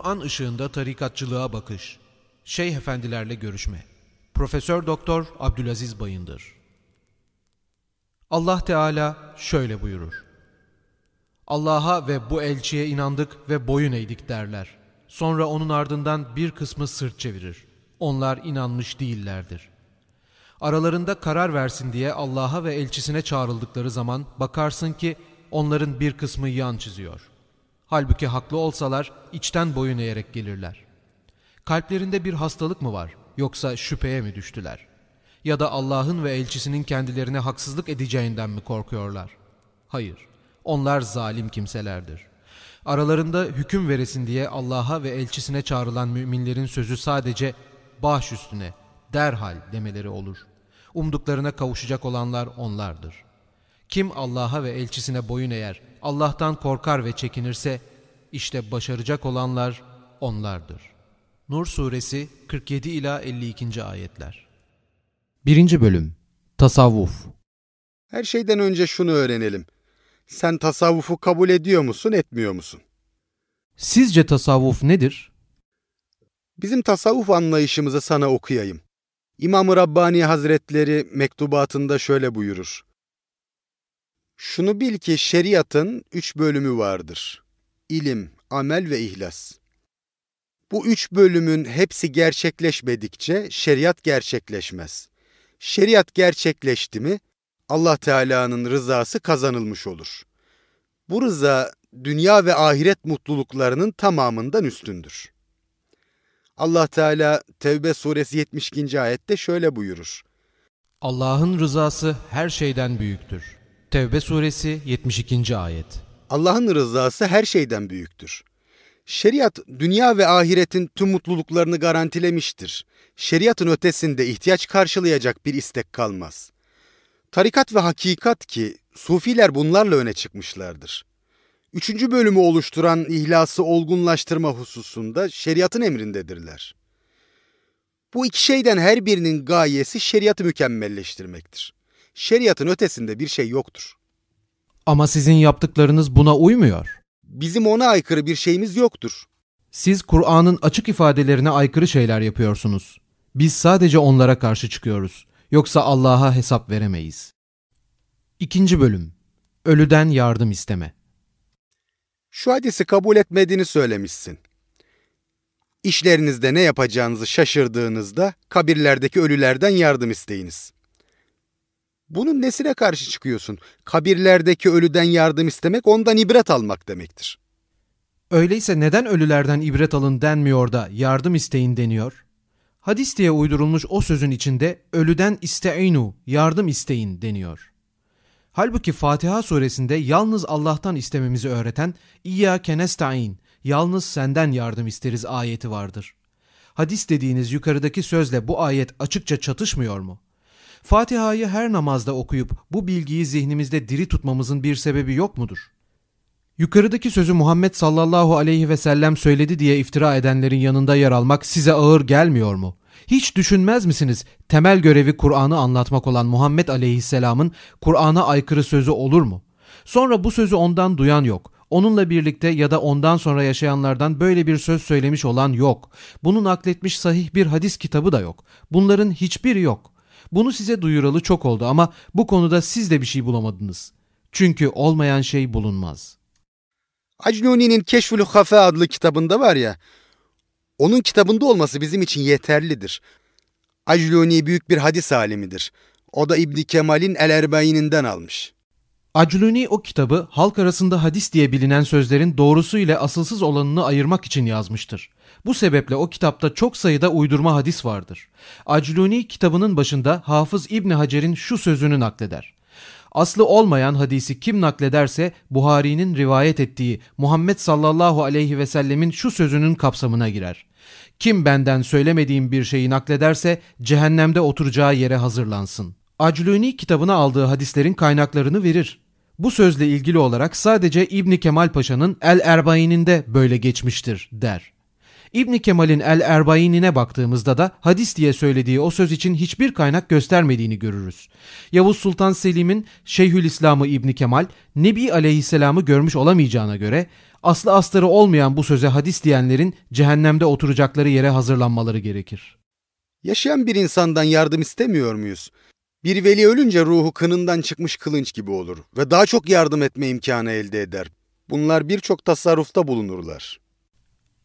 Kur'an ışığında tarikatçılığa bakış. Şeyh efendilerle görüşme. Profesör Doktor Abdülaziz Bayındır. Allah Teala şöyle buyurur. Allah'a ve bu elçiye inandık ve boyun eğdik derler. Sonra onun ardından bir kısmı sırt çevirir. Onlar inanmış değillerdir. Aralarında karar versin diye Allah'a ve elçisine çağrıldıkları zaman bakarsın ki onların bir kısmı yan çiziyor. Halbuki haklı olsalar içten boyun eğerek gelirler. Kalplerinde bir hastalık mı var yoksa şüpheye mi düştüler? Ya da Allah'ın ve elçisinin kendilerine haksızlık edeceğinden mi korkuyorlar? Hayır, onlar zalim kimselerdir. Aralarında hüküm veresin diye Allah'a ve elçisine çağrılan müminlerin sözü sadece baş üstüne, derhal demeleri olur. Umduklarına kavuşacak olanlar onlardır. Kim Allah'a ve elçisine boyun eğer, Allah'tan korkar ve çekinirse, işte başaracak olanlar onlardır. Nur Suresi 47 ila 52. ayetler. 1. bölüm Tasavvuf Her şeyden önce şunu öğrenelim. Sen tasavvufu kabul ediyor musun, etmiyor musun? Sizce tasavvuf nedir? Bizim tasavvuf anlayışımızı sana okuyayım. İmam-ı Rabbani Hazretleri mektubatında şöyle buyurur. Şunu bil ki şeriatın üç bölümü vardır. İlim, amel ve ihlas. Bu üç bölümün hepsi gerçekleşmedikçe şeriat gerçekleşmez. Şeriat gerçekleşti mi Allah Teala'nın rızası kazanılmış olur. Bu rıza dünya ve ahiret mutluluklarının tamamından üstündür. Allah Teala Tevbe suresi 72. ayette şöyle buyurur. Allah'ın rızası her şeyden büyüktür. Tevbe suresi 72. ayet. Allah'ın rızası her şeyden büyüktür. Şeriat dünya ve ahiretin tüm mutluluklarını garantilemiştir. Şeriatın ötesinde ihtiyaç karşılayacak bir istek kalmaz. Tarikat ve hakikat ki sufiler bunlarla öne çıkmışlardır. Üçüncü bölümü oluşturan ihlası olgunlaştırma hususunda şeriatın emrindedirler. Bu iki şeyden her birinin gayesi şeriatı mükemmelleştirmektir. Şeriatın ötesinde bir şey yoktur. Ama sizin yaptıklarınız buna uymuyor. Bizim ona aykırı bir şeyimiz yoktur. Siz Kur'an'ın açık ifadelerine aykırı şeyler yapıyorsunuz. Biz sadece onlara karşı çıkıyoruz. Yoksa Allah'a hesap veremeyiz. İkinci bölüm Ölüden yardım isteme Şu hadisi kabul etmediğini söylemişsin. İşlerinizde ne yapacağınızı şaşırdığınızda kabirlerdeki ölülerden yardım isteyiniz. Bunun nesine karşı çıkıyorsun? Kabirlerdeki ölüden yardım istemek ondan ibret almak demektir. Öyleyse neden ölülerden ibret alın denmiyor da yardım isteyin deniyor? Hadis diye uydurulmuş o sözün içinde ölüden iste'inu, yardım isteyin deniyor. Halbuki Fatiha suresinde yalnız Allah'tan istememizi öğreten İyyâke nesta'in, yalnız senden yardım isteriz ayeti vardır. Hadis dediğiniz yukarıdaki sözle bu ayet açıkça çatışmıyor mu? Fatiha'yı her namazda okuyup bu bilgiyi zihnimizde diri tutmamızın bir sebebi yok mudur? Yukarıdaki sözü Muhammed sallallahu aleyhi ve sellem söyledi diye iftira edenlerin yanında yer almak size ağır gelmiyor mu? Hiç düşünmez misiniz temel görevi Kur'an'ı anlatmak olan Muhammed aleyhisselamın Kur'an'a aykırı sözü olur mu? Sonra bu sözü ondan duyan yok. Onunla birlikte ya da ondan sonra yaşayanlardan böyle bir söz söylemiş olan yok. Bunu nakletmiş sahih bir hadis kitabı da yok. Bunların hiçbiri yok. Bunu size duyuralı çok oldu ama bu konuda siz de bir şey bulamadınız. Çünkü olmayan şey bulunmaz. Acnuni'nin Keşfül Hafe adlı kitabında var ya, onun kitabında olması bizim için yeterlidir. Acluni büyük bir hadis alimidir. O da İbni Kemal'in El Erbayininden almış. Acluni o kitabı halk arasında hadis diye bilinen sözlerin doğrusu ile asılsız olanını ayırmak için yazmıştır. Bu sebeple o kitapta çok sayıda uydurma hadis vardır. Acluni kitabının başında Hafız İbni Hacer'in şu sözünü nakleder. Aslı olmayan hadisi kim naklederse Buhari'nin rivayet ettiği Muhammed sallallahu aleyhi ve sellemin şu sözünün kapsamına girer. Kim benden söylemediğim bir şeyi naklederse cehennemde oturacağı yere hazırlansın. Acluni kitabına aldığı hadislerin kaynaklarını verir. Bu sözle ilgili olarak sadece İbni Kemal Paşa'nın El Erbayin'inde böyle geçmiştir der. İbni Kemal'in El Erbayin'ine baktığımızda da hadis diye söylediği o söz için hiçbir kaynak göstermediğini görürüz. Yavuz Sultan Selim'in Şeyhülislam'ı İbni Kemal, Nebi Aleyhisselam'ı görmüş olamayacağına göre Aslı astarı olmayan bu söze hadis diyenlerin cehennemde oturacakları yere hazırlanmaları gerekir. Yaşayan bir insandan yardım istemiyor muyuz? Bir veli ölünce ruhu kınından çıkmış kılınç gibi olur ve daha çok yardım etme imkanı elde eder. Bunlar birçok tasarrufta bulunurlar.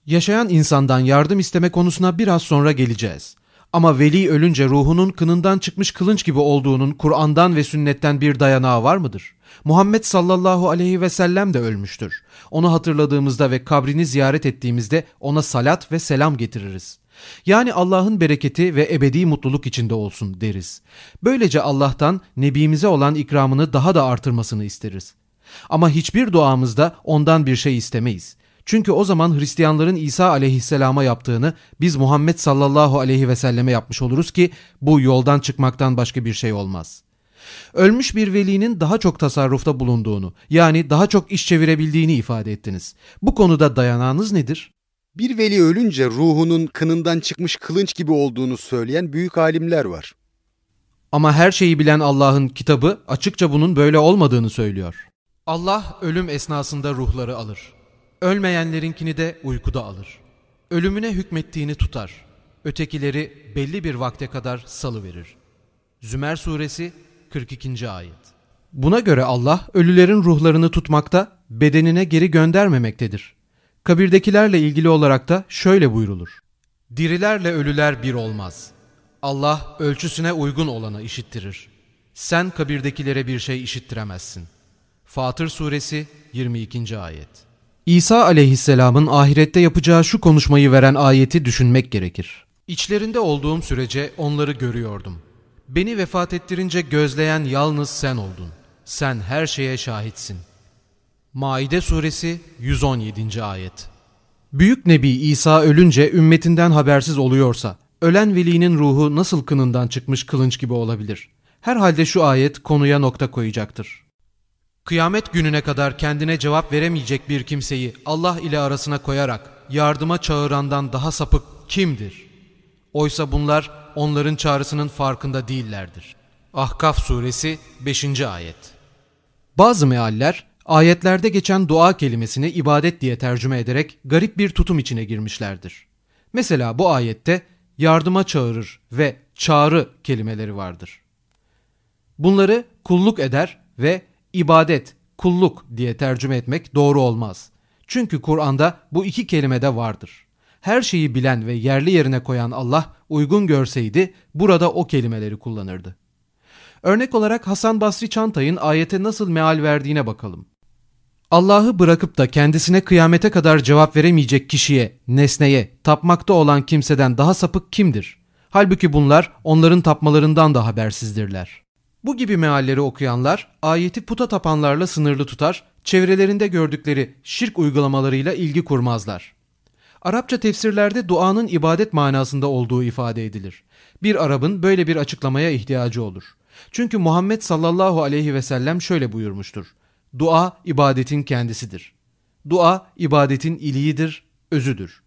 Yaşayan insandan yardım isteme konusuna biraz sonra geleceğiz. Ama veli ölünce ruhunun kınından çıkmış kılınç gibi olduğunun Kur'an'dan ve sünnetten bir dayanağı var mıdır? Muhammed sallallahu aleyhi ve sellem de ölmüştür. Onu hatırladığımızda ve kabrini ziyaret ettiğimizde ona salat ve selam getiririz. Yani Allah'ın bereketi ve ebedi mutluluk içinde olsun deriz. Böylece Allah'tan Nebimize olan ikramını daha da artırmasını isteriz. Ama hiçbir duamızda ondan bir şey istemeyiz. Çünkü o zaman Hristiyanların İsa aleyhisselama yaptığını biz Muhammed sallallahu aleyhi ve selleme yapmış oluruz ki bu yoldan çıkmaktan başka bir şey olmaz. Ölmüş bir velinin daha çok tasarrufta bulunduğunu yani daha çok iş çevirebildiğini ifade ettiniz. Bu konuda dayanağınız nedir? Bir veli ölünce ruhunun kınından çıkmış kılınç gibi olduğunu söyleyen büyük alimler var. Ama her şeyi bilen Allah'ın kitabı açıkça bunun böyle olmadığını söylüyor. Allah ölüm esnasında ruhları alır. Ölmeyenlerinkini de uykuda alır. Ölümüne hükmettiğini tutar. Ötekileri belli bir vakte kadar salı verir. Zümer suresi 42. ayet. Buna göre Allah ölülerin ruhlarını tutmakta, bedenine geri göndermemektedir. Kabirdekilerle ilgili olarak da şöyle buyrulur. Dirilerle ölüler bir olmaz. Allah ölçüsüne uygun olanı işittirir. Sen kabirdekilere bir şey işittiremezsin. Fatır suresi 22. ayet. İsa aleyhisselamın ahirette yapacağı şu konuşmayı veren ayeti düşünmek gerekir. İçlerinde olduğum sürece onları görüyordum. Beni vefat ettirince gözleyen yalnız sen oldun. Sen her şeye şahitsin. Maide suresi 117. ayet. Büyük Nebi İsa ölünce ümmetinden habersiz oluyorsa, ölen velinin ruhu nasıl kınından çıkmış kılınç gibi olabilir? Herhalde şu ayet konuya nokta koyacaktır. Kıyamet gününe kadar kendine cevap veremeyecek bir kimseyi Allah ile arasına koyarak yardıma çağırandan daha sapık kimdir? Oysa bunlar onların çağrısının farkında değillerdir. Ahkaf suresi 5. ayet. Bazı mealler ayetlerde geçen dua kelimesini ibadet diye tercüme ederek garip bir tutum içine girmişlerdir. Mesela bu ayette yardıma çağırır ve çağrı kelimeleri vardır. Bunları kulluk eder ve ibadet, kulluk diye tercüme etmek doğru olmaz. Çünkü Kur'an'da bu iki kelime de vardır. Her şeyi bilen ve yerli yerine koyan Allah uygun görseydi burada o kelimeleri kullanırdı. Örnek olarak Hasan Basri Çantay'ın ayete nasıl meal verdiğine bakalım. Allah'ı bırakıp da kendisine kıyamete kadar cevap veremeyecek kişiye, nesneye, tapmakta olan kimseden daha sapık kimdir? Halbuki bunlar onların tapmalarından da habersizdirler. Bu gibi mealleri okuyanlar ayeti puta tapanlarla sınırlı tutar, çevrelerinde gördükleri şirk uygulamalarıyla ilgi kurmazlar. Arapça tefsirlerde duanın ibadet manasında olduğu ifade edilir. Bir Arap'ın böyle bir açıklamaya ihtiyacı olur. Çünkü Muhammed sallallahu aleyhi ve sellem şöyle buyurmuştur. Dua ibadetin kendisidir. Dua ibadetin iliğidir, özüdür.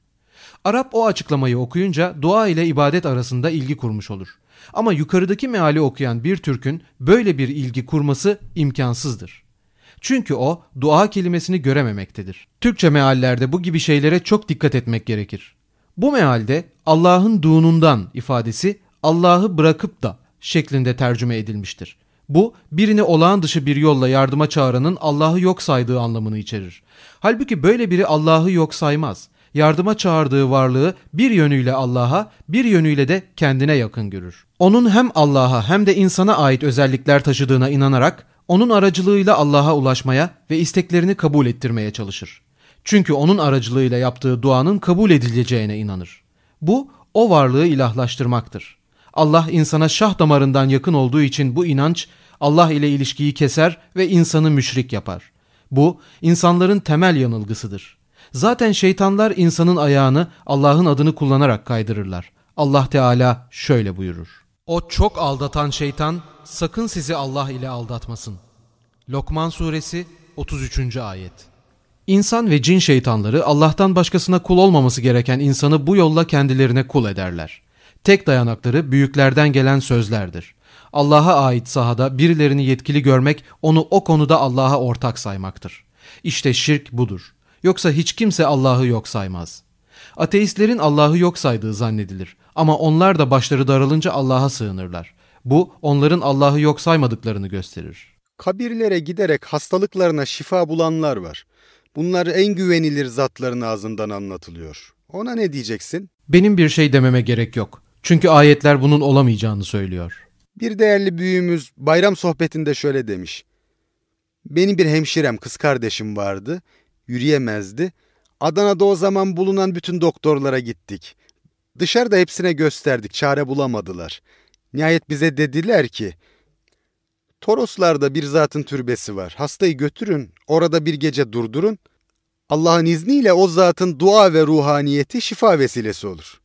Arap o açıklamayı okuyunca dua ile ibadet arasında ilgi kurmuş olur. Ama yukarıdaki meali okuyan bir Türk'ün böyle bir ilgi kurması imkansızdır. Çünkü o dua kelimesini görememektedir. Türkçe meallerde bu gibi şeylere çok dikkat etmek gerekir. Bu mealde Allah'ınduğunundan ifadesi Allah'ı bırakıp da şeklinde tercüme edilmiştir. Bu birini olağan dışı bir yolla yardıma çağıranın Allah'ı yok saydığı anlamını içerir. Halbuki böyle biri Allah'ı yok saymaz. Yardıma çağırdığı varlığı bir yönüyle Allah'a, bir yönüyle de kendine yakın görür. Onun hem Allah'a hem de insana ait özellikler taşıdığına inanarak onun aracılığıyla Allah'a ulaşmaya ve isteklerini kabul ettirmeye çalışır. Çünkü onun aracılığıyla yaptığı duanın kabul edileceğine inanır. Bu o varlığı ilahlaştırmaktır. Allah insana şah damarından yakın olduğu için bu inanç Allah ile ilişkiyi keser ve insanı müşrik yapar. Bu insanların temel yanılgısıdır. Zaten şeytanlar insanın ayağını Allah'ın adını kullanarak kaydırırlar. Allah Teala şöyle buyurur. O çok aldatan şeytan sakın sizi Allah ile aldatmasın. Lokman suresi 33. ayet. İnsan ve cin şeytanları Allah'tan başkasına kul olmaması gereken insanı bu yolla kendilerine kul ederler. Tek dayanakları büyüklerden gelen sözlerdir. Allah'a ait sahada birilerini yetkili görmek onu o konuda Allah'a ortak saymaktır. İşte şirk budur. Yoksa hiç kimse Allah'ı yok saymaz. Ateistlerin Allah'ı yok saydığı zannedilir. Ama onlar da başları daralınca Allah'a sığınırlar. Bu onların Allah'ı yok saymadıklarını gösterir. Kabirlere giderek hastalıklarına şifa bulanlar var. Bunlar en güvenilir zatların ağzından anlatılıyor. Ona ne diyeceksin? Benim bir şey dememe gerek yok. Çünkü ayetler bunun olamayacağını söylüyor. Bir değerli büyüğümüz bayram sohbetinde şöyle demiş. Benim bir hemşirem, kız kardeşim vardı. Yürüyemezdi. Adana'da o zaman bulunan bütün doktorlara gittik. Dışarıda hepsine gösterdik, çare bulamadılar. Nihayet bize dediler ki, Toroslarda bir zatın türbesi var. Hastayı götürün, orada bir gece durdurun. Allah'ın izniyle o zatın dua ve ruhaniyeti şifa vesilesi olur.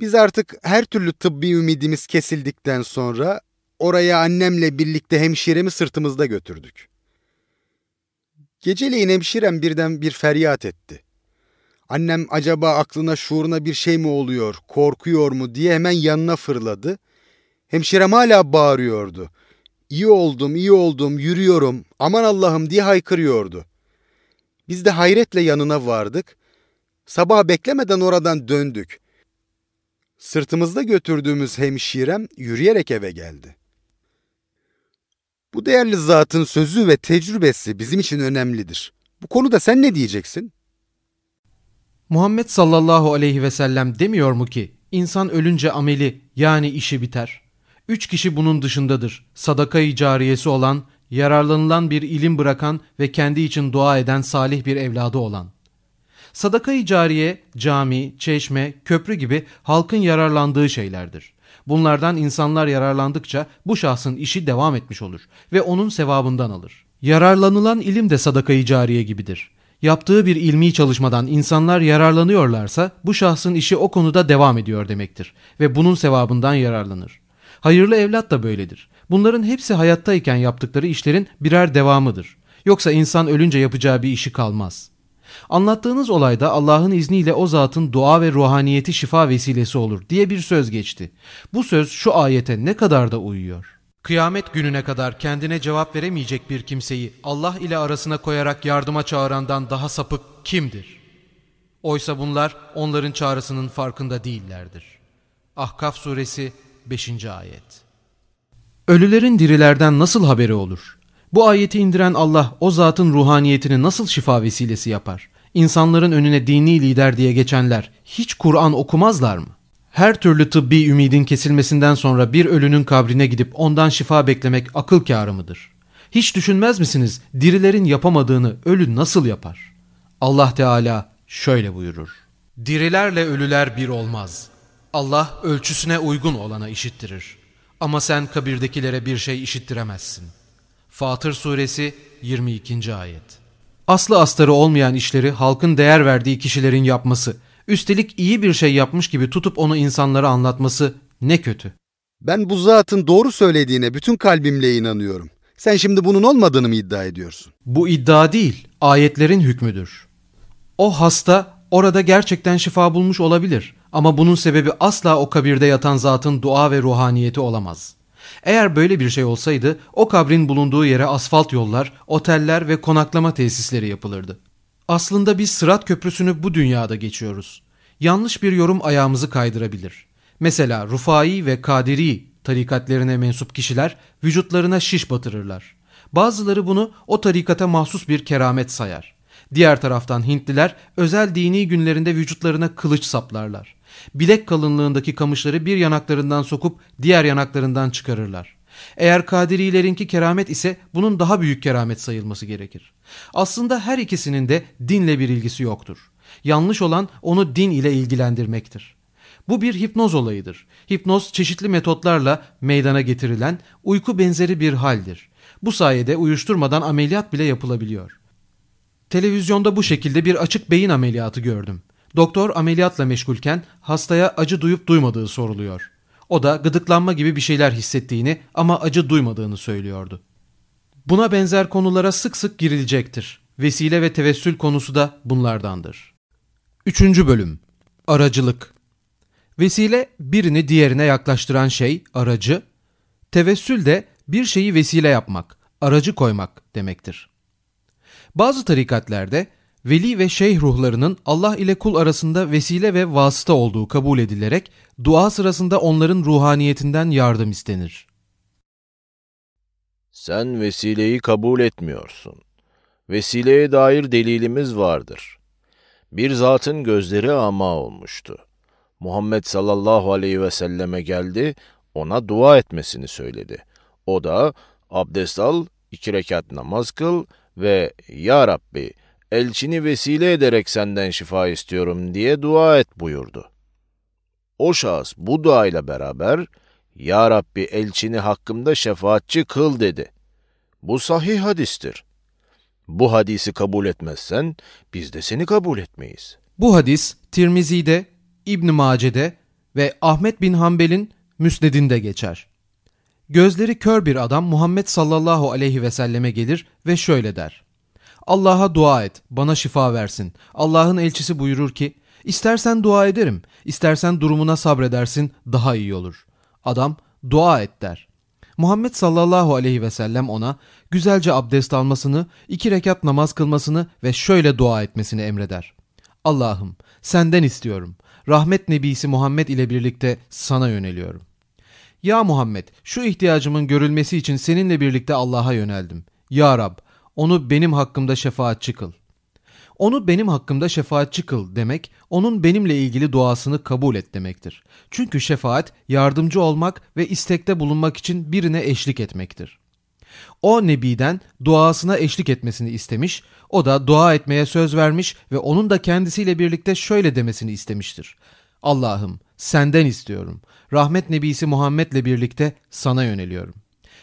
Biz artık her türlü tıbbi ümidimiz kesildikten sonra oraya annemle birlikte hemşiremi sırtımızda götürdük. Geceleyin hemşirem birden bir feryat etti. Annem acaba aklına şuuruna bir şey mi oluyor, korkuyor mu diye hemen yanına fırladı. Hemşirem hala bağırıyordu. İyi oldum, iyi oldum, yürüyorum, aman Allah'ım diye haykırıyordu. Biz de hayretle yanına vardık. Sabah beklemeden oradan döndük. Sırtımızda götürdüğümüz hemşirem yürüyerek eve geldi. Bu değerli zatın sözü ve tecrübesi bizim için önemlidir. Bu konuda sen ne diyeceksin? Muhammed sallallahu aleyhi ve sellem demiyor mu ki insan ölünce ameli yani işi biter. Üç kişi bunun dışındadır. Sadaka-i cariyesi olan, yararlanılan bir ilim bırakan ve kendi için dua eden salih bir evladı olan. Sadaka-i cariye, cami, çeşme, köprü gibi halkın yararlandığı şeylerdir. Bunlardan insanlar yararlandıkça bu şahsın işi devam etmiş olur ve onun sevabından alır. Yararlanılan ilim de sadaka-i cariye gibidir. Yaptığı bir ilmi çalışmadan insanlar yararlanıyorlarsa bu şahsın işi o konuda devam ediyor demektir ve bunun sevabından yararlanır. Hayırlı evlat da böyledir. Bunların hepsi hayattayken yaptıkları işlerin birer devamıdır. Yoksa insan ölünce yapacağı bir işi kalmaz. Anlattığınız olayda Allah'ın izniyle o zatın dua ve ruhaniyeti şifa vesilesi olur diye bir söz geçti. Bu söz şu ayete ne kadar da uyuyor. Kıyamet gününe kadar kendine cevap veremeyecek bir kimseyi Allah ile arasına koyarak yardıma çağırandan daha sapık kimdir? Oysa bunlar onların çağrısının farkında değillerdir. Ahkaf suresi 5. ayet. Ölülerin dirilerden nasıl haberi olur? Bu ayeti indiren Allah o zatın ruhaniyetini nasıl şifa vesilesi yapar? İnsanların önüne dini lider diye geçenler hiç Kur'an okumazlar mı? Her türlü tıbbi ümidin kesilmesinden sonra bir ölünün kabrine gidip ondan şifa beklemek akıl kârı mıdır? Hiç düşünmez misiniz dirilerin yapamadığını ölü nasıl yapar? Allah Teala şöyle buyurur. Dirilerle ölüler bir olmaz. Allah ölçüsüne uygun olana işittirir. Ama sen kabirdekilere bir şey işittiremezsin. Fatır Suresi 22. Ayet Aslı astarı olmayan işleri halkın değer verdiği kişilerin yapması, üstelik iyi bir şey yapmış gibi tutup onu insanlara anlatması ne kötü. Ben bu zatın doğru söylediğine bütün kalbimle inanıyorum. Sen şimdi bunun olmadığını mı iddia ediyorsun? Bu iddia değil, ayetlerin hükmüdür. O hasta orada gerçekten şifa bulmuş olabilir ama bunun sebebi asla o kabirde yatan zatın dua ve ruhaniyeti olamaz. Eğer böyle bir şey olsaydı o kabrin bulunduğu yere asfalt yollar, oteller ve konaklama tesisleri yapılırdı. Aslında biz Sırat Köprüsü'nü bu dünyada geçiyoruz. Yanlış bir yorum ayağımızı kaydırabilir. Mesela Rufai ve Kadiri tarikatlerine mensup kişiler vücutlarına şiş batırırlar. Bazıları bunu o tarikata mahsus bir keramet sayar. Diğer taraftan Hintliler özel dini günlerinde vücutlarına kılıç saplarlar. Bilek kalınlığındaki kamışları bir yanaklarından sokup diğer yanaklarından çıkarırlar. Eğer Kadirilerinki keramet ise bunun daha büyük keramet sayılması gerekir. Aslında her ikisinin de dinle bir ilgisi yoktur. Yanlış olan onu din ile ilgilendirmektir. Bu bir hipnoz olayıdır. Hipnoz çeşitli metotlarla meydana getirilen uyku benzeri bir haldir. Bu sayede uyuşturmadan ameliyat bile yapılabiliyor. Televizyonda bu şekilde bir açık beyin ameliyatı gördüm. Doktor ameliyatla meşgulken hastaya acı duyup duymadığı soruluyor. O da gıdıklanma gibi bir şeyler hissettiğini ama acı duymadığını söylüyordu. Buna benzer konulara sık sık girilecektir. Vesile ve tevessül konusu da bunlardandır. Üçüncü bölüm Aracılık Vesile birini diğerine yaklaştıran şey, aracı. Tevessül de bir şeyi vesile yapmak, aracı koymak demektir. Bazı tarikatlerde Veli ve şeyh ruhlarının Allah ile kul arasında vesile ve vasıta olduğu kabul edilerek dua sırasında onların ruhaniyetinden yardım istenir. Sen vesileyi kabul etmiyorsun. Vesileye dair delilimiz vardır. Bir zatın gözleri ama olmuştu. Muhammed sallallahu aleyhi ve selleme geldi, ona dua etmesini söyledi. O da abdest al, iki rekat namaz kıl ve Ya Rabbi elçini vesile ederek senden şifa istiyorum diye dua et buyurdu. O şahıs bu duayla beraber Ya Rabbi elçini hakkımda şefaatçi kıl dedi. Bu sahih hadistir. Bu hadisi kabul etmezsen biz de seni kabul etmeyiz. Bu hadis Tirmizi'de, İbn Mace'de ve Ahmet bin Hanbel'in Müsned'inde geçer. Gözleri kör bir adam Muhammed sallallahu aleyhi ve selleme gelir ve şöyle der. Allah'a dua et, bana şifa versin. Allah'ın elçisi buyurur ki, istersen dua ederim, istersen durumuna sabredersin, daha iyi olur. Adam, dua et der. Muhammed sallallahu aleyhi ve sellem ona güzelce abdest almasını, iki rekat namaz kılmasını ve şöyle dua etmesini emreder. Allah'ım senden istiyorum. Rahmet Nebisi Muhammed ile birlikte sana yöneliyorum. Ya Muhammed şu ihtiyacımın görülmesi için seninle birlikte Allah'a yöneldim. Ya Rab onu benim hakkımda şefaatçi kıl. Onu benim hakkımda şefaatçi kıl demek, onun benimle ilgili duasını kabul et demektir. Çünkü şefaat, yardımcı olmak ve istekte bulunmak için birine eşlik etmektir. O Nebi'den duasına eşlik etmesini istemiş, o da dua etmeye söz vermiş ve onun da kendisiyle birlikte şöyle demesini istemiştir. Allah'ım senden istiyorum. Rahmet Nebisi Muhammed'le birlikte sana yöneliyorum.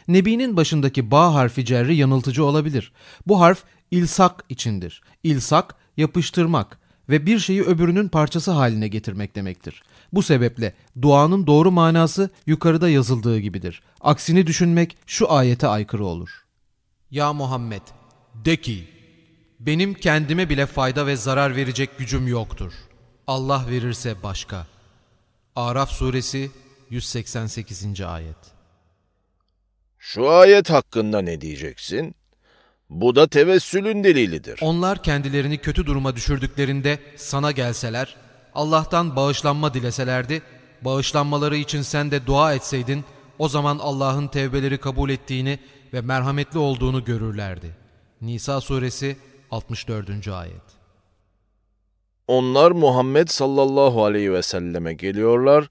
Nebi'nin başındaki ba harfi cerri yanıltıcı olabilir. Bu harf ilsak içindir. İlsak yapıştırmak ve bir şeyi öbürünün parçası haline getirmek demektir. Bu sebeple duanın doğru manası yukarıda yazıldığı gibidir. Aksini düşünmek şu ayete aykırı olur. Ya Muhammed, de ki, benim kendime bile fayda ve zarar verecek gücüm yoktur. Allah verirse başka. Araf suresi 188. ayet. Şu ayet hakkında ne diyeceksin? Bu da tevessülün delilidir. Onlar kendilerini kötü duruma düşürdüklerinde sana gelseler, Allah'tan bağışlanma dileselerdi, bağışlanmaları için sen de dua etseydin, o zaman Allah'ın tevbeleri kabul ettiğini ve merhametli olduğunu görürlerdi. Nisa suresi 64. ayet. Onlar Muhammed sallallahu aleyhi ve selleme geliyorlar,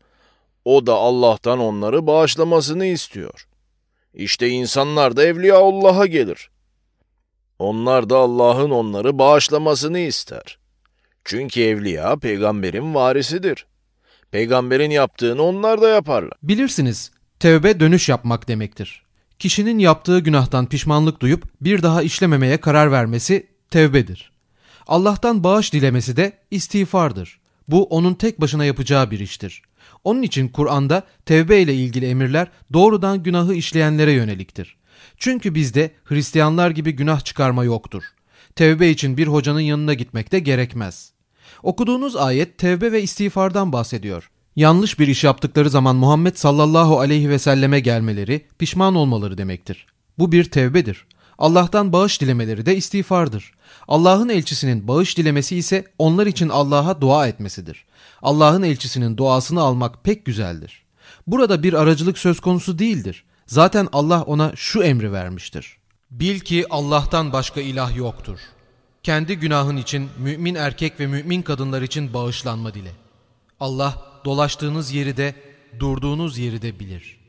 o da Allah'tan onları bağışlamasını istiyor. İşte insanlar da Evliyaullah'a gelir. Onlar da Allah'ın onları bağışlamasını ister. Çünkü evliya peygamberin varisidir. Peygamberin yaptığını onlar da yaparlar. Bilirsiniz, tevbe dönüş yapmak demektir. Kişinin yaptığı günahtan pişmanlık duyup bir daha işlememeye karar vermesi tevbedir. Allah'tan bağış dilemesi de istiğfardır. Bu onun tek başına yapacağı bir iştir. Onun için Kur'an'da tevbe ile ilgili emirler doğrudan günahı işleyenlere yöneliktir. Çünkü bizde Hristiyanlar gibi günah çıkarma yoktur. Tevbe için bir hocanın yanına gitmek de gerekmez. Okuduğunuz ayet tevbe ve istiğfardan bahsediyor. Yanlış bir iş yaptıkları zaman Muhammed sallallahu aleyhi ve selleme gelmeleri, pişman olmaları demektir. Bu bir tevbedir. Allah'tan bağış dilemeleri de istiğfardır. Allah'ın elçisinin bağış dilemesi ise onlar için Allah'a dua etmesidir. Allah'ın elçisinin duasını almak pek güzeldir. Burada bir aracılık söz konusu değildir. Zaten Allah ona şu emri vermiştir. Bil ki Allah'tan başka ilah yoktur. Kendi günahın için mümin erkek ve mümin kadınlar için bağışlanma dile. Allah dolaştığınız yeri de durduğunuz yeri de bilir.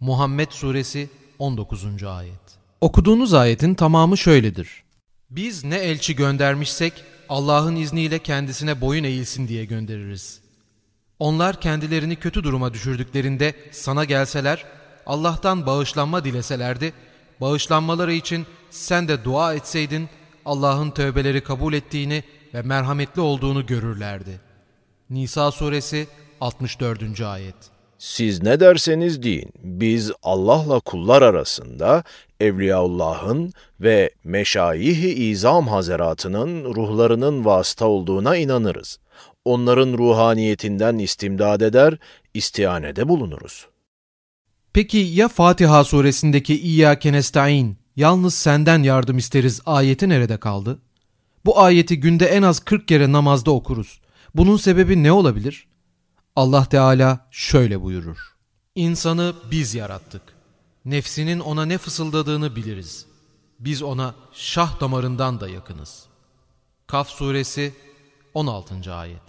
Muhammed Suresi 19. Ayet Okuduğunuz ayetin tamamı şöyledir. Biz ne elçi göndermişsek Allah'ın izniyle kendisine boyun eğilsin diye göndeririz. Onlar kendilerini kötü duruma düşürdüklerinde sana gelseler, Allah'tan bağışlanma dileselerdi, bağışlanmaları için sen de dua etseydin, Allah'ın tövbeleri kabul ettiğini ve merhametli olduğunu görürlerdi. Nisa suresi 64. ayet Siz ne derseniz deyin, biz Allah'la kullar arasında Evliyaullah'ın ve Meşayih-i İzam Hazeratının ruhlarının vasıta olduğuna inanırız. Onların ruhaniyetinden istimdad eder, istihanede bulunuruz. Peki ya Fatiha suresindeki İyyâke nesta'in, yalnız senden yardım isteriz ayeti nerede kaldı? Bu ayeti günde en az 40 kere namazda okuruz. Bunun sebebi ne olabilir? Allah Teala şöyle buyurur. İnsanı biz yarattık. Nefsinin ona ne fısıldadığını biliriz. Biz ona şah damarından da yakınız. Kaf suresi 16. ayet.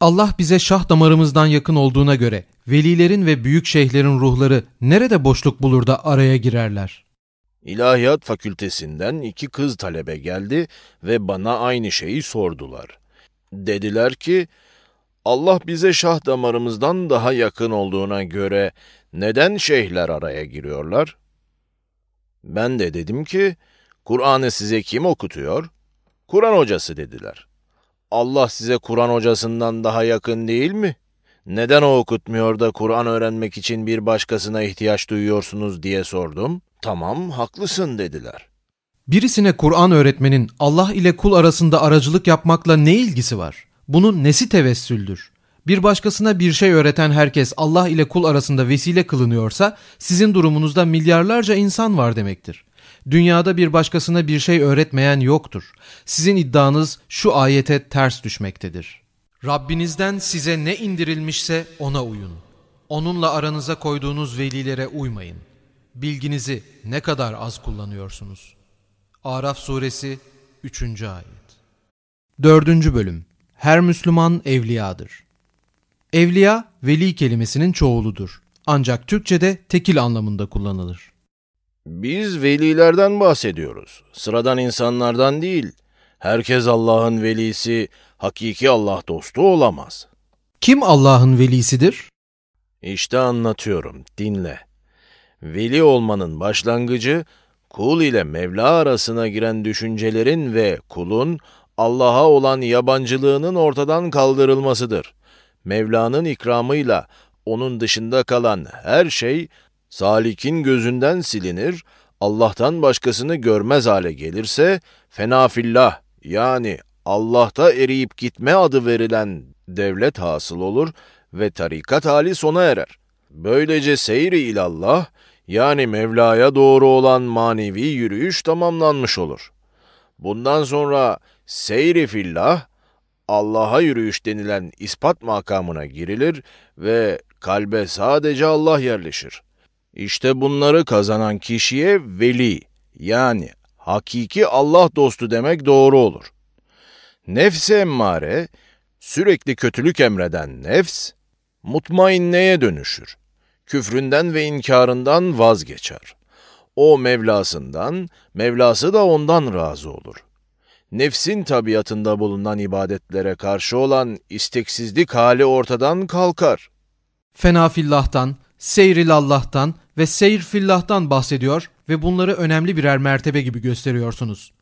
Allah bize şah damarımızdan yakın olduğuna göre velilerin ve büyük şeyhlerin ruhları nerede boşluk bulur da araya girerler? İlahiyat fakültesinden iki kız talebe geldi ve bana aynı şeyi sordular. Dediler ki, Allah bize şah damarımızdan daha yakın olduğuna göre neden şeyhler araya giriyorlar? Ben de dedim ki, Kur'an'ı size kim okutuyor? Kur'an hocası dediler. Allah size Kur'an hocasından daha yakın değil mi? Neden o okutmuyor da Kur'an öğrenmek için bir başkasına ihtiyaç duyuyorsunuz diye sordum. Tamam, haklısın dediler. Birisine Kur'an öğretmenin Allah ile kul arasında aracılık yapmakla ne ilgisi var? Bunun nesi tevessüldür? Bir başkasına bir şey öğreten herkes Allah ile kul arasında vesile kılınıyorsa sizin durumunuzda milyarlarca insan var demektir. Dünyada bir başkasına bir şey öğretmeyen yoktur. Sizin iddianız şu ayete ters düşmektedir. Rabbinizden size ne indirilmişse ona uyun. Onunla aranıza koyduğunuz velilere uymayın. Bilginizi ne kadar az kullanıyorsunuz. Araf suresi 3. ayet. 4. bölüm Her Müslüman evliyadır. Evliya, veli kelimesinin çoğuludur. Ancak Türkçe'de tekil anlamında kullanılır. Biz velilerden bahsediyoruz. Sıradan insanlardan değil. Herkes Allah'ın velisi, hakiki Allah dostu olamaz. Kim Allah'ın velisidir? İşte anlatıyorum, dinle. Veli olmanın başlangıcı, kul ile Mevla arasına giren düşüncelerin ve kulun Allah'a olan yabancılığının ortadan kaldırılmasıdır. Mevla'nın ikramıyla onun dışında kalan her şey salikin gözünden silinir, Allah'tan başkasını görmez hale gelirse fenafillah yani Allah'ta eriyip gitme adı verilen devlet hasıl olur ve tarikat hali sona erer. Böylece seyri ilallah yani Mevla'ya doğru olan manevi yürüyüş tamamlanmış olur. Bundan sonra seyri fillah Allah'a yürüyüş denilen ispat makamına girilir ve kalbe sadece Allah yerleşir. İşte bunları kazanan kişiye veli yani hakiki Allah dostu demek doğru olur. Nefs emmare, sürekli kötülük emreden nefs, mutmainneye dönüşür. Küfründen ve inkarından vazgeçer. O Mevlasından, Mevlası da ondan razı olur. Nefsin tabiatında bulunan ibadetlere karşı olan isteksizlik hali ortadan kalkar. Fenafillah'tan, seyrilallah'tan ve seyrfillah'tan bahsediyor ve bunları önemli birer mertebe gibi gösteriyorsunuz.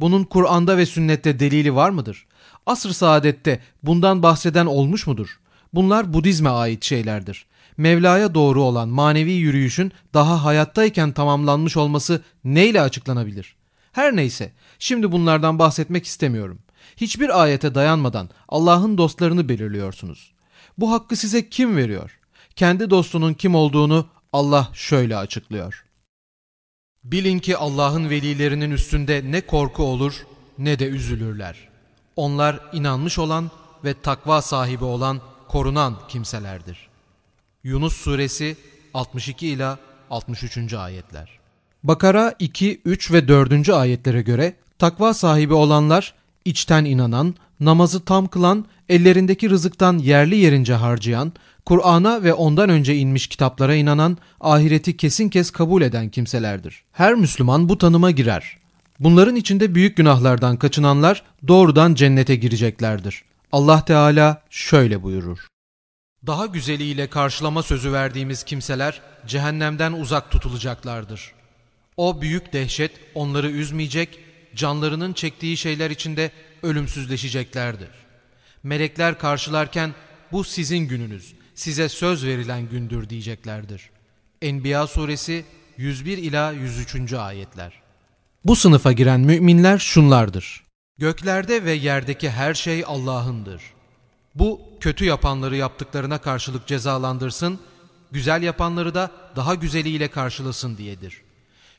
Bunun Kur'an'da ve sünnette delili var mıdır? Asr-ı saadette bundan bahseden olmuş mudur? Bunlar Budizme ait şeylerdir. Mevla'ya doğru olan manevi yürüyüşün daha hayattayken tamamlanmış olması neyle açıklanabilir? Her neyse, şimdi bunlardan bahsetmek istemiyorum. Hiçbir ayete dayanmadan Allah'ın dostlarını belirliyorsunuz. Bu hakkı size kim veriyor? Kendi dostunun kim olduğunu Allah şöyle açıklıyor. Bilin ki Allah'ın velilerinin üstünde ne korku olur ne de üzülürler. Onlar inanmış olan ve takva sahibi olan korunan kimselerdir. Yunus suresi 62 ila 63. ayetler. Bakara 2, 3 ve 4. ayetlere göre takva sahibi olanlar içten inanan, namazı tam kılan, ellerindeki rızıktan yerli yerince harcayan, Kur'an'a ve ondan önce inmiş kitaplara inanan, ahireti kesin kes kabul eden kimselerdir. Her Müslüman bu tanıma girer. Bunların içinde büyük günahlardan kaçınanlar doğrudan cennete gireceklerdir. Allah Teala şöyle buyurur. Daha güzeliyle karşılama sözü verdiğimiz kimseler cehennemden uzak tutulacaklardır. O büyük dehşet onları üzmeyecek, canlarının çektiği şeyler içinde ölümsüzleşeceklerdir. Melekler karşılarken bu sizin gününüz, size söz verilen gündür diyeceklerdir. Enbiya suresi 101 ila 103. ayetler. Bu sınıfa giren müminler şunlardır. Göklerde ve yerdeki her şey Allah'ındır. Bu kötü yapanları yaptıklarına karşılık cezalandırsın, güzel yapanları da daha güzeliyle karşılasın diyedir.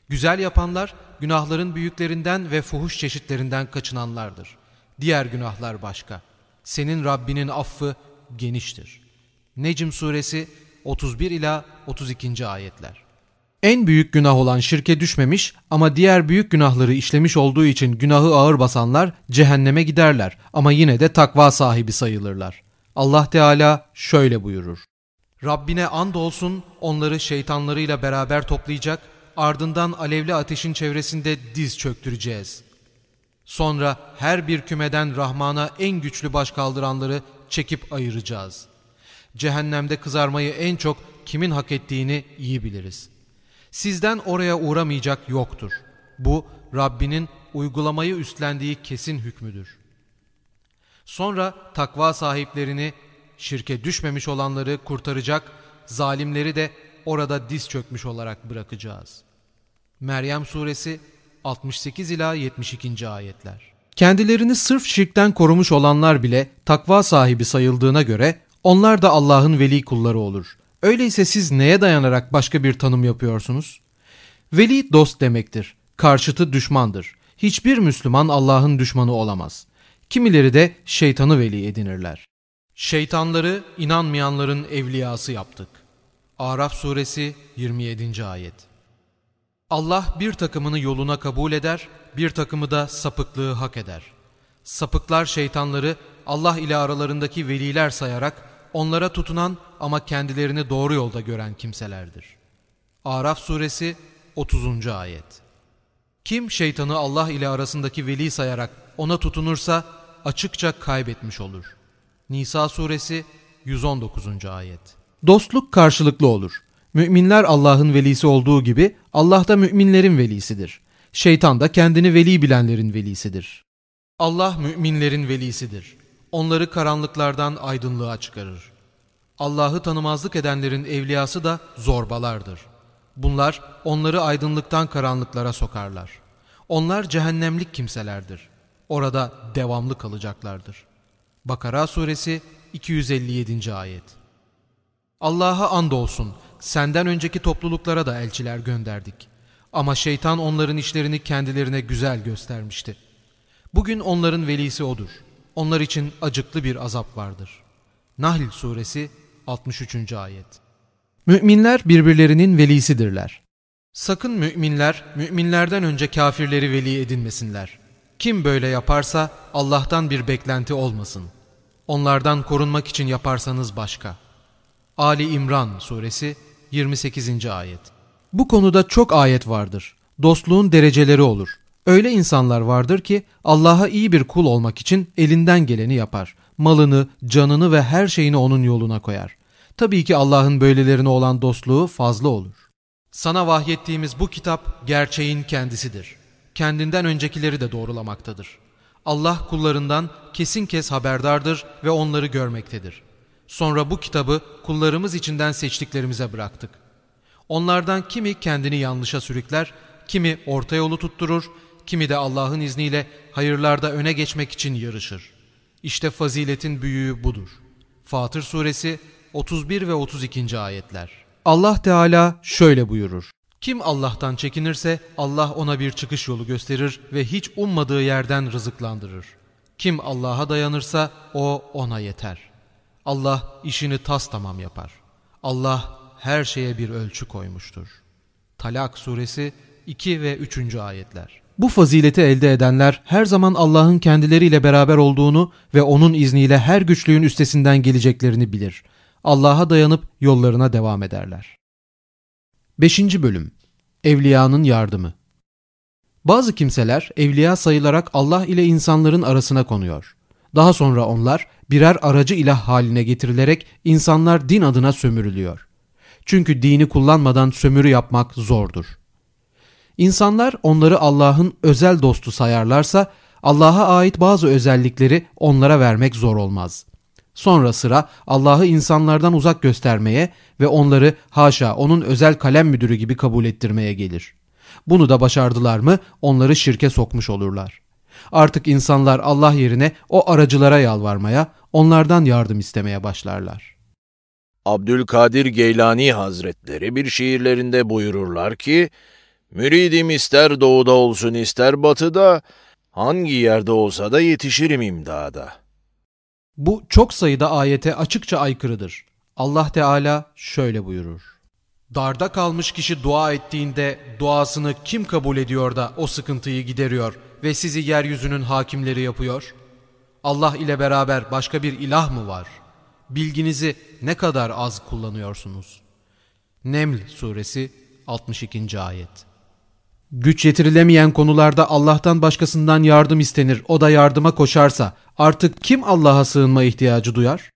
Güzel yapanlar günahların büyüklerinden ve fuhuş çeşitlerinden kaçınanlardır. Diğer günahlar başka. Senin Rabbinin affı geniştir. Necm suresi 31 ila 32. ayetler. En büyük günah olan şirke düşmemiş ama diğer büyük günahları işlemiş olduğu için günahı ağır basanlar cehenneme giderler ama yine de takva sahibi sayılırlar. Allah Teala şöyle buyurur. Rabbine and olsun onları şeytanlarıyla beraber toplayacak, ardından alevli ateşin çevresinde diz çöktüreceğiz. Sonra her bir kümeden Rahman'a en güçlü baş kaldıranları çekip ayıracağız. Cehennemde kızarmayı en çok kimin hak ettiğini iyi biliriz. Sizden oraya uğramayacak yoktur. Bu Rabbinin uygulamayı üstlendiği kesin hükmüdür. Sonra takva sahiplerini, şirke düşmemiş olanları kurtaracak, zalimleri de orada diz çökmüş olarak bırakacağız. Meryem suresi 68 ila 72. ayetler. Kendilerini sırf şirkten korumuş olanlar bile takva sahibi sayıldığına göre onlar da Allah'ın veli kulları olur. Öyleyse siz neye dayanarak başka bir tanım yapıyorsunuz? Veli dost demektir. Karşıtı düşmandır. Hiçbir Müslüman Allah'ın düşmanı olamaz. Kimileri de şeytanı veli edinirler. Şeytanları inanmayanların evliyası yaptık. Araf suresi 27. ayet. Allah bir takımını yoluna kabul eder, bir takımı da sapıklığı hak eder. Sapıklar şeytanları Allah ile aralarındaki veliler sayarak onlara tutunan ama kendilerini doğru yolda gören kimselerdir. Araf suresi 30. ayet. Kim şeytanı Allah ile arasındaki veli sayarak ona tutunursa açıkça kaybetmiş olur. Nisa suresi 119. ayet. Dostluk karşılıklı olur. Müminler Allah'ın velisi olduğu gibi Allah da müminlerin velisidir. Şeytan da kendini veli bilenlerin velisidir. Allah müminlerin velisidir. Onları karanlıklardan aydınlığa çıkarır. Allah'ı tanımazlık edenlerin evliyası da zorbalardır. Bunlar onları aydınlıktan karanlıklara sokarlar. Onlar cehennemlik kimselerdir. Orada devamlı kalacaklardır. Bakara suresi 257. ayet. Allah'a andolsun senden önceki topluluklara da elçiler gönderdik. Ama şeytan onların işlerini kendilerine güzel göstermişti. Bugün onların velisi odur. Onlar için acıklı bir azap vardır. Nahl suresi 63. ayet. Müminler birbirlerinin velisidirler. Sakın müminler, müminlerden önce kafirleri veli edinmesinler. Kim böyle yaparsa Allah'tan bir beklenti olmasın. Onlardan korunmak için yaparsanız başka. Ali İmran suresi 28. ayet. Bu konuda çok ayet vardır. Dostluğun dereceleri olur. Öyle insanlar vardır ki Allah'a iyi bir kul olmak için elinden geleni yapar. Malını, canını ve her şeyini onun yoluna koyar. Tabii ki Allah'ın böylelerine olan dostluğu fazla olur. Sana vahyettiğimiz bu kitap gerçeğin kendisidir. Kendinden öncekileri de doğrulamaktadır. Allah kullarından kesin kes haberdardır ve onları görmektedir. Sonra bu kitabı kullarımız içinden seçtiklerimize bıraktık. Onlardan kimi kendini yanlışa sürükler, kimi orta yolu tutturur, kimi de Allah'ın izniyle hayırlarda öne geçmek için yarışır. İşte faziletin büyüğü budur. Fatır suresi 31 ve 32. ayetler. Allah Teala şöyle buyurur. Kim Allah'tan çekinirse Allah ona bir çıkış yolu gösterir ve hiç ummadığı yerden rızıklandırır. Kim Allah'a dayanırsa o ona yeter. Allah işini tas tamam yapar. Allah her şeye bir ölçü koymuştur. Talak suresi 2 ve 3. ayetler. Bu fazileti elde edenler her zaman Allah'ın kendileriyle beraber olduğunu ve onun izniyle her güçlüğün üstesinden geleceklerini bilir. Allah'a dayanıp yollarına devam ederler. 5. Bölüm Evliyanın Yardımı Bazı kimseler evliya sayılarak Allah ile insanların arasına konuyor. Daha sonra onlar birer aracı ilah haline getirilerek insanlar din adına sömürülüyor. Çünkü dini kullanmadan sömürü yapmak zordur. İnsanlar onları Allah'ın özel dostu sayarlarsa Allah'a ait bazı özellikleri onlara vermek zor olmaz. Sonra sıra Allah'ı insanlardan uzak göstermeye ve onları haşa onun özel kalem müdürü gibi kabul ettirmeye gelir. Bunu da başardılar mı onları şirke sokmuş olurlar. Artık insanlar Allah yerine o aracılara yalvarmaya, onlardan yardım istemeye başlarlar. Abdülkadir Geylani Hazretleri bir şiirlerinde buyururlar ki, Müridim ister doğuda olsun ister batıda, hangi yerde olsa da yetişirim imdada. Bu çok sayıda ayete açıkça aykırıdır. Allah Teala şöyle buyurur. Darda kalmış kişi dua ettiğinde duasını kim kabul ediyor da o sıkıntıyı gideriyor ve sizi yeryüzünün hakimleri yapıyor? Allah ile beraber başka bir ilah mı var? Bilginizi ne kadar az kullanıyorsunuz? Neml suresi 62. ayet Güç yetirilemeyen konularda Allah'tan başkasından yardım istenir. O da yardıma koşarsa artık kim Allah'a sığınma ihtiyacı duyar?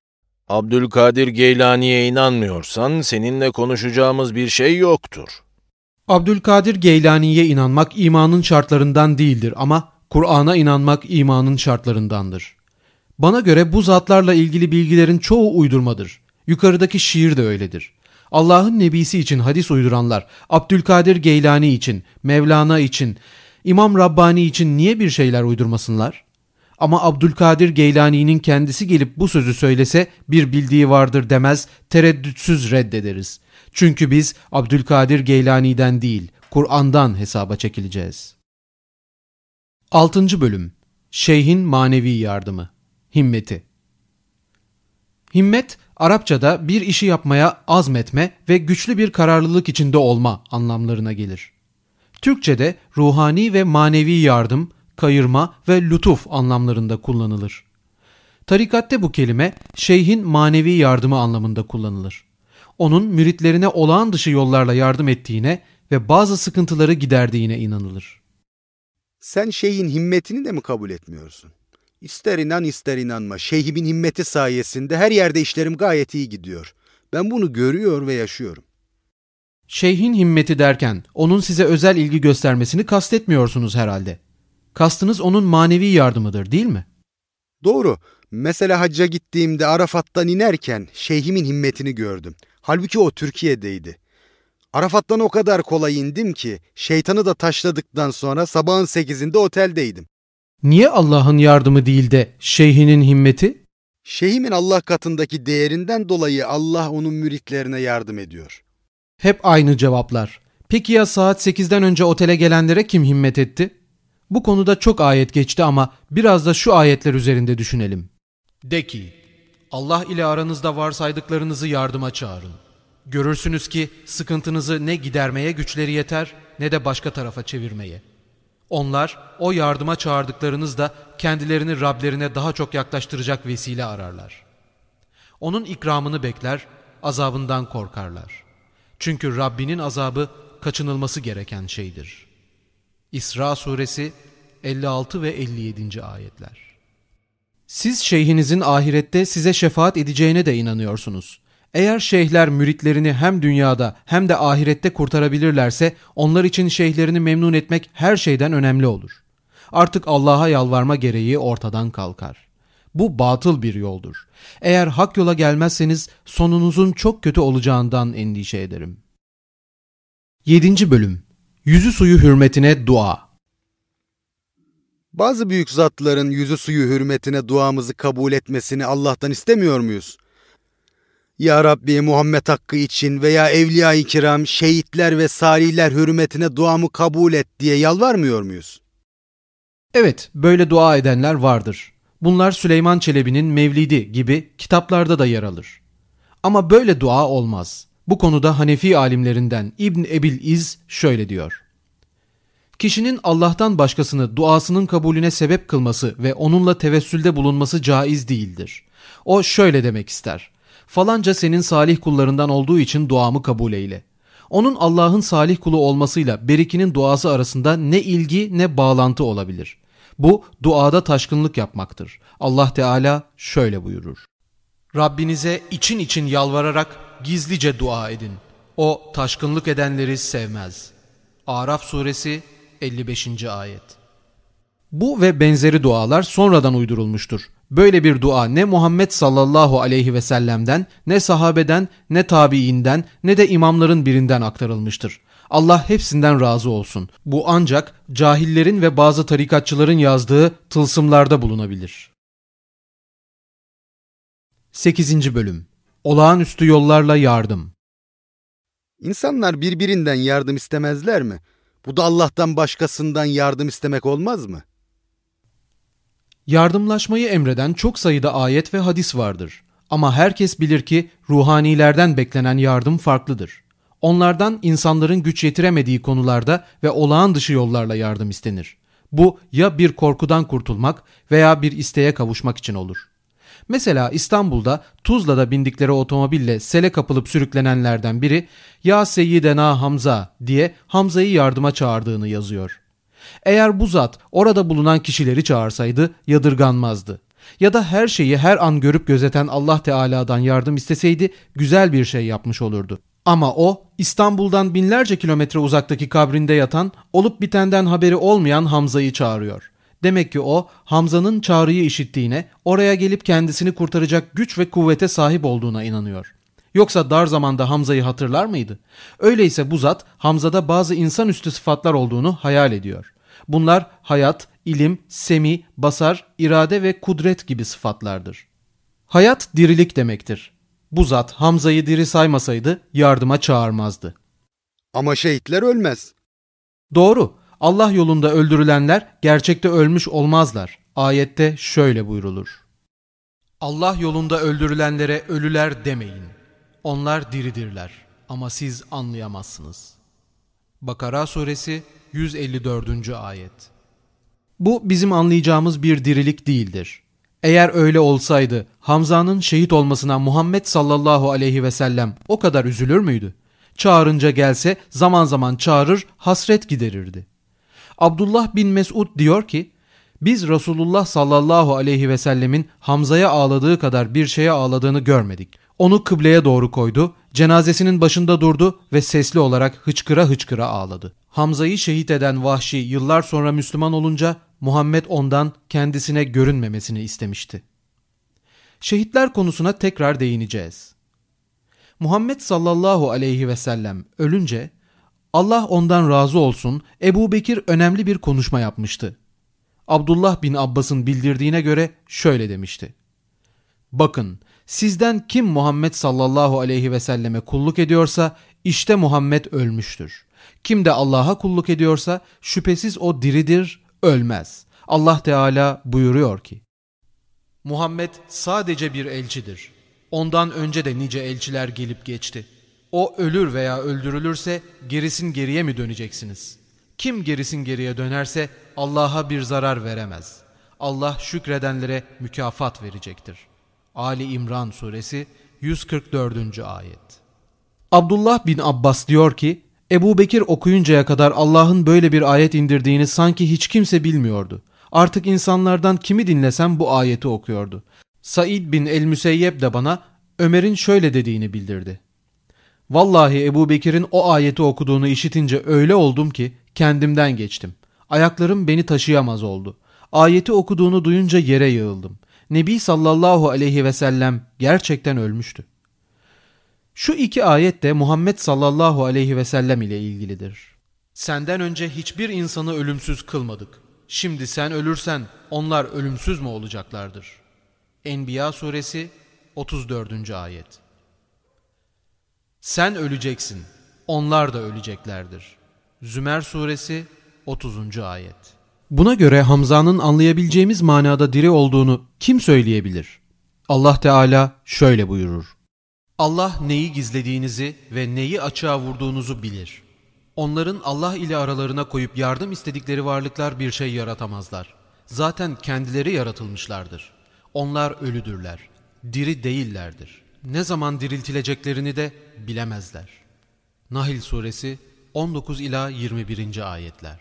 Abdülkadir Geylani'ye inanmıyorsan seninle konuşacağımız bir şey yoktur. Abdülkadir Geylani'ye inanmak imanın şartlarından değildir ama Kur'an'a inanmak imanın şartlarındandır. Bana göre bu zatlarla ilgili bilgilerin çoğu uydurmadır. Yukarıdaki şiir de öyledir. Allah'ın nebisi için hadis uyduranlar, Abdülkadir Geylani için, Mevlana için, İmam Rabbani için niye bir şeyler uydurmasınlar? Ama Abdülkadir Geylani'nin kendisi gelip bu sözü söylese bir bildiği vardır demez, tereddütsüz reddederiz. Çünkü biz Abdülkadir Geylani'den değil, Kur'an'dan hesaba çekileceğiz. 6. Bölüm Şeyhin Manevi Yardımı Himmeti Himmet, Arapçada bir işi yapmaya azmetme ve güçlü bir kararlılık içinde olma anlamlarına gelir. Türkçede ruhani ve manevi yardım, kayırma ve lütuf anlamlarında kullanılır. Tarikatte bu kelime şeyhin manevi yardımı anlamında kullanılır. Onun müritlerine olağan dışı yollarla yardım ettiğine ve bazı sıkıntıları giderdiğine inanılır. Sen şeyhin himmetini de mi kabul etmiyorsun? İster inan ister inanma. Şeyhimin himmeti sayesinde her yerde işlerim gayet iyi gidiyor. Ben bunu görüyor ve yaşıyorum. Şeyhin himmeti derken onun size özel ilgi göstermesini kastetmiyorsunuz herhalde. Kastınız onun manevi yardımıdır değil mi? Doğru. Mesela hacca gittiğimde Arafat'tan inerken şeyhimin himmetini gördüm. Halbuki o Türkiye'deydi. Arafat'tan o kadar kolay indim ki şeytanı da taşladıktan sonra sabahın sekizinde oteldeydim. Niye Allah'ın yardımı değil de şeyhinin himmeti? Şeyhimin Allah katındaki değerinden dolayı Allah onun müritlerine yardım ediyor. Hep aynı cevaplar. Peki ya saat 8'den önce otele gelenlere kim himmet etti? Bu konuda çok ayet geçti ama biraz da şu ayetler üzerinde düşünelim. De ki, Allah ile aranızda varsaydıklarınızı yardıma çağırın. Görürsünüz ki sıkıntınızı ne gidermeye güçleri yeter ne de başka tarafa çevirmeye. Onlar o yardıma çağırdıklarınızda kendilerini Rablerine daha çok yaklaştıracak vesile ararlar. Onun ikramını bekler, azabından korkarlar. Çünkü Rabbinin azabı kaçınılması gereken şeydir. İsra suresi 56 ve 57. ayetler. Siz şeyhinizin ahirette size şefaat edeceğine de inanıyorsunuz. Eğer şeyhler müritlerini hem dünyada hem de ahirette kurtarabilirlerse onlar için şeyhlerini memnun etmek her şeyden önemli olur. Artık Allah'a yalvarma gereği ortadan kalkar. Bu batıl bir yoldur. Eğer hak yola gelmezseniz sonunuzun çok kötü olacağından endişe ederim. 7. Bölüm Yüzü suyu hürmetine dua Bazı büyük zatların yüzü suyu hürmetine duamızı kabul etmesini Allah'tan istemiyor muyuz? Ya Rabbi Muhammed hakkı için veya evliya-i kiram, şehitler ve salihler hürmetine duamı kabul et diye yalvarmıyor muyuz? Evet, böyle dua edenler vardır. Bunlar Süleyman Çelebi'nin Mevlidi gibi kitaplarda da yer alır. Ama böyle dua olmaz. Bu konuda Hanefi alimlerinden İbn Ebil İz şöyle diyor. Kişinin Allah'tan başkasını duasının kabulüne sebep kılması ve onunla tevessülde bulunması caiz değildir. O şöyle demek ister. Falanca senin salih kullarından olduğu için duamı kabul eyle. Onun Allah'ın salih kulu olmasıyla Beriki'nin duası arasında ne ilgi ne bağlantı olabilir. Bu duada taşkınlık yapmaktır. Allah Teala şöyle buyurur. Rabbinize için için yalvararak gizlice dua edin. O taşkınlık edenleri sevmez. Araf suresi 55. ayet. Bu ve benzeri dualar sonradan uydurulmuştur. Böyle bir dua ne Muhammed sallallahu aleyhi ve sellem'den, ne sahabeden, ne tabiinden, ne de imamların birinden aktarılmıştır. Allah hepsinden razı olsun. Bu ancak cahillerin ve bazı tarikatçıların yazdığı tılsımlarda bulunabilir. 8. Bölüm Olağanüstü yollarla yardım İnsanlar birbirinden yardım istemezler mi? Bu da Allah'tan başkasından yardım istemek olmaz mı? Yardımlaşmayı emreden çok sayıda ayet ve hadis vardır. Ama herkes bilir ki ruhanilerden beklenen yardım farklıdır. Onlardan insanların güç yetiremediği konularda ve olağan dışı yollarla yardım istenir. Bu ya bir korkudan kurtulmak veya bir isteğe kavuşmak için olur. Mesela İstanbul'da Tuzla'da bindikleri otomobille sele kapılıp sürüklenenlerden biri ''Ya Seyyidena Hamza'' diye Hamza'yı yardıma çağırdığını yazıyor. Eğer bu zat orada bulunan kişileri çağırsaydı yadırganmazdı. Ya da her şeyi her an görüp gözeten Allah Teala'dan yardım isteseydi güzel bir şey yapmış olurdu. Ama o İstanbul'dan binlerce kilometre uzaktaki kabrinde yatan, olup bitenden haberi olmayan Hamza'yı çağırıyor. Demek ki o Hamza'nın çağrıyı işittiğine, oraya gelip kendisini kurtaracak güç ve kuvvete sahip olduğuna inanıyor. Yoksa dar zamanda Hamza'yı hatırlar mıydı? Öyleyse bu zat Hamza'da bazı insanüstü sıfatlar olduğunu hayal ediyor. Bunlar hayat, ilim, semi, basar, irade ve kudret gibi sıfatlardır. Hayat dirilik demektir. Bu zat Hamza'yı diri saymasaydı yardıma çağırmazdı. Ama şehitler ölmez. Doğru. Allah yolunda öldürülenler gerçekte ölmüş olmazlar. Ayette şöyle buyrulur. Allah yolunda öldürülenlere ölüler demeyin. Onlar diridirler ama siz anlayamazsınız. Bakara suresi 154. ayet. Bu bizim anlayacağımız bir dirilik değildir. Eğer öyle olsaydı Hamza'nın şehit olmasına Muhammed sallallahu aleyhi ve sellem o kadar üzülür müydü? Çağırınca gelse zaman zaman çağırır hasret giderirdi. Abdullah bin Mesud diyor ki biz Resulullah sallallahu aleyhi ve sellemin Hamza'ya ağladığı kadar bir şeye ağladığını görmedik. Onu kıbleye doğru koydu, cenazesinin başında durdu ve sesli olarak hıçkıra hıçkıra ağladı. Hamza'yı şehit eden Vahşi yıllar sonra Müslüman olunca Muhammed ondan kendisine görünmemesini istemişti. Şehitler konusuna tekrar değineceğiz. Muhammed sallallahu aleyhi ve sellem ölünce Allah ondan razı olsun Ebu Bekir önemli bir konuşma yapmıştı. Abdullah bin Abbas'ın bildirdiğine göre şöyle demişti. Bakın sizden kim Muhammed sallallahu aleyhi ve selleme kulluk ediyorsa işte Muhammed ölmüştür. Kim de Allah'a kulluk ediyorsa şüphesiz o diridir, ölmez. Allah Teala buyuruyor ki, Muhammed sadece bir elçidir. Ondan önce de nice elçiler gelip geçti. O ölür veya öldürülürse gerisin geriye mi döneceksiniz? Kim gerisin geriye dönerse Allah'a bir zarar veremez. Allah şükredenlere mükafat verecektir. Ali İmran suresi 144. ayet. Abdullah bin Abbas diyor ki, Ebu Bekir okuyuncaya kadar Allah'ın böyle bir ayet indirdiğini sanki hiç kimse bilmiyordu. Artık insanlardan kimi dinlesem bu ayeti okuyordu. Said bin el-Müseyyep de bana Ömer'in şöyle dediğini bildirdi. Vallahi Ebu Bekir'in o ayeti okuduğunu işitince öyle oldum ki kendimden geçtim. Ayaklarım beni taşıyamaz oldu. Ayeti okuduğunu duyunca yere yığıldım. Nebi sallallahu aleyhi ve sellem gerçekten ölmüştü. Şu iki ayet de Muhammed sallallahu aleyhi ve sellem ile ilgilidir. Senden önce hiçbir insanı ölümsüz kılmadık. Şimdi sen ölürsen onlar ölümsüz mü olacaklardır? Enbiya suresi 34. ayet. Sen öleceksin, onlar da öleceklerdir. Zümer suresi 30. ayet. Buna göre Hamza'nın anlayabileceğimiz manada diri olduğunu kim söyleyebilir? Allah Teala şöyle buyurur. Allah neyi gizlediğinizi ve neyi açığa vurduğunuzu bilir. Onların Allah ile aralarına koyup yardım istedikleri varlıklar bir şey yaratamazlar. Zaten kendileri yaratılmışlardır. Onlar ölüdürler. Diri değillerdir. Ne zaman diriltileceklerini de bilemezler. Nahil suresi 19 ila 21. ayetler.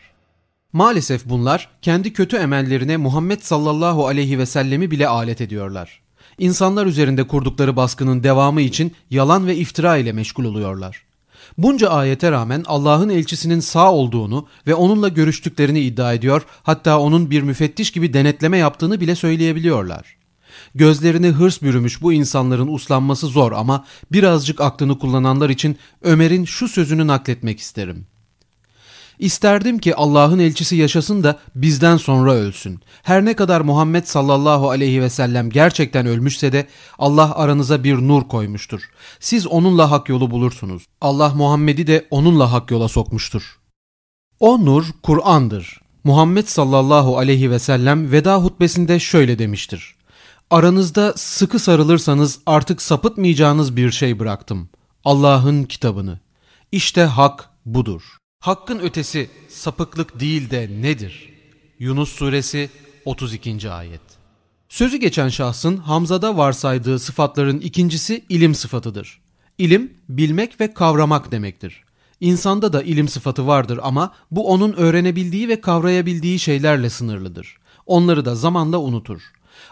Maalesef bunlar kendi kötü emellerine Muhammed sallallahu aleyhi ve sellemi bile alet ediyorlar. İnsanlar üzerinde kurdukları baskının devamı için yalan ve iftira ile meşgul oluyorlar. Bunca ayete rağmen Allah'ın elçisinin sağ olduğunu ve onunla görüştüklerini iddia ediyor, hatta onun bir müfettiş gibi denetleme yaptığını bile söyleyebiliyorlar. Gözlerini hırs bürümüş bu insanların uslanması zor ama birazcık aklını kullananlar için Ömer'in şu sözünü nakletmek isterim. İsterdim ki Allah'ın elçisi yaşasın da bizden sonra ölsün. Her ne kadar Muhammed sallallahu aleyhi ve sellem gerçekten ölmüşse de Allah aranıza bir nur koymuştur. Siz onunla hak yolu bulursunuz. Allah Muhammed'i de onunla hak yola sokmuştur. O nur Kur'an'dır. Muhammed sallallahu aleyhi ve sellem veda hutbesinde şöyle demiştir. Aranızda sıkı sarılırsanız artık sapıtmayacağınız bir şey bıraktım. Allah'ın kitabını. İşte hak budur. Hakkın ötesi sapıklık değil de nedir? Yunus suresi 32. ayet. Sözü geçen şahsın Hamza'da varsaydığı sıfatların ikincisi ilim sıfatıdır. İlim, bilmek ve kavramak demektir. İnsanda da ilim sıfatı vardır ama bu onun öğrenebildiği ve kavrayabildiği şeylerle sınırlıdır. Onları da zamanla unutur.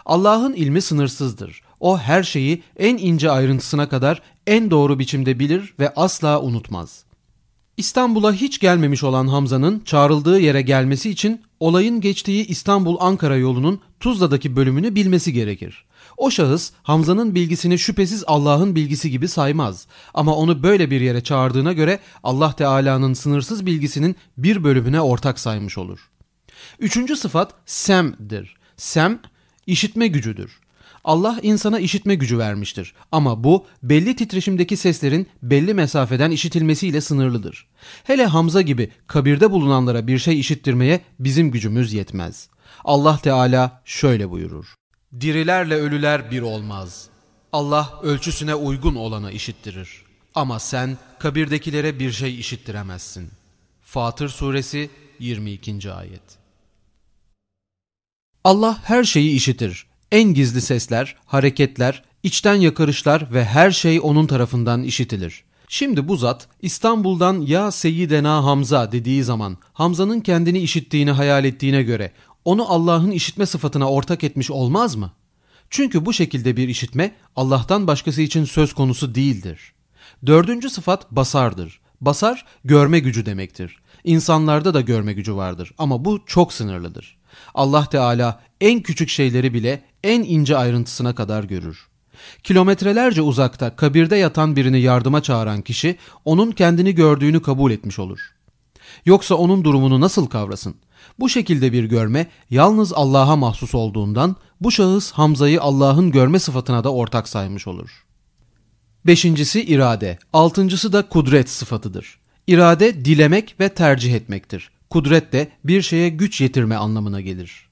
Allah'ın ilmi sınırsızdır. O her şeyi en ince ayrıntısına kadar en doğru biçimde bilir ve asla unutmaz. İstanbul'a hiç gelmemiş olan Hamza'nın çağrıldığı yere gelmesi için olayın geçtiği İstanbul-Ankara yolunun Tuzla'daki bölümünü bilmesi gerekir. O şahıs Hamza'nın bilgisini şüphesiz Allah'ın bilgisi gibi saymaz. Ama onu böyle bir yere çağırdığına göre Allah Teala'nın sınırsız bilgisinin bir bölümüne ortak saymış olur. Üçüncü sıfat sem'dir. Sem, işitme gücüdür. Allah insana işitme gücü vermiştir ama bu belli titreşimdeki seslerin belli mesafeden işitilmesiyle sınırlıdır. Hele Hamza gibi kabirde bulunanlara bir şey işittirmeye bizim gücümüz yetmez. Allah Teala şöyle buyurur. Dirilerle ölüler bir olmaz. Allah ölçüsüne uygun olanı işittirir. Ama sen kabirdekilere bir şey işittiremezsin. Fatır Suresi 22. Ayet Allah her şeyi işitir. En gizli sesler, hareketler, içten yakarışlar ve her şey onun tarafından işitilir. Şimdi bu zat İstanbul'dan ya Seyyidena Hamza dediği zaman Hamza'nın kendini işittiğini hayal ettiğine göre onu Allah'ın işitme sıfatına ortak etmiş olmaz mı? Çünkü bu şekilde bir işitme Allah'tan başkası için söz konusu değildir. Dördüncü sıfat basardır. Basar görme gücü demektir. İnsanlarda da görme gücü vardır ama bu çok sınırlıdır. Allah Teala en küçük şeyleri bile en ince ayrıntısına kadar görür. Kilometrelerce uzakta kabirde yatan birini yardıma çağıran kişi onun kendini gördüğünü kabul etmiş olur. Yoksa onun durumunu nasıl kavrasın? Bu şekilde bir görme yalnız Allah'a mahsus olduğundan bu şahıs Hamza'yı Allah'ın görme sıfatına da ortak saymış olur. Beşincisi irade, altıncısı da kudret sıfatıdır. İrade dilemek ve tercih etmektir. Kudret de bir şeye güç yetirme anlamına gelir.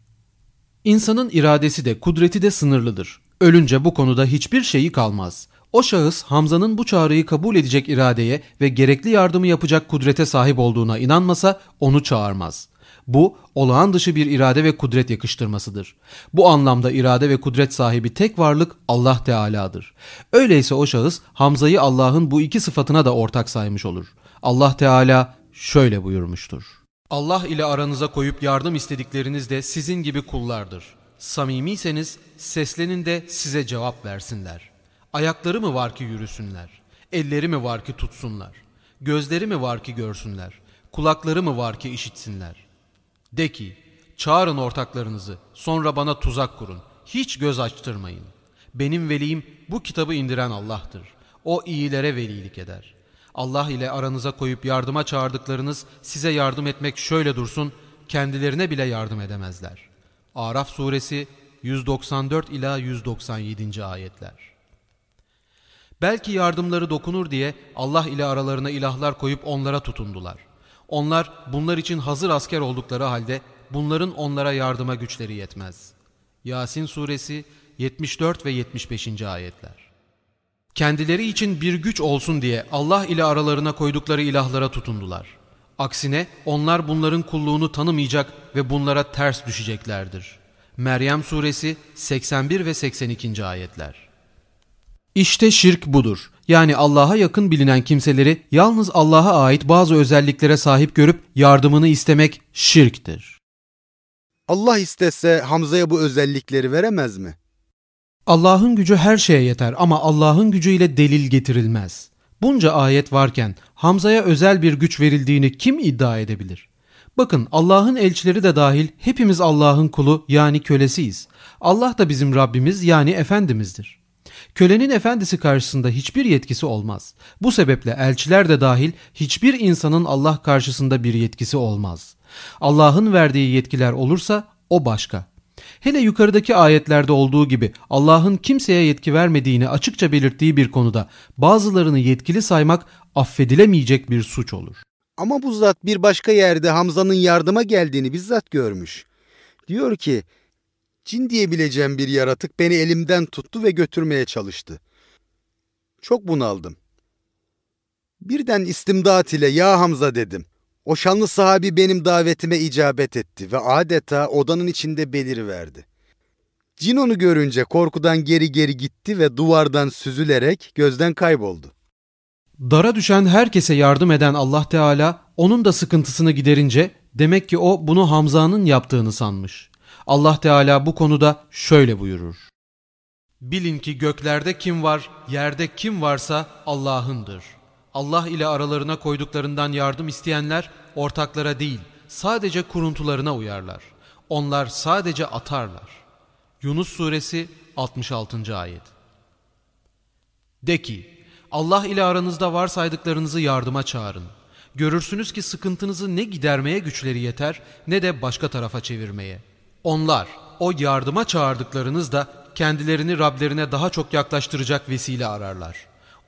İnsanın iradesi de kudreti de sınırlıdır. Ölünce bu konuda hiçbir şeyi kalmaz. O şahıs Hamza'nın bu çağrıyı kabul edecek iradeye ve gerekli yardımı yapacak kudrete sahip olduğuna inanmasa onu çağırmaz. Bu olağan dışı bir irade ve kudret yakıştırmasıdır. Bu anlamda irade ve kudret sahibi tek varlık Allah Teala'dır. Öyleyse o şahıs Hamza'yı Allah'ın bu iki sıfatına da ortak saymış olur. Allah Teala şöyle buyurmuştur. Allah ile aranıza koyup yardım istedikleriniz de sizin gibi kullardır. Samimiyseniz seslenin de size cevap versinler. Ayakları mı var ki yürüsünler? Elleri mi var ki tutsunlar? Gözleri mi var ki görsünler? Kulakları mı var ki işitsinler? De ki, çağırın ortaklarınızı, sonra bana tuzak kurun. Hiç göz açtırmayın. Benim velim bu kitabı indiren Allah'tır. O iyilere velilik eder. Allah ile aranıza koyup yardıma çağırdıklarınız size yardım etmek şöyle dursun, kendilerine bile yardım edemezler. Araf suresi 194 ila 197. ayetler. Belki yardımları dokunur diye Allah ile aralarına ilahlar koyup onlara tutundular. Onlar bunlar için hazır asker oldukları halde bunların onlara yardıma güçleri yetmez. Yasin suresi 74 ve 75. ayetler. Kendileri için bir güç olsun diye Allah ile aralarına koydukları ilahlara tutundular. Aksine onlar bunların kulluğunu tanımayacak ve bunlara ters düşeceklerdir. Meryem suresi 81 ve 82. ayetler. İşte şirk budur. Yani Allah'a yakın bilinen kimseleri yalnız Allah'a ait bazı özelliklere sahip görüp yardımını istemek şirktir. Allah istese Hamza'ya bu özellikleri veremez mi? Allah'ın gücü her şeye yeter ama Allah'ın gücüyle delil getirilmez. Bunca ayet varken Hamza'ya özel bir güç verildiğini kim iddia edebilir? Bakın Allah'ın elçileri de dahil hepimiz Allah'ın kulu yani kölesiyiz. Allah da bizim Rabbimiz yani Efendimizdir. Kölenin efendisi karşısında hiçbir yetkisi olmaz. Bu sebeple elçiler de dahil hiçbir insanın Allah karşısında bir yetkisi olmaz. Allah'ın verdiği yetkiler olursa o başka. Hele yukarıdaki ayetlerde olduğu gibi Allah'ın kimseye yetki vermediğini açıkça belirttiği bir konuda bazılarını yetkili saymak affedilemeyecek bir suç olur. Ama bu zat bir başka yerde Hamza'nın yardıma geldiğini bizzat görmüş. Diyor ki, cin diyebileceğim bir yaratık beni elimden tuttu ve götürmeye çalıştı. Çok bunaldım. Birden istimdat ile ya Hamza dedim. O şanlı sahabi benim davetime icabet etti ve adeta odanın içinde beliriverdi. Cin onu görünce korkudan geri geri gitti ve duvardan süzülerek gözden kayboldu. Dara düşen herkese yardım eden Allah Teala onun da sıkıntısını giderince demek ki o bunu Hamza'nın yaptığını sanmış. Allah Teala bu konuda şöyle buyurur. Bilin ki göklerde kim var, yerde kim varsa Allah'ındır. Allah ile aralarına koyduklarından yardım isteyenler ortaklara değil, sadece kuruntularına uyarlar. Onlar sadece atarlar. Yunus suresi 66. ayet. De ki, Allah ile aranızda varsaydıklarınızı yardıma çağırın. Görürsünüz ki sıkıntınızı ne gidermeye güçleri yeter ne de başka tarafa çevirmeye. Onlar, o yardıma çağırdıklarınız da kendilerini Rablerine daha çok yaklaştıracak vesile ararlar.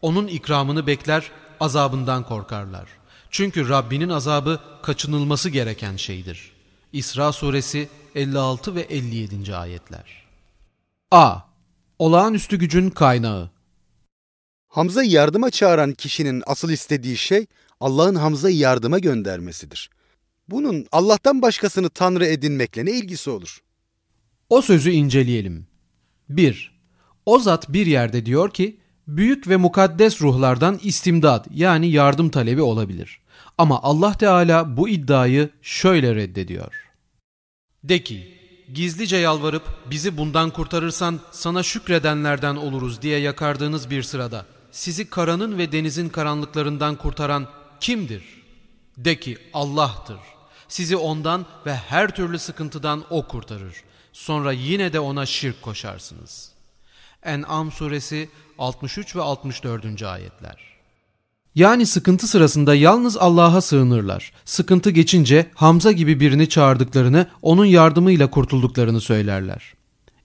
Onun ikramını bekler, azabından korkarlar. Çünkü Rabbinin azabı kaçınılması gereken şeydir. İsra suresi 56 ve 57. ayetler. A. Olağanüstü gücün kaynağı Hamza'yı yardıma çağıran kişinin asıl istediği şey Allah'ın Hamza'yı yardıma göndermesidir. Bunun Allah'tan başkasını tanrı edinmekle ne ilgisi olur? O sözü inceleyelim. 1. O zat bir yerde diyor ki, büyük ve mukaddes ruhlardan istimdad yani yardım talebi olabilir. Ama Allah Teala bu iddiayı şöyle reddediyor. De ki, gizlice yalvarıp bizi bundan kurtarırsan sana şükredenlerden oluruz diye yakardığınız bir sırada sizi karanın ve denizin karanlıklarından kurtaran kimdir? De ki Allah'tır. Sizi ondan ve her türlü sıkıntıdan O kurtarır. Sonra yine de ona şirk koşarsınız. En'am suresi 63 ve 64. ayetler. Yani sıkıntı sırasında yalnız Allah'a sığınırlar. Sıkıntı geçince Hamza gibi birini çağırdıklarını, onun yardımıyla kurtulduklarını söylerler.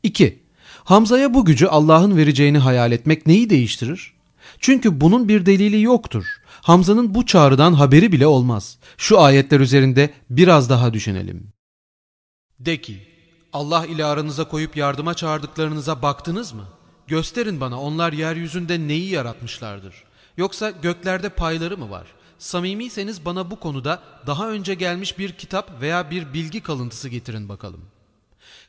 2. Hamza'ya bu gücü Allah'ın vereceğini hayal etmek neyi değiştirir? Çünkü bunun bir delili yoktur. Hamza'nın bu çağrıdan haberi bile olmaz. Şu ayetler üzerinde biraz daha düşünelim. De ki, Allah ile aranıza koyup yardıma çağırdıklarınıza baktınız mı? Gösterin bana onlar yeryüzünde neyi yaratmışlardır? Yoksa göklerde payları mı var? Samimiyseniz bana bu konuda daha önce gelmiş bir kitap veya bir bilgi kalıntısı getirin bakalım.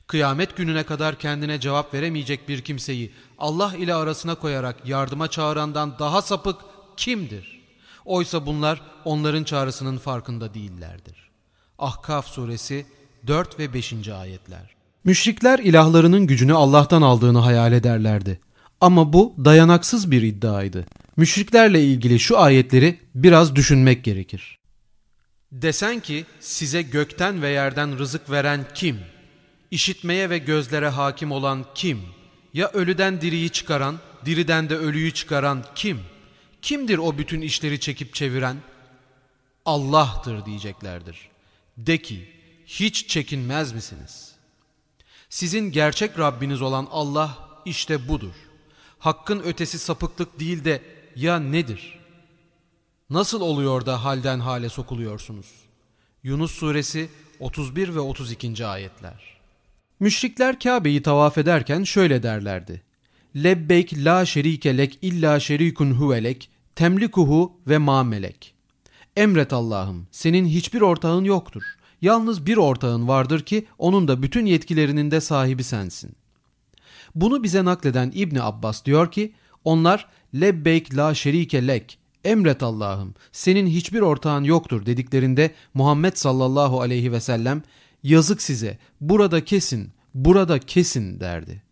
Kıyamet gününe kadar kendine cevap veremeyecek bir kimseyi Allah ile arasına koyarak yardıma çağırandan daha sapık kimdir? Oysa bunlar onların çağrısının farkında değillerdir. Ahkaf suresi 4 ve 5. ayetler. Müşrikler ilahlarının gücünü Allah'tan aldığını hayal ederlerdi. Ama bu dayanaksız bir iddiaydı. Müşriklerle ilgili şu ayetleri biraz düşünmek gerekir. Desen ki size gökten ve yerden rızık veren kim? İşitmeye ve gözlere hakim olan kim? Ya ölüden diriyi çıkaran, diriden de ölüyü çıkaran kim? Kimdir o bütün işleri çekip çeviren? Allah'tır diyeceklerdir. De ki, hiç çekinmez misiniz? Sizin gerçek Rabbiniz olan Allah işte budur. Hakkın ötesi sapıklık değil de ya nedir? Nasıl oluyor da halden hale sokuluyorsunuz? Yunus suresi 31 ve 32. ayetler. Müşrikler Kabe'yi tavaf ederken şöyle derlerdi. Lebbeyk la şerike lek illa şerikun huvelek temlikuhu ve ma melek. Emret Allah'ım senin hiçbir ortağın yoktur. Yalnız bir ortağın vardır ki onun da bütün yetkilerinin de sahibi sensin. Bunu bize nakleden İbni Abbas diyor ki onlar lebbeyk la şerike lek emret Allah'ım senin hiçbir ortağın yoktur dediklerinde Muhammed sallallahu aleyhi ve sellem yazık size burada kesin burada kesin derdi.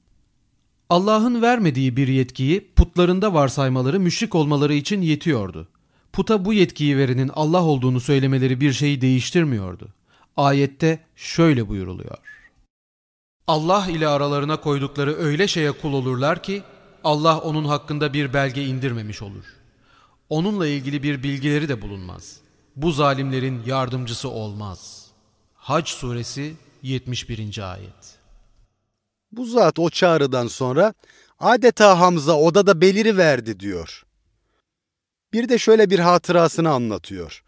Allah'ın vermediği bir yetkiyi putlarında varsaymaları müşrik olmaları için yetiyordu. Puta bu yetkiyi verenin Allah olduğunu söylemeleri bir şeyi değiştirmiyordu. Ayette şöyle buyuruluyor. Allah ile aralarına koydukları öyle şeye kul olurlar ki Allah onun hakkında bir belge indirmemiş olur. Onunla ilgili bir bilgileri de bulunmaz. Bu zalimlerin yardımcısı olmaz. Hac suresi 71. ayet. Bu zat o çağrıdan sonra adeta Hamza odada beliri verdi diyor. Bir de şöyle bir hatırasını anlatıyor.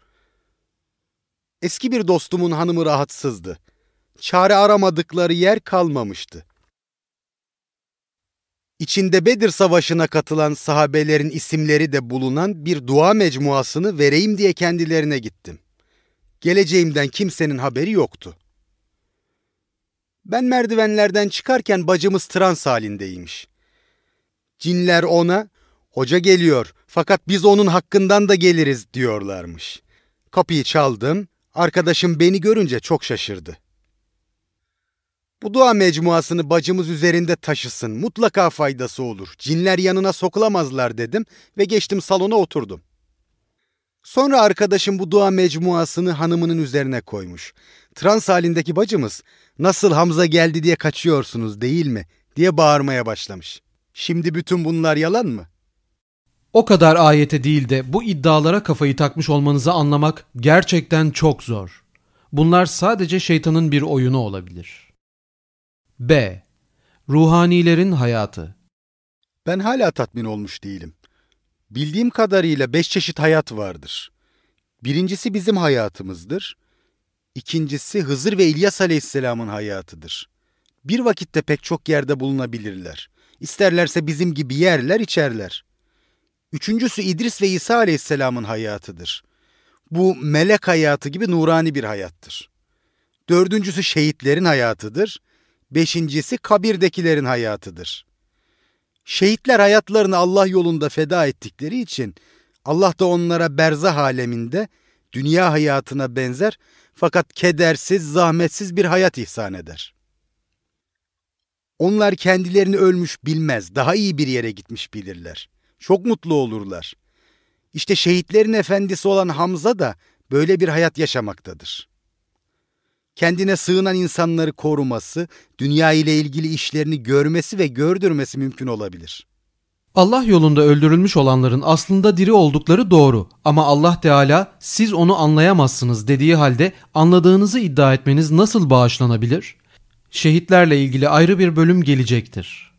Eski bir dostumun hanımı rahatsızdı. Çare aramadıkları yer kalmamıştı. İçinde Bedir Savaşı'na katılan sahabelerin isimleri de bulunan bir dua mecmuasını vereyim diye kendilerine gittim. Geleceğimden kimsenin haberi yoktu. Ben merdivenlerden çıkarken bacımız trans halindeymiş. Cinler ona, hoca geliyor fakat biz onun hakkından da geliriz diyorlarmış. Kapıyı çaldım, arkadaşım beni görünce çok şaşırdı. Bu dua mecmuasını bacımız üzerinde taşısın, mutlaka faydası olur. Cinler yanına sokulamazlar dedim ve geçtim salona oturdum. Sonra arkadaşım bu dua mecmuasını hanımının üzerine koymuş. Trans halindeki bacımız, nasıl Hamza geldi diye kaçıyorsunuz değil mi? diye bağırmaya başlamış. Şimdi bütün bunlar yalan mı? O kadar ayete değil de bu iddialara kafayı takmış olmanızı anlamak gerçekten çok zor. Bunlar sadece şeytanın bir oyunu olabilir. B. Ruhanilerin hayatı Ben hala tatmin olmuş değilim. Bildiğim kadarıyla beş çeşit hayat vardır. Birincisi bizim hayatımızdır. İkincisi Hızır ve İlyas Aleyhisselam'ın hayatıdır. Bir vakitte pek çok yerde bulunabilirler. İsterlerse bizim gibi yerler, içerler. Üçüncüsü İdris ve İsa Aleyhisselam'ın hayatıdır. Bu melek hayatı gibi nurani bir hayattır. Dördüncüsü şehitlerin hayatıdır. Beşincisi kabirdekilerin hayatıdır. Şehitler hayatlarını Allah yolunda feda ettikleri için Allah da onlara berzah aleminde dünya hayatına benzer fakat kedersiz, zahmetsiz bir hayat ihsan eder. Onlar kendilerini ölmüş bilmez, daha iyi bir yere gitmiş bilirler. Çok mutlu olurlar. İşte şehitlerin efendisi olan Hamza da böyle bir hayat yaşamaktadır. Kendine sığınan insanları koruması, dünya ile ilgili işlerini görmesi ve gördürmesi mümkün olabilir. Allah yolunda öldürülmüş olanların aslında diri oldukları doğru ama Allah Teala siz onu anlayamazsınız dediği halde anladığınızı iddia etmeniz nasıl bağışlanabilir? Şehitlerle ilgili ayrı bir bölüm gelecektir.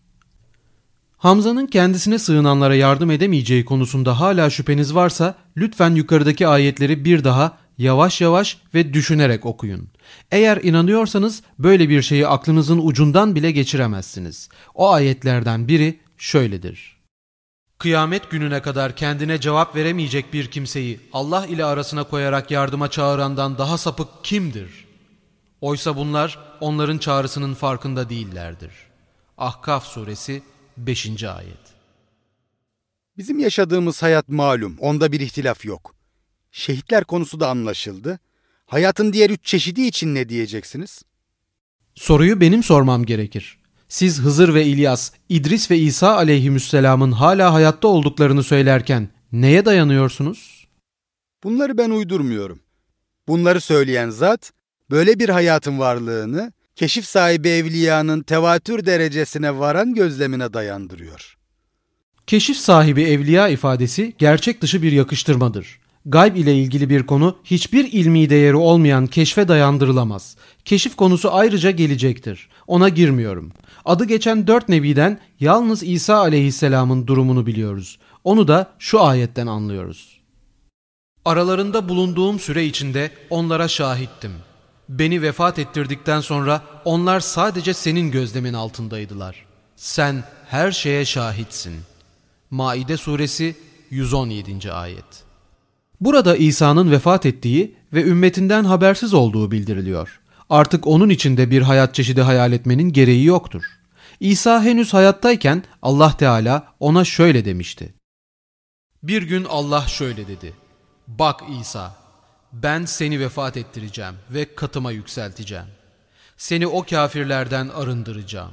Hamza'nın kendisine sığınanlara yardım edemeyeceği konusunda hala şüpheniz varsa lütfen yukarıdaki ayetleri bir daha yavaş yavaş ve düşünerek okuyun. Eğer inanıyorsanız böyle bir şeyi aklınızın ucundan bile geçiremezsiniz. O ayetlerden biri şöyledir. Kıyamet gününe kadar kendine cevap veremeyecek bir kimseyi Allah ile arasına koyarak yardıma çağırandan daha sapık kimdir? Oysa bunlar onların çağrısının farkında değillerdir. Ahkaf suresi 5. ayet. Bizim yaşadığımız hayat malum, onda bir ihtilaf yok. Şehitler konusu da anlaşıldı. Hayatın diğer üç çeşidi için ne diyeceksiniz? Soruyu benim sormam gerekir. Siz Hızır ve İlyas, İdris ve İsa aleyhisselamın hala hayatta olduklarını söylerken neye dayanıyorsunuz? Bunları ben uydurmuyorum. Bunları söyleyen zat, böyle bir hayatın varlığını, keşif sahibi evliyanın tevatür derecesine varan gözlemine dayandırıyor. Keşif sahibi evliya ifadesi gerçek dışı bir yakıştırmadır. Gayb ile ilgili bir konu hiçbir ilmi değeri olmayan keşfe dayandırılamaz. Keşif konusu ayrıca gelecektir. Ona girmiyorum. Adı geçen dört nebiden yalnız İsa aleyhisselamın durumunu biliyoruz. Onu da şu ayetten anlıyoruz. Aralarında bulunduğum süre içinde onlara şahittim. Beni vefat ettirdikten sonra onlar sadece senin gözlemin altındaydılar. Sen her şeye şahitsin. Maide suresi 117. ayet. Burada İsa'nın vefat ettiği ve ümmetinden habersiz olduğu bildiriliyor. Artık onun içinde bir hayat çeşidi hayal etmenin gereği yoktur. İsa henüz hayattayken Allah Teala ona şöyle demişti. Bir gün Allah şöyle dedi. Bak İsa, ben seni vefat ettireceğim ve katıma yükselteceğim. Seni o kafirlerden arındıracağım.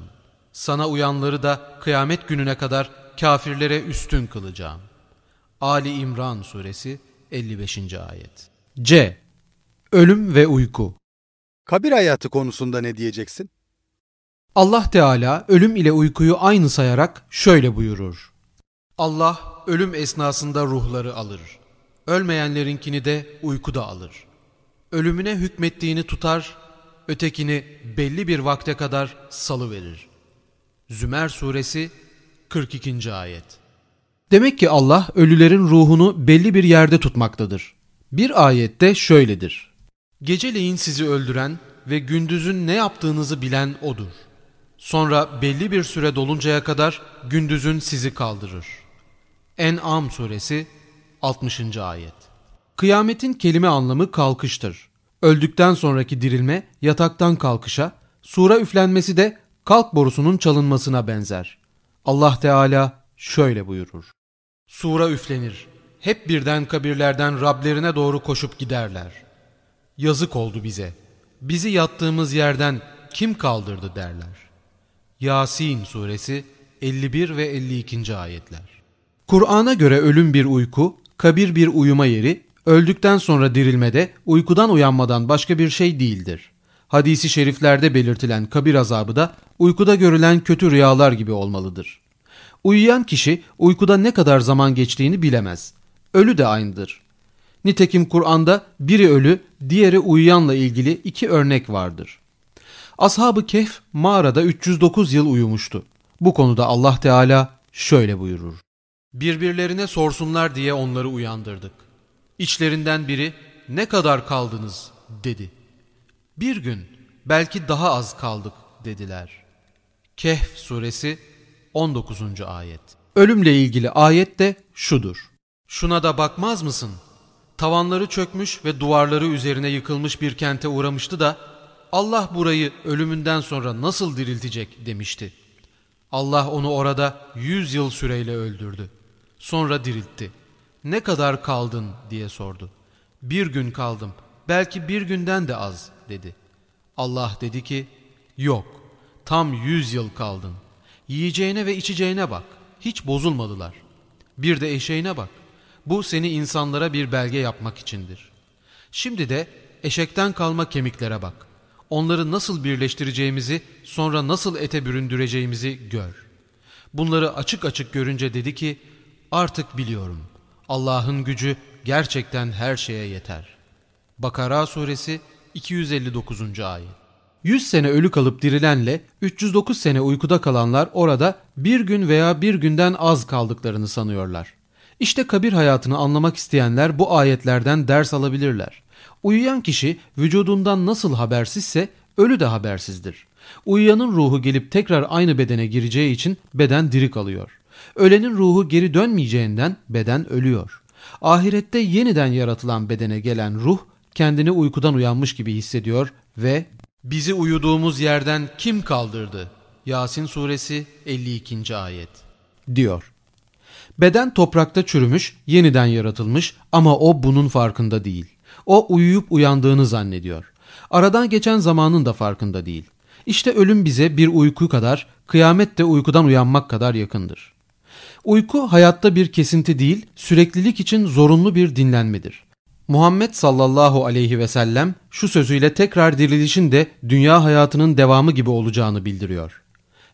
Sana uyanları da kıyamet gününe kadar kafirlere üstün kılacağım. Ali İmran suresi 55. ayet. C. Ölüm ve uyku. Kabir hayatı konusunda ne diyeceksin? Allah Teala ölüm ile uykuyu aynı sayarak şöyle buyurur. Allah ölüm esnasında ruhları alır. Ölmeyenlerinkini de uykuda alır. Ölümüne hükmettiğini tutar, ötekini belli bir vakte kadar salı verir. Zümer suresi 42. ayet. Demek ki Allah ölülerin ruhunu belli bir yerde tutmaktadır. Bir ayette şöyledir. Geceleyin sizi öldüren ve gündüzün ne yaptığınızı bilen O'dur. Sonra belli bir süre doluncaya kadar gündüzün sizi kaldırır. En'am suresi 60. ayet. Kıyametin kelime anlamı kalkıştır. Öldükten sonraki dirilme yataktan kalkışa, sura üflenmesi de kalk borusunun çalınmasına benzer. Allah Teala şöyle buyurur. Sura üflenir. Hep birden kabirlerden Rablerine doğru koşup giderler. Yazık oldu bize. Bizi yattığımız yerden kim kaldırdı derler. Yasin suresi 51 ve 52. ayetler. Kur'an'a göre ölüm bir uyku, kabir bir uyuma yeri, öldükten sonra dirilmede uykudan uyanmadan başka bir şey değildir. Hadisi şeriflerde belirtilen kabir azabı da uykuda görülen kötü rüyalar gibi olmalıdır. Uyuyan kişi uykuda ne kadar zaman geçtiğini bilemez. Ölü de aynıdır. Nitekim Kur'an'da biri ölü, diğeri uyuyanla ilgili iki örnek vardır. Ashab-ı Kehf mağarada 309 yıl uyumuştu. Bu konuda Allah Teala şöyle buyurur. Birbirlerine sorsunlar diye onları uyandırdık. İçlerinden biri ne kadar kaldınız dedi. Bir gün belki daha az kaldık dediler. Kehf suresi 19. ayet. Ölümle ilgili ayet de şudur. Şuna da bakmaz mısın? Tavanları çökmüş ve duvarları üzerine yıkılmış bir kente uğramıştı da Allah burayı ölümünden sonra nasıl diriltecek demişti. Allah onu orada yüz yıl süreyle öldürdü. Sonra diriltti. Ne kadar kaldın diye sordu. Bir gün kaldım. Belki bir günden de az dedi. Allah dedi ki yok tam yüz yıl kaldın. Yiyeceğine ve içeceğine bak. Hiç bozulmadılar. Bir de eşeğine bak. Bu seni insanlara bir belge yapmak içindir. Şimdi de eşekten kalma kemiklere bak. Onları nasıl birleştireceğimizi, sonra nasıl ete büründüreceğimizi gör. Bunları açık açık görünce dedi ki, artık biliyorum. Allah'ın gücü gerçekten her şeye yeter. Bakara suresi 259. ayet. 100 sene ölü kalıp dirilenle 309 sene uykuda kalanlar orada bir gün veya bir günden az kaldıklarını sanıyorlar. İşte kabir hayatını anlamak isteyenler bu ayetlerden ders alabilirler. Uyuyan kişi vücudundan nasıl habersizse ölü de habersizdir. Uyuyanın ruhu gelip tekrar aynı bedene gireceği için beden diri kalıyor. Ölenin ruhu geri dönmeyeceğinden beden ölüyor. Ahirette yeniden yaratılan bedene gelen ruh kendini uykudan uyanmış gibi hissediyor ve bizi uyuduğumuz yerden kim kaldırdı? Yasin suresi 52. ayet diyor. Beden toprakta çürümüş, yeniden yaratılmış ama o bunun farkında değil. O uyuyup uyandığını zannediyor. Aradan geçen zamanın da farkında değil. İşte ölüm bize bir uyku kadar, kıyamet de uykudan uyanmak kadar yakındır. Uyku hayatta bir kesinti değil, süreklilik için zorunlu bir dinlenmedir. Muhammed sallallahu aleyhi ve sellem şu sözüyle tekrar dirilişin de dünya hayatının devamı gibi olacağını bildiriyor.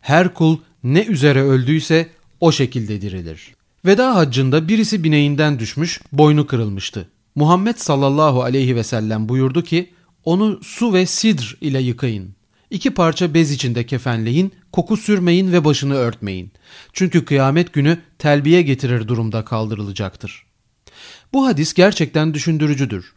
Her kul ne üzere öldüyse o şekilde dirilir. Veda haccında birisi bineğinden düşmüş, boynu kırılmıştı. Muhammed sallallahu aleyhi ve sellem buyurdu ki, onu su ve sidr ile yıkayın. İki parça bez içinde kefenleyin, koku sürmeyin ve başını örtmeyin. Çünkü kıyamet günü telbiye getirir durumda kaldırılacaktır. Bu hadis gerçekten düşündürücüdür.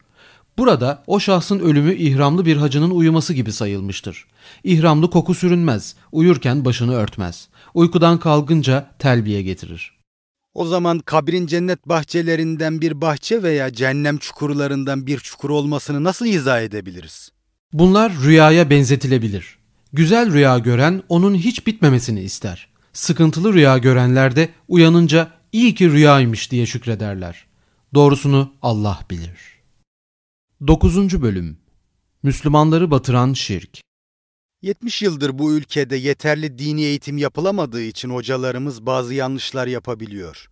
Burada o şahsın ölümü ihramlı bir hacının uyuması gibi sayılmıştır. İhramlı koku sürünmez, uyurken başını örtmez. Uykudan kalkınca telbiye getirir. O zaman kabrin cennet bahçelerinden bir bahçe veya cehennem çukurlarından bir çukur olmasını nasıl izah edebiliriz? Bunlar rüyaya benzetilebilir. Güzel rüya gören onun hiç bitmemesini ister. Sıkıntılı rüya görenler de uyanınca iyi ki rüyaymış diye şükrederler. Doğrusunu Allah bilir. 9. Bölüm Müslümanları batıran şirk 70 yıldır bu ülkede yeterli dini eğitim yapılamadığı için hocalarımız bazı yanlışlar yapabiliyor.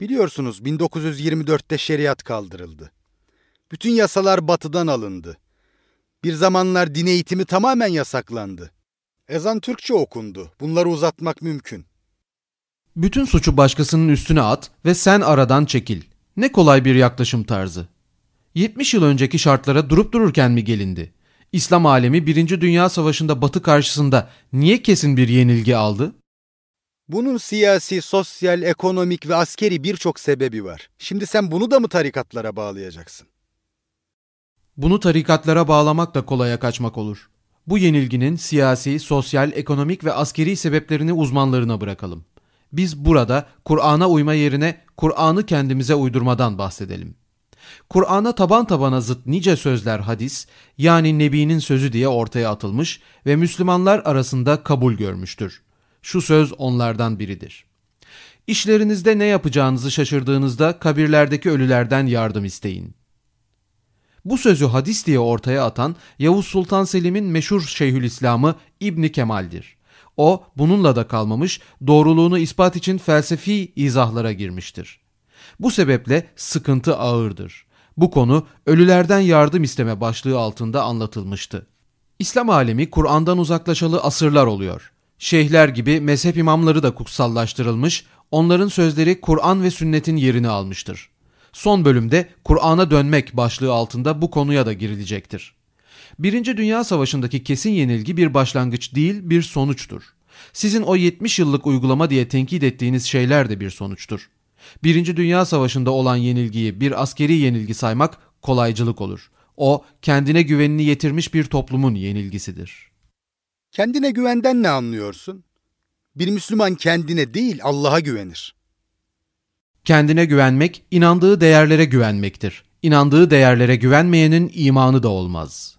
Biliyorsunuz 1924'te şeriat kaldırıldı. Bütün yasalar batıdan alındı. Bir zamanlar din eğitimi tamamen yasaklandı. Ezan Türkçe okundu. Bunları uzatmak mümkün. Bütün suçu başkasının üstüne at ve sen aradan çekil. Ne kolay bir yaklaşım tarzı. 70 yıl önceki şartlara durup dururken mi gelindi? İslam alemi 1. Dünya Savaşı'nda Batı karşısında niye kesin bir yenilgi aldı? Bunun siyasi, sosyal, ekonomik ve askeri birçok sebebi var. Şimdi sen bunu da mı tarikatlara bağlayacaksın? Bunu tarikatlara bağlamak da kolaya kaçmak olur. Bu yenilginin siyasi, sosyal, ekonomik ve askeri sebeplerini uzmanlarına bırakalım. Biz burada Kur'an'a uyma yerine Kur'an'ı kendimize uydurmadan bahsedelim. Kur'an'a taban tabana zıt nice sözler hadis, yani Nebi'nin sözü diye ortaya atılmış ve Müslümanlar arasında kabul görmüştür. Şu söz onlardan biridir. İşlerinizde ne yapacağınızı şaşırdığınızda kabirlerdeki ölülerden yardım isteyin. Bu sözü hadis diye ortaya atan Yavuz Sultan Selim'in meşhur Şeyhülislam'ı İbni Kemal'dir. O bununla da kalmamış, doğruluğunu ispat için felsefi izahlara girmiştir. Bu sebeple sıkıntı ağırdır. Bu konu ölülerden yardım isteme başlığı altında anlatılmıştı. İslam alemi Kur'an'dan uzaklaşalı asırlar oluyor. Şeyhler gibi mezhep imamları da kutsallaştırılmış, onların sözleri Kur'an ve sünnetin yerini almıştır. Son bölümde Kur'an'a dönmek başlığı altında bu konuya da girilecektir. Birinci Dünya Savaşı'ndaki kesin yenilgi bir başlangıç değil bir sonuçtur. Sizin o 70 yıllık uygulama diye tenkit ettiğiniz şeyler de bir sonuçtur. Birinci Dünya Savaşı'nda olan yenilgiyi bir askeri yenilgi saymak kolaycılık olur. O kendine güvenini yetirmiş bir toplumun yenilgisidir. Kendine güvenden ne anlıyorsun? Bir Müslüman kendine değil Allah'a güvenir. Kendine güvenmek, inandığı değerlere güvenmektir. İnandığı değerlere güvenmeyenin imanı da olmaz.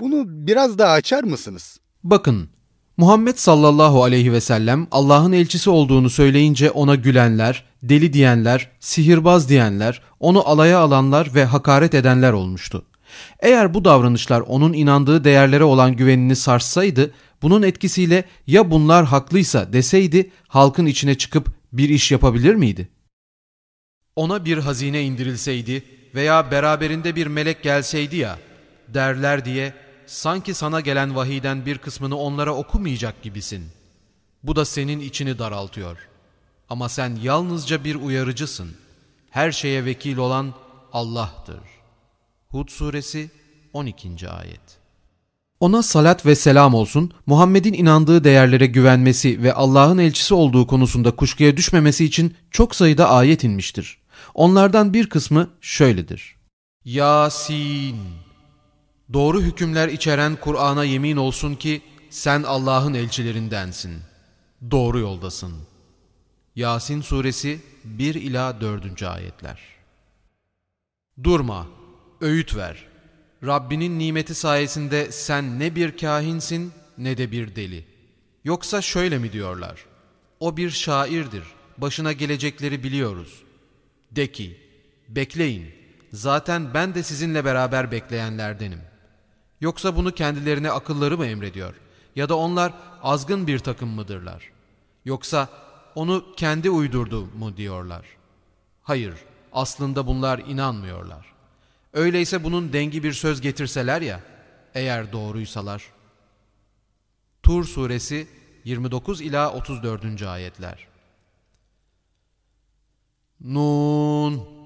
Bunu biraz daha açar mısınız? Bakın, Muhammed sallallahu aleyhi ve sellem Allah'ın elçisi olduğunu söyleyince ona gülenler, deli diyenler, sihirbaz diyenler, onu alaya alanlar ve hakaret edenler olmuştu. Eğer bu davranışlar onun inandığı değerlere olan güvenini sarssaydı, bunun etkisiyle ya bunlar haklıysa deseydi halkın içine çıkıp bir iş yapabilir miydi? Ona bir hazine indirilseydi veya beraberinde bir melek gelseydi ya, derler diye sanki sana gelen vahiden bir kısmını onlara okumayacak gibisin. Bu da senin içini daraltıyor. Ama sen yalnızca bir uyarıcısın. Her şeye vekil olan Allah'tır. Hud suresi 12. ayet. Ona salat ve selam olsun, Muhammed'in inandığı değerlere güvenmesi ve Allah'ın elçisi olduğu konusunda kuşkuya düşmemesi için çok sayıda ayet inmiştir. Onlardan bir kısmı şöyledir. Yasin Doğru hükümler içeren Kur'an'a yemin olsun ki sen Allah'ın elçilerindensin. Doğru yoldasın. Yasin suresi 1 ila 4. ayetler. Durma, öğüt ver. Rabbinin nimeti sayesinde sen ne bir kahinsin ne de bir deli. Yoksa şöyle mi diyorlar? O bir şairdir, başına gelecekleri biliyoruz. De ki, bekleyin, zaten ben de sizinle beraber bekleyenlerdenim. Yoksa bunu kendilerine akılları mı emrediyor? Ya da onlar azgın bir takım mıdırlar? Yoksa onu kendi uydurdu mu diyorlar? Hayır, aslında bunlar inanmıyorlar. Öyleyse bunun dengi bir söz getirseler ya, eğer doğruysalar. Tur suresi 29 ila 34. ayetler. Nun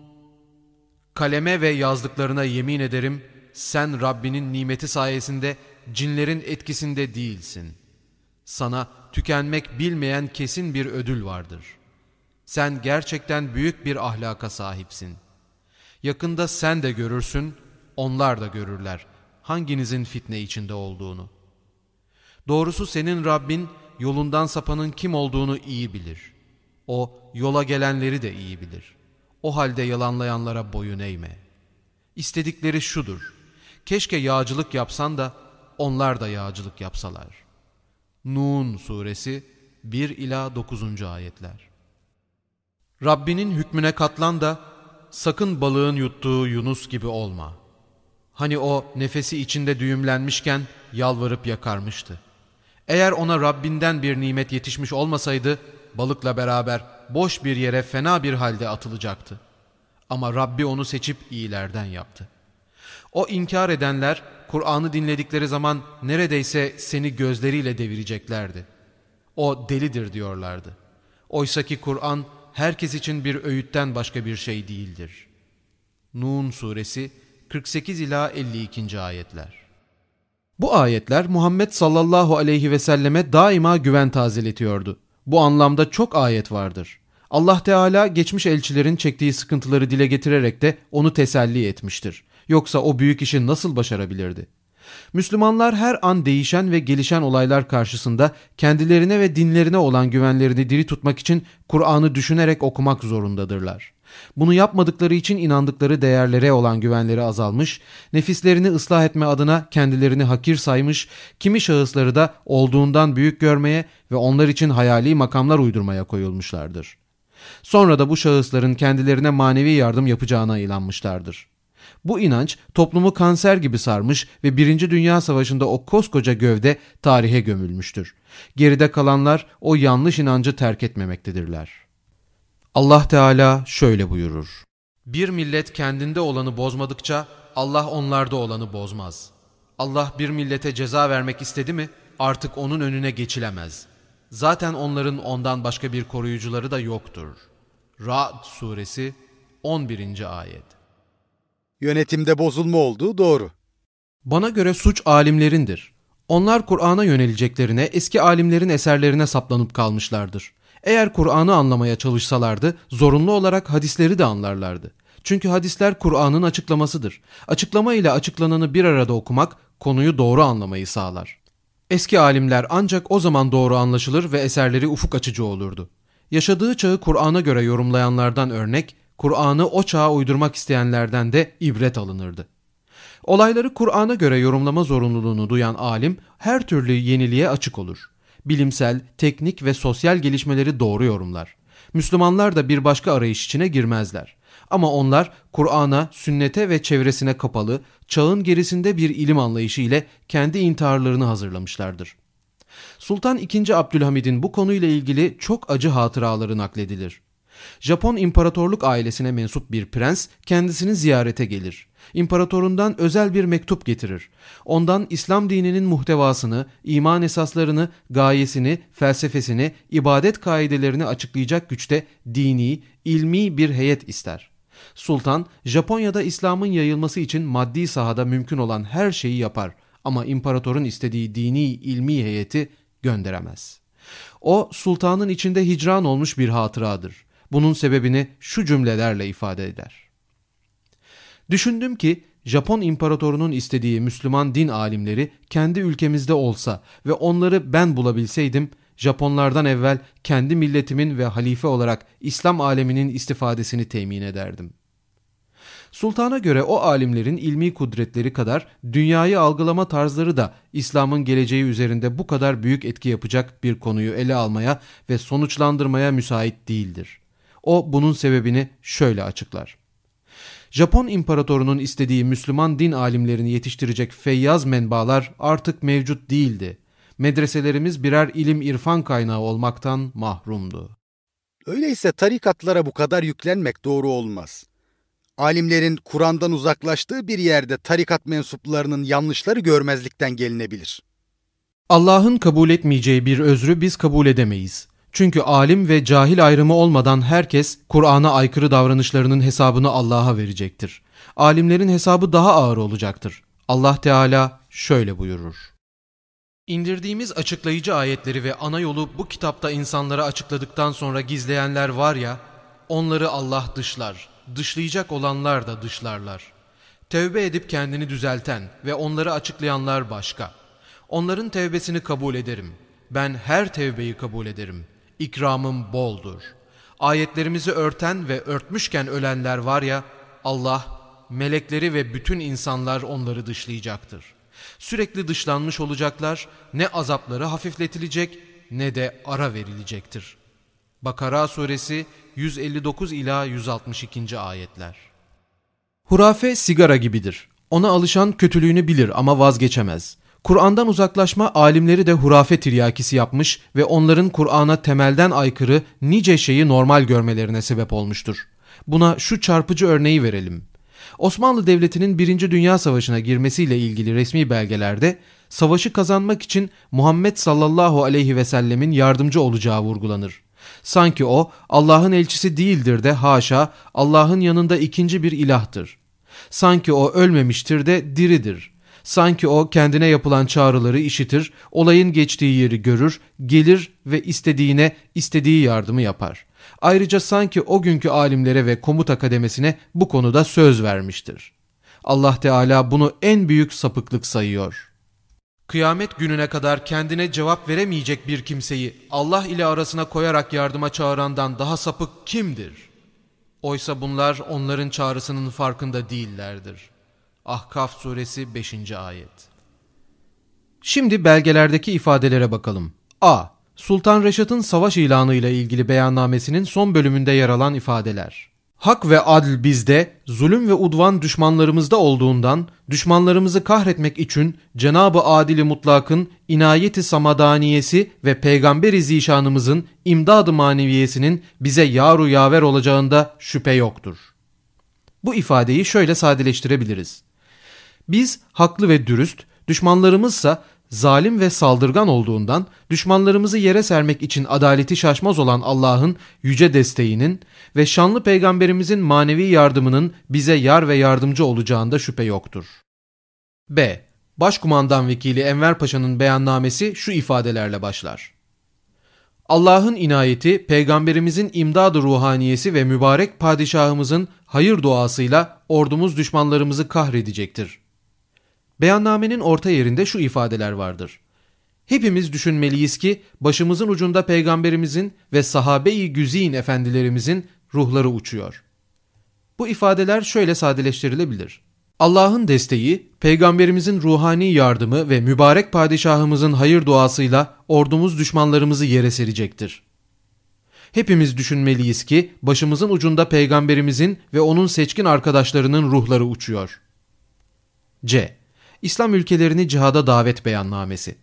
Kaleme ve yazdıklarına yemin ederim sen Rabbinin nimeti sayesinde cinlerin etkisinde değilsin. Sana tükenmek bilmeyen kesin bir ödül vardır. Sen gerçekten büyük bir ahlaka sahipsin. Yakında sen de görürsün, onlar da görürler hanginizin fitne içinde olduğunu. Doğrusu senin Rabbin yolundan sapanın kim olduğunu iyi bilir. O yola gelenleri de iyi bilir. O halde yalanlayanlara boyun eğme. İstedikleri şudur. Keşke yağcılık yapsan da onlar da yağcılık yapsalar. Nun suresi 1 ila 9. ayetler. Rabbinin hükmüne katlan da sakın balığın yuttuğu Yunus gibi olma. Hani o nefesi içinde düğümlenmişken yalvarıp yakarmıştı. Eğer ona Rabbinden bir nimet yetişmiş olmasaydı balıkla beraber boş bir yere fena bir halde atılacaktı. Ama Rabbi onu seçip iyilerden yaptı. O inkar edenler Kur'an'ı dinledikleri zaman neredeyse seni gözleriyle devireceklerdi. O delidir diyorlardı. Oysaki Kur'an herkes için bir öğütten başka bir şey değildir. Nun suresi 48 ila 52. ayetler. Bu ayetler Muhammed sallallahu aleyhi ve selleme daima güven tazeletiyordu. Bu anlamda çok ayet vardır. Allah Teala geçmiş elçilerin çektiği sıkıntıları dile getirerek de onu teselli etmiştir. Yoksa o büyük işi nasıl başarabilirdi? Müslümanlar her an değişen ve gelişen olaylar karşısında kendilerine ve dinlerine olan güvenlerini diri tutmak için Kur'an'ı düşünerek okumak zorundadırlar. Bunu yapmadıkları için inandıkları değerlere olan güvenleri azalmış, nefislerini ıslah etme adına kendilerini hakir saymış, kimi şahısları da olduğundan büyük görmeye ve onlar için hayali makamlar uydurmaya koyulmuşlardır. Sonra da bu şahısların kendilerine manevi yardım yapacağına inanmışlardır. Bu inanç toplumu kanser gibi sarmış ve Birinci Dünya Savaşı'nda o koskoca gövde tarihe gömülmüştür. Geride kalanlar o yanlış inancı terk etmemektedirler. Allah Teala şöyle buyurur. Bir millet kendinde olanı bozmadıkça Allah onlarda olanı bozmaz. Allah bir millete ceza vermek istedi mi artık onun önüne geçilemez. Zaten onların ondan başka bir koruyucuları da yoktur. Ra'd suresi 11. ayet. Yönetimde bozulma olduğu doğru. Bana göre suç alimlerindir. Onlar Kur'an'a yöneleceklerine eski alimlerin eserlerine saplanıp kalmışlardır. Eğer Kur'an'ı anlamaya çalışsalardı zorunlu olarak hadisleri de anlarlardı. Çünkü hadisler Kur'an'ın açıklamasıdır. Açıklama ile açıklananı bir arada okumak konuyu doğru anlamayı sağlar. Eski alimler ancak o zaman doğru anlaşılır ve eserleri ufuk açıcı olurdu. Yaşadığı çağı Kur'an'a göre yorumlayanlardan örnek, Kur'an'ı o çağa uydurmak isteyenlerden de ibret alınırdı. Olayları Kur'an'a göre yorumlama zorunluluğunu duyan alim her türlü yeniliğe açık olur. Bilimsel, teknik ve sosyal gelişmeleri doğru yorumlar. Müslümanlar da bir başka arayış içine girmezler. Ama onlar Kur'an'a, sünnete ve çevresine kapalı, çağın gerisinde bir ilim anlayışı ile kendi intiharlarını hazırlamışlardır. Sultan II. Abdülhamid'in bu konuyla ilgili çok acı hatıraları nakledilir. Japon imparatorluk ailesine mensup bir prens kendisini ziyarete gelir. İmparatorundan özel bir mektup getirir. Ondan İslam dininin muhtevasını, iman esaslarını, gayesini, felsefesini, ibadet kaidelerini açıklayacak güçte dini, ilmi bir heyet ister. Sultan, Japonya'da İslam'ın yayılması için maddi sahada mümkün olan her şeyi yapar ama imparatorun istediği dini ilmi heyeti gönderemez. O sultanın içinde hicran olmuş bir hatıradır. Bunun sebebini şu cümlelerle ifade eder. Düşündüm ki Japon imparatorunun istediği Müslüman din alimleri kendi ülkemizde olsa ve onları ben bulabilseydim Japonlardan evvel kendi milletimin ve halife olarak İslam aleminin istifadesini temin ederdim. Sultana göre o alimlerin ilmi kudretleri kadar dünyayı algılama tarzları da İslam'ın geleceği üzerinde bu kadar büyük etki yapacak bir konuyu ele almaya ve sonuçlandırmaya müsait değildir. O bunun sebebini şöyle açıklar. Japon imparatorunun istediği Müslüman din alimlerini yetiştirecek feyyaz menbalar artık mevcut değildi. Medreselerimiz birer ilim irfan kaynağı olmaktan mahrumdu. Öyleyse tarikatlara bu kadar yüklenmek doğru olmaz. Alimlerin Kur'an'dan uzaklaştığı bir yerde tarikat mensuplarının yanlışları görmezlikten gelinebilir. Allah'ın kabul etmeyeceği bir özrü biz kabul edemeyiz. Çünkü alim ve cahil ayrımı olmadan herkes Kur'an'a aykırı davranışlarının hesabını Allah'a verecektir. Alimlerin hesabı daha ağır olacaktır. Allah Teala şöyle buyurur. İndirdiğimiz açıklayıcı ayetleri ve ana yolu bu kitapta insanlara açıkladıktan sonra gizleyenler var ya, onları Allah dışlar, dışlayacak olanlar da dışlarlar. Tevbe edip kendini düzelten ve onları açıklayanlar başka. Onların tevbesini kabul ederim. Ben her tevbeyi kabul ederim.'' İkramım boldur. Ayetlerimizi örten ve örtmüşken ölenler var ya, Allah, melekleri ve bütün insanlar onları dışlayacaktır. Sürekli dışlanmış olacaklar, ne azapları hafifletilecek ne de ara verilecektir. Bakara suresi 159 ila 162. ayetler. Hurafe sigara gibidir. Ona alışan kötülüğünü bilir ama vazgeçemez. Kur'an'dan uzaklaşma alimleri de hurafe tiryakisi yapmış ve onların Kur'an'a temelden aykırı nice şeyi normal görmelerine sebep olmuştur. Buna şu çarpıcı örneği verelim. Osmanlı Devleti'nin 1. Dünya Savaşı'na girmesiyle ilgili resmi belgelerde savaşı kazanmak için Muhammed sallallahu aleyhi ve sellemin yardımcı olacağı vurgulanır. Sanki o Allah'ın elçisi değildir de haşa Allah'ın yanında ikinci bir ilahtır. Sanki o ölmemiştir de diridir. Sanki o kendine yapılan çağrıları işitir, olayın geçtiği yeri görür, gelir ve istediğine istediği yardımı yapar. Ayrıca sanki o günkü alimlere ve komuta kademesine bu konuda söz vermiştir. Allah Teala bunu en büyük sapıklık sayıyor. Kıyamet gününe kadar kendine cevap veremeyecek bir kimseyi Allah ile arasına koyarak yardıma çağırandan daha sapık kimdir? Oysa bunlar onların çağrısının farkında değillerdir. Ahkaf suresi 5. ayet. Şimdi belgelerdeki ifadelere bakalım. A. Sultan Reşat'ın savaş ilanı ile ilgili beyannamesinin son bölümünde yer alan ifadeler. Hak ve adl bizde, zulüm ve udvan düşmanlarımızda olduğundan, düşmanlarımızı kahretmek için Cenab-ı Adil-i Mutlak'ın inayeti samadaniyesi ve Peygamber-i Zişanımızın imdad-ı maneviyesinin bize yaru yaver olacağında şüphe yoktur. Bu ifadeyi şöyle sadeleştirebiliriz. Biz haklı ve dürüst, düşmanlarımızsa zalim ve saldırgan olduğundan düşmanlarımızı yere sermek için adaleti şaşmaz olan Allah'ın yüce desteğinin ve şanlı peygamberimizin manevi yardımının bize yar ve yardımcı olacağında şüphe yoktur. B. Başkumandan Vekili Enver Paşa'nın beyannamesi şu ifadelerle başlar. Allah'ın inayeti, peygamberimizin imdadı ruhaniyesi ve mübarek padişahımızın hayır duasıyla ordumuz düşmanlarımızı kahredecektir. Beyannamenin orta yerinde şu ifadeler vardır. Hepimiz düşünmeliyiz ki başımızın ucunda peygamberimizin ve sahabe-i güzin efendilerimizin ruhları uçuyor. Bu ifadeler şöyle sadeleştirilebilir. Allah'ın desteği, peygamberimizin ruhani yardımı ve mübarek padişahımızın hayır duasıyla ordumuz düşmanlarımızı yere serecektir. Hepimiz düşünmeliyiz ki başımızın ucunda peygamberimizin ve onun seçkin arkadaşlarının ruhları uçuyor. C. İslam ülkelerini cihada davet beyannamesi.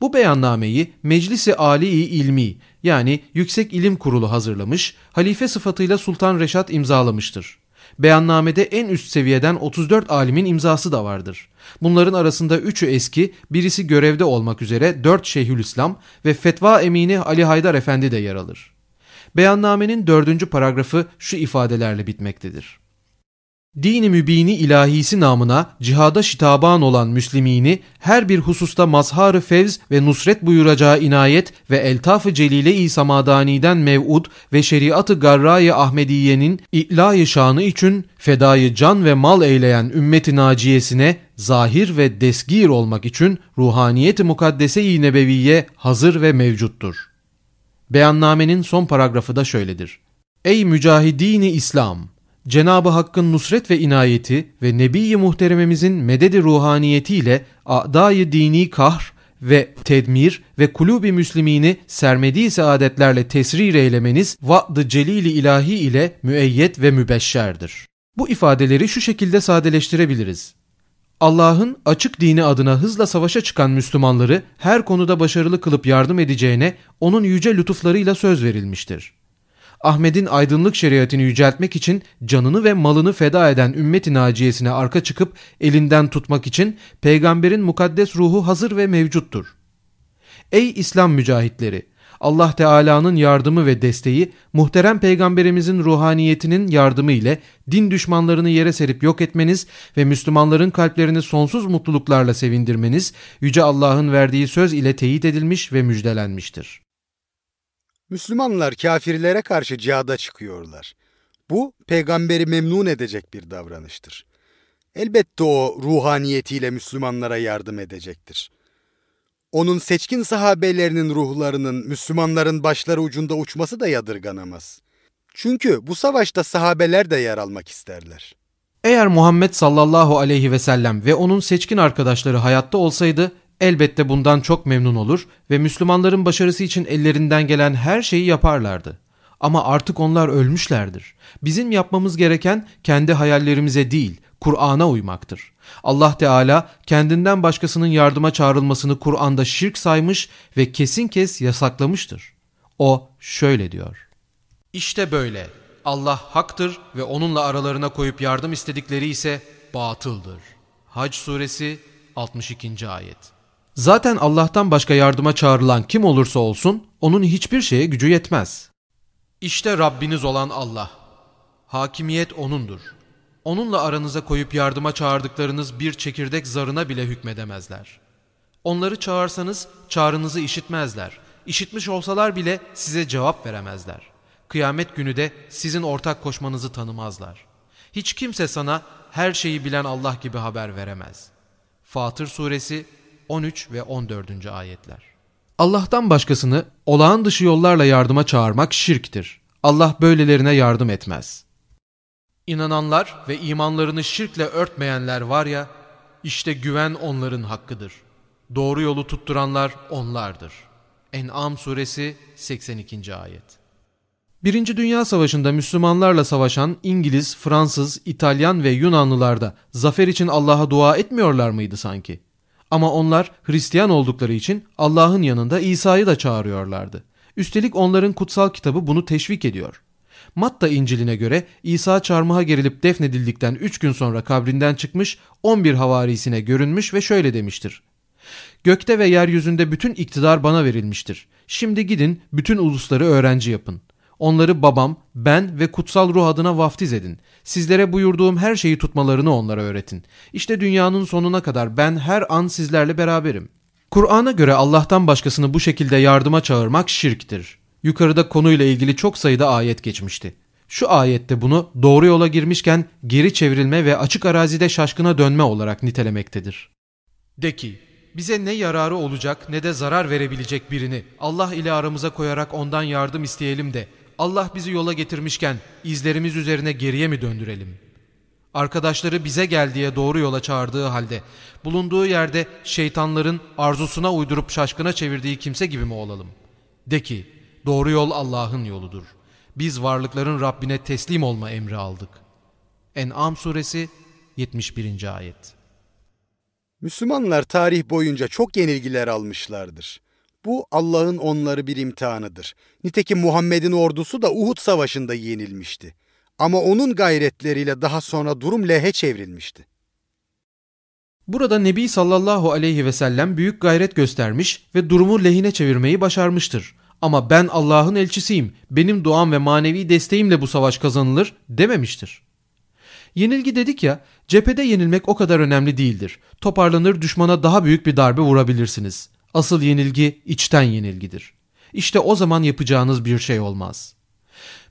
Bu beyannameyi Meclisi Ali İlmi yani Yüksek İlim Kurulu hazırlamış, halife sıfatıyla Sultan Reşat imzalamıştır. Beyannamede en üst seviyeden 34 alimin imzası da vardır. Bunların arasında üçü eski, birisi görevde olmak üzere 4 Şeyhülislam ve Fetva Emini Ali Haydar Efendi de yer alır. Beyannamenin dördüncü paragrafı şu ifadelerle bitmektedir. Dini mübini ilahisi namına cihada şitaban olan Müslimini her bir hususta mazharı fevz ve nusret buyuracağı inayet ve eltaf-ı celile-i samadaniden mev'ud ve şeriatı garra-i Ahmediye'nin i'la şanı için fedayı can ve mal eyleyen ümmeti naciyesine zahir ve desgir olmak için ruhaniyet-i mukaddese-i nebeviye hazır ve mevcuttur. Beyannamenin son paragrafı da şöyledir. Ey mücahidini İslam! Cenab-ı Hakk'ın nusret ve inayeti ve Nebi-i Muhterememizin mededi ruhaniyetiyle a'dayı dini kahr ve tedmir ve kulubi müslimini sermedi saadetlerle tesrir eylemeniz vaad-ı celili ilahi ile müeyyet ve mübeşşerdir. Bu ifadeleri şu şekilde sadeleştirebiliriz. Allah'ın açık dini adına hızla savaşa çıkan Müslümanları her konuda başarılı kılıp yardım edeceğine onun yüce lütuflarıyla söz verilmiştir. Ahmet'in aydınlık şeriatını yüceltmek için canını ve malını feda eden ümmet-i naciyesine arka çıkıp elinden tutmak için peygamberin mukaddes ruhu hazır ve mevcuttur. Ey İslam mücahitleri! Allah Teala'nın yardımı ve desteği muhterem peygamberimizin ruhaniyetinin yardımı ile din düşmanlarını yere serip yok etmeniz ve Müslümanların kalplerini sonsuz mutluluklarla sevindirmeniz Yüce Allah'ın verdiği söz ile teyit edilmiş ve müjdelenmiştir. Müslümanlar kafirlere karşı cihada çıkıyorlar. Bu peygamberi memnun edecek bir davranıştır. Elbette o ruhaniyetiyle Müslümanlara yardım edecektir. Onun seçkin sahabelerinin ruhlarının Müslümanların başları ucunda uçması da yadırganamaz. Çünkü bu savaşta sahabeler de yer almak isterler. Eğer Muhammed sallallahu aleyhi ve sellem ve onun seçkin arkadaşları hayatta olsaydı elbette bundan çok memnun olur ve Müslümanların başarısı için ellerinden gelen her şeyi yaparlardı. Ama artık onlar ölmüşlerdir. Bizim yapmamız gereken kendi hayallerimize değil, Kur'an'a uymaktır. Allah Teala kendinden başkasının yardıma çağrılmasını Kur'an'da şirk saymış ve kesin kes yasaklamıştır. O şöyle diyor. İşte böyle. Allah haktır ve onunla aralarına koyup yardım istedikleri ise batıldır. Hac suresi 62. ayet. Zaten Allah'tan başka yardıma çağrılan kim olursa olsun onun hiçbir şeye gücü yetmez. İşte Rabbiniz olan Allah. Hakimiyet O'nundur. Onunla aranıza koyup yardıma çağırdıklarınız bir çekirdek zarına bile hükmedemezler. Onları çağırsanız çağrınızı işitmezler. İşitmiş olsalar bile size cevap veremezler. Kıyamet günü de sizin ortak koşmanızı tanımazlar. Hiç kimse sana her şeyi bilen Allah gibi haber veremez. Fatır suresi 13 ve 14. ayetler. Allah'tan başkasını olağan dışı yollarla yardıma çağırmak şirktir. Allah böylelerine yardım etmez. İnananlar ve imanlarını şirkle örtmeyenler var ya, işte güven onların hakkıdır. Doğru yolu tutturanlar onlardır. En'am suresi 82. ayet. Birinci Dünya Savaşı'nda Müslümanlarla savaşan İngiliz, Fransız, İtalyan ve Yunanlılar da zafer için Allah'a dua etmiyorlar mıydı sanki? Ama onlar Hristiyan oldukları için Allah'ın yanında İsa'yı da çağırıyorlardı. Üstelik onların kutsal kitabı bunu teşvik ediyor. Matta İncil'ine göre İsa çarmıha gerilip defnedildikten 3 gün sonra kabrinden çıkmış 11 havarisine görünmüş ve şöyle demiştir. Gökte ve yeryüzünde bütün iktidar bana verilmiştir. Şimdi gidin bütün ulusları öğrenci yapın. Onları babam, ben ve kutsal ruh adına vaftiz edin. Sizlere buyurduğum her şeyi tutmalarını onlara öğretin. İşte dünyanın sonuna kadar ben her an sizlerle beraberim. Kur'an'a göre Allah'tan başkasını bu şekilde yardıma çağırmak şirktir. Yukarıda konuyla ilgili çok sayıda ayet geçmişti. Şu ayette bunu doğru yola girmişken geri çevrilme ve açık arazide şaşkına dönme olarak nitelemektedir. De ki, bize ne yararı olacak ne de zarar verebilecek birini Allah ile aramıza koyarak ondan yardım isteyelim de Allah bizi yola getirmişken izlerimiz üzerine geriye mi döndürelim? Arkadaşları bize gel diye doğru yola çağırdığı halde bulunduğu yerde şeytanların arzusuna uydurup şaşkına çevirdiği kimse gibi mi olalım? De ki doğru yol Allah'ın yoludur. Biz varlıkların Rabbine teslim olma emri aldık. En'am suresi 71. ayet. Müslümanlar tarih boyunca çok yenilgiler almışlardır. Bu Allah'ın onları bir imtihanıdır. Nitekim Muhammed'in ordusu da Uhud Savaşı'nda yenilmişti. Ama onun gayretleriyle daha sonra durum lehe çevrilmişti. Burada Nebi sallallahu aleyhi ve sellem büyük gayret göstermiş ve durumu lehine çevirmeyi başarmıştır. Ama ben Allah'ın elçisiyim, benim duam ve manevi desteğimle bu savaş kazanılır dememiştir. Yenilgi dedik ya, cephede yenilmek o kadar önemli değildir. Toparlanır düşmana daha büyük bir darbe vurabilirsiniz. Asıl yenilgi içten yenilgidir. İşte o zaman yapacağınız bir şey olmaz.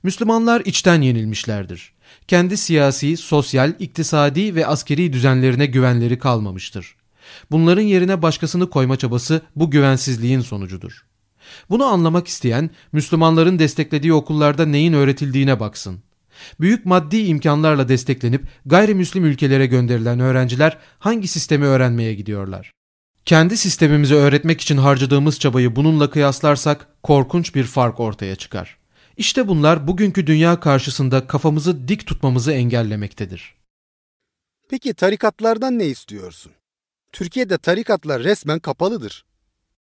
Müslümanlar içten yenilmişlerdir. Kendi siyasi, sosyal, iktisadi ve askeri düzenlerine güvenleri kalmamıştır. Bunların yerine başkasını koyma çabası bu güvensizliğin sonucudur. Bunu anlamak isteyen Müslümanların desteklediği okullarda neyin öğretildiğine baksın. Büyük maddi imkanlarla desteklenip gayrimüslim ülkelere gönderilen öğrenciler hangi sistemi öğrenmeye gidiyorlar? Kendi sistemimizi öğretmek için harcadığımız çabayı bununla kıyaslarsak korkunç bir fark ortaya çıkar. İşte bunlar bugünkü dünya karşısında kafamızı dik tutmamızı engellemektedir. Peki tarikatlardan ne istiyorsun? Türkiye'de tarikatlar resmen kapalıdır.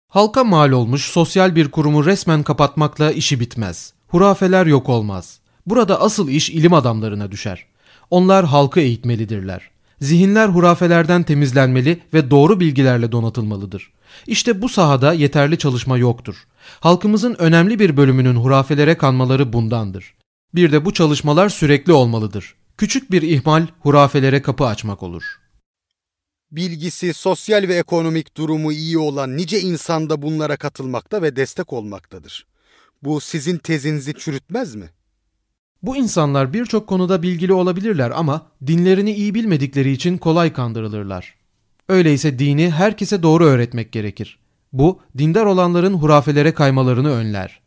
Halka mal olmuş sosyal bir kurumu resmen kapatmakla işi bitmez. Hurafeler yok olmaz. Burada asıl iş ilim adamlarına düşer. Onlar halkı eğitmelidirler. Zihinler hurafelerden temizlenmeli ve doğru bilgilerle donatılmalıdır. İşte bu sahada yeterli çalışma yoktur. Halkımızın önemli bir bölümünün hurafelere kanmaları bundandır. Bir de bu çalışmalar sürekli olmalıdır. Küçük bir ihmal hurafelere kapı açmak olur. Bilgisi, sosyal ve ekonomik durumu iyi olan nice insan da bunlara katılmakta ve destek olmaktadır. Bu sizin tezinizi çürütmez mi? Bu insanlar birçok konuda bilgili olabilirler ama dinlerini iyi bilmedikleri için kolay kandırılırlar. Öyleyse dini herkese doğru öğretmek gerekir. Bu, dindar olanların hurafelere kaymalarını önler.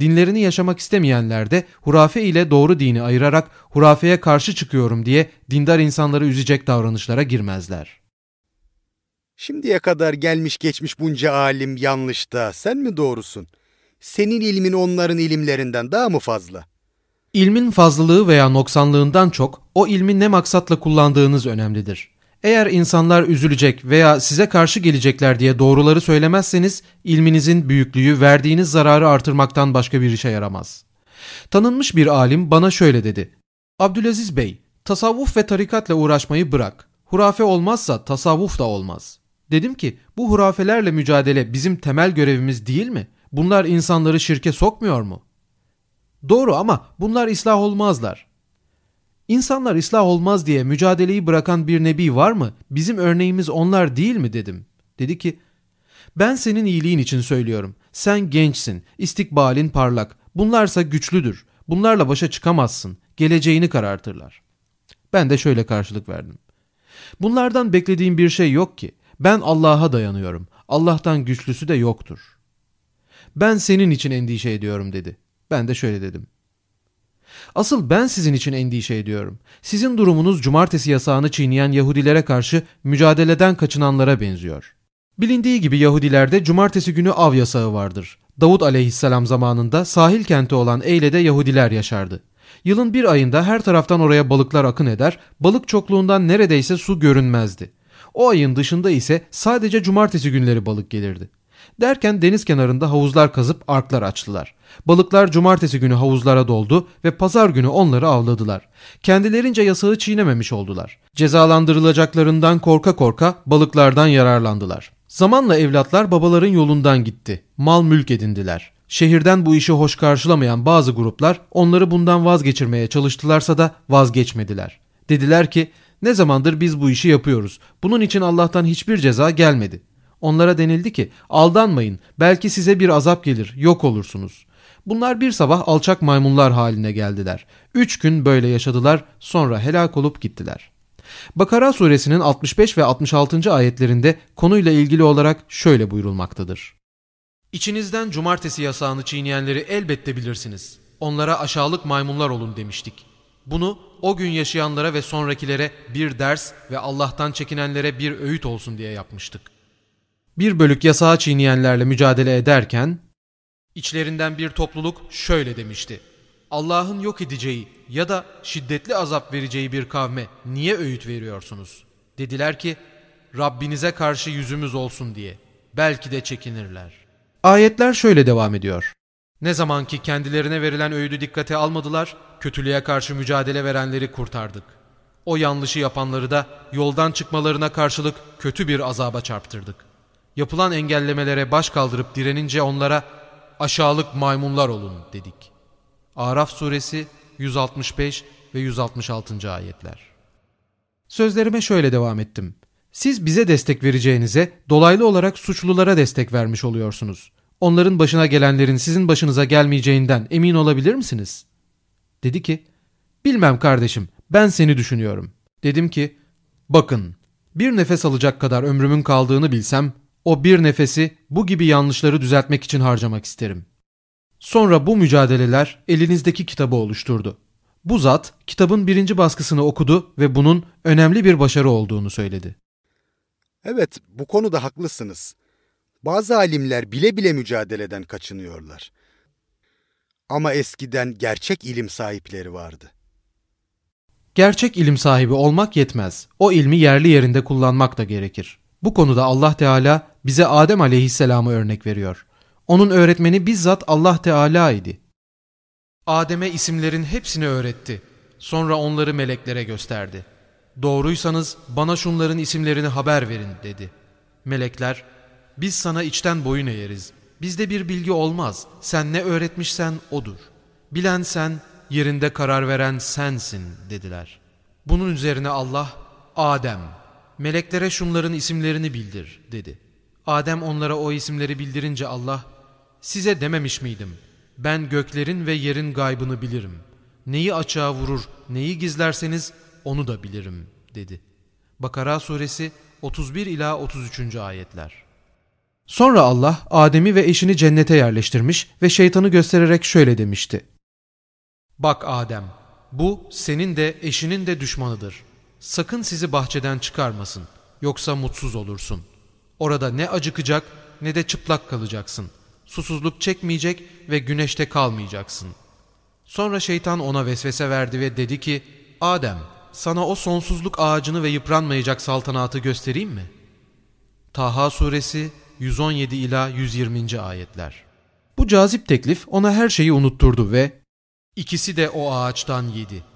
Dinlerini yaşamak istemeyenler de hurafe ile doğru dini ayırarak hurafeye karşı çıkıyorum diye dindar insanları üzecek davranışlara girmezler. Şimdiye kadar gelmiş geçmiş bunca alim yanlışta, sen mi doğrusun? Senin ilmin onların ilimlerinden daha mı fazla? İlmin fazlalığı veya noksanlığından çok o ilmi ne maksatla kullandığınız önemlidir. Eğer insanlar üzülecek veya size karşı gelecekler diye doğruları söylemezseniz ilminizin büyüklüğü verdiğiniz zararı artırmaktan başka bir işe yaramaz. Tanınmış bir alim bana şöyle dedi. Abdülaziz Bey, tasavvuf ve tarikatla uğraşmayı bırak. Hurafe olmazsa tasavvuf da olmaz. Dedim ki bu hurafelerle mücadele bizim temel görevimiz değil mi? Bunlar insanları şirke sokmuyor mu? Doğru ama bunlar ıslah olmazlar. İnsanlar ıslah olmaz diye mücadeleyi bırakan bir nebi var mı? Bizim örneğimiz onlar değil mi dedim. Dedi ki ben senin iyiliğin için söylüyorum. Sen gençsin, istikbalin parlak. Bunlarsa güçlüdür. Bunlarla başa çıkamazsın. Geleceğini karartırlar. Ben de şöyle karşılık verdim. Bunlardan beklediğim bir şey yok ki. Ben Allah'a dayanıyorum. Allah'tan güçlüsü de yoktur. Ben senin için endişe ediyorum dedi. Ben de şöyle dedim. Asıl ben sizin için endişe ediyorum. Sizin durumunuz cumartesi yasağını çiğneyen Yahudilere karşı mücadeleden kaçınanlara benziyor. Bilindiği gibi Yahudilerde cumartesi günü av yasağı vardır. Davud aleyhisselam zamanında sahil kenti olan Eyle'de Yahudiler yaşardı. Yılın bir ayında her taraftan oraya balıklar akın eder, balık çokluğundan neredeyse su görünmezdi. O ayın dışında ise sadece cumartesi günleri balık gelirdi. Derken deniz kenarında havuzlar kazıp arklar açtılar. Balıklar cumartesi günü havuzlara doldu ve pazar günü onları avladılar. Kendilerince yasağı çiğnememiş oldular. Cezalandırılacaklarından korka korka balıklardan yararlandılar. Zamanla evlatlar babaların yolundan gitti. Mal mülk edindiler. Şehirden bu işi hoş karşılamayan bazı gruplar onları bundan vazgeçirmeye çalıştılarsa da vazgeçmediler. Dediler ki ne zamandır biz bu işi yapıyoruz. Bunun için Allah'tan hiçbir ceza gelmedi. Onlara denildi ki aldanmayın belki size bir azap gelir yok olursunuz. Bunlar bir sabah alçak maymunlar haline geldiler. Üç gün böyle yaşadılar sonra helak olup gittiler. Bakara suresinin 65 ve 66. ayetlerinde konuyla ilgili olarak şöyle buyurulmaktadır. İçinizden cumartesi yasağını çiğneyenleri elbette bilirsiniz. Onlara aşağılık maymunlar olun demiştik. Bunu o gün yaşayanlara ve sonrakilere bir ders ve Allah'tan çekinenlere bir öğüt olsun diye yapmıştık. Bir bölük yasağı çiğneyenlerle mücadele ederken içlerinden bir topluluk şöyle demişti. Allah'ın yok edeceği ya da şiddetli azap vereceği bir kavme niye öğüt veriyorsunuz? Dediler ki Rabbinize karşı yüzümüz olsun diye. Belki de çekinirler. Ayetler şöyle devam ediyor. Ne zaman ki kendilerine verilen öğüdü dikkate almadılar, kötülüğe karşı mücadele verenleri kurtardık. O yanlışı yapanları da yoldan çıkmalarına karşılık kötü bir azaba çarptırdık. Yapılan engellemelere baş kaldırıp direnince onlara aşağılık maymunlar olun dedik. Araf suresi 165 ve 166. ayetler. Sözlerime şöyle devam ettim. Siz bize destek vereceğinize dolaylı olarak suçlulara destek vermiş oluyorsunuz. Onların başına gelenlerin sizin başınıza gelmeyeceğinden emin olabilir misiniz? Dedi ki, bilmem kardeşim ben seni düşünüyorum. Dedim ki, bakın bir nefes alacak kadar ömrümün kaldığını bilsem o bir nefesi bu gibi yanlışları düzeltmek için harcamak isterim. Sonra bu mücadeleler elinizdeki kitabı oluşturdu. Bu zat kitabın birinci baskısını okudu ve bunun önemli bir başarı olduğunu söyledi. Evet, bu konuda haklısınız. Bazı alimler bile bile mücadeleden kaçınıyorlar. Ama eskiden gerçek ilim sahipleri vardı. Gerçek ilim sahibi olmak yetmez. O ilmi yerli yerinde kullanmak da gerekir. Bu konuda Allah Teala bize Adem aleyhisselamı örnek veriyor. Onun öğretmeni bizzat Allah Teala idi. Adem'e isimlerin hepsini öğretti. Sonra onları meleklere gösterdi. Doğruysanız bana şunların isimlerini haber verin dedi. Melekler, biz sana içten boyun eğeriz. Bizde bir bilgi olmaz. Sen ne öğretmişsen odur. Bilen sen, yerinde karar veren sensin dediler. Bunun üzerine Allah, Adem, meleklere şunların isimlerini bildir dedi. Adem onlara o isimleri bildirince Allah, size dememiş miydim? Ben göklerin ve yerin gaybını bilirim. Neyi açığa vurur, neyi gizlerseniz onu da bilirim dedi. Bakara suresi 31 ila 33. ayetler. Sonra Allah Adem'i ve eşini cennete yerleştirmiş ve şeytanı göstererek şöyle demişti. Bak Adem, bu senin de eşinin de düşmanıdır. Sakın sizi bahçeden çıkarmasın, yoksa mutsuz olursun. Orada ne acıkacak ne de çıplak kalacaksın. Susuzluk çekmeyecek ve güneşte kalmayacaksın. Sonra şeytan ona vesvese verdi ve dedi ki, Adem, sana o sonsuzluk ağacını ve yıpranmayacak saltanatı göstereyim mi? Taha suresi 117 ila 120. ayetler. Bu cazip teklif ona her şeyi unutturdu ve ikisi de o ağaçtan yedi.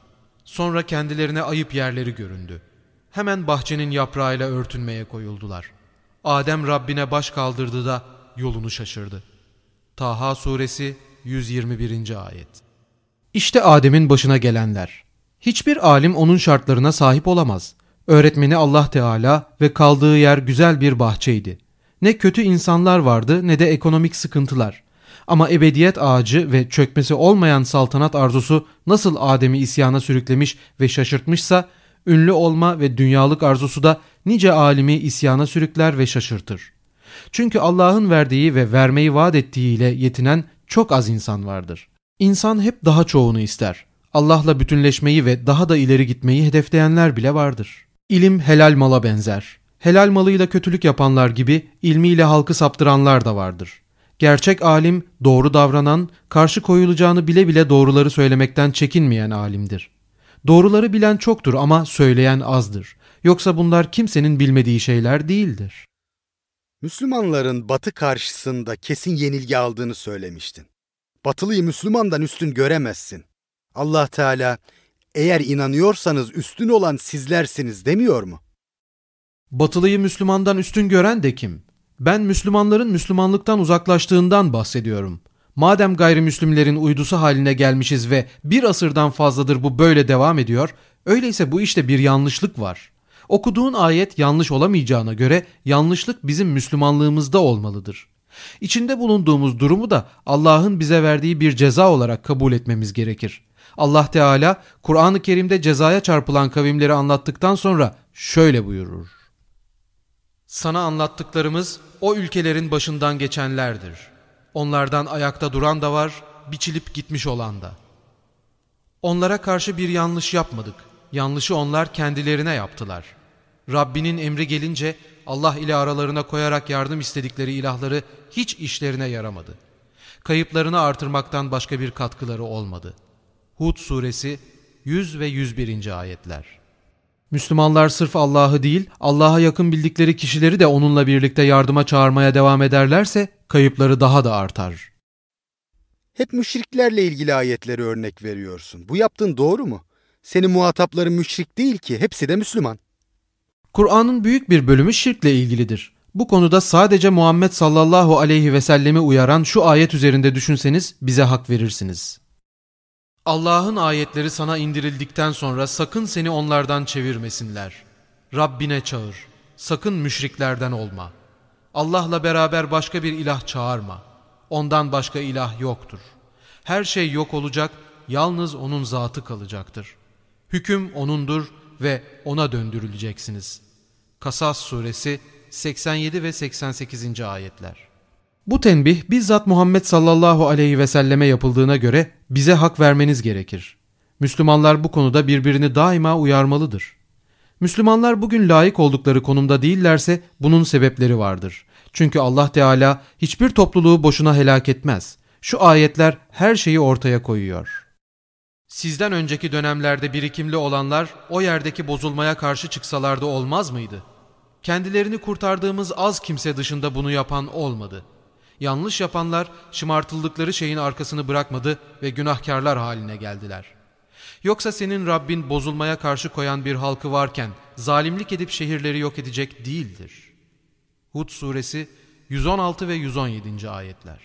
Sonra kendilerine ayıp yerleri göründü. Hemen bahçenin yaprağıyla örtünmeye koyuldular. Adem Rabbine baş kaldırdı da yolunu şaşırdı. Taha suresi 121. ayet. İşte Adem'in başına gelenler. Hiçbir alim onun şartlarına sahip olamaz. Öğretmeni Allah Teala ve kaldığı yer güzel bir bahçeydi. Ne kötü insanlar vardı ne de ekonomik sıkıntılar. Ama ebediyet ağacı ve çökmesi olmayan saltanat arzusu nasıl Adem'i isyana sürüklemiş ve şaşırtmışsa, Ünlü olma ve dünyalık arzusu da nice alimi isyana sürükler ve şaşırtır. Çünkü Allah'ın verdiği ve vermeyi vaat ettiğiyle yetinen çok az insan vardır. İnsan hep daha çoğunu ister. Allah'la bütünleşmeyi ve daha da ileri gitmeyi hedefleyenler bile vardır. İlim helal mala benzer. Helal malıyla kötülük yapanlar gibi ilmiyle halkı saptıranlar da vardır. Gerçek alim doğru davranan, karşı koyulacağını bile bile doğruları söylemekten çekinmeyen alimdir. Doğruları bilen çoktur ama söyleyen azdır. Yoksa bunlar kimsenin bilmediği şeyler değildir. Müslümanların batı karşısında kesin yenilgi aldığını söylemiştin. Batılıyı Müslümandan üstün göremezsin. Allah Teala eğer inanıyorsanız üstün olan sizlersiniz demiyor mu? Batılıyı Müslümandan üstün gören de kim? Ben Müslümanların Müslümanlıktan uzaklaştığından bahsediyorum. Madem gayrimüslimlerin uydusu haline gelmişiz ve bir asırdan fazladır bu böyle devam ediyor, öyleyse bu işte bir yanlışlık var. Okuduğun ayet yanlış olamayacağına göre yanlışlık bizim Müslümanlığımızda olmalıdır. İçinde bulunduğumuz durumu da Allah'ın bize verdiği bir ceza olarak kabul etmemiz gerekir. Allah Teala Kur'an-ı Kerim'de cezaya çarpılan kavimleri anlattıktan sonra şöyle buyurur. Sana anlattıklarımız o ülkelerin başından geçenlerdir. Onlardan ayakta duran da var, biçilip gitmiş olan da. Onlara karşı bir yanlış yapmadık. Yanlışı onlar kendilerine yaptılar. Rabbinin emri gelince Allah ile aralarına koyarak yardım istedikleri ilahları hiç işlerine yaramadı. Kayıplarını artırmaktan başka bir katkıları olmadı. Hud suresi 100 ve 101. ayetler. Müslümanlar sırf Allah'ı değil, Allah'a yakın bildikleri kişileri de onunla birlikte yardıma çağırmaya devam ederlerse kayıpları daha da artar. Hep müşriklerle ilgili ayetleri örnek veriyorsun. Bu yaptığın doğru mu? Senin muhatapların müşrik değil ki, hepsi de Müslüman. Kur'an'ın büyük bir bölümü şirkle ilgilidir. Bu konuda sadece Muhammed sallallahu aleyhi ve sellemi uyaran şu ayet üzerinde düşünseniz bize hak verirsiniz. Allah'ın ayetleri sana indirildikten sonra sakın seni onlardan çevirmesinler. Rabbine çağır. Sakın müşriklerden olma. Allah'la beraber başka bir ilah çağırma. Ondan başka ilah yoktur. Her şey yok olacak, yalnız O'nun zatı kalacaktır. Hüküm O'nundur ve O'na döndürüleceksiniz. Kasas suresi 87 ve 88. ayetler. Bu tenbih bizzat Muhammed sallallahu aleyhi ve selleme yapıldığına göre bize hak vermeniz gerekir. Müslümanlar bu konuda birbirini daima uyarmalıdır. Müslümanlar bugün layık oldukları konumda değillerse bunun sebepleri vardır. Çünkü Allah Teala hiçbir topluluğu boşuna helak etmez. Şu ayetler her şeyi ortaya koyuyor. Sizden önceki dönemlerde birikimli olanlar o yerdeki bozulmaya karşı çıksalardı olmaz mıydı? Kendilerini kurtardığımız az kimse dışında bunu yapan olmadı.'' Yanlış yapanlar şımartıldıkları şeyin arkasını bırakmadı ve günahkarlar haline geldiler. Yoksa senin Rabbin bozulmaya karşı koyan bir halkı varken zalimlik edip şehirleri yok edecek değildir. Hud suresi 116 ve 117. ayetler.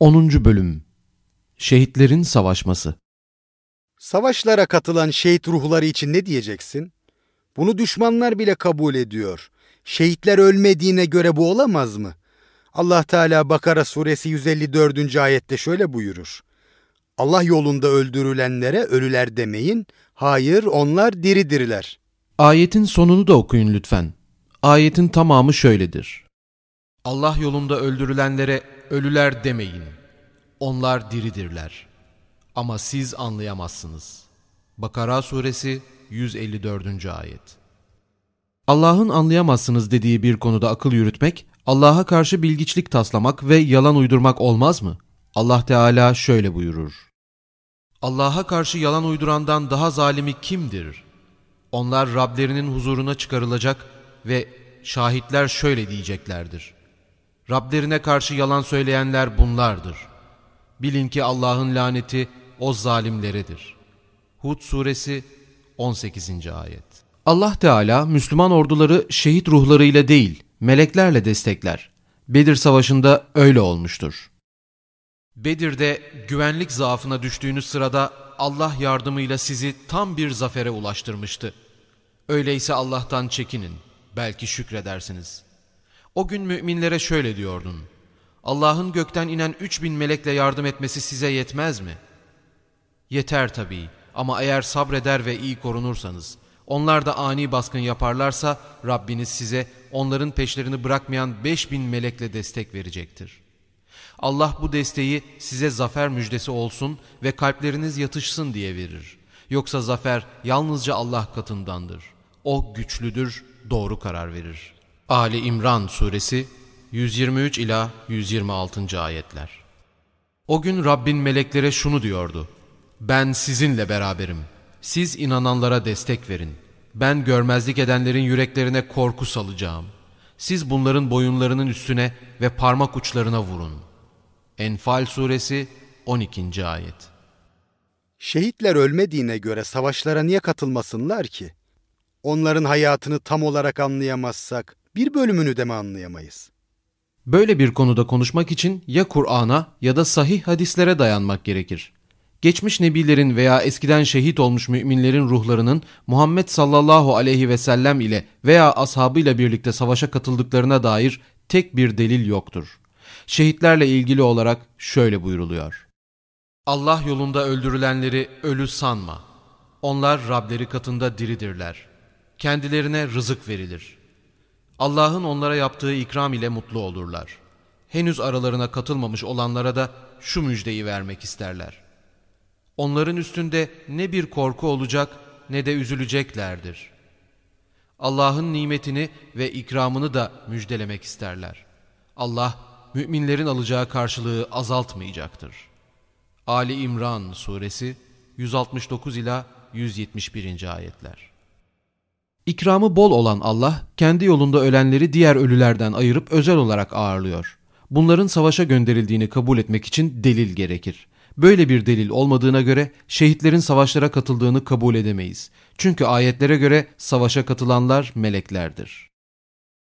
10. bölüm Şehitlerin savaşması Savaşlara katılan şehit ruhları için ne diyeceksin? Bunu düşmanlar bile kabul ediyor. Şehitler ölmediğine göre bu olamaz mı? Allah Teala Bakara suresi 154. ayette şöyle buyurur. Allah yolunda öldürülenlere ölüler demeyin. Hayır onlar diridirler. Ayetin sonunu da okuyun lütfen. Ayetin tamamı şöyledir. Allah yolunda öldürülenlere ölüler demeyin. Onlar diridirler. Ama siz anlayamazsınız. Bakara suresi 154. ayet. Allah'ın anlayamazsınız dediği bir konuda akıl yürütmek Allah'a karşı bilgiçlik taslamak ve yalan uydurmak olmaz mı? Allah Teala şöyle buyurur. Allah'a karşı yalan uydurandan daha zalimi kimdir? Onlar Rablerinin huzuruna çıkarılacak ve şahitler şöyle diyeceklerdir. Rablerine karşı yalan söyleyenler bunlardır. Bilin ki Allah'ın laneti o zalimleredir. Hud suresi 18. ayet. Allah Teala Müslüman orduları şehit ruhlarıyla değil, meleklerle destekler. Bedir Savaşı'nda öyle olmuştur. Bedir'de güvenlik zaafına düştüğünüz sırada Allah yardımıyla sizi tam bir zafere ulaştırmıştı. Öyleyse Allah'tan çekinin, belki şükredersiniz. O gün müminlere şöyle diyordun. Allah'ın gökten inen üç bin melekle yardım etmesi size yetmez mi? Yeter tabii ama eğer sabreder ve iyi korunursanız, Onlar da ani baskın yaparlarsa Rabbiniz size onların peşlerini bırakmayan beş bin melekle destek verecektir. Allah bu desteği size zafer müjdesi olsun ve kalpleriniz yatışsın diye verir. Yoksa zafer yalnızca Allah katındandır. O güçlüdür, doğru karar verir. Ali İmran Suresi 123 ila 126. ayetler. O gün Rabbin meleklere şunu diyordu. Ben sizinle beraberim. Siz inananlara destek verin. Ben görmezlik edenlerin yüreklerine korku salacağım. Siz bunların boyunlarının üstüne ve parmak uçlarına vurun. Enfal Suresi 12. ayet. Şehitler ölmediğine göre savaşlara niye katılmasınlar ki? Onların hayatını tam olarak anlayamazsak bir bölümünü de mi anlayamayız? Böyle bir konuda konuşmak için ya Kur'an'a ya da sahih hadislere dayanmak gerekir. Geçmiş nebilerin veya eskiden şehit olmuş müminlerin ruhlarının Muhammed sallallahu aleyhi ve sellem ile veya ashabıyla birlikte savaşa katıldıklarına dair tek bir delil yoktur. Şehitlerle ilgili olarak şöyle buyuruluyor. Allah yolunda öldürülenleri ölü sanma. Onlar Rableri katında diridirler. Kendilerine rızık verilir. Allah'ın onlara yaptığı ikram ile mutlu olurlar. Henüz aralarına katılmamış olanlara da şu müjdeyi vermek isterler. Onların üstünde ne bir korku olacak ne de üzüleceklerdir. Allah'ın nimetini ve ikramını da müjdelemek isterler. Allah müminlerin alacağı karşılığı azaltmayacaktır. Ali İmran Suresi 169 ila 171. ayetler. İkramı bol olan Allah, kendi yolunda ölenleri diğer ölülerden ayırıp özel olarak ağırlıyor. Bunların savaşa gönderildiğini kabul etmek için delil gerekir. Böyle bir delil olmadığına göre şehitlerin savaşlara katıldığını kabul edemeyiz. Çünkü ayetlere göre savaşa katılanlar meleklerdir.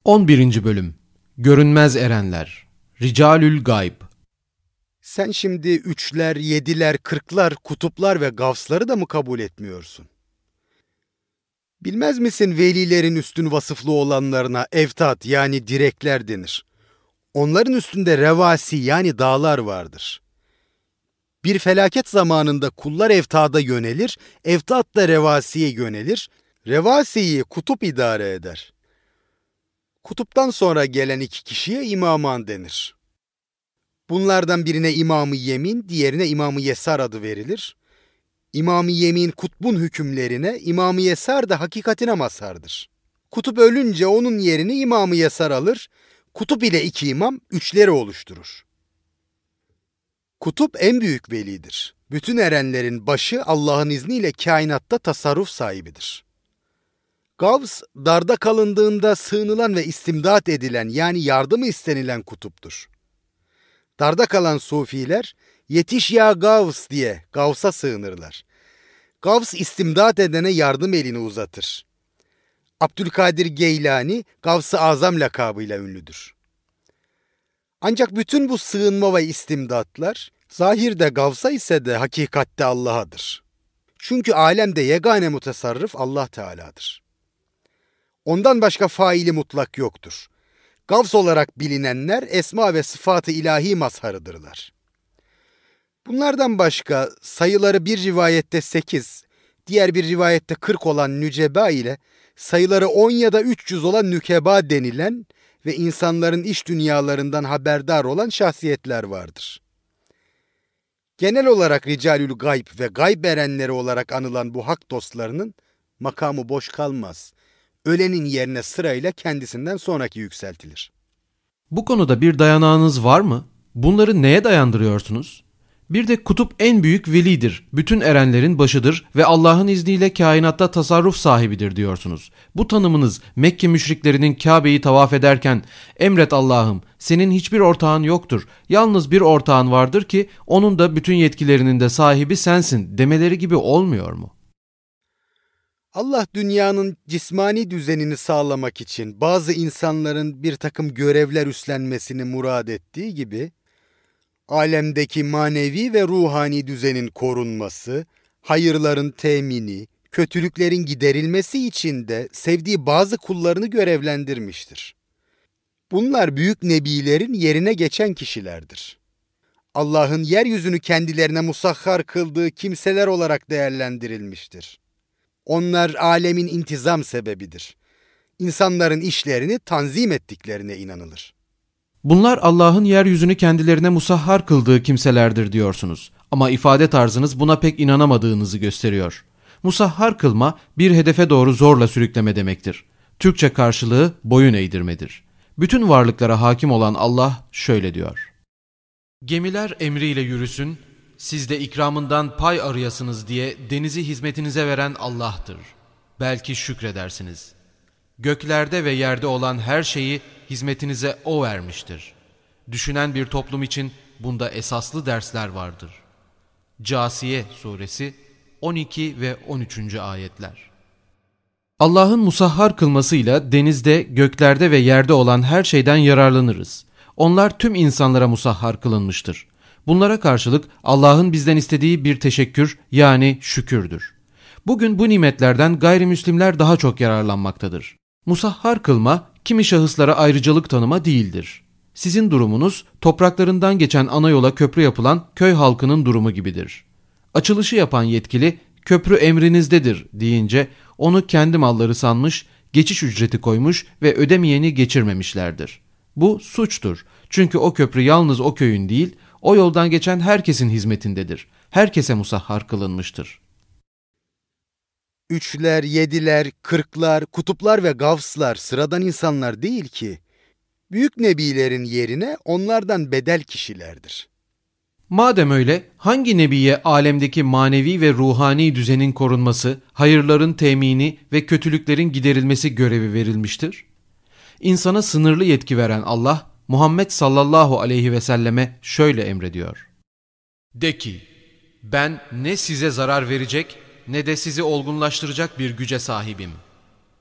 11. Bölüm Görünmez Erenler Ricalül Gayb Sen şimdi üçler, yediler, kırklar, kutuplar ve gavsları da mı kabul etmiyorsun? Bilmez misin velilerin üstün vasıflı olanlarına evtat yani direkler denir. Onların üstünde revasi yani dağlar vardır. Bir felaket zamanında kullar evtada yönelir, evtat da revasiye yönelir. Revasiyi kutup idare eder. Kutuptan sonra gelen iki kişiye imaman denir. Bunlardan birine imamı yemin, diğerine imamı yesar adı verilir. İmam-ı Yemin kutbun hükümlerine, İmam-ı Yesar da hakikatine mazhardır. Kutup ölünce onun yerini İmam-ı Yesar alır, kutup ile iki imam üçleri oluşturur. Kutup en büyük velidir. Bütün erenlerin başı Allah'ın izniyle kainatta tasarruf sahibidir. Gavs, darda kalındığında sığınılan ve istimdat edilen yani yardımı istenilen kutuptur. Darda kalan sufiler, yetiş ya Gavs diye Gavs'a sığınırlar. Gavs istimdat edene yardım elini uzatır. Abdülkadir Geylani Gavs-ı Azam lakabıyla ünlüdür. Ancak bütün bu sığınma ve istimdatlar zahirde Gavs'a ise de hakikatte Allah'adır. Çünkü alemde yegane mutasarrıf Allah Teala'dır. Ondan başka faili mutlak yoktur. Gavs olarak bilinenler esma ve sıfatı ilahi mazharıdırlar. Bunlardan başka sayıları bir rivayette 8, diğer bir rivayette 40 olan nüceba ile sayıları 10 ya da 300 olan nükeba denilen ve insanların iş dünyalarından haberdar olan şahsiyetler vardır. Genel olarak ricalül gayb ve gayb erenleri olarak anılan bu hak dostlarının makamı boş kalmaz. Ölenin yerine sırayla kendisinden sonraki yükseltilir. Bu konuda bir dayanağınız var mı? Bunları neye dayandırıyorsunuz? Bir de kutup en büyük velidir, bütün erenlerin başıdır ve Allah'ın izniyle kainatta tasarruf sahibidir diyorsunuz. Bu tanımınız Mekke müşriklerinin Kabe'yi tavaf ederken emret Allah'ım senin hiçbir ortağın yoktur, yalnız bir ortağın vardır ki onun da bütün yetkilerinin de sahibi sensin demeleri gibi olmuyor mu? Allah dünyanın cismani düzenini sağlamak için bazı insanların bir takım görevler üstlenmesini murad ettiği gibi, alemdeki manevi ve ruhani düzenin korunması, hayırların temini, kötülüklerin giderilmesi için de sevdiği bazı kullarını görevlendirmiştir. Bunlar büyük nebilerin yerine geçen kişilerdir. Allah'ın yeryüzünü kendilerine musahhar kıldığı kimseler olarak değerlendirilmiştir. Onlar alemin intizam sebebidir. İnsanların işlerini tanzim ettiklerine inanılır. Bunlar Allah'ın yeryüzünü kendilerine musahhar kıldığı kimselerdir diyorsunuz. Ama ifade tarzınız buna pek inanamadığınızı gösteriyor. Musahhar kılma bir hedefe doğru zorla sürükleme demektir. Türkçe karşılığı boyun eğdirmedir. Bütün varlıklara hakim olan Allah şöyle diyor. Gemiler emriyle yürüsün, siz de ikramından pay arayasınız diye denizi hizmetinize veren Allah'tır. Belki şükredersiniz. Göklerde ve yerde olan her şeyi hizmetinize O vermiştir. Düşünen bir toplum için bunda esaslı dersler vardır. Casiye Suresi 12 ve 13. ayetler Allah'ın musahhar kılmasıyla denizde, göklerde ve yerde olan her şeyden yararlanırız. Onlar tüm insanlara musahhar kılınmıştır. Bunlara karşılık Allah'ın bizden istediği bir teşekkür yani şükürdür. Bugün bu nimetlerden gayrimüslimler daha çok yararlanmaktadır. Musahhar kılma kimi şahıslara ayrıcalık tanıma değildir. Sizin durumunuz topraklarından geçen ana yola köprü yapılan köy halkının durumu gibidir. Açılışı yapan yetkili köprü emrinizdedir deyince onu kendi malları sanmış, geçiş ücreti koymuş ve ödemeyeni geçirmemişlerdir. Bu suçtur. Çünkü o köprü yalnız o köyün değil, o yoldan geçen herkesin hizmetindedir. Herkese musahhar kılınmıştır. Üçler, yediler, kırklar, kutuplar ve gavslar sıradan insanlar değil ki. Büyük nebilerin yerine onlardan bedel kişilerdir. Madem öyle hangi nebiye alemdeki manevi ve ruhani düzenin korunması, hayırların temini ve kötülüklerin giderilmesi görevi verilmiştir? İnsana sınırlı yetki veren Allah, Muhammed sallallahu aleyhi ve selleme şöyle emrediyor. De ki, ben ne size zarar verecek ne de sizi olgunlaştıracak bir güce sahibim.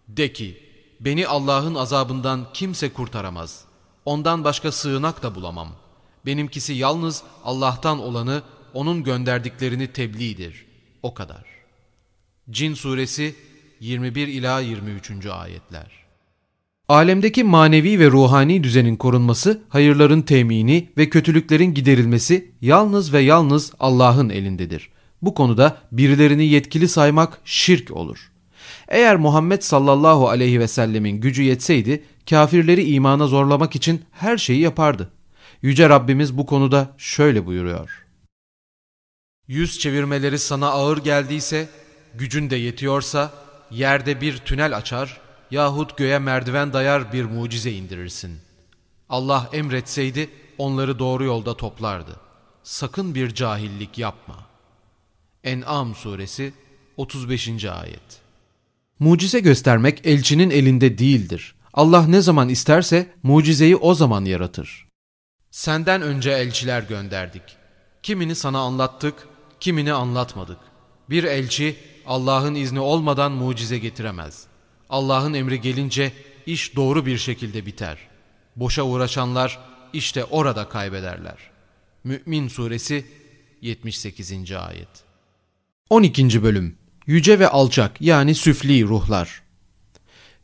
De ki, beni Allah'ın azabından kimse kurtaramaz. Ondan başka sığınak da bulamam. Benimkisi yalnız Allah'tan olanı, onun gönderdiklerini tebliğdir. O kadar. Cin suresi 21 ila 23. ayetler. Alemdeki manevi ve ruhani düzenin korunması, hayırların temini ve kötülüklerin giderilmesi yalnız ve yalnız Allah'ın elindedir. Bu konuda birilerini yetkili saymak şirk olur. Eğer Muhammed sallallahu aleyhi ve sellemin gücü yetseydi, kafirleri imana zorlamak için her şeyi yapardı. Yüce Rabbimiz bu konuda şöyle buyuruyor. Yüz çevirmeleri sana ağır geldiyse, gücün de yetiyorsa, yerde bir tünel açar, yahut göğe merdiven dayar bir mucize indirirsin. Allah emretseydi onları doğru yolda toplardı. Sakın bir cahillik yapma. En'am suresi 35. ayet Mucize göstermek elçinin elinde değildir. Allah ne zaman isterse mucizeyi o zaman yaratır. Senden önce elçiler gönderdik. Kimini sana anlattık, kimini anlatmadık. Bir elçi Allah'ın izni olmadan mucize getiremez.'' Allah'ın emri gelince iş doğru bir şekilde biter. Boşa uğraşanlar işte orada kaybederler. Mü'min Suresi 78. Ayet 12. Bölüm Yüce ve alçak yani süfli ruhlar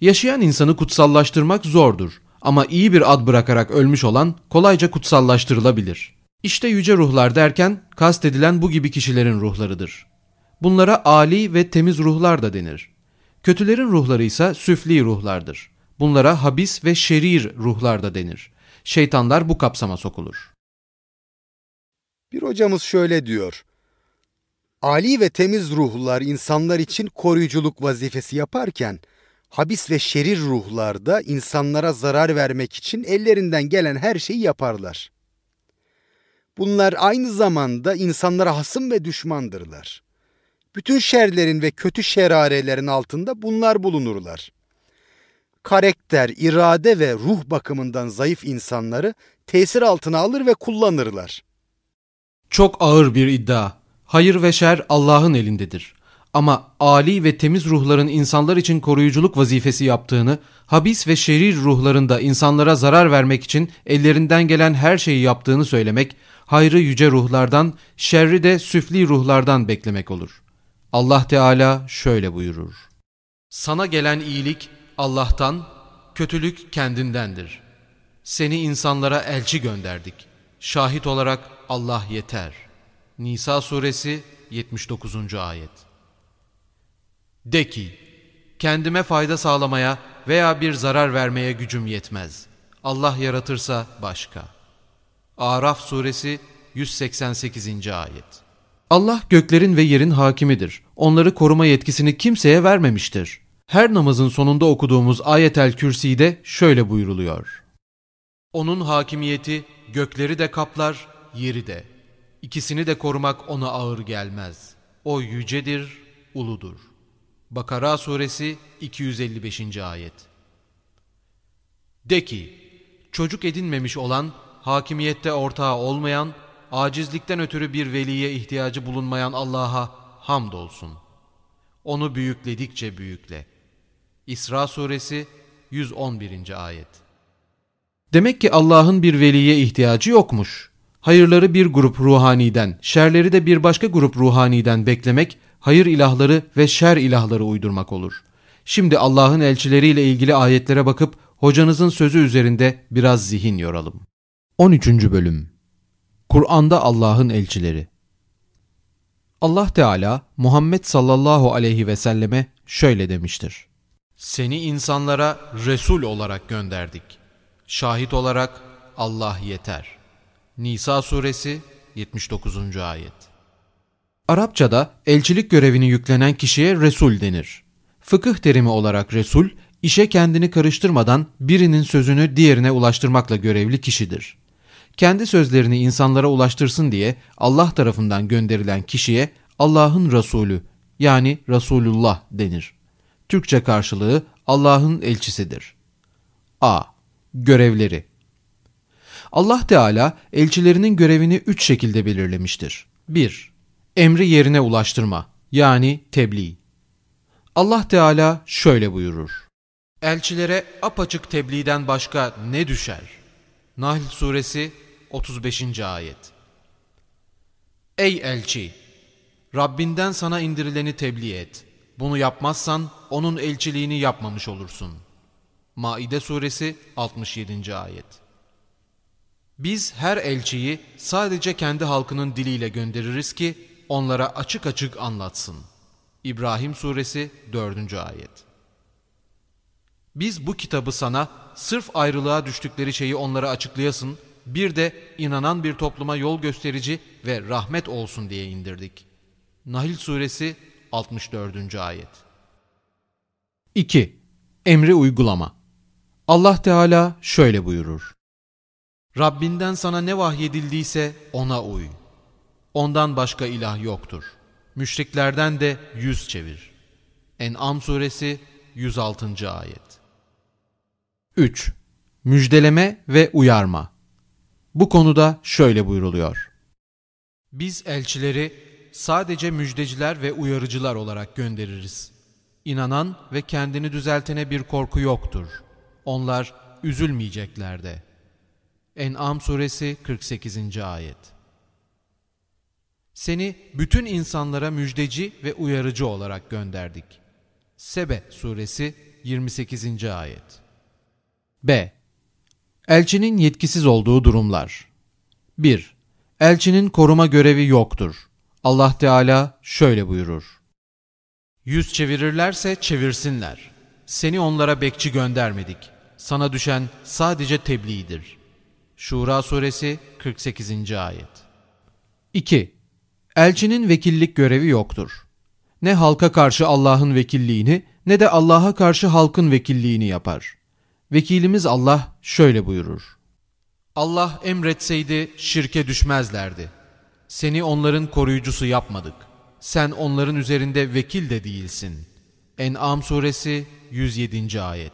Yaşayan insanı kutsallaştırmak zordur ama iyi bir ad bırakarak ölmüş olan kolayca kutsallaştırılabilir. İşte yüce ruhlar derken kastedilen bu gibi kişilerin ruhlarıdır. Bunlara ali ve temiz ruhlar da denir. Kötülerin ruhları ise süfli ruhlardır. Bunlara habis ve şerir ruhlar da denir. Şeytanlar bu kapsama sokulur. Bir hocamız şöyle diyor. Ali ve temiz ruhlar insanlar için koruyuculuk vazifesi yaparken, habis ve şerir ruhlar da insanlara zarar vermek için ellerinden gelen her şeyi yaparlar. Bunlar aynı zamanda insanlara hasım ve düşmandırlar. Bütün şerlerin ve kötü şerarelerin altında bunlar bulunurlar. Karakter, irade ve ruh bakımından zayıf insanları tesir altına alır ve kullanırlar. Çok ağır bir iddia. Hayır ve şer Allah'ın elindedir. Ama âli ve temiz ruhların insanlar için koruyuculuk vazifesi yaptığını, habis ve şerir ruhlarında insanlara zarar vermek için ellerinden gelen her şeyi yaptığını söylemek, hayrı yüce ruhlardan, şerri de süfli ruhlardan beklemek olur. Allah Teala şöyle buyurur. Sana gelen iyilik Allah'tan, kötülük kendindendir. Seni insanlara elçi gönderdik. Şahit olarak Allah yeter. Nisa suresi 79. ayet. 13. De ki, kendime fayda sağlamaya veya bir zarar vermeye gücüm yetmez. Allah yaratırsa başka. Araf suresi 188. ayet. Allah göklerin ve yerin hakimidir. Onları koruma yetkisini kimseye vermemiştir. Her namazın sonunda okuduğumuz ayetel kürside şöyle buyruluyor. Onun hakimiyeti gökleri de kaplar, yeri de. İkisini de korumak ona ağır gelmez. O yücedir, uludur. Bakara suresi 255. ayet. De ki, çocuk edinmemiş olan, hakimiyette ortağı olmayan, acizlikten ötürü bir veliye ihtiyacı bulunmayan Allah'a hamdolsun. Onu büyükledikçe büyükle. İsra suresi 111. ayet. Demek ki Allah'ın bir veliye ihtiyacı yokmuş. Hayırları bir grup ruhaniden, şerleri de bir başka grup ruhaniden beklemek, hayır ilahları ve şer ilahları uydurmak olur. Şimdi Allah'ın elçileriyle ilgili ayetlere bakıp hocanızın sözü üzerinde biraz zihin yoralım. 13. Bölüm Kur'an'da Allah'ın elçileri Allah Teala Muhammed sallallahu aleyhi ve selleme şöyle demiştir. Seni insanlara Resul olarak gönderdik. Şahit olarak Allah yeter. Nisa suresi 79. ayet. Arapçada elçilik görevini yüklenen kişiye Resul denir. Fıkıh terimi olarak Resul, işe kendini karıştırmadan birinin sözünü diğerine ulaştırmakla görevli kişidir. Kendi sözlerini insanlara ulaştırsın diye Allah tarafından gönderilen kişiye Allah'ın Resulü yani Resulullah denir. Türkçe karşılığı Allah'ın elçisidir. A. Görevleri Allah Teala elçilerinin görevini üç şekilde belirlemiştir. 1. Emri yerine ulaştırma yani tebliğ. Allah Teala şöyle buyurur. Elçilere apaçık tebliğden başka ne düşer? Nahl suresi 35. ayet. Ey elçi! Rabbinden sana indirileni tebliğ et. Bunu yapmazsan onun elçiliğini yapmamış olursun. Maide suresi 67. ayet. Biz her elçiyi sadece kendi halkının diliyle göndeririz ki onlara açık açık anlatsın. İbrahim suresi 4. ayet. Biz bu kitabı sana sırf ayrılığa düştükleri şeyi onlara açıklayasın, bir de inanan bir topluma yol gösterici ve rahmet olsun diye indirdik. Nahil suresi 64. ayet. 2. Emri uygulama. Allah Teala şöyle buyurur. Rabbinden sana ne vahyedildiyse ona uy. Ondan başka ilah yoktur. Müşriklerden de yüz çevir. En'am suresi 106. ayet. 3. Müjdeleme ve uyarma. Bu konuda şöyle buyruluyor. Biz elçileri sadece müjdeciler ve uyarıcılar olarak göndeririz. İnanan ve kendini düzeltene bir korku yoktur. Onlar üzülmeyecekler de. En'am suresi 48. ayet. Seni bütün insanlara müjdeci ve uyarıcı olarak gönderdik. Sebe suresi 28. ayet. B. Elçinin yetkisiz olduğu durumlar. 1. Elçinin koruma görevi yoktur. Allah Teala şöyle buyurur. Yüz çevirirlerse çevirsinler. Seni onlara bekçi göndermedik. Sana düşen sadece tebliğdir. Şura suresi 48. ayet. 2. Elçinin vekillik görevi yoktur. Ne halka karşı Allah'ın vekilliğini ne de Allah'a karşı halkın vekilliğini yapar. Vekilimiz Allah şöyle buyurur. Allah emretseydi şirke düşmezlerdi. Seni onların koruyucusu yapmadık. Sen onların üzerinde vekil de değilsin. En'am suresi 107. ayet.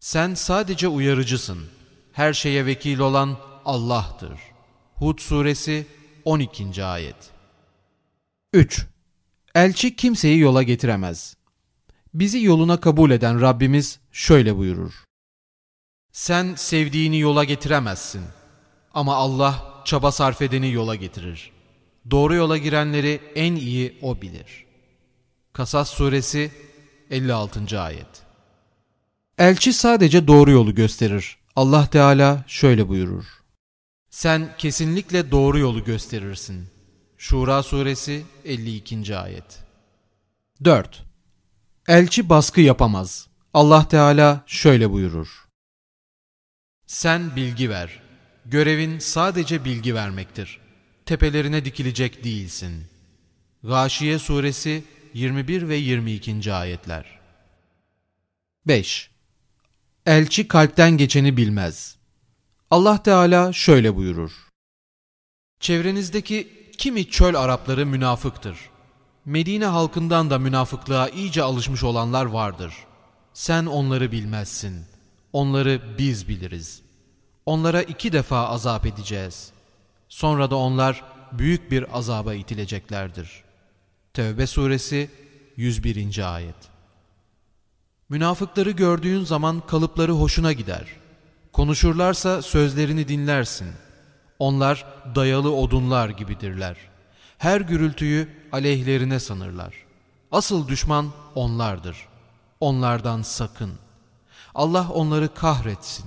Sen sadece uyarıcısın. Her şeye vekil olan Allah'tır. Hud suresi 12. ayet. 3. Elçi kimseyi yola getiremez. Bizi yoluna kabul eden Rabbimiz şöyle buyurur. Sen sevdiğini yola getiremezsin. Ama Allah çaba sarf edeni yola getirir. Doğru yola girenleri en iyi O bilir. Kasas suresi 56. ayet. Elçi sadece doğru yolu gösterir. Allah Teala şöyle buyurur. Sen kesinlikle doğru yolu gösterirsin. Şura suresi 52. ayet. 4. Elçi baskı yapamaz. Allah Teala şöyle buyurur. Sen bilgi ver. Görevin sadece bilgi vermektir. Tepelerine dikilecek değilsin. Gâşiye Suresi 21 ve 22. ayetler. 5. Elçi kalpten geçeni bilmez. Allah Teala şöyle buyurur. Çevrenizdeki kimi çöl Arapları münafıktır. Medine halkından da münafıklığa iyice alışmış olanlar vardır. Sen onları bilmezsin. Onları biz biliriz. Onlara iki defa azap edeceğiz. Sonra da onlar büyük bir azaba itileceklerdir. Tevbe suresi 101. ayet Münafıkları gördüğün zaman kalıpları hoşuna gider. Konuşurlarsa sözlerini dinlersin. Onlar dayalı odunlar gibidirler. Her gürültüyü aleyhlerine sanırlar. Asıl düşman onlardır. Onlardan sakın. Allah onları kahretsin.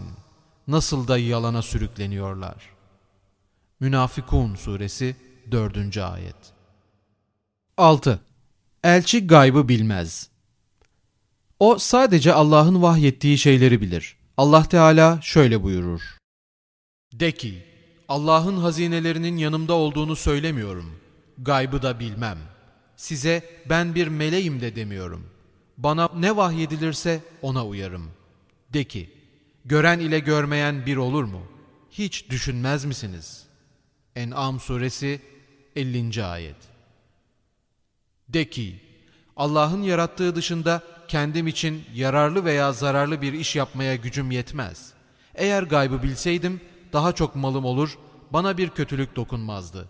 Nasıl da yalana sürükleniyorlar. Münafikun suresi 4. ayet 6. Elçi gaybı bilmez. O sadece Allah'ın vahyettiği şeyleri bilir. Allah Teala şöyle buyurur. De ki, Allah'ın hazinelerinin yanımda olduğunu söylemiyorum. Gaybı da bilmem. Size ben bir meleğim de demiyorum. Bana ne vahyedilirse ona uyarım. De ki, gören ile görmeyen bir olur mu? Hiç düşünmez misiniz? En'am suresi 50. ayet De ki, Allah'ın yarattığı dışında kendim için yararlı veya zararlı bir iş yapmaya gücüm yetmez. Eğer gaybı bilseydim daha çok malım olur, bana bir kötülük dokunmazdı.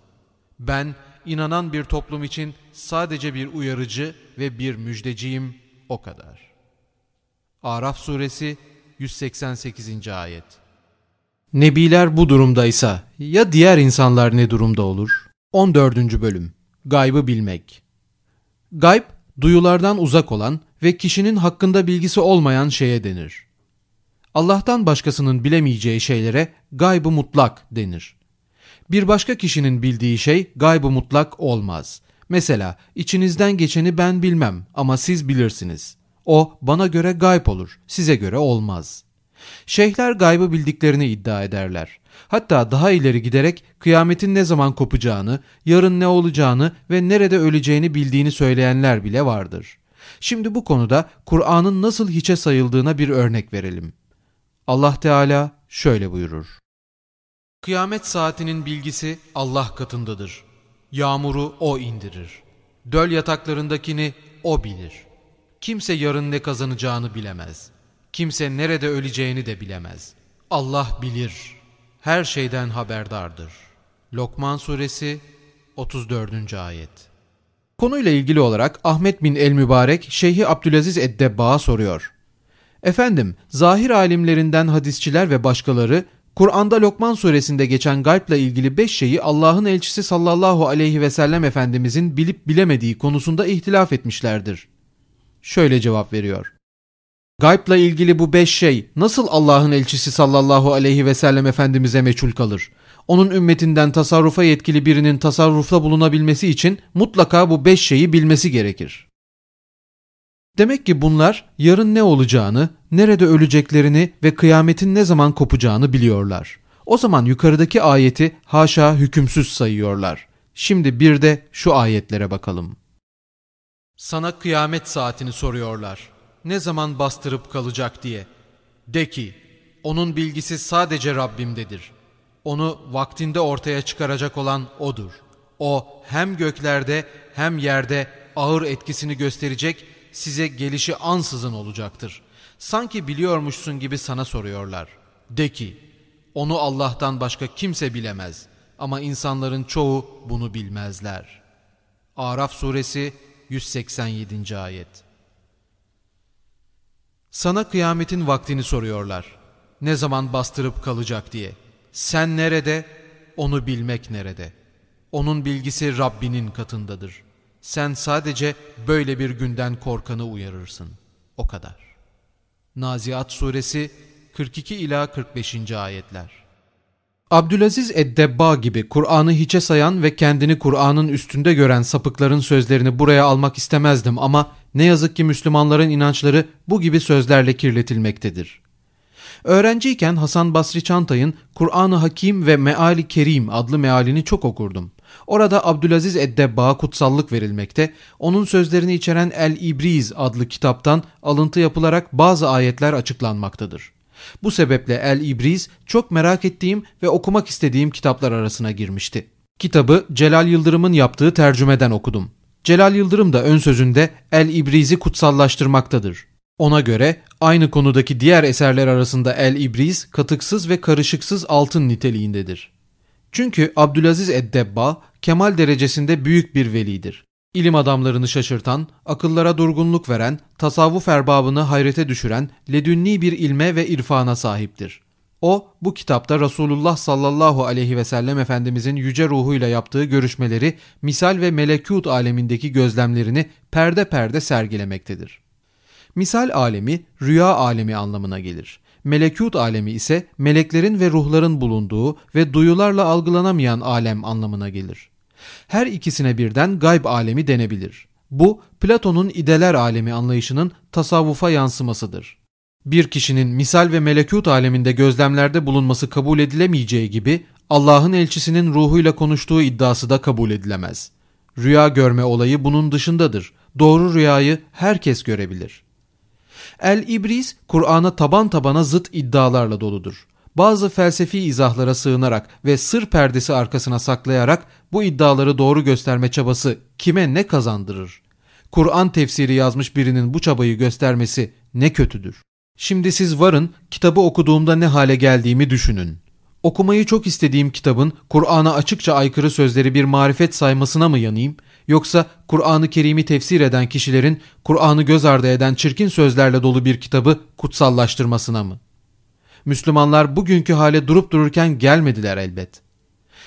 Ben inanan bir toplum için sadece bir uyarıcı ve bir müjdeciyim o kadar. Araf suresi 188. ayet Nebiler bu durumdaysa ya diğer insanlar ne durumda olur? 14. bölüm Gaybı bilmek Gayb, duyulardan uzak olan ve kişinin hakkında bilgisi olmayan şeye denir. Allah'tan başkasının bilemeyeceği şeylere gaybı mutlak denir. Bir başka kişinin bildiği şey gaybı mutlak olmaz. Mesela içinizden geçeni ben bilmem ama siz bilirsiniz. O bana göre gayb olur, size göre olmaz. Şeyhler gaybı bildiklerini iddia ederler. Hatta daha ileri giderek kıyametin ne zaman kopacağını, yarın ne olacağını ve nerede öleceğini bildiğini söyleyenler bile vardır. Şimdi bu konuda Kur'an'ın nasıl hiçe sayıldığına bir örnek verelim. Allah Teala şöyle buyurur. Kıyamet saatinin bilgisi Allah katındadır. Yağmuru O indirir. Döl yataklarındakini O bilir. Kimse yarın ne kazanacağını bilemez. Kimse nerede öleceğini de bilemez. Allah bilir. Her şeyden haberdardır. Lokman Suresi 34. Ayet Konuyla ilgili olarak Ahmet bin el-Mübarek Şeyhi Abdülaziz Eddebba'a soruyor. Efendim, zahir alimlerinden hadisçiler ve başkaları Kur'an'da Lokman suresinde geçen gaybla ilgili beş şeyi Allah'ın elçisi sallallahu aleyhi ve sellem Efendimizin bilip bilemediği konusunda ihtilaf etmişlerdir. Şöyle cevap veriyor. Gaybla ilgili bu beş şey nasıl Allah'ın elçisi sallallahu aleyhi ve sellem Efendimiz'e meçhul kalır? Onun ümmetinden tasarrufa yetkili birinin tasarrufta bulunabilmesi için mutlaka bu beş şeyi bilmesi gerekir. Demek ki bunlar yarın ne olacağını, nerede öleceklerini ve kıyametin ne zaman kopacağını biliyorlar. O zaman yukarıdaki ayeti haşa hükümsüz sayıyorlar. Şimdi bir de şu ayetlere bakalım. Sana kıyamet saatini soruyorlar. Ne zaman bastırıp kalacak diye. De ki, onun bilgisi sadece Rabbimdedir. Onu vaktinde ortaya çıkaracak olan O'dur. O hem göklerde hem yerde ağır etkisini gösterecek size gelişi ansızın olacaktır. Sanki biliyormuşsun gibi sana soruyorlar. De ki, onu Allah'tan başka kimse bilemez ama insanların çoğu bunu bilmezler. Araf suresi 187. ayet Sana kıyametin vaktini soruyorlar. Ne zaman bastırıp kalacak diye. Sen nerede? Onu bilmek nerede? Onun bilgisi Rabbinin katındadır.'' Sen sadece böyle bir günden korkanı uyarırsın. O kadar. Naziat suresi 42 ila 45. ayetler. Abdülaziz Eddebba gibi Kur'an'ı hiçe sayan ve kendini Kur'an'ın üstünde gören sapıkların sözlerini buraya almak istemezdim ama ne yazık ki Müslümanların inançları bu gibi sözlerle kirletilmektedir. Öğrenciyken Hasan Basri Çantay'ın Kur'an-ı Hakim ve Meali Kerim adlı mealini çok okurdum. Orada Abdülaziz Eddebba'a kutsallık verilmekte, onun sözlerini içeren El-İbriz adlı kitaptan alıntı yapılarak bazı ayetler açıklanmaktadır. Bu sebeple El-İbriz çok merak ettiğim ve okumak istediğim kitaplar arasına girmişti. Kitabı Celal Yıldırım'ın yaptığı tercümeden okudum. Celal Yıldırım da ön sözünde El-İbriz'i kutsallaştırmaktadır. Ona göre aynı konudaki diğer eserler arasında El-İbriz katıksız ve karışıksız altın niteliğindedir. Çünkü Abdülaziz Eddebba kemal derecesinde büyük bir velidir. İlim adamlarını şaşırtan, akıllara durgunluk veren, tasavvuf erbabını hayrete düşüren ledünni bir ilme ve irfana sahiptir. O, bu kitapta Resulullah sallallahu aleyhi ve sellem Efendimizin yüce ruhuyla yaptığı görüşmeleri, misal ve melekut alemindeki gözlemlerini perde perde sergilemektedir. Misal alemi, rüya alemi anlamına gelir. Melekut alemi ise meleklerin ve ruhların bulunduğu ve duyularla algılanamayan alem anlamına gelir. Her ikisine birden gayb alemi denebilir. Bu Platon'un ideler alemi anlayışının tasavvufa yansımasıdır. Bir kişinin misal ve melekut aleminde gözlemlerde bulunması kabul edilemeyeceği gibi Allah'ın elçisinin ruhuyla konuştuğu iddiası da kabul edilemez. Rüya görme olayı bunun dışındadır. Doğru rüyayı herkes görebilir. El-İbriz, Kur'an'a taban tabana zıt iddialarla doludur. Bazı felsefi izahlara sığınarak ve sır perdesi arkasına saklayarak bu iddiaları doğru gösterme çabası kime ne kazandırır? Kur'an tefsiri yazmış birinin bu çabayı göstermesi ne kötüdür. Şimdi siz varın kitabı okuduğumda ne hale geldiğimi düşünün. Okumayı çok istediğim kitabın Kur'an'a açıkça aykırı sözleri bir marifet saymasına mı yanayım? Yoksa Kur'an-ı Kerim'i tefsir eden kişilerin Kur'an'ı göz ardı eden çirkin sözlerle dolu bir kitabı kutsallaştırmasına mı? Müslümanlar bugünkü hale durup dururken gelmediler elbet.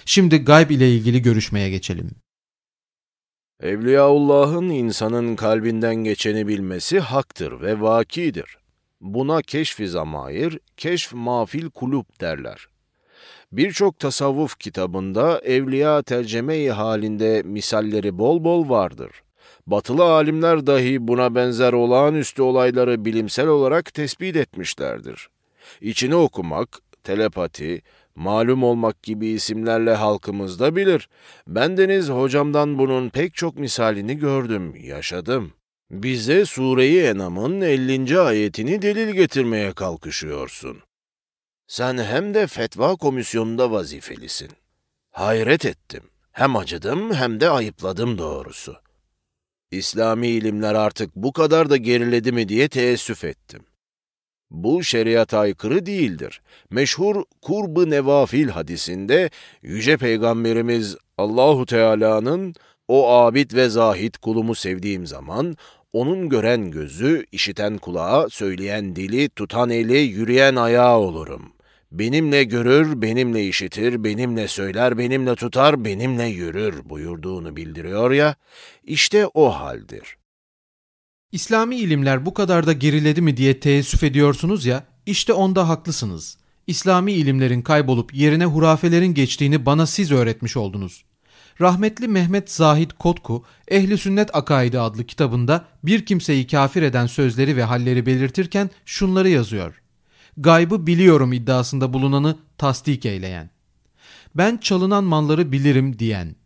Şimdi gayb ile ilgili görüşmeye geçelim. Evliyaullah'ın insanın kalbinden geçeni bilmesi haktır ve vakidir. Buna keşf-i zamair, keşf mafil kulub derler. Birçok tasavvuf kitabında evliya terceme halinde misalleri bol bol vardır. Batılı alimler dahi buna benzer olağanüstü olayları bilimsel olarak tespit etmişlerdir. İçini okumak, telepati, malum olmak gibi isimlerle halkımızda bilir. Bendeniz hocamdan bunun pek çok misalini gördüm, yaşadım. Bize Sure-i Enam'ın 50. ayetini delil getirmeye kalkışıyorsun. Sen hem de fetva komisyonunda vazifelisin. Hayret ettim. Hem acıdım hem de ayıpladım doğrusu. İslami ilimler artık bu kadar da geriledi mi diye teessüf ettim. Bu şeriata aykırı değildir. Meşhur Kurb-ı Nevafil hadisinde yüce peygamberimiz Allahu Teala'nın o abid ve zahid kulumu sevdiğim zaman onun gören gözü, işiten kulağı, söyleyen dili, tutan eli, yürüyen ayağı olurum. Benimle görür, benimle işitir, benimle söyler, benimle tutar, benimle yürür buyurduğunu bildiriyor ya, işte o haldir. İslami ilimler bu kadar da geriledi mi diye teessüf ediyorsunuz ya, işte onda haklısınız. İslami ilimlerin kaybolup yerine hurafelerin geçtiğini bana siz öğretmiş oldunuz. Rahmetli Mehmet Zahid Kotku, Ehli Sünnet Akaidi adlı kitabında bir kimseyi kafir eden sözleri ve halleri belirtirken şunları yazıyor. Gaybı biliyorum iddiasında bulunanı tasdik eyleyen. Ben çalınan malları bilirim diyen.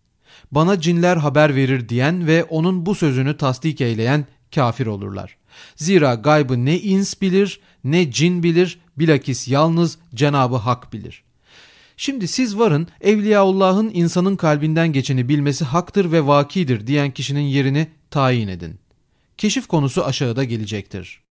Bana cinler haber verir diyen ve onun bu sözünü tasdik eyleyen kafir olurlar. Zira gaybı ne ins bilir ne cin bilir bilakis yalnız Cenabı Hak bilir. Şimdi siz varın Evliyaullah'ın insanın kalbinden geçeni bilmesi haktır ve vakidir diyen kişinin yerini tayin edin. Keşif konusu aşağıda gelecektir.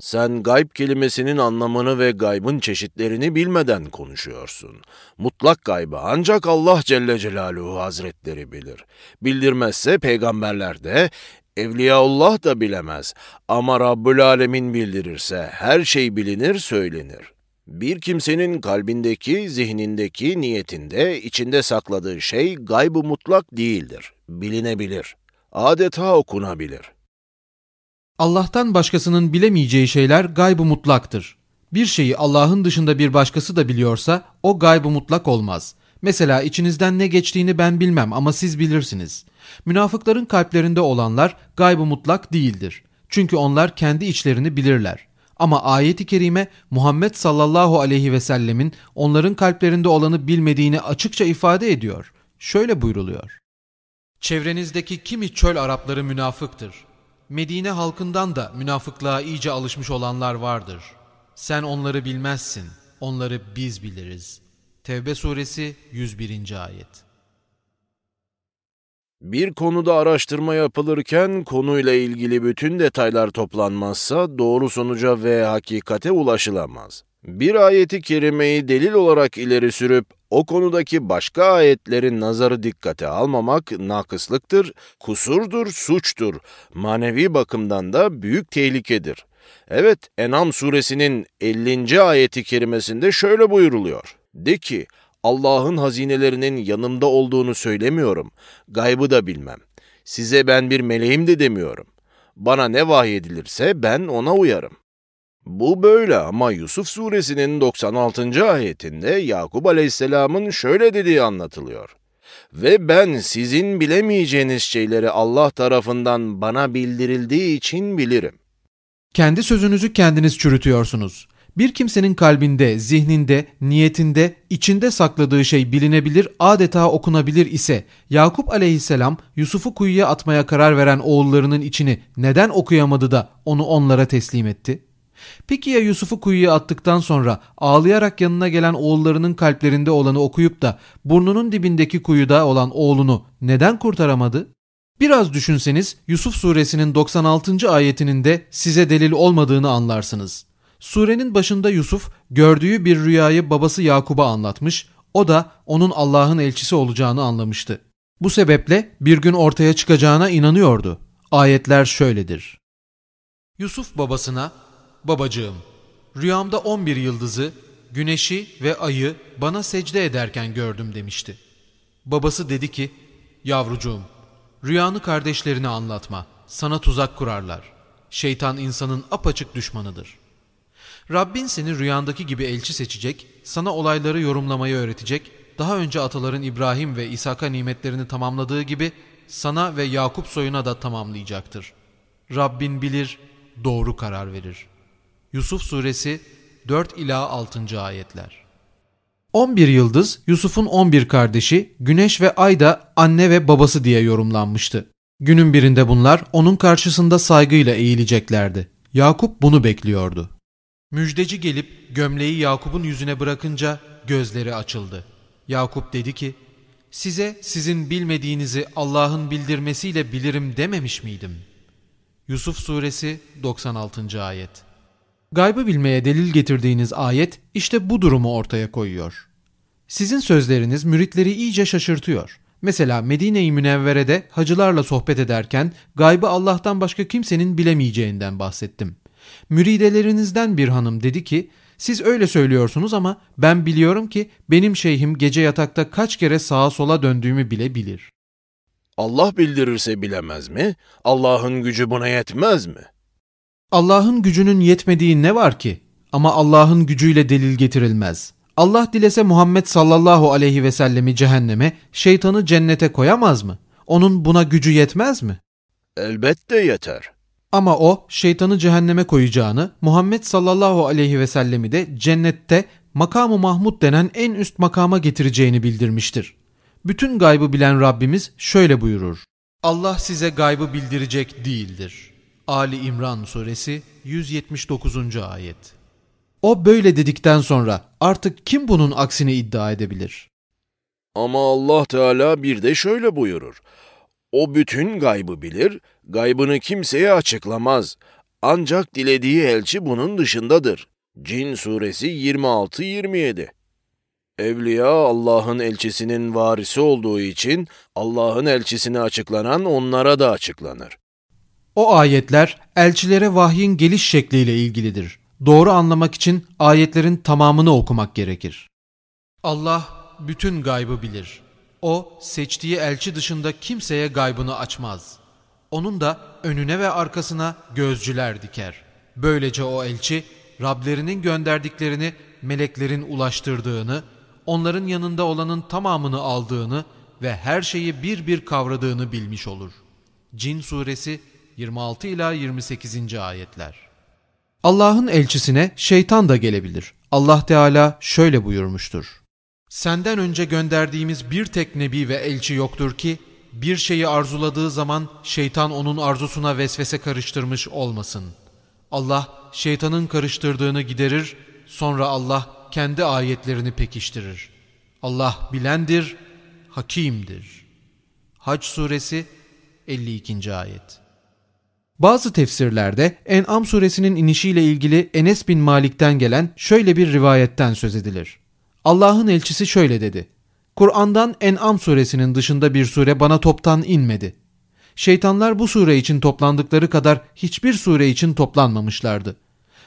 Sen gayb kelimesinin anlamını ve gaybın çeşitlerini bilmeden konuşuyorsun. Mutlak gaybı ancak Allah Celle Celaluhu Hazretleri bilir. Bildirmezse peygamberler de, Evliyaullah da bilemez. Ama Rabbül Alemin bildirirse her şey bilinir, söylenir. Bir kimsenin kalbindeki, zihnindeki, niyetinde, içinde sakladığı şey gaybı mutlak değildir. Bilinebilir. Adeta okunabilir. Allah'tan başkasının bilemeyeceği şeyler gaybı mutlaktır. Bir şeyi Allah'ın dışında bir başkası da biliyorsa o gaybı mutlak olmaz. Mesela içinizden ne geçtiğini ben bilmem ama siz bilirsiniz. Münafıkların kalplerinde olanlar gaybı mutlak değildir. Çünkü onlar kendi içlerini bilirler. Ama ayeti kerime Muhammed sallallahu aleyhi ve sellemin onların kalplerinde olanı bilmediğini açıkça ifade ediyor. Şöyle buyruluyor. Çevrenizdeki kimi çöl Arapları münafıktır. Medine halkından da münafıklığa iyice alışmış olanlar vardır. Sen onları bilmezsin, onları biz biliriz. Tevbe suresi 101. ayet. Bir konuda araştırma yapılırken konuyla ilgili bütün detaylar toplanmazsa doğru sonuca ve hakikate ulaşılamaz. Bir ayeti kerimeyi delil olarak ileri sürüp o konudaki başka ayetlerin nazarı dikkate almamak nakıslıktır, kusurdur, suçtur. Manevi bakımdan da büyük tehlikedir. Evet, Enam suresinin 50. ayeti kerimesinde şöyle buyuruluyor. De ki, Allah'ın hazinelerinin yanımda olduğunu söylemiyorum. Gaybı da bilmem. Size ben bir meleğim de demiyorum. Bana ne vahyedilirse ben ona uyarım. Bu böyle ama Yusuf suresinin 96. ayetinde Yakup aleyhisselamın şöyle dediği anlatılıyor. Ve ben sizin bilemeyeceğiniz şeyleri Allah tarafından bana bildirildiği için bilirim. Kendi sözünüzü kendiniz çürütüyorsunuz. Bir kimsenin kalbinde, zihninde, niyetinde, içinde sakladığı şey bilinebilir, adeta okunabilir ise Yakup aleyhisselam Yusuf'u kuyuya atmaya karar veren oğullarının içini neden okuyamadı da onu onlara teslim etti? Peki ya Yusuf'u kuyuya attıktan sonra ağlayarak yanına gelen oğullarının kalplerinde olanı okuyup da burnunun dibindeki kuyuda olan oğlunu neden kurtaramadı? Biraz düşünseniz Yusuf suresinin 96. ayetinin de size delil olmadığını anlarsınız. Surenin başında Yusuf gördüğü bir rüyayı babası Yakub'a anlatmış, o da onun Allah'ın elçisi olacağını anlamıştı. Bu sebeple bir gün ortaya çıkacağına inanıyordu. Ayetler şöyledir. Yusuf babasına, babacığım, rüyamda 11 yıldızı, güneşi ve ayı bana secde ederken gördüm demişti. Babası dedi ki, yavrucuğum, rüyanı kardeşlerine anlatma, sana tuzak kurarlar. Şeytan insanın apaçık düşmanıdır.'' Rabbin seni rüyandaki gibi elçi seçecek, sana olayları yorumlamayı öğretecek, daha önce ataların İbrahim ve İshak'a nimetlerini tamamladığı gibi sana ve Yakup soyuna da tamamlayacaktır. Rabbin bilir, doğru karar verir. Yusuf Suresi 4 ila 6. ayetler. 11 yıldız Yusuf'un 11 kardeşi, Güneş ve Ay da anne ve babası diye yorumlanmıştı. Günün birinde bunlar onun karşısında saygıyla eğileceklerdi. Yakup bunu bekliyordu. Müjdeci gelip gömleği Yakup'un yüzüne bırakınca gözleri açıldı. Yakup dedi ki, size sizin bilmediğinizi Allah'ın bildirmesiyle bilirim dememiş miydim? Yusuf Suresi 96. Ayet Gaybı bilmeye delil getirdiğiniz ayet işte bu durumu ortaya koyuyor. Sizin sözleriniz müritleri iyice şaşırtıyor. Mesela Medine-i Münevvere'de hacılarla sohbet ederken gaybı Allah'tan başka kimsenin bilemeyeceğinden bahsettim. Müridelerinizden bir hanım dedi ki, siz öyle söylüyorsunuz ama ben biliyorum ki benim şeyhim gece yatakta kaç kere sağa sola döndüğümü bile bilir. Allah bildirirse bilemez mi? Allah'ın gücü buna yetmez mi? Allah'ın gücünün yetmediği ne var ki? Ama Allah'ın gücüyle delil getirilmez. Allah dilese Muhammed sallallahu aleyhi ve sellemi cehenneme, şeytanı cennete koyamaz mı? Onun buna gücü yetmez mi? Elbette yeter. Ama o şeytanı cehenneme koyacağını, Muhammed sallallahu aleyhi ve sellemi de cennette makamı Mahmud denen en üst makama getireceğini bildirmiştir. Bütün gaybı bilen Rabbimiz şöyle buyurur. Allah size gaybı bildirecek değildir. Ali İmran suresi 179. ayet. O böyle dedikten sonra artık kim bunun aksini iddia edebilir? Ama Allah Teala bir de şöyle buyurur. O bütün gaybı bilir, gaybını kimseye açıklamaz. Ancak dilediği elçi bunun dışındadır. Cin suresi 26-27 Evliya Allah'ın elçisinin varisi olduğu için Allah'ın elçisine açıklanan onlara da açıklanır. O ayetler elçilere vahyin geliş şekliyle ilgilidir. Doğru anlamak için ayetlerin tamamını okumak gerekir. Allah bütün gaybı bilir. O seçtiği elçi dışında kimseye gaybını açmaz. Onun da önüne ve arkasına gözcüler diker. Böylece o elçi Rablerinin gönderdiklerini meleklerin ulaştırdığını, onların yanında olanın tamamını aldığını ve her şeyi bir bir kavradığını bilmiş olur. Cin suresi 26 ila 28. ayetler. Allah'ın elçisine şeytan da gelebilir. Allah Teala şöyle buyurmuştur. Senden önce gönderdiğimiz bir tek nebi ve elçi yoktur ki bir şeyi arzuladığı zaman şeytan onun arzusuna vesvese karıştırmış olmasın. Allah şeytanın karıştırdığını giderir, sonra Allah kendi ayetlerini pekiştirir. Allah bilendir, hakimdir. Hac suresi 52. ayet. Bazı tefsirlerde En'am suresinin inişiyle ilgili Enes bin Malik'ten gelen şöyle bir rivayetten söz edilir. Allah'ın elçisi şöyle dedi. Kur'an'dan En'am suresinin dışında bir sure bana toptan inmedi. Şeytanlar bu sure için toplandıkları kadar hiçbir sure için toplanmamışlardı.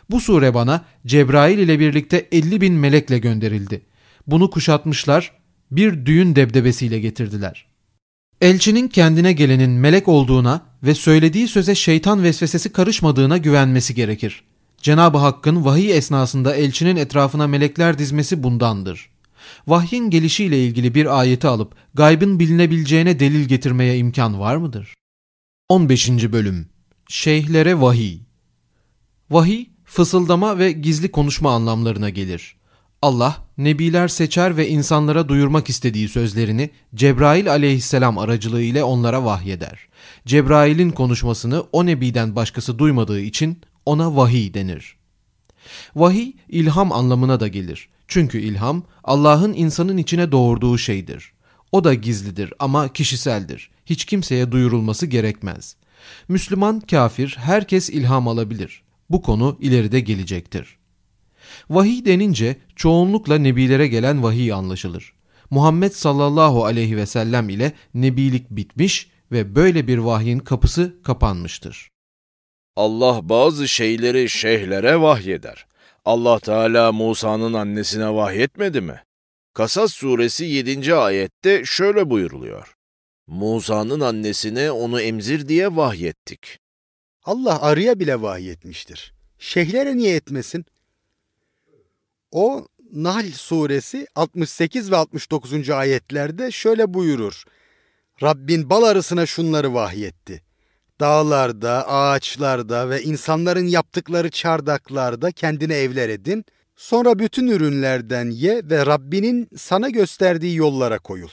Bu sure bana Cebrail ile birlikte 50 bin melekle gönderildi. Bunu kuşatmışlar, bir düğün debdebesiyle getirdiler. Elçinin kendine gelenin melek olduğuna ve söylediği söze şeytan vesvesesi karışmadığına güvenmesi gerekir. Cenab-ı Hakk'ın vahiy esnasında elçinin etrafına melekler dizmesi bundandır. Vahyin gelişiyle ilgili bir ayeti alıp gaybın bilinebileceğine delil getirmeye imkan var mıdır? 15. Bölüm Şeyhlere Vahiy Vahiy, fısıldama ve gizli konuşma anlamlarına gelir. Allah, nebiler seçer ve insanlara duyurmak istediği sözlerini Cebrail aleyhisselam aracılığı ile onlara vahyeder. Cebrail'in konuşmasını o nebiden başkası duymadığı için ona vahiy denir. Vahiy, ilham anlamına da gelir. Çünkü ilham, Allah'ın insanın içine doğurduğu şeydir. O da gizlidir ama kişiseldir. Hiç kimseye duyurulması gerekmez. Müslüman, kafir, herkes ilham alabilir. Bu konu ileride gelecektir. Vahiy denince çoğunlukla nebilere gelen vahiy anlaşılır. Muhammed sallallahu aleyhi ve sellem ile nebilik bitmiş ve böyle bir vahyin kapısı kapanmıştır. Allah bazı şeyleri şeyhlere vahyeder. Allah Teala Musa'nın annesine vahyetmedi mi? Kasas suresi 7. ayette şöyle buyuruluyor. Musa'nın annesine onu emzir diye vahyettik. Allah arıya bile vahyetmiştir. Şeyhlere niye etmesin? O Nahl suresi 68 ve 69. ayetlerde şöyle buyurur. Rabbin bal arısına şunları vahyetti. Dağlarda, ağaçlarda ve insanların yaptıkları çardaklarda kendine evler edin. Sonra bütün ürünlerden ye ve Rabbinin sana gösterdiği yollara koyul.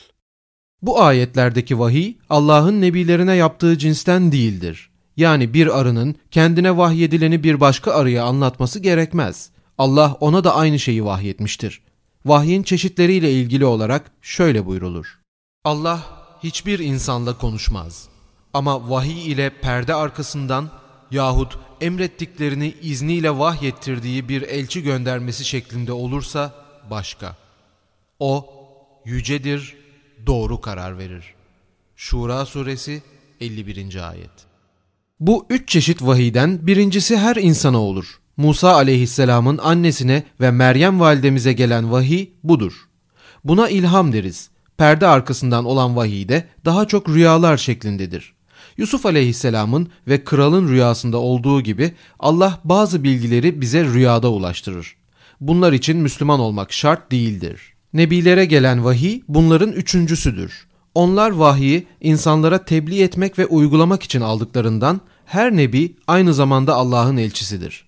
Bu ayetlerdeki vahiy Allah'ın nebilerine yaptığı cinsten değildir. Yani bir arının kendine vahyedileni bir başka arıya anlatması gerekmez. Allah ona da aynı şeyi vahyetmiştir. Vahyin çeşitleriyle ilgili olarak şöyle buyrulur. Allah hiçbir insanla konuşmaz. Ama vahiy ile perde arkasından yahut emrettiklerini izniyle vahyettirdiği bir elçi göndermesi şeklinde olursa başka. O yücedir, doğru karar verir. Şura suresi 51. ayet. Bu üç çeşit vahiyden birincisi her insana olur. Musa aleyhisselamın annesine ve Meryem validemize gelen vahiy budur. Buna ilham deriz. Perde arkasından olan vahiy de daha çok rüyalar şeklindedir. Yusuf aleyhisselamın ve kralın rüyasında olduğu gibi Allah bazı bilgileri bize rüyada ulaştırır. Bunlar için Müslüman olmak şart değildir. Nebilere gelen vahiy bunların üçüncüsüdür. Onlar vahiyi insanlara tebliğ etmek ve uygulamak için aldıklarından her nebi aynı zamanda Allah'ın elçisidir.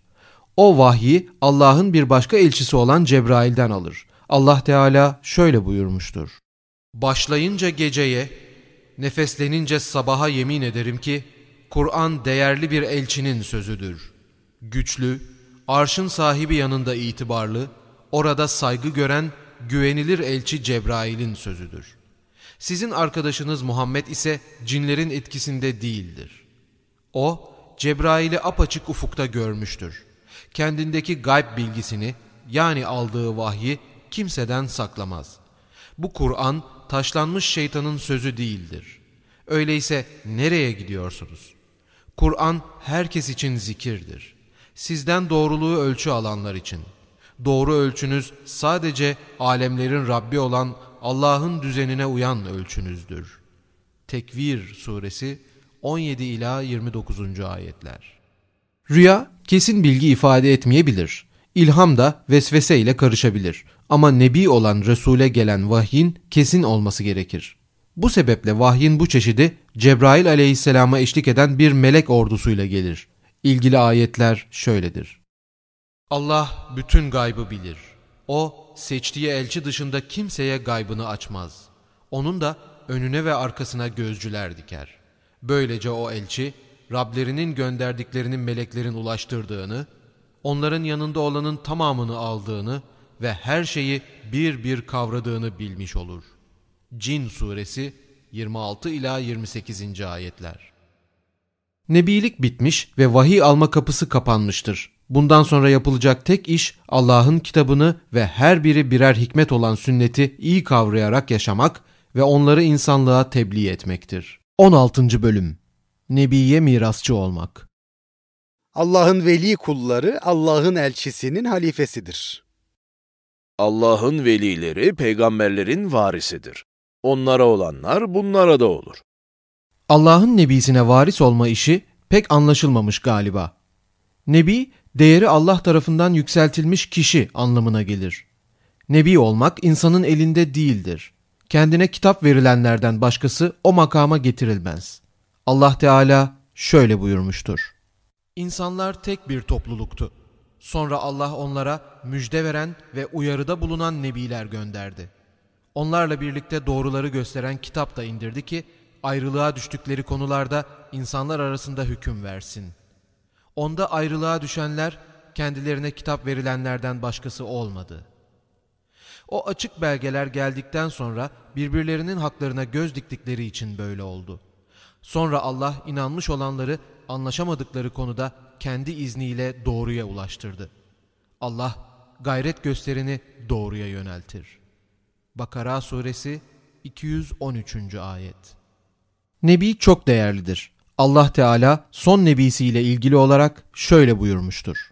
O vahyi Allah'ın bir başka elçisi olan Cebrail'den alır. Allah Teala şöyle buyurmuştur. Başlayınca geceye, nefeslenince sabaha yemin ederim ki, Kur'an değerli bir elçinin sözüdür. Güçlü, arşın sahibi yanında itibarlı, orada saygı gören, güvenilir elçi Cebrail'in sözüdür. Sizin arkadaşınız Muhammed ise cinlerin etkisinde değildir. O, Cebrail'i apaçık ufukta görmüştür. Kendindeki gayb bilgisini, yani aldığı vahyi kimseden saklamaz. Bu Kur'an, taşlanmış şeytanın sözü değildir. Öyleyse nereye gidiyorsunuz? Kur'an herkes için zikirdir. Sizden doğruluğu ölçü alanlar için. Doğru ölçünüz sadece alemlerin Rabbi olan Allah'ın düzenine uyan ölçünüzdür. Tekvir suresi 17 ila 29. ayetler. Rüya kesin bilgi ifade etmeyebilir. İlham da vesvese ile karışabilir. Ama nebi olan Resul'e gelen vahyin kesin olması gerekir. Bu sebeple vahyin bu çeşidi Cebrail aleyhisselama eşlik eden bir melek ordusuyla gelir. İlgili ayetler şöyledir. Allah bütün gaybı bilir. O seçtiği elçi dışında kimseye gaybını açmaz. Onun da önüne ve arkasına gözcüler diker. Böylece o elçi Rablerinin gönderdiklerini meleklerin ulaştırdığını, onların yanında olanın tamamını aldığını ve her şeyi bir bir kavradığını bilmiş olur. Cin suresi 26 ila 28. ayetler. Nebilik bitmiş ve vahiy alma kapısı kapanmıştır. Bundan sonra yapılacak tek iş Allah'ın kitabını ve her biri birer hikmet olan sünneti iyi kavrayarak yaşamak ve onları insanlığa tebliğ etmektir. 16. Bölüm Nebiye mirasçı olmak Allah'ın veli kulları Allah'ın elçisinin halifesidir. Allah'ın velileri peygamberlerin varisidir. Onlara olanlar bunlara da olur. Allah'ın nebisine varis olma işi pek anlaşılmamış galiba. Nebi, değeri Allah tarafından yükseltilmiş kişi anlamına gelir. Nebi olmak insanın elinde değildir. Kendine kitap verilenlerden başkası o makama getirilmez. Allah Teala şöyle buyurmuştur. İnsanlar tek bir topluluktu. Sonra Allah onlara müjde veren ve uyarıda bulunan nebiler gönderdi. Onlarla birlikte doğruları gösteren kitap da indirdi ki ayrılığa düştükleri konularda insanlar arasında hüküm versin. Onda ayrılığa düşenler kendilerine kitap verilenlerden başkası olmadı. O açık belgeler geldikten sonra birbirlerinin haklarına göz diktikleri için böyle oldu. Sonra Allah inanmış olanları anlaşamadıkları konuda kendi izniyle doğruya ulaştırdı. Allah gayret gösterini doğruya yöneltir. Bakara suresi 213. ayet Nebi çok değerlidir. Allah Teala son nebisiyle ilgili olarak şöyle buyurmuştur.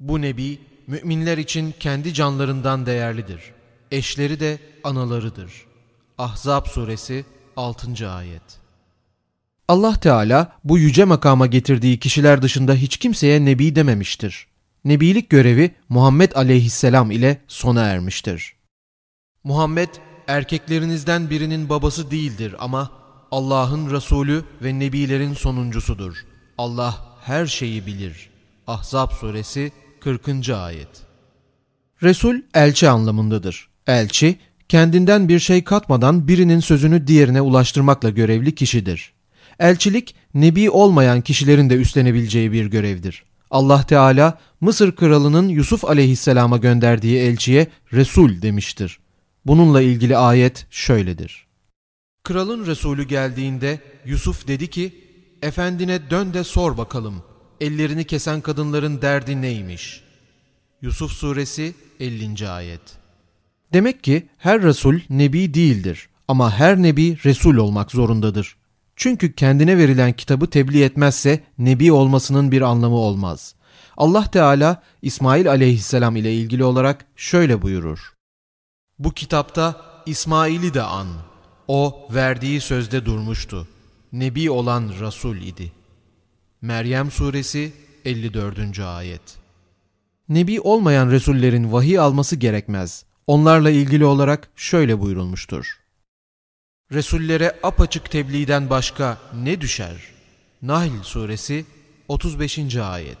Bu nebi müminler için kendi canlarından değerlidir. Eşleri de analarıdır. Ahzab suresi 6. ayet Allah Teala bu yüce makama getirdiği kişiler dışında hiç kimseye nebi dememiştir. Nebilik görevi Muhammed aleyhisselam ile sona ermiştir. Muhammed erkeklerinizden birinin babası değildir ama Allah'ın Resulü ve Nebilerin sonuncusudur. Allah her şeyi bilir. Ahzab suresi 40. ayet Resul elçi anlamındadır. Elçi, kendinden bir şey katmadan birinin sözünü diğerine ulaştırmakla görevli kişidir. Elçilik, nebi olmayan kişilerin de üstlenebileceği bir görevdir. Allah Teala, Mısır kralının Yusuf aleyhisselama gönderdiği elçiye Resul demiştir. Bununla ilgili ayet şöyledir. Kralın Resulü geldiğinde Yusuf dedi ki, Efendine dön de sor bakalım, ellerini kesen kadınların derdi neymiş? Yusuf Suresi 50. Ayet Demek ki her Resul Nebi değildir ama her Nebi Resul olmak zorundadır. Çünkü kendine verilen kitabı tebliğ etmezse Nebi olmasının bir anlamı olmaz. Allah Teala İsmail aleyhisselam ile ilgili olarak şöyle buyurur. Bu kitapta İsmail'i de an. O verdiği sözde durmuştu. Nebi olan Resul idi. Meryem Suresi 54. Ayet Nebi olmayan Resullerin vahiy alması gerekmez. Onlarla ilgili olarak şöyle buyurulmuştur. Resullere apaçık tebliğden başka ne düşer? Nahl Suresi 35. Ayet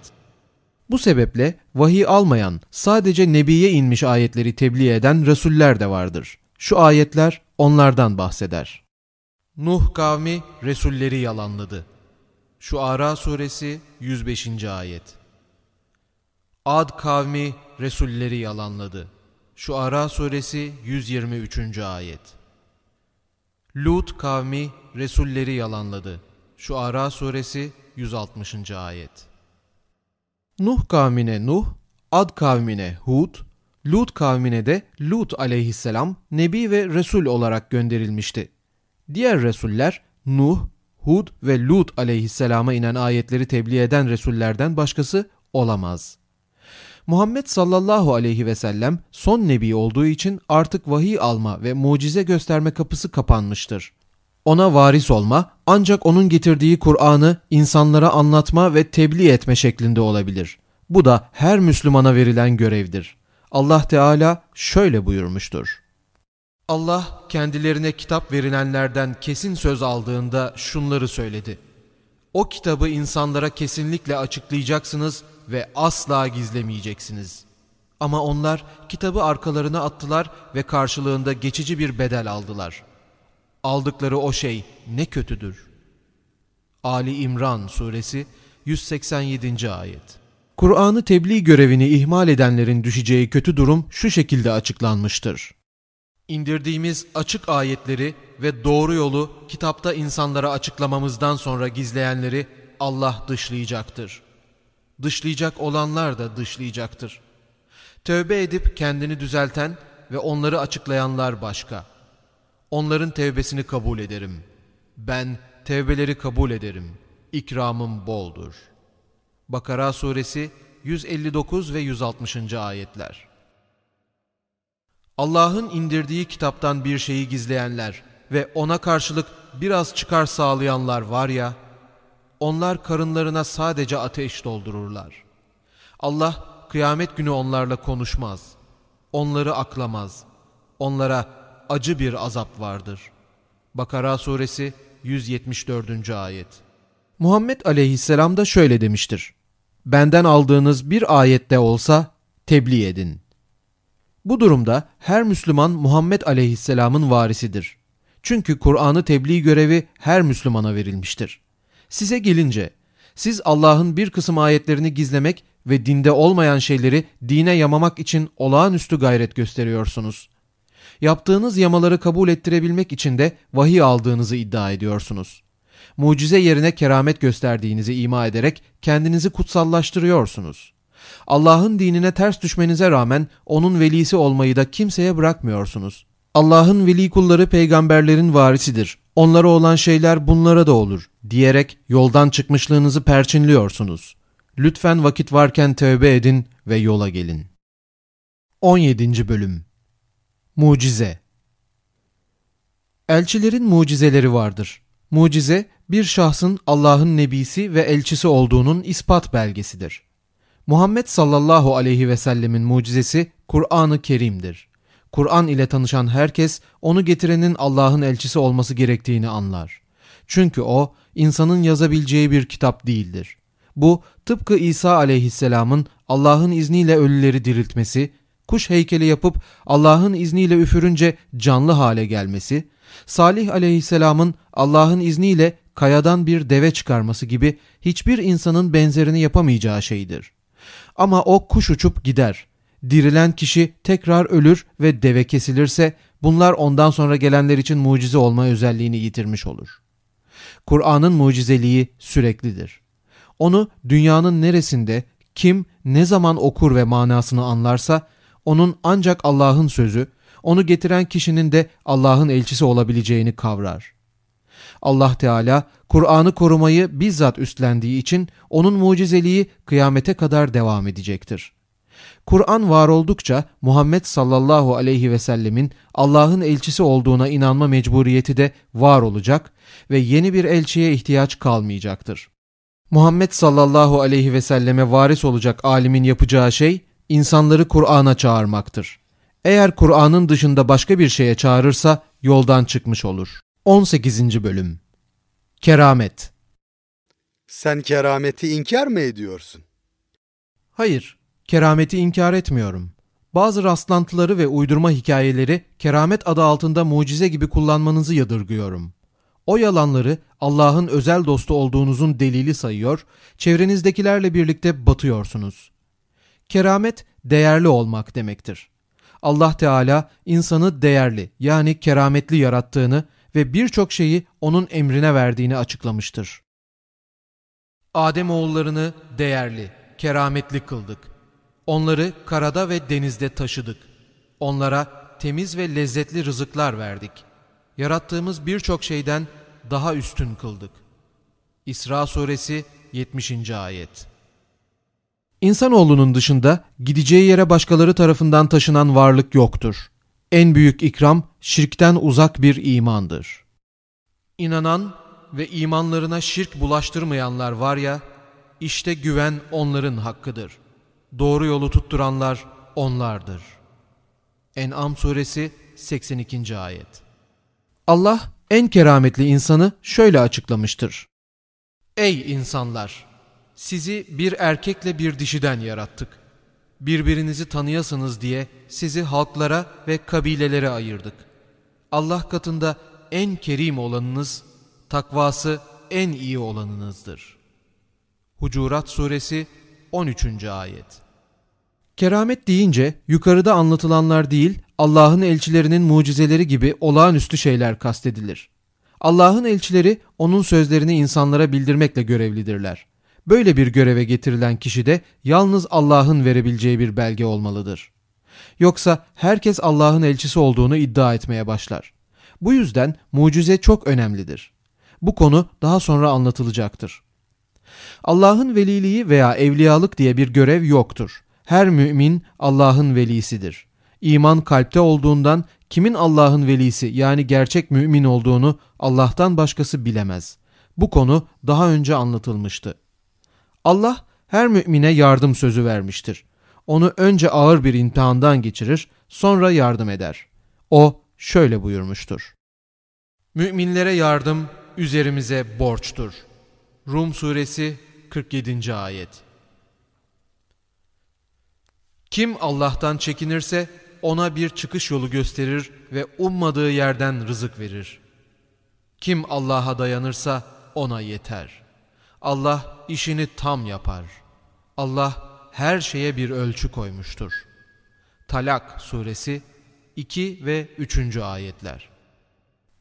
Bu sebeple vahiy almayan, sadece Nebi'ye inmiş ayetleri tebliğ eden Resuller de vardır. Şu ayetler onlardan bahseder. Nuh kavmi Resulleri yalanladı. Şu Ara Suresi 105. Ayet Ad kavmi Resulleri yalanladı. Şu Ara Suresi 123. Ayet Lut kavmi Resulleri yalanladı. Şu Ara suresi 160. ayet. Nuh kavmine Nuh, Ad kavmine Hud, Lut kavmine de Lut aleyhisselam Nebi ve Resul olarak gönderilmişti. Diğer Resuller Nuh, Hud ve Lut aleyhisselama inen ayetleri tebliğ eden Resullerden başkası olamaz. Muhammed sallallahu aleyhi ve sellem son nebi olduğu için artık vahiy alma ve mucize gösterme kapısı kapanmıştır. Ona varis olma ancak onun getirdiği Kur'an'ı insanlara anlatma ve tebliğ etme şeklinde olabilir. Bu da her Müslümana verilen görevdir. Allah Teala şöyle buyurmuştur. Allah kendilerine kitap verilenlerden kesin söz aldığında şunları söyledi. O kitabı insanlara kesinlikle açıklayacaksınız ve asla gizlemeyeceksiniz. Ama onlar kitabı arkalarına attılar ve karşılığında geçici bir bedel aldılar. Aldıkları o şey ne kötüdür. Ali İmran suresi 187. ayet. Kur'an'ı tebliğ görevini ihmal edenlerin düşeceği kötü durum şu şekilde açıklanmıştır. İndirdiğimiz açık ayetleri ve doğru yolu kitapta insanlara açıklamamızdan sonra gizleyenleri Allah dışlayacaktır. Dışlayacak olanlar da dışlayacaktır. Tövbe edip kendini düzelten ve onları açıklayanlar başka. Onların tevbesini kabul ederim. Ben tevbeleri kabul ederim. İkramım boldur. Bakara suresi 159 ve 160. ayetler. Allah'ın indirdiği kitaptan bir şeyi gizleyenler ve ona karşılık biraz çıkar sağlayanlar var ya, onlar karınlarına sadece ateş doldururlar. Allah kıyamet günü onlarla konuşmaz. Onları aklamaz. Onlara acı bir azap vardır. Bakara suresi 174. ayet. Muhammed aleyhisselam da şöyle demiştir. Benden aldığınız bir ayette olsa tebliğ edin. Bu durumda her Müslüman Muhammed aleyhisselamın varisidir. Çünkü Kur'an'ı tebliğ görevi her Müslümana verilmiştir. Size gelince, siz Allah'ın bir kısım ayetlerini gizlemek ve dinde olmayan şeyleri dine yamamak için olağanüstü gayret gösteriyorsunuz. Yaptığınız yamaları kabul ettirebilmek için de vahiy aldığınızı iddia ediyorsunuz. Mucize yerine keramet gösterdiğinizi ima ederek kendinizi kutsallaştırıyorsunuz. Allah'ın dinine ters düşmenize rağmen onun velisi olmayı da kimseye bırakmıyorsunuz. Allah'ın veli kulları peygamberlerin varisidir. Onlara olan şeyler bunlara da olur diyerek yoldan çıkmışlığınızı perçinliyorsunuz. Lütfen vakit varken tövbe edin ve yola gelin. 17. Bölüm Mucize Elçilerin mucizeleri vardır. Mucize, bir şahsın Allah'ın nebisi ve elçisi olduğunun ispat belgesidir. Muhammed sallallahu aleyhi ve sellemin mucizesi Kur'an-ı Kerim'dir. Kur'an ile tanışan herkes onu getirenin Allah'ın elçisi olması gerektiğini anlar. Çünkü o insanın yazabileceği bir kitap değildir. Bu tıpkı İsa aleyhisselamın Allah'ın izniyle ölüleri diriltmesi, kuş heykeli yapıp Allah'ın izniyle üfürünce canlı hale gelmesi, Salih aleyhisselamın Allah'ın izniyle kayadan bir deve çıkarması gibi hiçbir insanın benzerini yapamayacağı şeydir. Ama o kuş uçup gider. Dirilen kişi tekrar ölür ve deve kesilirse bunlar ondan sonra gelenler için mucize olma özelliğini yitirmiş olur. Kur'an'ın mucizeliği süreklidir. Onu dünyanın neresinde, kim, ne zaman okur ve manasını anlarsa, onun ancak Allah'ın sözü, onu getiren kişinin de Allah'ın elçisi olabileceğini kavrar. Allah Teala Kur'an'ı korumayı bizzat üstlendiği için onun mucizeliği kıyamete kadar devam edecektir. Kur'an var oldukça Muhammed sallallahu aleyhi ve sellemin Allah'ın elçisi olduğuna inanma mecburiyeti de var olacak ve yeni bir elçiye ihtiyaç kalmayacaktır. Muhammed sallallahu aleyhi ve selleme varis olacak alimin yapacağı şey insanları Kur'an'a çağırmaktır. Eğer Kur'an'ın dışında başka bir şeye çağırırsa yoldan çıkmış olur. 18. Bölüm Keramet Sen kerameti inkar mı ediyorsun? Hayır, kerameti inkar etmiyorum. Bazı rastlantıları ve uydurma hikayeleri keramet adı altında mucize gibi kullanmanızı yadırgıyorum. O yalanları Allah'ın özel dostu olduğunuzun delili sayıyor, çevrenizdekilerle birlikte batıyorsunuz. Keramet değerli olmak demektir. Allah Teala insanı değerli yani kerametli yarattığını ve birçok şeyi onun emrine verdiğini açıklamıştır. Adem oğullarını değerli, kerametli kıldık. Onları karada ve denizde taşıdık. Onlara temiz ve lezzetli rızıklar verdik. Yarattığımız birçok şeyden daha üstün kıldık. İsra suresi 70. ayet İnsanoğlunun dışında gideceği yere başkaları tarafından taşınan varlık yoktur. En büyük ikram şirkten uzak bir imandır. İnanan ve imanlarına şirk bulaştırmayanlar var ya, işte güven onların hakkıdır. Doğru yolu tutturanlar onlardır. En'am suresi 82. ayet. Allah en kerametli insanı şöyle açıklamıştır. Ey insanlar! Sizi bir erkekle bir dişiden yarattık. Birbirinizi tanıyasınız diye sizi halklara ve kabilelere ayırdık. Allah katında en kerim olanınız, takvası en iyi olanınızdır. Hucurat Suresi 13. Ayet Keramet deyince yukarıda anlatılanlar değil, Allah'ın elçilerinin mucizeleri gibi olağanüstü şeyler kastedilir. Allah'ın elçileri onun sözlerini insanlara bildirmekle görevlidirler. Böyle bir göreve getirilen kişi de yalnız Allah'ın verebileceği bir belge olmalıdır. Yoksa herkes Allah'ın elçisi olduğunu iddia etmeye başlar. Bu yüzden mucize çok önemlidir. Bu konu daha sonra anlatılacaktır. Allah'ın veliliği veya evliyalık diye bir görev yoktur. Her mümin Allah'ın velisidir. İman kalpte olduğundan kimin Allah'ın velisi yani gerçek mümin olduğunu Allah'tan başkası bilemez. Bu konu daha önce anlatılmıştı. Allah her mümine yardım sözü vermiştir. Onu önce ağır bir imtihandan geçirir, sonra yardım eder. O şöyle buyurmuştur. Müminlere yardım üzerimize borçtur. Rum suresi 47. ayet. Kim Allah'tan çekinirse ona bir çıkış yolu gösterir ve ummadığı yerden rızık verir. Kim Allah'a dayanırsa ona yeter. Allah işini tam yapar. Allah her şeye bir ölçü koymuştur. Talak suresi 2 ve 3. ayetler.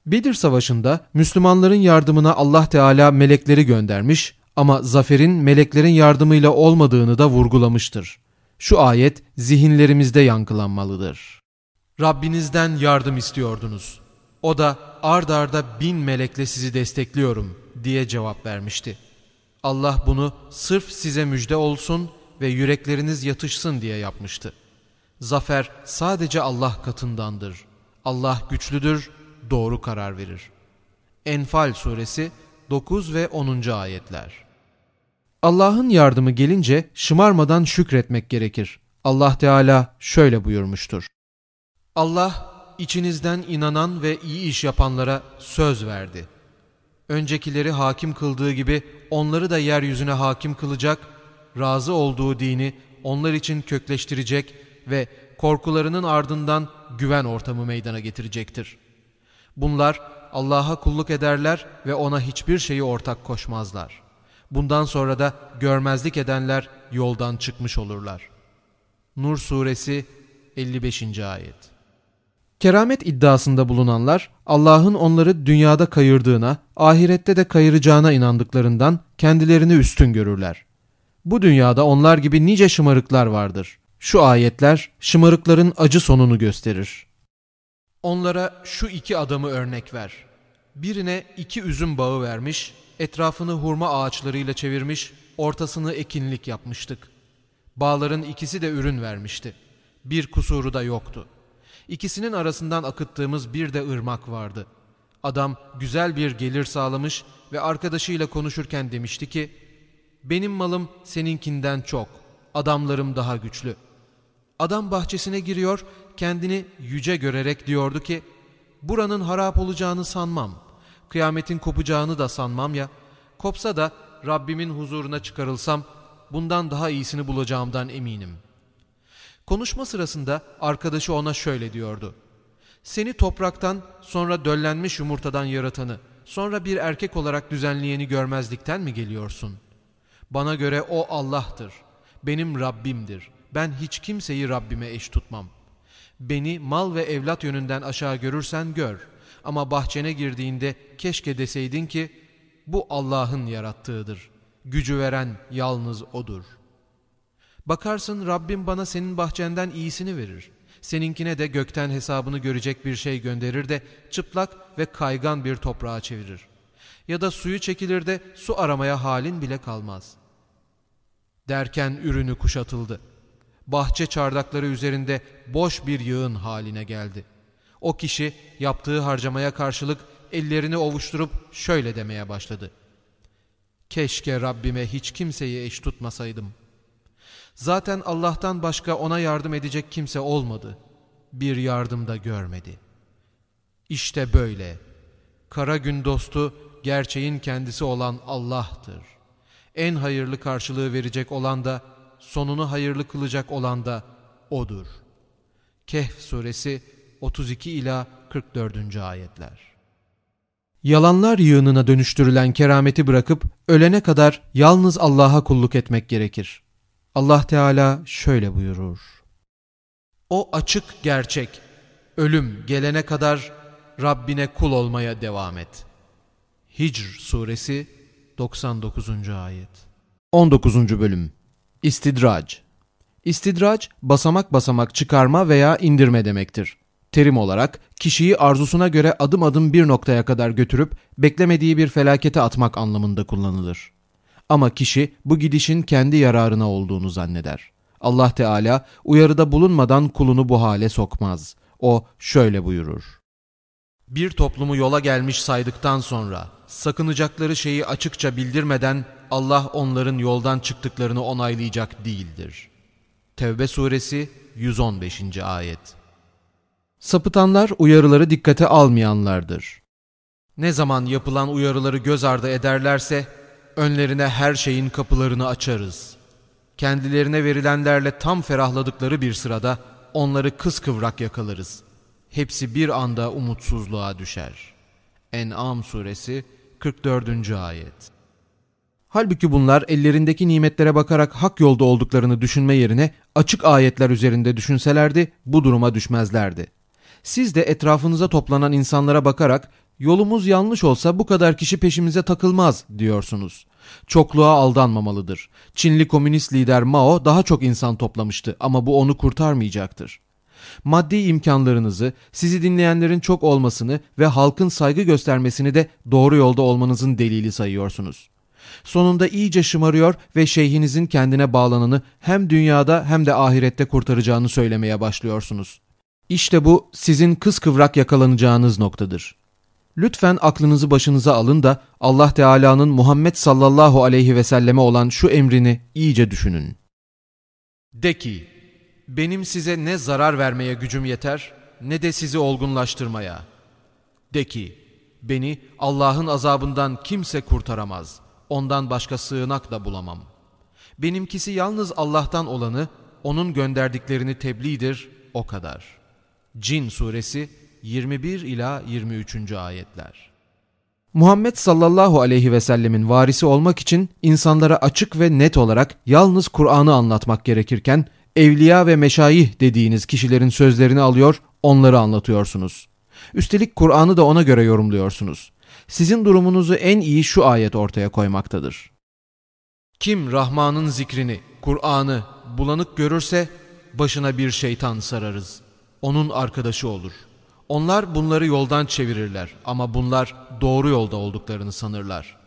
Bedir Savaşı'nda Müslümanların yardımına Allah Teala melekleri göndermiş ama zaferin meleklerin yardımıyla olmadığını da vurgulamıştır. Şu ayet zihinlerimizde yankılanmalıdır. Rabbinizden yardım istiyordunuz. O da ard arda bin melekle sizi destekliyorum diye cevap vermişti. Allah bunu sırf size müjde olsun ve yürekleriniz yatışsın diye yapmıştı. Zafer sadece Allah katındandır. Allah güçlüdür, doğru karar verir. Enfal suresi 9 ve 10. ayetler. Allah'ın yardımı gelince şımarmadan şükretmek gerekir. Allah Teala şöyle buyurmuştur. Allah içinizden inanan ve iyi iş yapanlara söz verdi. Öncekileri hakim kıldığı gibi onları da yeryüzüne hakim kılacak, razı olduğu dini onlar için kökleştirecek ve korkularının ardından güven ortamı meydana getirecektir. Bunlar Allah'a kulluk ederler ve ona hiçbir şeyi ortak koşmazlar. Bundan sonra da görmezlik edenler yoldan çıkmış olurlar. Nur Suresi 55. Ayet Keramet iddiasında bulunanlar Allah'ın onları dünyada kayırdığına, ahirette de kayıracağına inandıklarından kendilerini üstün görürler. Bu dünyada onlar gibi nice şımarıklar vardır. Şu ayetler şımarıkların acı sonunu gösterir. Onlara şu iki adamı örnek ver. Birine iki üzüm bağı vermiş, etrafını hurma ağaçlarıyla çevirmiş, ortasını ekinlik yapmıştık. Bağların ikisi de ürün vermişti. Bir kusuru da yoktu. İkisinin arasından akıttığımız bir de ırmak vardı. Adam güzel bir gelir sağlamış ve arkadaşıyla konuşurken demişti ki, benim malım seninkinden çok, adamlarım daha güçlü. Adam bahçesine giriyor, kendini yüce görerek diyordu ki, buranın harap olacağını sanmam, kıyametin kopacağını da sanmam ya, kopsa da Rabbimin huzuruna çıkarılsam, bundan daha iyisini bulacağımdan eminim. Konuşma sırasında arkadaşı ona şöyle diyordu. Seni topraktan, sonra döllenmiş yumurtadan yaratanı, sonra bir erkek olarak düzenleyeni görmezlikten mi geliyorsun? Bana göre o Allah'tır, benim Rabbimdir. Ben hiç kimseyi Rabbime eş tutmam. Beni mal ve evlat yönünden aşağı görürsen gör. Ama bahçene girdiğinde keşke deseydin ki, bu Allah'ın yarattığıdır. Gücü veren yalnız O'dur. Bakarsın Rabbim bana senin bahçenden iyisini verir. Seninkine de gökten hesabını görecek bir şey gönderir de çıplak ve kaygan bir toprağa çevirir. Ya da suyu çekilir de su aramaya halin bile kalmaz. Derken ürünü kuşatıldı. Bahçe çardakları üzerinde boş bir yığın haline geldi. O kişi yaptığı harcamaya karşılık ellerini ovuşturup şöyle demeye başladı. Keşke Rabbime hiç kimseyi eş tutmasaydım. Zaten Allah'tan başka ona yardım edecek kimse olmadı. Bir yardım da görmedi. İşte böyle. Kara gün dostu gerçeğin kendisi olan Allah'tır. En hayırlı karşılığı verecek olan da, sonunu hayırlı kılacak olan da O'dur. Kehf suresi 32 ila 44. ayetler. Yalanlar yığınına dönüştürülen kerameti bırakıp ölene kadar yalnız Allah'a kulluk etmek gerekir. Allah Teala şöyle buyurur. O açık gerçek, ölüm gelene kadar Rabbine kul olmaya devam et. Hicr suresi 99. ayet. 19. bölüm İstidrac İstidrac, basamak basamak çıkarma veya indirme demektir. Terim olarak kişiyi arzusuna göre adım adım bir noktaya kadar götürüp beklemediği bir felakete atmak anlamında kullanılır. Ama kişi bu gidişin kendi yararına olduğunu zanneder. Allah Teala uyarıda bulunmadan kulunu bu hale sokmaz. O şöyle buyurur. Bir toplumu yola gelmiş saydıktan sonra sakınacakları şeyi açıkça bildirmeden Allah onların yoldan çıktıklarını onaylayacak değildir. Tevbe suresi 115. ayet Sapıtanlar uyarıları dikkate almayanlardır. Ne zaman yapılan uyarıları göz ardı ederlerse önlerine her şeyin kapılarını açarız. Kendilerine verilenlerle tam ferahladıkları bir sırada onları kıskıvrak yakalarız. Hepsi bir anda umutsuzluğa düşer. En'am suresi 44. ayet Halbuki bunlar ellerindeki nimetlere bakarak hak yolda olduklarını düşünme yerine açık ayetler üzerinde düşünselerdi bu duruma düşmezlerdi. Siz de etrafınıza toplanan insanlara bakarak yolumuz yanlış olsa bu kadar kişi peşimize takılmaz diyorsunuz. Çokluğa aldanmamalıdır. Çinli komünist lider Mao daha çok insan toplamıştı ama bu onu kurtarmayacaktır. Maddi imkanlarınızı, sizi dinleyenlerin çok olmasını ve halkın saygı göstermesini de doğru yolda olmanızın delili sayıyorsunuz. Sonunda iyice şımarıyor ve şeyhinizin kendine bağlananı hem dünyada hem de ahirette kurtaracağını söylemeye başlıyorsunuz. İşte bu sizin kıskıvrak yakalanacağınız noktadır. Lütfen aklınızı başınıza alın da Allah Teala'nın Muhammed sallallahu aleyhi ve selleme olan şu emrini iyice düşünün. De ki, benim size ne zarar vermeye gücüm yeter ne de sizi olgunlaştırmaya. De ki, beni Allah'ın azabından kimse kurtaramaz. Ondan başka sığınak da bulamam. Benimkisi yalnız Allah'tan olanı, onun gönderdiklerini tebliğdir, o kadar. Cin suresi 21 ila 23. ayetler. Muhammed sallallahu aleyhi ve sellemin varisi olmak için insanlara açık ve net olarak yalnız Kur'an'ı anlatmak gerekirken evliya ve meşayih dediğiniz kişilerin sözlerini alıyor, onları anlatıyorsunuz. Üstelik Kur'an'ı da ona göre yorumluyorsunuz. Sizin durumunuzu en iyi şu ayet ortaya koymaktadır. Kim Rahman'ın zikrini, Kur'an'ı bulanık görürse başına bir şeytan sararız. Onun arkadaşı olur. Onlar bunları yoldan çevirirler ama bunlar doğru yolda olduklarını sanırlar.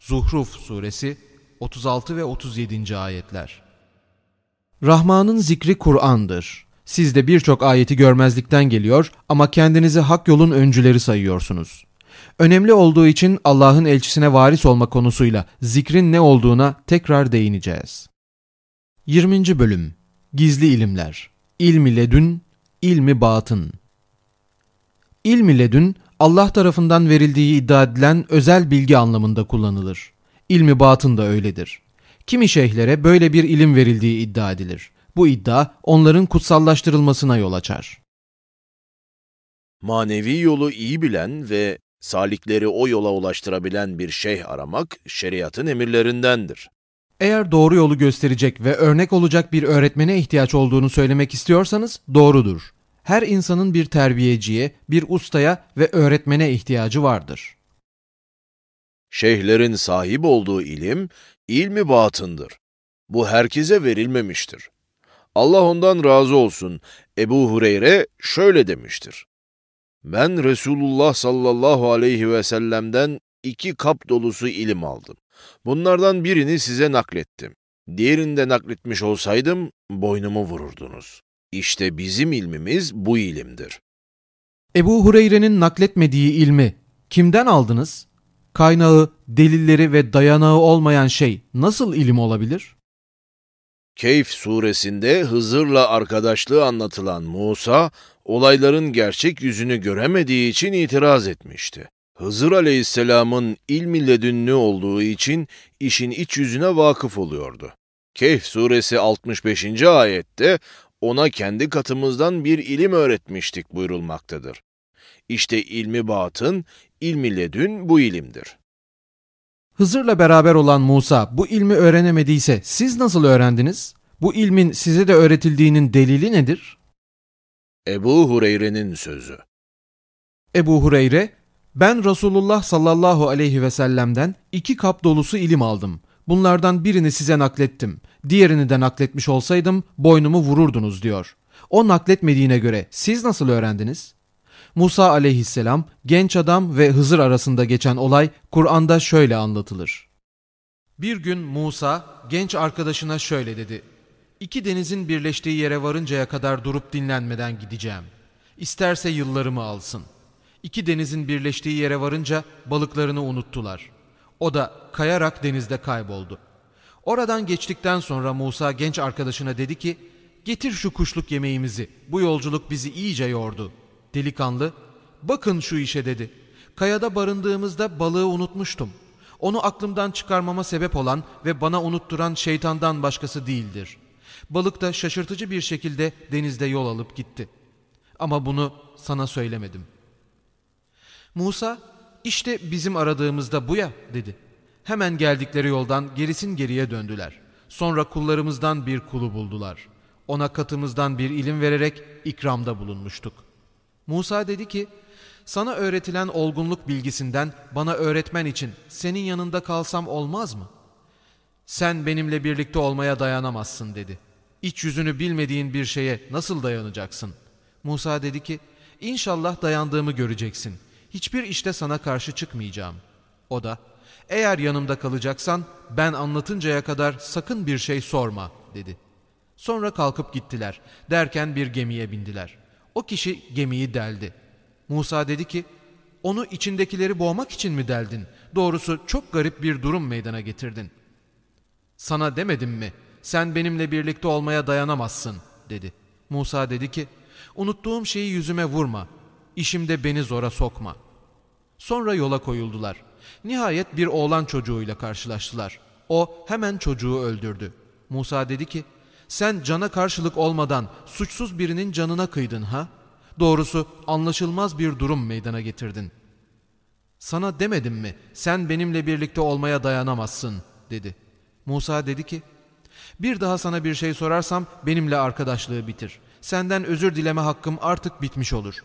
Zuhruf suresi 36 ve 37. ayetler. Rahman'ın zikri Kur'an'dır. Siz de birçok ayeti görmezlikten geliyor ama kendinizi hak yolun öncüleri sayıyorsunuz. Önemli olduğu için Allah'ın elçisine varis olma konusuyla zikrin ne olduğuna tekrar değineceğiz. 20. Bölüm Gizli İlimler İlmi ledün, ilmi batın İlmi ledün, Allah tarafından verildiği iddia edilen özel bilgi anlamında kullanılır. İlmi batın da öyledir. Kimi şeyhlere böyle bir ilim verildiği iddia edilir. Bu iddia onların kutsallaştırılmasına yol açar. Manevi yolu iyi bilen ve salikleri o yola ulaştırabilen bir şeyh aramak şeriatın emirlerindendir. Eğer doğru yolu gösterecek ve örnek olacak bir öğretmene ihtiyaç olduğunu söylemek istiyorsanız doğrudur. Her insanın bir terbiyeciye, bir ustaya ve öğretmene ihtiyacı vardır. Şeyhlerin sahip olduğu ilim, ilmi batındır. Bu herkese verilmemiştir. Allah ondan razı olsun. Ebu Hureyre şöyle demiştir. Ben Resulullah sallallahu aleyhi ve sellem'den iki kap dolusu ilim aldım. Bunlardan birini size naklettim. Diğerini de nakletmiş olsaydım boynumu vururdunuz. İşte bizim ilmimiz bu ilimdir. Ebu Hureyre'nin nakletmediği ilmi kimden aldınız? Kaynağı, delilleri ve dayanağı olmayan şey nasıl ilim olabilir? Keyf suresinde Hızır'la arkadaşlığı anlatılan Musa, olayların gerçek yüzünü göremediği için itiraz etmişti. Hızır aleyhisselamın ilmi ledünlü olduğu için işin iç yüzüne vakıf oluyordu. Kehf suresi 65. ayette ona kendi katımızdan bir ilim öğretmiştik buyurulmaktadır. İşte ilmi batın, ilmi ledün bu ilimdir. Hızır'la beraber olan Musa bu ilmi öğrenemediyse siz nasıl öğrendiniz? Bu ilmin size de öğretildiğinin delili nedir? Ebu Hureyre'nin sözü. Ebu Hureyre, ben Resulullah sallallahu aleyhi ve sellem'den iki kap dolusu ilim aldım. Bunlardan birini size naklettim. Diğerini de nakletmiş olsaydım boynumu vururdunuz diyor. O nakletmediğine göre siz nasıl öğrendiniz? Musa aleyhisselam, genç adam ve Hızır arasında geçen olay Kur'an'da şöyle anlatılır. Bir gün Musa genç arkadaşına şöyle dedi. İki denizin birleştiği yere varıncaya kadar durup dinlenmeden gideceğim. İsterse yıllarımı alsın. İki denizin birleştiği yere varınca balıklarını unuttular. O da kayarak denizde kayboldu. Oradan geçtikten sonra Musa genç arkadaşına dedi ki, getir şu kuşluk yemeğimizi, bu yolculuk bizi iyice yordu. Delikanlı, bakın şu işe dedi. Kayada barındığımızda balığı unutmuştum. Onu aklımdan çıkarmama sebep olan ve bana unutturan şeytandan başkası değildir. Balık da şaşırtıcı bir şekilde denizde yol alıp gitti. Ama bunu sana söylemedim. Musa, işte bizim aradığımızda bu ya dedi. Hemen geldikleri yoldan gerisin geriye döndüler. Sonra kullarımızdan bir kulu buldular. Ona katımızdan bir ilim vererek ikramda bulunmuştuk. Musa dedi ki, sana öğretilen olgunluk bilgisinden bana öğretmen için senin yanında kalsam olmaz mı? Sen benimle birlikte olmaya dayanamazsın dedi. İç yüzünü bilmediğin bir şeye nasıl dayanacaksın? Musa dedi ki, İnşallah dayandığımı göreceksin. Hiçbir işte sana karşı çıkmayacağım. O da, eğer yanımda kalacaksan ben anlatıncaya kadar sakın bir şey sorma dedi. Sonra kalkıp gittiler. Derken bir gemiye bindiler. O kişi gemiyi deldi. Musa dedi ki, onu içindekileri boğmak için mi deldin? Doğrusu çok garip bir durum meydana getirdin. Sana demedim mi? Sen benimle birlikte olmaya dayanamazsın dedi. Musa dedi ki, unuttuğum şeyi yüzüme vurma. İşimde beni zora sokma. Sonra yola koyuldular. Nihayet bir oğlan çocuğuyla karşılaştılar. O hemen çocuğu öldürdü. Musa dedi ki, sen cana karşılık olmadan suçsuz birinin canına kıydın ha? Doğrusu anlaşılmaz bir durum meydana getirdin. Sana demedim mi sen benimle birlikte olmaya dayanamazsın dedi. Musa dedi ki bir daha sana bir şey sorarsam benimle arkadaşlığı bitir. Senden özür dileme hakkım artık bitmiş olur.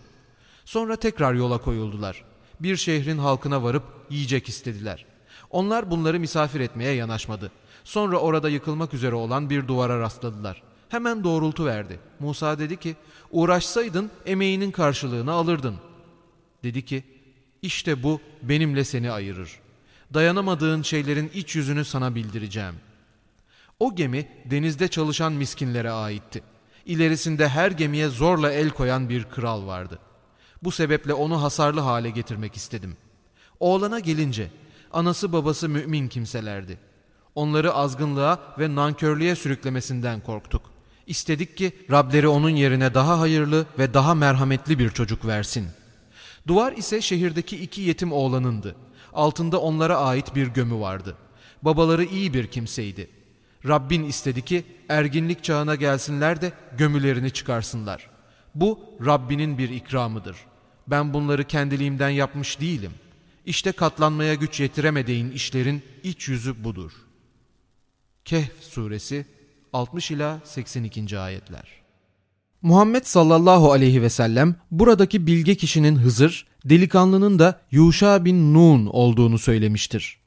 Sonra tekrar yola koyuldular. Bir şehrin halkına varıp yiyecek istediler. Onlar bunları misafir etmeye yanaşmadı. Sonra orada yıkılmak üzere olan bir duvara rastladılar. Hemen doğrultu verdi. Musa dedi ki, uğraşsaydın emeğinin karşılığını alırdın. Dedi ki, işte bu benimle seni ayırır. Dayanamadığın şeylerin iç yüzünü sana bildireceğim. O gemi denizde çalışan miskinlere aitti. İlerisinde her gemiye zorla el koyan bir kral vardı. Bu sebeple onu hasarlı hale getirmek istedim. Oğlana gelince, anası babası mümin kimselerdi. Onları azgınlığa ve nankörlüğe sürüklemesinden korktuk. İstedik ki Rableri onun yerine daha hayırlı ve daha merhametli bir çocuk versin. Duvar ise şehirdeki iki yetim oğlanındı. Altında onlara ait bir gömü vardı. Babaları iyi bir kimseydi. Rabbin istedi ki erginlik çağına gelsinler de gömülerini çıkarsınlar. Bu Rabbinin bir ikramıdır. Ben bunları kendiliğimden yapmış değilim. İşte katlanmaya güç yetiremediğin işlerin iç yüzü budur. Kehf suresi 60 ila 82. ayetler. Muhammed sallallahu aleyhi ve sellem buradaki bilge kişinin Hızır, delikanlının da Yuşa bin Nun olduğunu söylemiştir.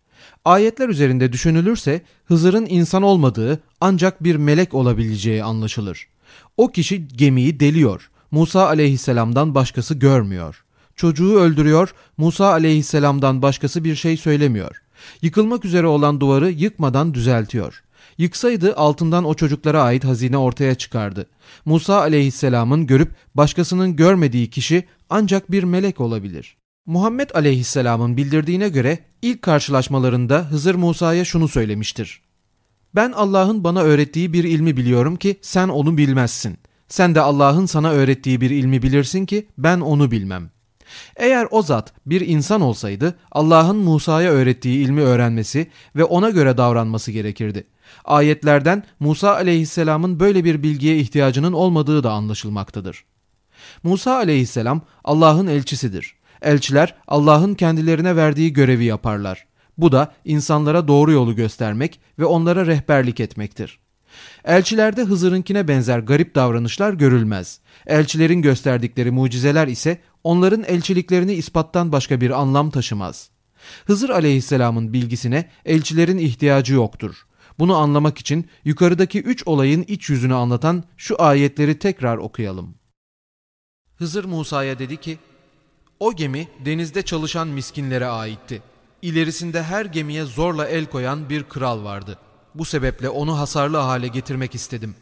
Ayetler üzerinde düşünülürse Hızır'ın insan olmadığı ancak bir melek olabileceği anlaşılır. O kişi gemiyi deliyor. Musa aleyhisselamdan başkası görmüyor. Çocuğu öldürüyor, Musa aleyhisselamdan başkası bir şey söylemiyor. Yıkılmak üzere olan duvarı yıkmadan düzeltiyor. Yıksaydı altından o çocuklara ait hazine ortaya çıkardı. Musa aleyhisselamın görüp başkasının görmediği kişi ancak bir melek olabilir. Muhammed aleyhisselamın bildirdiğine göre ilk karşılaşmalarında Hızır Musa'ya şunu söylemiştir. Ben Allah'ın bana öğrettiği bir ilmi biliyorum ki sen onu bilmezsin. Sen de Allah'ın sana öğrettiği bir ilmi bilirsin ki ben onu bilmem. Eğer o zat bir insan olsaydı Allah'ın Musa'ya öğrettiği ilmi öğrenmesi ve ona göre davranması gerekirdi. Ayetlerden Musa aleyhisselamın böyle bir bilgiye ihtiyacının olmadığı da anlaşılmaktadır. Musa aleyhisselam Allah'ın elçisidir. Elçiler Allah'ın kendilerine verdiği görevi yaparlar. Bu da insanlara doğru yolu göstermek ve onlara rehberlik etmektir. Elçilerde Hızır'ınkine benzer garip davranışlar görülmez. Elçilerin gösterdikleri mucizeler ise onların elçiliklerini ispattan başka bir anlam taşımaz. Hızır aleyhisselamın bilgisine elçilerin ihtiyacı yoktur. Bunu anlamak için yukarıdaki üç olayın iç yüzünü anlatan şu ayetleri tekrar okuyalım. Hızır Musa'ya dedi ki, O gemi denizde çalışan miskinlere aitti. İlerisinde her gemiye zorla el koyan bir kral vardı. Bu sebeple onu hasarlı hale getirmek istedim.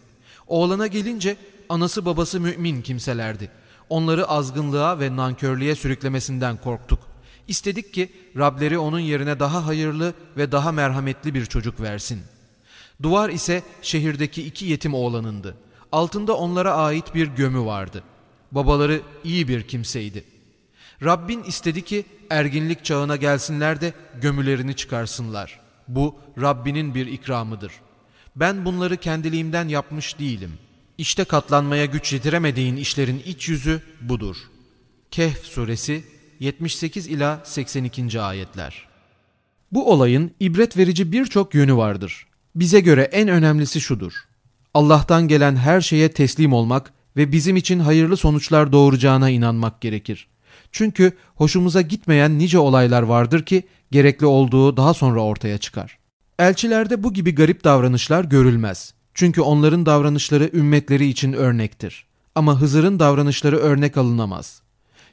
Oğlana gelince anası babası mümin kimselerdi. Onları azgınlığa ve nankörlüğe sürüklemesinden korktuk. İstedik ki Rableri onun yerine daha hayırlı ve daha merhametli bir çocuk versin. Duvar ise şehirdeki iki yetim oğlanındı. Altında onlara ait bir gömü vardı. Babaları iyi bir kimseydi. Rabbin istedi ki erginlik çağına gelsinler de gömülerini çıkarsınlar. Bu Rabbinin bir ikramıdır. Ben bunları kendiliğimden yapmış değilim. İşte katlanmaya güç yetiremediğin işlerin iç yüzü budur. Kehf suresi 78 ila 82. ayetler. Bu olayın ibret verici birçok yönü vardır. Bize göre en önemlisi şudur. Allah'tan gelen her şeye teslim olmak ve bizim için hayırlı sonuçlar doğuracağına inanmak gerekir. Çünkü hoşumuza gitmeyen nice olaylar vardır ki gerekli olduğu daha sonra ortaya çıkar. Elçilerde bu gibi garip davranışlar görülmez. Çünkü onların davranışları ümmetleri için örnektir. Ama Hızır'ın davranışları örnek alınamaz.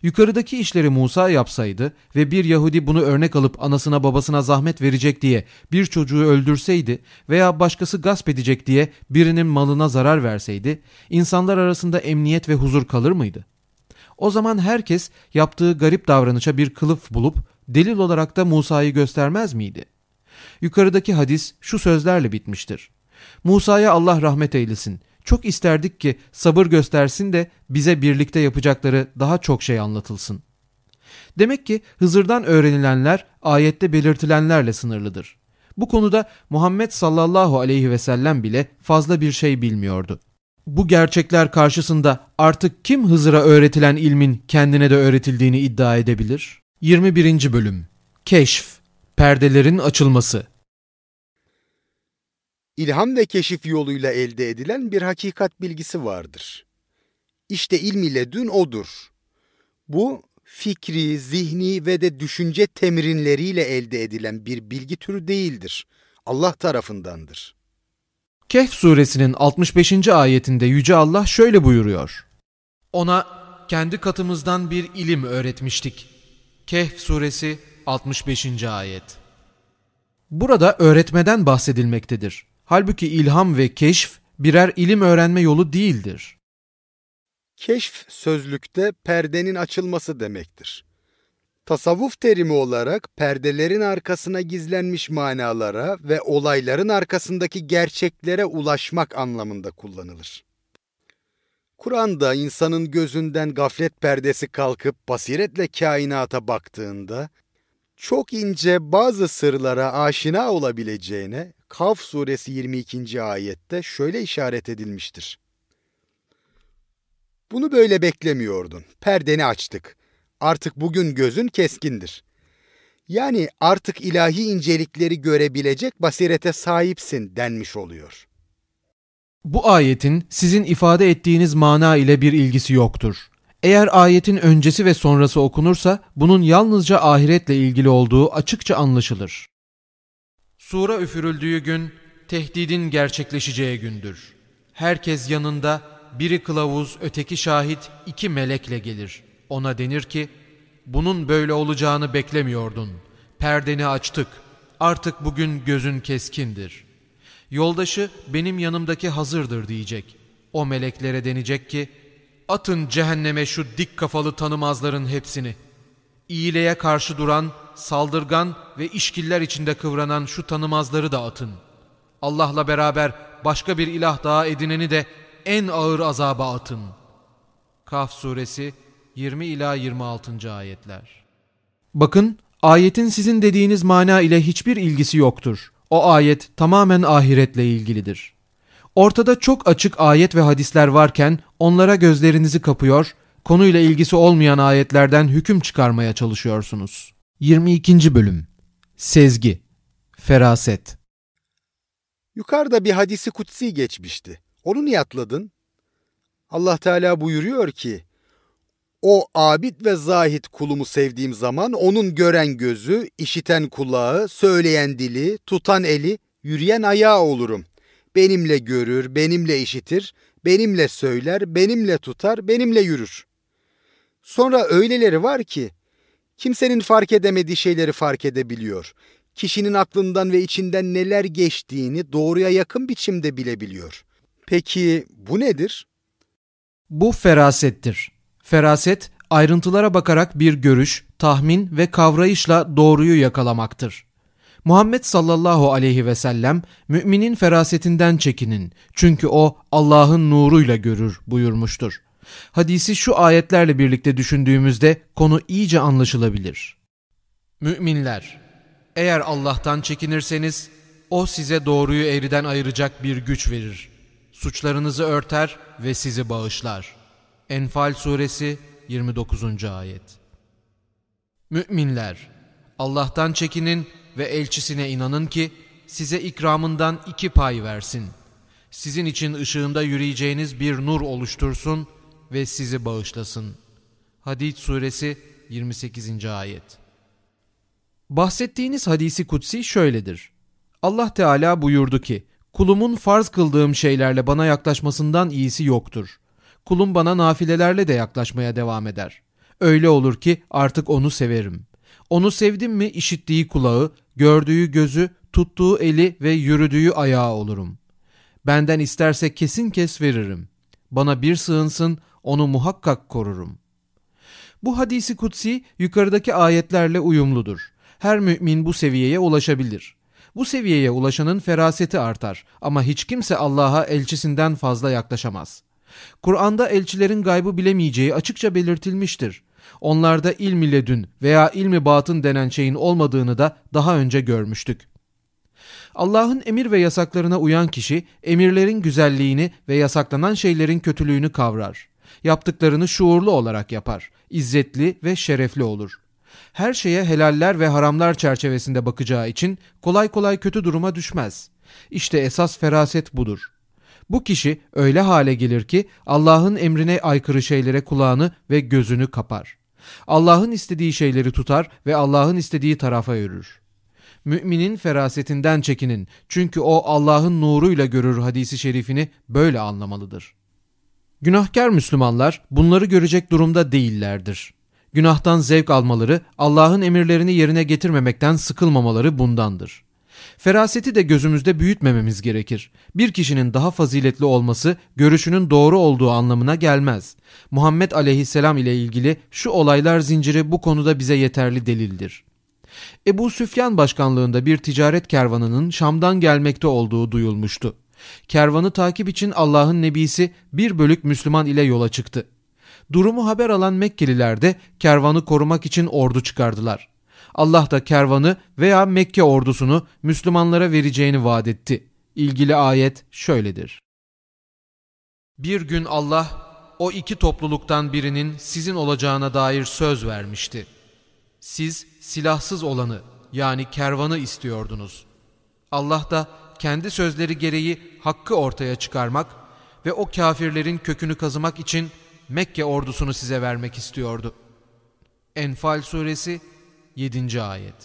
Yukarıdaki işleri Musa yapsaydı ve bir Yahudi bunu örnek alıp anasına babasına zahmet verecek diye bir çocuğu öldürseydi veya başkası gasp edecek diye birinin malına zarar verseydi, insanlar arasında emniyet ve huzur kalır mıydı? O zaman herkes yaptığı garip davranışa bir kılıf bulup delil olarak da Musa'yı göstermez miydi? Yukarıdaki hadis şu sözlerle bitmiştir. Musa'ya Allah rahmet eylesin. Çok isterdik ki sabır göstersin de bize birlikte yapacakları daha çok şey anlatılsın. Demek ki Hızır'dan öğrenilenler ayette belirtilenlerle sınırlıdır. Bu konuda Muhammed sallallahu aleyhi ve sellem bile fazla bir şey bilmiyordu. Bu gerçekler karşısında artık kim Hızır'a öğretilen ilmin kendine de öğretildiğini iddia edebilir? 21. Bölüm Keşf Perdelerin açılması İlham ve keşif yoluyla elde edilen bir hakikat bilgisi vardır. İşte ilm ile dün odur. Bu fikri, zihni ve de düşünce temrinleriyle elde edilen bir bilgi türü değildir. Allah tarafındandır. Kehf suresinin 65. ayetinde Yüce Allah şöyle buyuruyor. Ona kendi katımızdan bir ilim öğretmiştik. Kehf suresi 65. ayet. Burada öğretmeden bahsedilmektedir. Halbuki ilham ve keşf birer ilim öğrenme yolu değildir. Keşf sözlükte perdenin açılması demektir. Tasavvuf terimi olarak perdelerin arkasına gizlenmiş manalara ve olayların arkasındaki gerçeklere ulaşmak anlamında kullanılır. Kur'an'da insanın gözünden gaflet perdesi kalkıp basiretle kainata baktığında çok ince bazı sırlara aşina olabileceğine Kaf suresi 22. ayette şöyle işaret edilmiştir. Bunu böyle beklemiyordun. Perdeni açtık. Artık bugün gözün keskindir. Yani artık ilahi incelikleri görebilecek basirete sahipsin denmiş oluyor. Bu ayetin sizin ifade ettiğiniz mana ile bir ilgisi yoktur. Eğer ayetin öncesi ve sonrası okunursa bunun yalnızca ahiretle ilgili olduğu açıkça anlaşılır. Sura üfürüldüğü gün tehdidin gerçekleşeceği gündür. Herkes yanında biri kılavuz, öteki şahit, iki melekle gelir. Ona denir ki, bunun böyle olacağını beklemiyordun. Perdeni açtık. Artık bugün gözün keskindir. Yoldaşı benim yanımdaki hazırdır diyecek. O meleklere denecek ki, atın cehenneme şu dik kafalı tanımazların hepsini. İyiliğe karşı duran, saldırgan ve işkiller içinde kıvranan şu tanımazları da atın. Allah'la beraber başka bir ilah daha edineni de en ağır azaba atın. Kaf suresi 20 ila 26. ayetler. Bakın ayetin sizin dediğiniz mana ile hiçbir ilgisi yoktur. O ayet tamamen ahiretle ilgilidir. Ortada çok açık ayet ve hadisler varken onlara gözlerinizi kapıyor, konuyla ilgisi olmayan ayetlerden hüküm çıkarmaya çalışıyorsunuz. 22. Bölüm Sezgi Feraset Yukarıda bir hadisi kutsi geçmişti. Onu niye atladın? Allah Teala buyuruyor ki, o abid ve zahit kulumu sevdiğim zaman onun gören gözü, işiten kulağı, söyleyen dili, tutan eli, yürüyen ayağı olurum. Benimle görür, benimle işitir, benimle söyler, benimle tutar, benimle yürür. Sonra öyleleri var ki, kimsenin fark edemediği şeyleri fark edebiliyor. Kişinin aklından ve içinden neler geçtiğini doğruya yakın biçimde bilebiliyor. Peki bu nedir? Bu ferasettir. Feraset, ayrıntılara bakarak bir görüş, tahmin ve kavrayışla doğruyu yakalamaktır. Muhammed sallallahu aleyhi ve sellem, müminin ferasetinden çekinin çünkü o Allah'ın nuruyla görür buyurmuştur. Hadisi şu ayetlerle birlikte düşündüğümüzde konu iyice anlaşılabilir. Müminler, eğer Allah'tan çekinirseniz, O size doğruyu eğriden ayıracak bir güç verir. Suçlarınızı örter ve sizi bağışlar. Enfal suresi 29. ayet Müminler, Allah'tan çekinin ve elçisine inanın ki size ikramından iki pay versin. Sizin için ışığında yürüyeceğiniz bir nur oluştursun ve sizi bağışlasın. Hadid suresi 28. ayet Bahsettiğiniz hadisi kutsi şöyledir. Allah Teala buyurdu ki, Kulumun farz kıldığım şeylerle bana yaklaşmasından iyisi yoktur. Kulum bana nafilelerle de yaklaşmaya devam eder. Öyle olur ki artık onu severim. Onu sevdim mi işittiği kulağı, gördüğü gözü, tuttuğu eli ve yürüdüğü ayağı olurum. Benden isterse kesin kes veririm. Bana bir sığınsın, onu muhakkak korurum. Bu hadisi kutsi yukarıdaki ayetlerle uyumludur. Her mümin bu seviyeye ulaşabilir. Bu seviyeye ulaşanın feraseti artar ama hiç kimse Allah'a elçisinden fazla yaklaşamaz. Kur'an'da elçilerin gaybı bilemeyeceği açıkça belirtilmiştir. Onlarda ilmi ledün veya ilmi batın denen şeyin olmadığını da daha önce görmüştük. Allah'ın emir ve yasaklarına uyan kişi emirlerin güzelliğini ve yasaklanan şeylerin kötülüğünü kavrar. Yaptıklarını şuurlu olarak yapar, izzetli ve şerefli olur. Her şeye helaller ve haramlar çerçevesinde bakacağı için kolay kolay kötü duruma düşmez. İşte esas feraset budur. Bu kişi öyle hale gelir ki Allah'ın emrine aykırı şeylere kulağını ve gözünü kapar. Allah'ın istediği şeyleri tutar ve Allah'ın istediği tarafa yürür. Müminin ferasetinden çekinin çünkü o Allah'ın nuruyla görür hadisi şerifini böyle anlamalıdır. Günahkar Müslümanlar bunları görecek durumda değillerdir. Günahtan zevk almaları, Allah'ın emirlerini yerine getirmemekten sıkılmamaları bundandır. Feraseti de gözümüzde büyütmememiz gerekir. Bir kişinin daha faziletli olması görüşünün doğru olduğu anlamına gelmez. Muhammed aleyhisselam ile ilgili şu olaylar zinciri bu konuda bize yeterli delildir. Ebu Süfyan başkanlığında bir ticaret kervanının Şam'dan gelmekte olduğu duyulmuştu. Kervanı takip için Allah'ın nebisi bir bölük Müslüman ile yola çıktı. Durumu haber alan Mekkeliler de kervanı korumak için ordu çıkardılar. Allah da kervanı veya Mekke ordusunu Müslümanlara vereceğini vaat etti. İlgili ayet şöyledir. Bir gün Allah o iki topluluktan birinin sizin olacağına dair söz vermişti. Siz silahsız olanı yani kervanı istiyordunuz. Allah da kendi sözleri gereği hakkı ortaya çıkarmak ve o kafirlerin kökünü kazımak için Mekke ordusunu size vermek istiyordu. Enfal suresi 7. ayet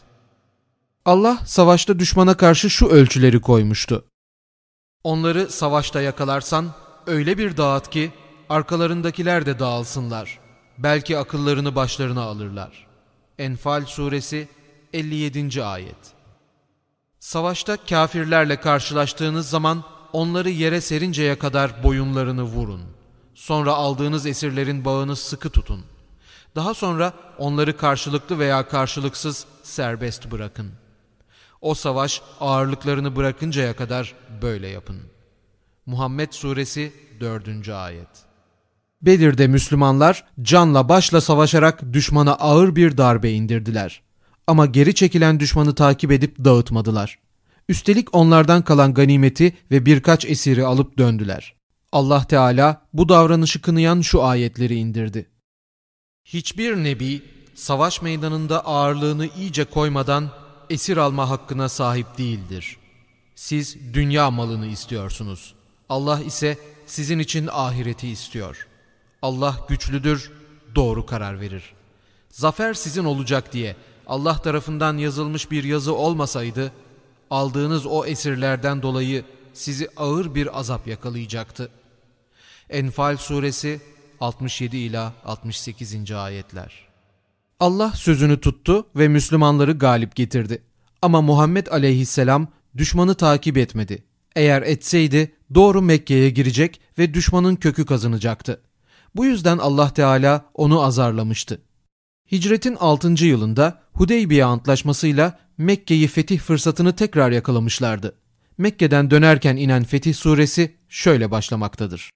Allah savaşta düşmana karşı şu ölçüleri koymuştu. Onları savaşta yakalarsan öyle bir dağıt ki arkalarındakiler de dağılsınlar. Belki akıllarını başlarına alırlar. Enfal suresi 57. ayet Savaşta kafirlerle karşılaştığınız zaman onları yere serinceye kadar boyunlarını vurun. Sonra aldığınız esirlerin bağını sıkı tutun. Daha sonra onları karşılıklı veya karşılıksız serbest bırakın. O savaş ağırlıklarını bırakıncaya kadar böyle yapın. Muhammed Suresi 4. Ayet Bedir'de Müslümanlar canla başla savaşarak düşmana ağır bir darbe indirdiler. Ama geri çekilen düşmanı takip edip dağıtmadılar. Üstelik onlardan kalan ganimeti ve birkaç esiri alıp döndüler. Allah Teala bu davranışı kınayan şu ayetleri indirdi. Hiçbir nebi savaş meydanında ağırlığını iyice koymadan esir alma hakkına sahip değildir. Siz dünya malını istiyorsunuz. Allah ise sizin için ahireti istiyor. Allah güçlüdür, doğru karar verir. Zafer sizin olacak diye Allah tarafından yazılmış bir yazı olmasaydı, aldığınız o esirlerden dolayı sizi ağır bir azap yakalayacaktı. Enfal suresi 67 ila 68. ayetler. Allah sözünü tuttu ve Müslümanları galip getirdi. Ama Muhammed aleyhisselam düşmanı takip etmedi. Eğer etseydi doğru Mekke'ye girecek ve düşmanın kökü kazanacaktı. Bu yüzden Allah Teala onu azarlamıştı. Hicretin 6. yılında Hudeybiye Antlaşması'yla Mekke'yi fetih fırsatını tekrar yakalamışlardı. Mekke'den dönerken inen Fetih suresi şöyle başlamaktadır.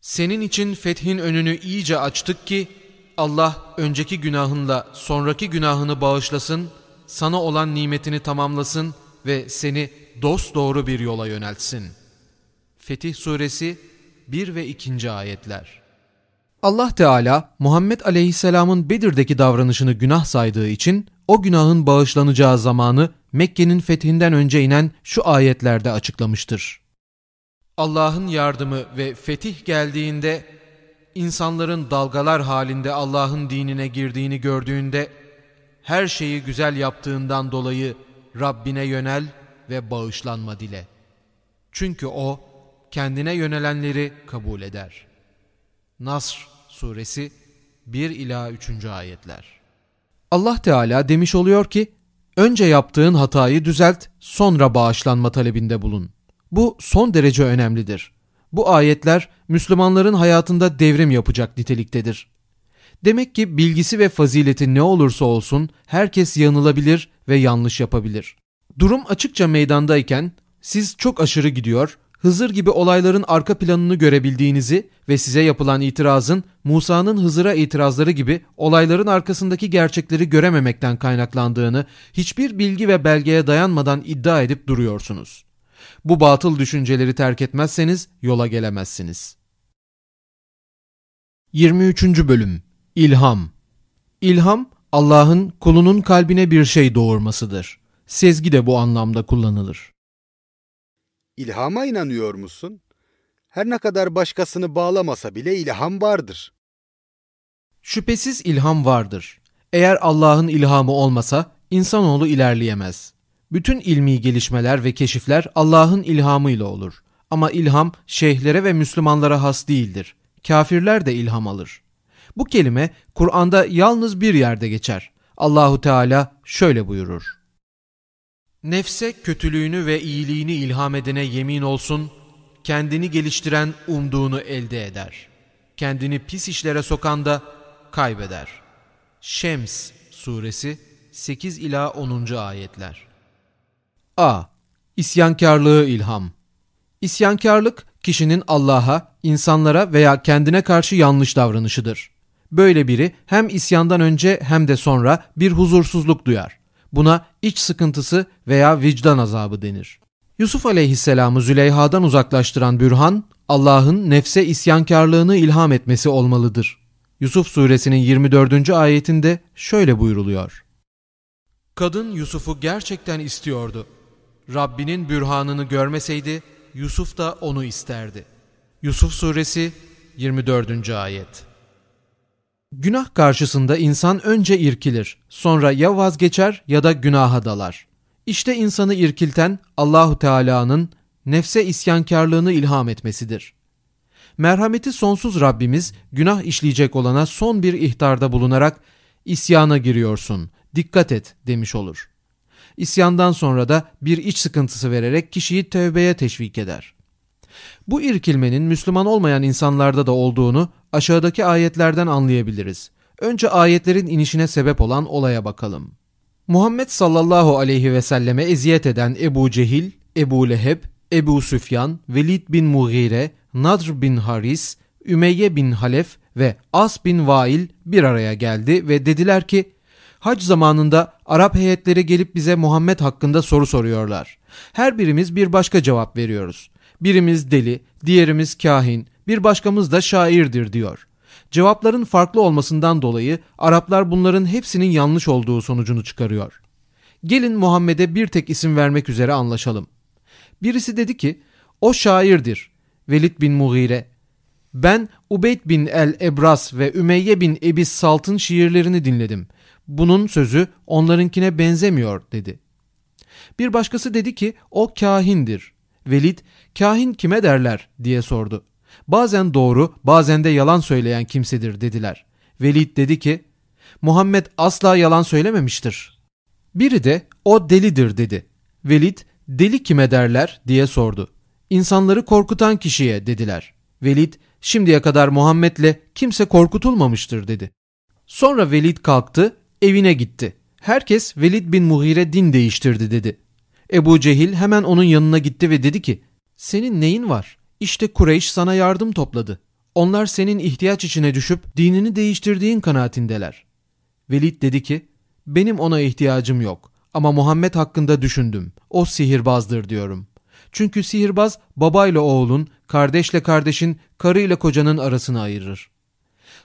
Senin için fethin önünü iyice açtık ki Allah önceki günahınla sonraki günahını bağışlasın, sana olan nimetini tamamlasın ve seni dost doğru bir yola yöneltsin. Fetih Suresi 1 ve 2. ayetler. Allah Teala Muhammed Aleyhisselam'ın Bedir'deki davranışını günah saydığı için o günahın bağışlanacağı zamanı Mekke'nin fethinden önce inen şu ayetlerde açıklamıştır. Allah'ın yardımı ve fetih geldiğinde insanların dalgalar halinde Allah'ın dinine girdiğini gördüğünde her şeyi güzel yaptığından dolayı Rabbine yönel ve bağışlanma dile. Çünkü O kendine yönelenleri kabul eder. Nasr suresi 1 ila 3. ayetler. Allah Teala demiş oluyor ki, önce yaptığın hatayı düzelt, sonra bağışlanma talebinde bulun. Bu son derece önemlidir. Bu ayetler Müslümanların hayatında devrim yapacak niteliktedir. Demek ki bilgisi ve fazileti ne olursa olsun herkes yanılabilir ve yanlış yapabilir. Durum açıkça meydandayken siz çok aşırı gidiyor, Hızır gibi olayların arka planını görebildiğinizi ve size yapılan itirazın Musa'nın Hızır'a itirazları gibi olayların arkasındaki gerçekleri görememekten kaynaklandığını hiçbir bilgi ve belgeye dayanmadan iddia edip duruyorsunuz. Bu batıl düşünceleri terk etmezseniz yola gelemezsiniz. 23. Bölüm İlham İlham, Allah'ın kulunun kalbine bir şey doğurmasıdır. Sezgi de bu anlamda kullanılır. İlhama inanıyor musun? Her ne kadar başkasını bağlamasa bile ilham vardır. Şüphesiz ilham vardır. Eğer Allah'ın ilhamı olmasa insanoğlu ilerleyemez. Bütün ilmi gelişmeler ve keşifler Allah'ın ilhamıyla olur. Ama ilham şeyhlere ve Müslümanlara has değildir. Kafirler de ilham alır. Bu kelime Kur'an'da yalnız bir yerde geçer. Allahu Teala şöyle buyurur. Nefse kötülüğünü ve iyiliğini ilham edene yemin olsun, kendini geliştiren umduğunu elde eder. Kendini pis işlere sokan da kaybeder. Şems suresi 8 ila 10. ayetler. A. İsyankarlığı ilham. İsyankarlık kişinin Allah'a, insanlara veya kendine karşı yanlış davranışıdır. Böyle biri hem isyandan önce hem de sonra bir huzursuzluk duyar. Buna iç sıkıntısı veya vicdan azabı denir. Yusuf aleyhisselamı Züleyha'dan uzaklaştıran bürhan, Allah'ın nefse isyankarlığını ilham etmesi olmalıdır. Yusuf suresinin 24. ayetinde şöyle buyruluyor. Kadın Yusuf'u gerçekten istiyordu. Rabbinin bürhanını görmeseydi Yusuf da onu isterdi. Yusuf suresi 24. ayet Günah karşısında insan önce irkilir, sonra ya vazgeçer ya da günaha dalar. İşte insanı irkilten Allahu Teala'nın nefse isyankarlığını ilham etmesidir. Merhameti sonsuz Rabbimiz günah işleyecek olana son bir ihtarda bulunarak isyana giriyorsun, dikkat et demiş olur. İsyandan sonra da bir iç sıkıntısı vererek kişiyi tövbeye teşvik eder. Bu irkilmenin Müslüman olmayan insanlarda da olduğunu aşağıdaki ayetlerden anlayabiliriz. Önce ayetlerin inişine sebep olan olaya bakalım. Muhammed sallallahu aleyhi ve selleme eziyet eden Ebu Cehil, Ebu Leheb, Ebu Süfyan, Velid bin Mughire, Nadr bin Haris, Ümeyye bin Halef ve As bin Vail bir araya geldi ve dediler ki, Hac zamanında Arap heyetleri gelip bize Muhammed hakkında soru soruyorlar. Her birimiz bir başka cevap veriyoruz. Birimiz deli, diğerimiz kahin, bir başkamız da şairdir diyor. Cevapların farklı olmasından dolayı Araplar bunların hepsinin yanlış olduğu sonucunu çıkarıyor. Gelin Muhammed'e bir tek isim vermek üzere anlaşalım. Birisi dedi ki, o şairdir. Velid bin Mughire. Ben Ubeyd bin el-Ebras ve Ümeyye bin Ebis Salt'ın şiirlerini dinledim. Bunun sözü onlarınkine benzemiyor dedi. Bir başkası dedi ki o kahindir. Velid, kahin kime derler diye sordu. Bazen doğru, bazen de yalan söyleyen kimsedir dediler. Velid dedi ki, Muhammed asla yalan söylememiştir. Biri de o delidir dedi. Velid, deli kime derler diye sordu. İnsanları korkutan kişiye dediler. Velid, şimdiye kadar Muhammed'le kimse korkutulmamıştır dedi. Sonra Velid kalktı, evine gitti. Herkes Velid bin Muhire din değiştirdi dedi. Ebu Cehil hemen onun yanına gitti ve dedi ki, senin neyin var? İşte Kureyş sana yardım topladı. Onlar senin ihtiyaç içine düşüp dinini değiştirdiğin kanaatindeler. Velid dedi ki, benim ona ihtiyacım yok ama Muhammed hakkında düşündüm. O sihirbazdır diyorum. Çünkü sihirbaz babayla oğlun, kardeşle kardeşin, karıyla kocanın arasını ayırır.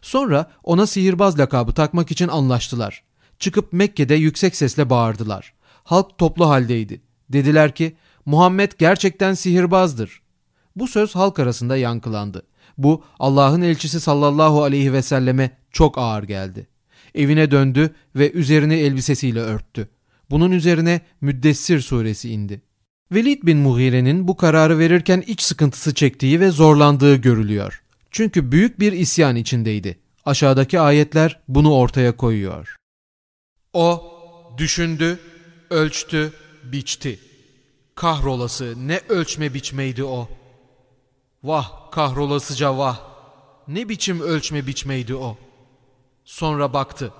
Sonra ona sihirbaz lakabı takmak için anlaştılar. Çıkıp Mekke'de yüksek sesle bağırdılar. Halk toplu haldeydi. Dediler ki Muhammed gerçekten sihirbazdır. Bu söz halk arasında yankılandı. Bu Allah'ın elçisi sallallahu aleyhi ve selleme çok ağır geldi. Evine döndü ve üzerini elbisesiyle örttü. Bunun üzerine Müddessir suresi indi. Velid bin Mughire'nin bu kararı verirken iç sıkıntısı çektiği ve zorlandığı görülüyor. Çünkü büyük bir isyan içindeydi. Aşağıdaki ayetler bunu ortaya koyuyor. O düşündü, ölçtü, biçti. Kahrolası ne ölçme biçmeydi o. Vah kahrolasıca vah. Ne biçim ölçme biçmeydi o. Sonra baktı.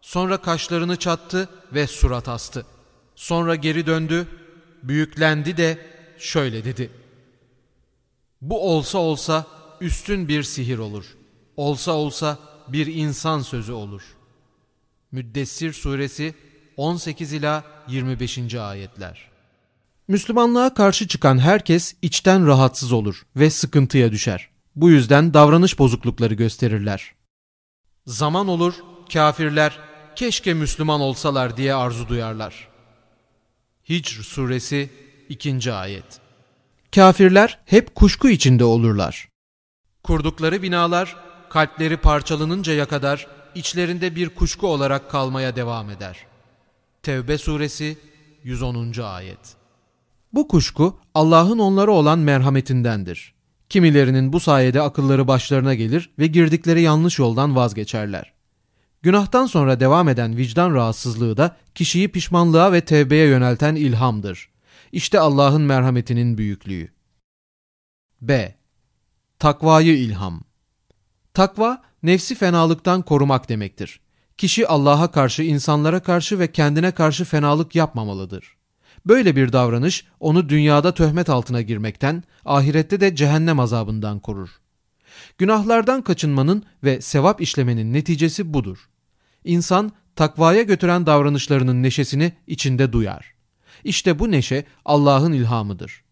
Sonra kaşlarını çattı ve surat astı. Sonra geri döndü, büyüklendi de şöyle dedi. Bu olsa olsa üstün bir sihir olur. Olsa olsa bir insan sözü olur. Müddessir suresi 18 ila 25. ayetler. Müslümanlığa karşı çıkan herkes içten rahatsız olur ve sıkıntıya düşer. Bu yüzden davranış bozuklukları gösterirler. Zaman olur, kafirler keşke Müslüman olsalar diye arzu duyarlar. Hicr suresi 2. ayet. Kafirler hep kuşku içinde olurlar. Kurdukları binalar kalpleri parçalanıncaya kadar içlerinde bir kuşku olarak kalmaya devam eder. Tevbe suresi 110. ayet. Bu kuşku Allah'ın onlara olan merhametindendir. Kimilerinin bu sayede akılları başlarına gelir ve girdikleri yanlış yoldan vazgeçerler. Günahtan sonra devam eden vicdan rahatsızlığı da kişiyi pişmanlığa ve tevbeye yönelten ilhamdır. İşte Allah'ın merhametinin büyüklüğü. B. Takvayı ilham Takva, nefsi fenalıktan korumak demektir. Kişi Allah'a karşı, insanlara karşı ve kendine karşı fenalık yapmamalıdır. Böyle bir davranış onu dünyada töhmet altına girmekten, ahirette de cehennem azabından korur. Günahlardan kaçınmanın ve sevap işlemenin neticesi budur. İnsan takvaya götüren davranışlarının neşesini içinde duyar. İşte bu neşe Allah'ın ilhamıdır.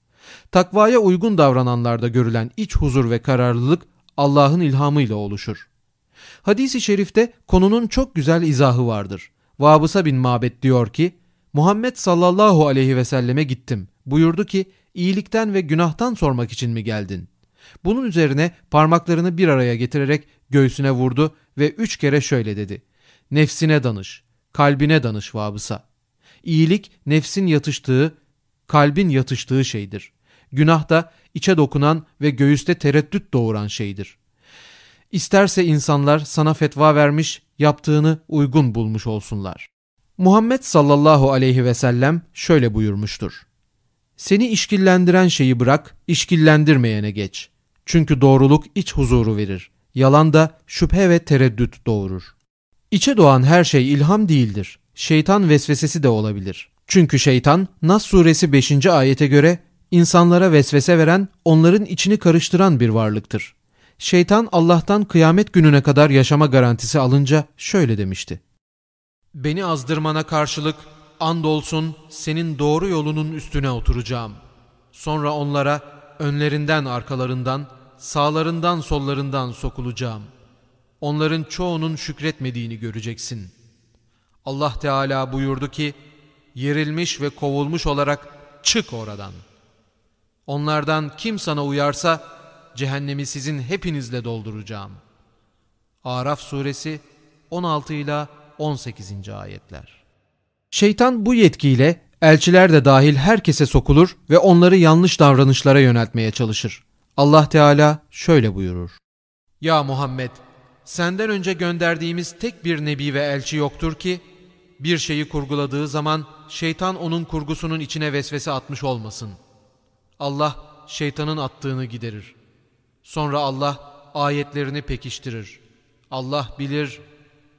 Takvaya uygun davrananlarda görülen iç huzur ve kararlılık Allah'ın ilhamıyla oluşur. Hadis-i şerifte konunun çok güzel izahı vardır. Vabısa bin Mabet diyor ki, Muhammed sallallahu aleyhi ve selleme gittim. Buyurdu ki, iyilikten ve günahtan sormak için mi geldin? Bunun üzerine parmaklarını bir araya getirerek göğsüne vurdu ve üç kere şöyle dedi. Nefsine danış, kalbine danış vabısa. İyilik nefsin yatıştığı, kalbin yatıştığı şeydir. Günah da içe dokunan ve göğüste tereddüt doğuran şeydir. İsterse insanlar sana fetva vermiş, yaptığını uygun bulmuş olsunlar. Muhammed sallallahu aleyhi ve sellem şöyle buyurmuştur. Seni işkillendiren şeyi bırak, işkillendirmeyene geç. Çünkü doğruluk iç huzuru verir. Yalan da şüphe ve tereddüt doğurur. İçe doğan her şey ilham değildir. Şeytan vesvesesi de olabilir. Çünkü şeytan Nas suresi 5. ayete göre insanlara vesvese veren, onların içini karıştıran bir varlıktır. Şeytan Allah'tan kıyamet gününe kadar yaşama garantisi alınca şöyle demişti. Beni azdırmana karşılık andolsun senin doğru yolunun üstüne oturacağım. Sonra onlara önlerinden arkalarından, sağlarından sollarından sokulacağım. Onların çoğunun şükretmediğini göreceksin. Allah Teala buyurdu ki, yerilmiş ve kovulmuş olarak çık oradan. Onlardan kim sana uyarsa, cehennemi sizin hepinizle dolduracağım. Araf suresi 16 ile 18. ayetler. Şeytan bu yetkiyle elçiler de dahil herkese sokulur ve onları yanlış davranışlara yöneltmeye çalışır. Allah Teala şöyle buyurur. Ya Muhammed, senden önce gönderdiğimiz tek bir nebi ve elçi yoktur ki, bir şeyi kurguladığı zaman şeytan onun kurgusunun içine vesvese atmış olmasın. Allah şeytanın attığını giderir. Sonra Allah ayetlerini pekiştirir. Allah bilir,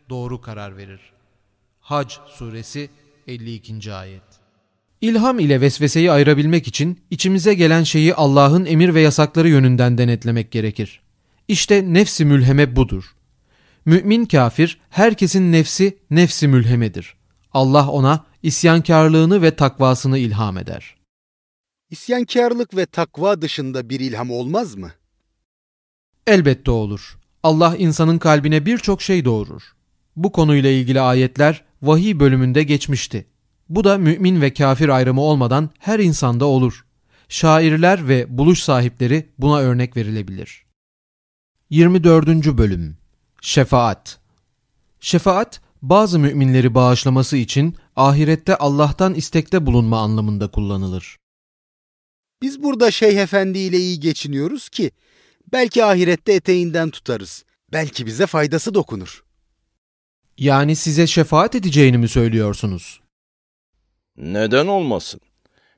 doğru karar verir. Hac suresi 52. ayet. İlham ile vesveseyi ayırabilmek için içimize gelen şeyi Allah'ın emir ve yasakları yönünden denetlemek gerekir. İşte nefsi mülheme budur. Mümin kafir herkesin nefsi nefsi mülhemedir. Allah ona isyankarlığını ve takvasını ilham eder. İsyankarlık ve takva dışında bir ilham olmaz mı? Elbette olur. Allah insanın kalbine birçok şey doğurur. Bu konuyla ilgili ayetler vahiy bölümünde geçmişti. Bu da mümin ve kafir ayrımı olmadan her insanda olur. Şairler ve buluş sahipleri buna örnek verilebilir. 24. Bölüm Şefaat Şefaat, bazı müminleri bağışlaması için ahirette Allah'tan istekte bulunma anlamında kullanılır. Biz burada Şeyh Efendi ile iyi geçiniyoruz ki belki ahirette eteğinden tutarız. Belki bize faydası dokunur. Yani size şefaat edeceğini mi söylüyorsunuz? Neden olmasın?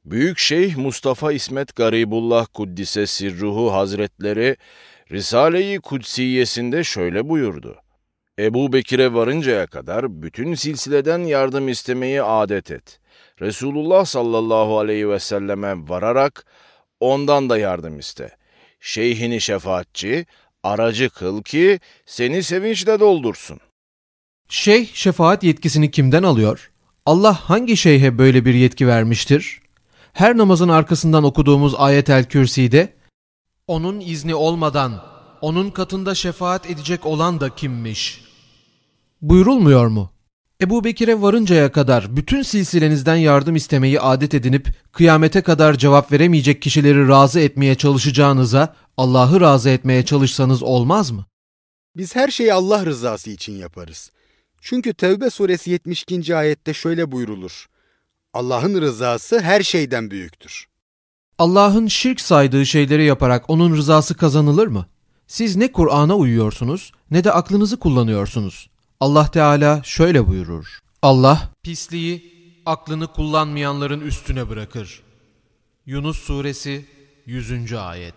Büyük Şeyh Mustafa İsmet Garibullah Kuddise Sirruhu Hazretleri Risale-i Kudsiyesinde şöyle buyurdu. Ebu Bekir'e varıncaya kadar bütün silsileden yardım istemeyi adet et. Resulullah sallallahu aleyhi ve selleme vararak ondan da yardım iste. Şeyhini şefaatçi, aracı kıl ki seni sevinçle doldursun. Şeyh şefaat yetkisini kimden alıyor? Allah hangi şeyhe böyle bir yetki vermiştir? Her namazın arkasından okuduğumuz ayetel kürside, onun izni olmadan, onun katında şefaat edecek olan da kimmiş? Buyurulmuyor mu? Ebu Bekir'e varıncaya kadar bütün silsilenizden yardım istemeyi adet edinip kıyamete kadar cevap veremeyecek kişileri razı etmeye çalışacağınıza Allah'ı razı etmeye çalışsanız olmaz mı? Biz her şeyi Allah rızası için yaparız. Çünkü Tevbe suresi 72. ayette şöyle buyrulur. Allah'ın rızası her şeyden büyüktür. Allah'ın şirk saydığı şeyleri yaparak onun rızası kazanılır mı? Siz ne Kur'an'a uyuyorsunuz ne de aklınızı kullanıyorsunuz. Allah Teala şöyle buyurur. Allah pisliği aklını kullanmayanların üstüne bırakır. Yunus suresi 100. ayet.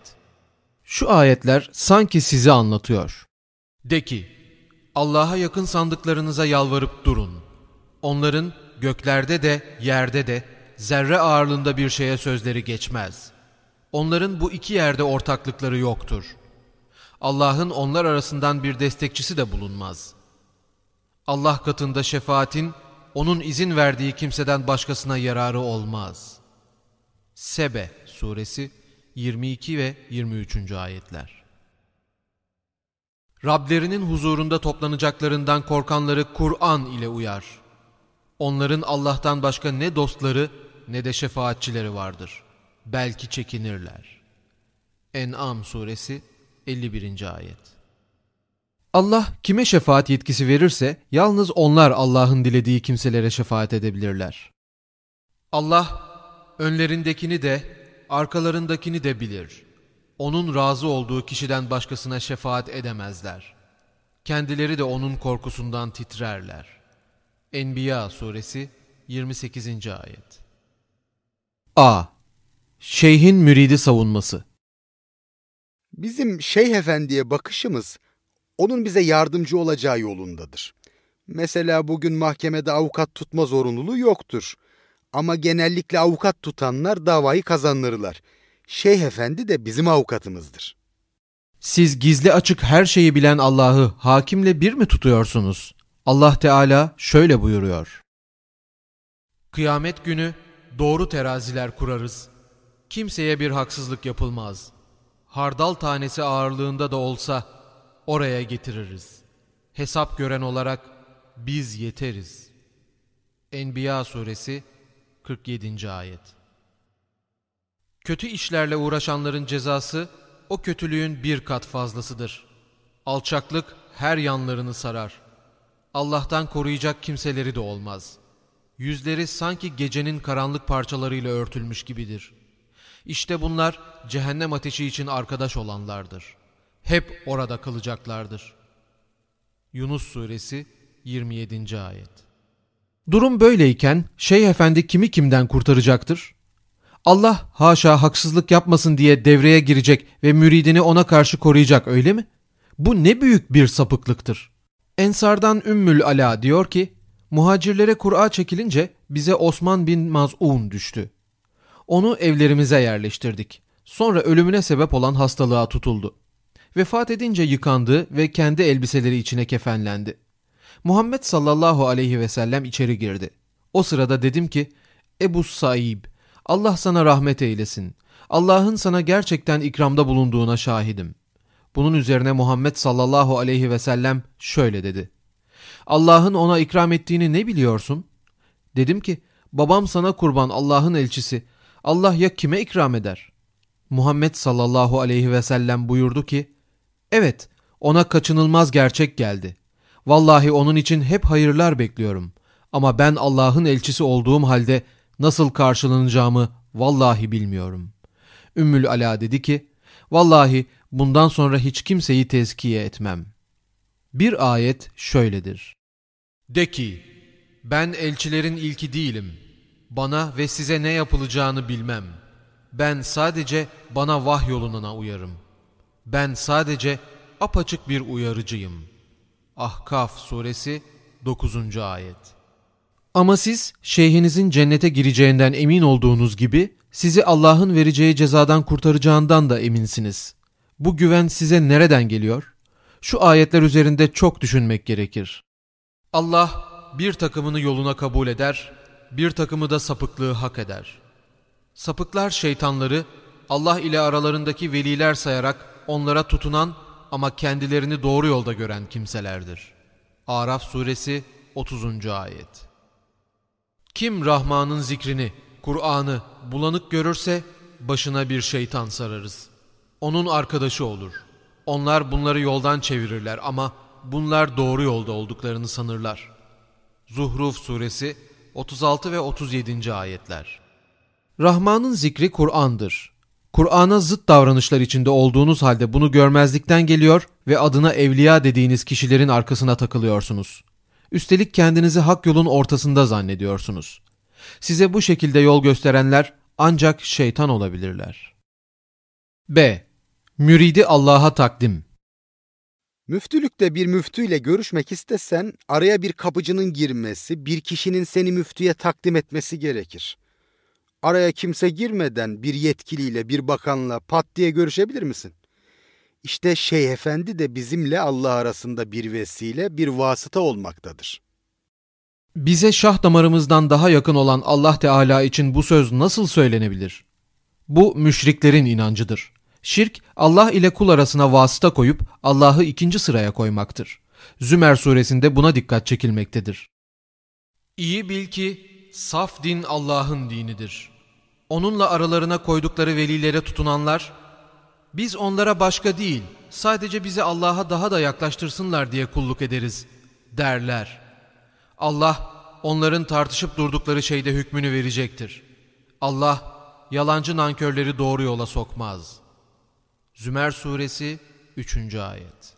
Şu ayetler sanki sizi anlatıyor. De ki, Allah'a yakın sandıklarınıza yalvarıp durun. Onların göklerde de yerde de zerre ağırlığında bir şeye sözleri geçmez. Onların bu iki yerde ortaklıkları yoktur. Allah'ın onlar arasından bir destekçisi de bulunmaz. Allah katında şefaatin onun izin verdiği kimseden başkasına yararı olmaz. Sebe suresi 22 ve 23. ayetler. Rablerinin huzurunda toplanacaklarından korkanları Kur'an ile uyar. Onların Allah'tan başka ne dostları ne de şefaatçileri vardır. Belki çekinirler. En'am suresi 51. ayet. Allah kime şefaat yetkisi verirse yalnız onlar Allah'ın dilediği kimselere şefaat edebilirler. Allah önlerindekini de arkalarındakini de bilir. Onun razı olduğu kişiden başkasına şefaat edemezler. Kendileri de onun korkusundan titrerler. Enbiya suresi 28. ayet. A. Şeyhin müridi savunması Bizim Şeyh Efendi'ye bakışımız onun bize yardımcı olacağı yolundadır. Mesela bugün mahkemede avukat tutma zorunluluğu yoktur. Ama genellikle avukat tutanlar davayı kazanırlar. Şeyh Efendi de bizim avukatımızdır. Siz gizli açık her şeyi bilen Allah'ı hakimle bir mi tutuyorsunuz? Allah Teala şöyle buyuruyor. Kıyamet günü doğru teraziler kurarız. Kimseye bir haksızlık yapılmaz. Hardal tanesi ağırlığında da olsa oraya getiririz. Hesap gören olarak biz yeteriz. Enbiya suresi 47. ayet. Kötü işlerle uğraşanların cezası o kötülüğün bir kat fazlasıdır. Alçaklık her yanlarını sarar. Allah'tan koruyacak kimseleri de olmaz. Yüzleri sanki gecenin karanlık parçalarıyla örtülmüş gibidir. İşte bunlar cehennem ateşi için arkadaş olanlardır. Hep orada kalacaklardır. Yunus Suresi 27. Ayet Durum böyleyken Şeyh Efendi kimi kimden kurtaracaktır? Allah haşa haksızlık yapmasın diye devreye girecek ve müridini ona karşı koruyacak öyle mi? Bu ne büyük bir sapıklıktır. Ensardan Ümmül Ala diyor ki, muhacirlere Kur'a çekilince bize Osman bin Maz'un düştü. Onu evlerimize yerleştirdik. Sonra ölümüne sebep olan hastalığa tutuldu. Vefat edince yıkandı ve kendi elbiseleri içine kefenlendi. Muhammed sallallahu aleyhi ve sellem içeri girdi. O sırada dedim ki, Ebu Saib, Allah sana rahmet eylesin. Allah'ın sana gerçekten ikramda bulunduğuna şahidim. Bunun üzerine Muhammed sallallahu aleyhi ve sellem şöyle dedi. Allah'ın ona ikram ettiğini ne biliyorsun? Dedim ki, babam sana kurban Allah'ın elçisi. Allah ya kime ikram eder? Muhammed sallallahu aleyhi ve sellem buyurdu ki, evet ona kaçınılmaz gerçek geldi. Vallahi onun için hep hayırlar bekliyorum. Ama ben Allah'ın elçisi olduğum halde nasıl karşılanacağımı vallahi bilmiyorum. Ümmül Ala dedi ki, vallahi bundan sonra hiç kimseyi tezkiye etmem. Bir ayet şöyledir. De ki, ben elçilerin ilki değilim. Bana ve size ne yapılacağını bilmem. Ben sadece bana vahyolunana uyarım. Ben sadece apaçık bir uyarıcıyım. Ahkaf suresi 9. ayet. Ama siz şeyhinizin cennete gireceğinden emin olduğunuz gibi sizi Allah'ın vereceği cezadan kurtaracağından da eminsiniz. Bu güven size nereden geliyor? Şu ayetler üzerinde çok düşünmek gerekir. Allah bir takımını yoluna kabul eder, bir takımı da sapıklığı hak eder. Sapıklar şeytanları Allah ile aralarındaki veliler sayarak onlara tutunan ama kendilerini doğru yolda gören kimselerdir. Araf suresi 30. ayet Kim Rahman'ın zikrini, Kur'an'ı bulanık görürse başına bir şeytan sararız. Onun arkadaşı olur. Onlar bunları yoldan çevirirler ama bunlar doğru yolda olduklarını sanırlar. Zuhruf suresi 36 ve 37. ayetler. Rahman'ın zikri Kur'an'dır. Kur'an'a zıt davranışlar içinde olduğunuz halde bunu görmezlikten geliyor ve adına evliya dediğiniz kişilerin arkasına takılıyorsunuz. Üstelik kendinizi hak yolun ortasında zannediyorsunuz. Size bu şekilde yol gösterenler ancak şeytan olabilirler. B. Müridi Allah'a takdim Müftülükte bir müftüyle görüşmek istesen araya bir kapıcının girmesi, bir kişinin seni müftüye takdim etmesi gerekir. Araya kimse girmeden bir yetkiliyle, bir bakanla pat diye görüşebilir misin? İşte Şeyh Efendi de bizimle Allah arasında bir vesile, bir vasıta olmaktadır. Bize şah damarımızdan daha yakın olan Allah Teala için bu söz nasıl söylenebilir? Bu müşriklerin inancıdır. Şirk, Allah ile kul arasına vasıta koyup Allah'ı ikinci sıraya koymaktır. Zümer suresinde buna dikkat çekilmektedir. İyi bil ki saf din Allah'ın dinidir. Onunla aralarına koydukları velilere tutunanlar, biz onlara başka değil, sadece bizi Allah'a daha da yaklaştırsınlar diye kulluk ederiz, derler. Allah, onların tartışıp durdukları şeyde hükmünü verecektir. Allah, yalancı nankörleri doğru yola sokmaz. Zümer Suresi 3. Ayet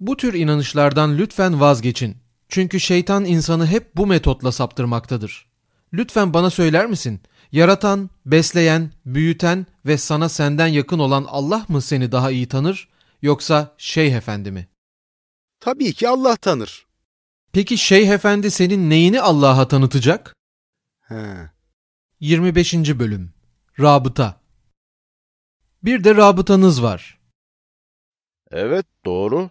Bu tür inanışlardan lütfen vazgeçin. Çünkü şeytan insanı hep bu metotla saptırmaktadır. Lütfen bana söyler misin? Yaratan, besleyen, büyüten ve sana senden yakın olan Allah mı seni daha iyi tanır yoksa Şeyh Efendi mi? Tabii ki Allah tanır. Peki Şeyh Efendi senin neyini Allah'a tanıtacak? He. 25. Bölüm Rabıta Bir de rabıtanız var. Evet, doğru.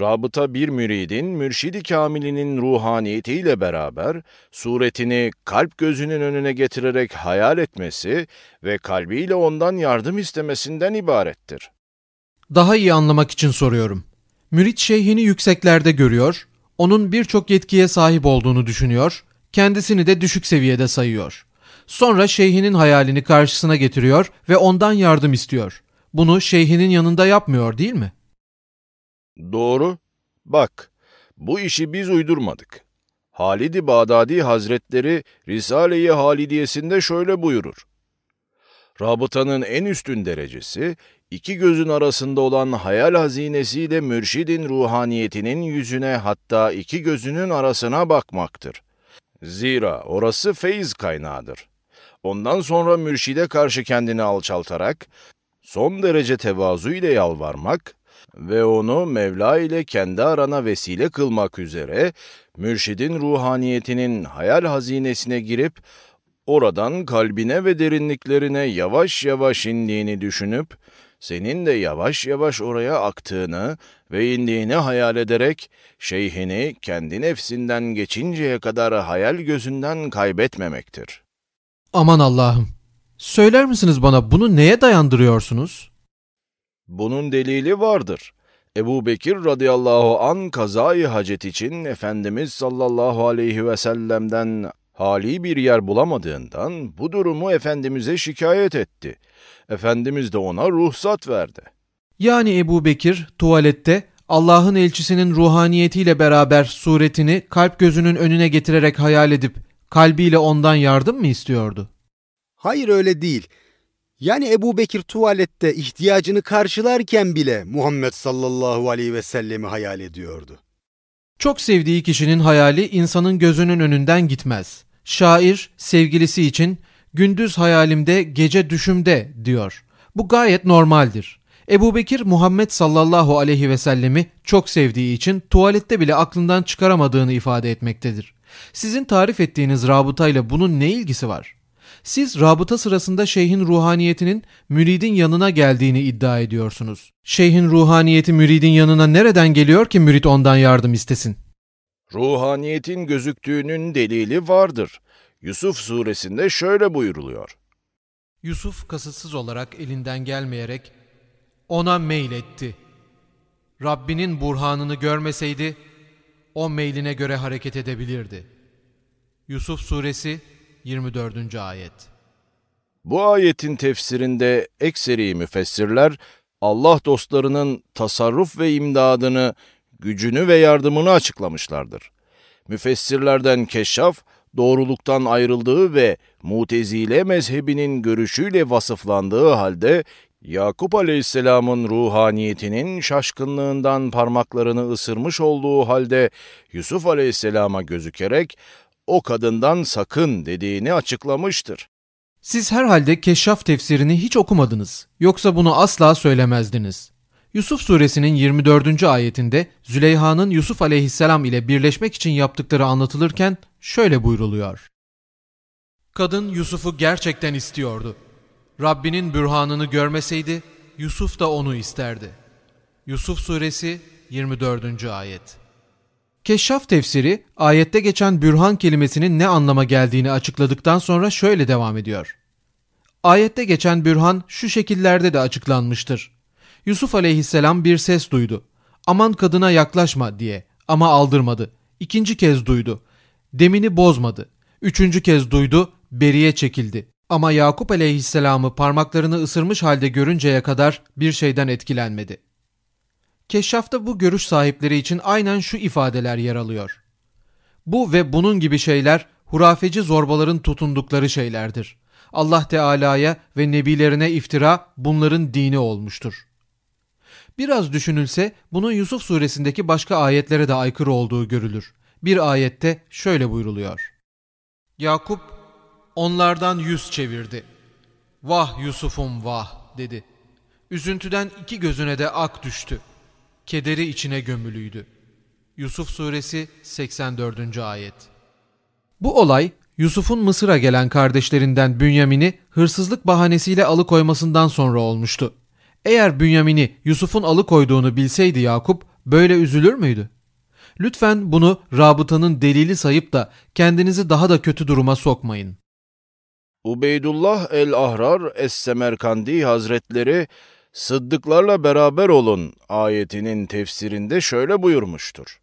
Rabıta bir müridin, mürşidi kamilinin ruhaniyetiyle beraber suretini kalp gözünün önüne getirerek hayal etmesi ve kalbiyle ondan yardım istemesinden ibarettir. Daha iyi anlamak için soruyorum. Mürit şeyhini yükseklerde görüyor, onun birçok yetkiye sahip olduğunu düşünüyor, kendisini de düşük seviyede sayıyor. Sonra şeyhinin hayalini karşısına getiriyor ve ondan yardım istiyor. Bunu şeyhinin yanında yapmıyor değil mi? Doğru. Bak, bu işi biz uydurmadık. Halid-i Bağdadi Hazretleri Risale-i Halidiyesinde şöyle buyurur. Rabıtanın en üstün derecesi, iki gözün arasında olan hayal hazinesiyle mürşidin ruhaniyetinin yüzüne hatta iki gözünün arasına bakmaktır. Zira orası feyiz kaynağıdır. Ondan sonra mürşide karşı kendini alçaltarak, son derece tevazu ile yalvarmak ve onu Mevla ile kendi arana vesile kılmak üzere, mürşidin ruhaniyetinin hayal hazinesine girip, oradan kalbine ve derinliklerine yavaş yavaş indiğini düşünüp, senin de yavaş yavaş oraya aktığını ve indiğini hayal ederek, şeyhini kendi nefsinden geçinceye kadar hayal gözünden kaybetmemektir. Aman Allah'ım. Söyler misiniz bana bunu neye dayandırıyorsunuz? Bunun delili vardır. Ebu Bekir radıyallahu an kazayı hacet için Efendimiz sallallahu aleyhi ve sellem'den hali bir yer bulamadığından bu durumu Efendimiz'e şikayet etti. Efendimiz de ona ruhsat verdi. Yani Ebu Bekir tuvalette Allah'ın elçisinin ruhaniyetiyle beraber suretini kalp gözünün önüne getirerek hayal edip kalbiyle ondan yardım mı istiyordu? Hayır öyle değil. Yani Ebu Bekir tuvalette ihtiyacını karşılarken bile Muhammed sallallahu aleyhi ve sellemi hayal ediyordu. Çok sevdiği kişinin hayali insanın gözünün önünden gitmez. Şair sevgilisi için gündüz hayalimde gece düşümde diyor. Bu gayet normaldir. Ebu Bekir Muhammed sallallahu aleyhi ve sellemi çok sevdiği için tuvalette bile aklından çıkaramadığını ifade etmektedir. Sizin tarif ettiğiniz rabıtayla bunun ne ilgisi var? Siz rabıta sırasında şeyhin ruhaniyetinin müridin yanına geldiğini iddia ediyorsunuz. Şeyhin ruhaniyeti müridin yanına nereden geliyor ki mürit ondan yardım istesin? Ruhaniyetin gözüktüğünün delili vardır. Yusuf suresinde şöyle buyuruluyor. Yusuf kasıtsız olarak elinden gelmeyerek ona meyletti. Rabbinin burhanını görmeseydi o meyline göre hareket edebilirdi. Yusuf suresi 24. ayet. Bu ayetin tefsirinde ekseri müfessirler Allah dostlarının tasarruf ve imdadını, gücünü ve yardımını açıklamışlardır. Müfessirlerden Keşşaf, doğruluktan ayrıldığı ve Mutezile mezhebinin görüşüyle vasıflandığı halde Yakup Aleyhisselam'ın ruhaniyetinin şaşkınlığından parmaklarını ısırmış olduğu halde Yusuf Aleyhisselam'a gözükerek o kadından sakın dediğini açıklamıştır. Siz herhalde Keşşaf tefsirini hiç okumadınız. Yoksa bunu asla söylemezdiniz. Yusuf suresinin 24. ayetinde Züleyha'nın Yusuf aleyhisselam ile birleşmek için yaptıkları anlatılırken şöyle buyruluyor. Kadın Yusuf'u gerçekten istiyordu. Rabbinin bürhanını görmeseydi Yusuf da onu isterdi. Yusuf suresi 24. ayet. Keşşaf tefsiri ayette geçen bürhan kelimesinin ne anlama geldiğini açıkladıktan sonra şöyle devam ediyor. Ayette geçen bürhan şu şekillerde de açıklanmıştır. Yusuf aleyhisselam bir ses duydu. Aman kadına yaklaşma diye ama aldırmadı. İkinci kez duydu. Demini bozmadı. Üçüncü kez duydu, beriye çekildi. Ama Yakup aleyhisselamı parmaklarını ısırmış halde görünceye kadar bir şeyden etkilenmedi. Keşşafta bu görüş sahipleri için aynen şu ifadeler yer alıyor. Bu ve bunun gibi şeyler hurafeci zorbaların tutundukları şeylerdir. Allah Teala'ya ve nebilerine iftira bunların dini olmuştur. Biraz düşünülse bunun Yusuf suresindeki başka ayetlere de aykırı olduğu görülür. Bir ayette şöyle buyruluyor. Yakup onlardan yüz çevirdi. Vah Yusuf'um vah dedi. Üzüntüden iki gözüne de ak düştü. Kederi içine gömülüydü. Yusuf Suresi 84. Ayet Bu olay Yusuf'un Mısır'a gelen kardeşlerinden Bünyamin'i hırsızlık bahanesiyle alıkoymasından sonra olmuştu. Eğer Bünyamin'i Yusuf'un alıkoyduğunu bilseydi Yakup böyle üzülür müydü? Lütfen bunu rabıtanın delili sayıp da kendinizi daha da kötü duruma sokmayın. Ubeydullah el-Ahrar Es-Semerkandi Hazretleri Sıddıklarla beraber olun ayetinin tefsirinde şöyle buyurmuştur.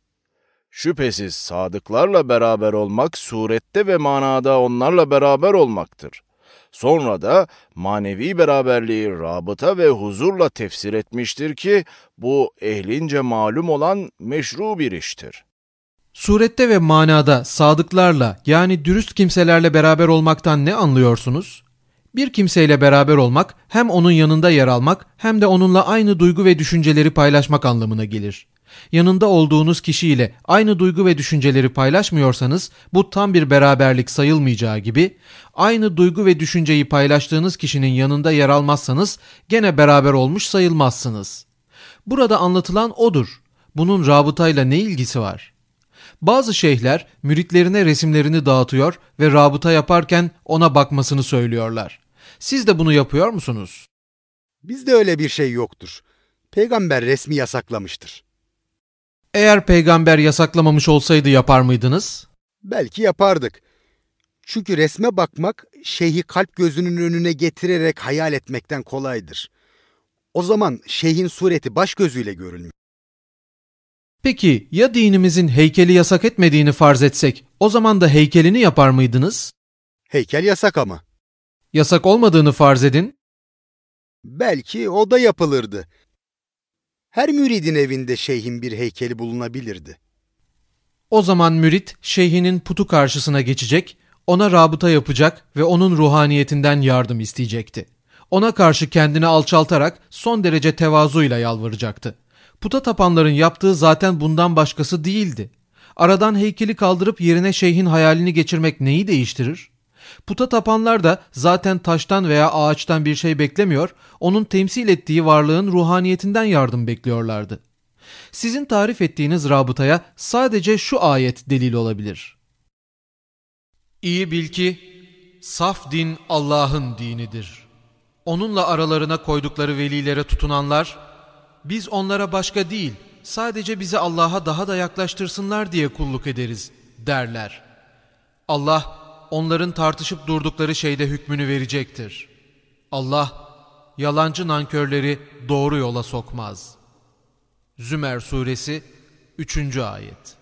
Şüphesiz sadıklarla beraber olmak surette ve manada onlarla beraber olmaktır. Sonra da manevi beraberliği rabıta ve huzurla tefsir etmiştir ki bu ehlince malum olan meşru bir iştir. Surette ve manada sadıklarla yani dürüst kimselerle beraber olmaktan ne anlıyorsunuz? Bir kimseyle beraber olmak hem onun yanında yer almak hem de onunla aynı duygu ve düşünceleri paylaşmak anlamına gelir. Yanında olduğunuz kişiyle aynı duygu ve düşünceleri paylaşmıyorsanız bu tam bir beraberlik sayılmayacağı gibi aynı duygu ve düşünceyi paylaştığınız kişinin yanında yer almazsanız gene beraber olmuş sayılmazsınız. Burada anlatılan odur. Bunun rabıtayla ne ilgisi var? Bazı şeyhler müritlerine resimlerini dağıtıyor ve rabıta yaparken ona bakmasını söylüyorlar. Siz de bunu yapıyor musunuz? Bizde öyle bir şey yoktur. Peygamber resmi yasaklamıştır. Eğer peygamber yasaklamamış olsaydı yapar mıydınız? Belki yapardık. Çünkü resme bakmak şeyhi kalp gözünün önüne getirerek hayal etmekten kolaydır. O zaman şeyhin sureti baş gözüyle görülmüş. Peki ya dinimizin heykeli yasak etmediğini farz etsek o zaman da heykelini yapar mıydınız? Heykel yasak ama. Yasak olmadığını farz edin. Belki o da yapılırdı. Her müridin evinde şeyhin bir heykeli bulunabilirdi. O zaman mürit şeyhinin putu karşısına geçecek, ona rabıta yapacak ve onun ruhaniyetinden yardım isteyecekti. Ona karşı kendini alçaltarak son derece tevazuyla yalvaracaktı. Puta tapanların yaptığı zaten bundan başkası değildi. Aradan heykeli kaldırıp yerine şeyhin hayalini geçirmek neyi değiştirir? Puta tapanlar da zaten taştan veya ağaçtan bir şey beklemiyor, onun temsil ettiği varlığın ruhaniyetinden yardım bekliyorlardı. Sizin tarif ettiğiniz rabıtaya sadece şu ayet delil olabilir. İyi bil ki saf din Allah'ın dinidir. Onunla aralarına koydukları velilere tutunanlar, biz onlara başka değil, sadece bizi Allah'a daha da yaklaştırsınlar diye kulluk ederiz derler. Allah onların tartışıp durdukları şeyde hükmünü verecektir. Allah yalancı nankörleri doğru yola sokmaz. Zümer suresi 3. ayet.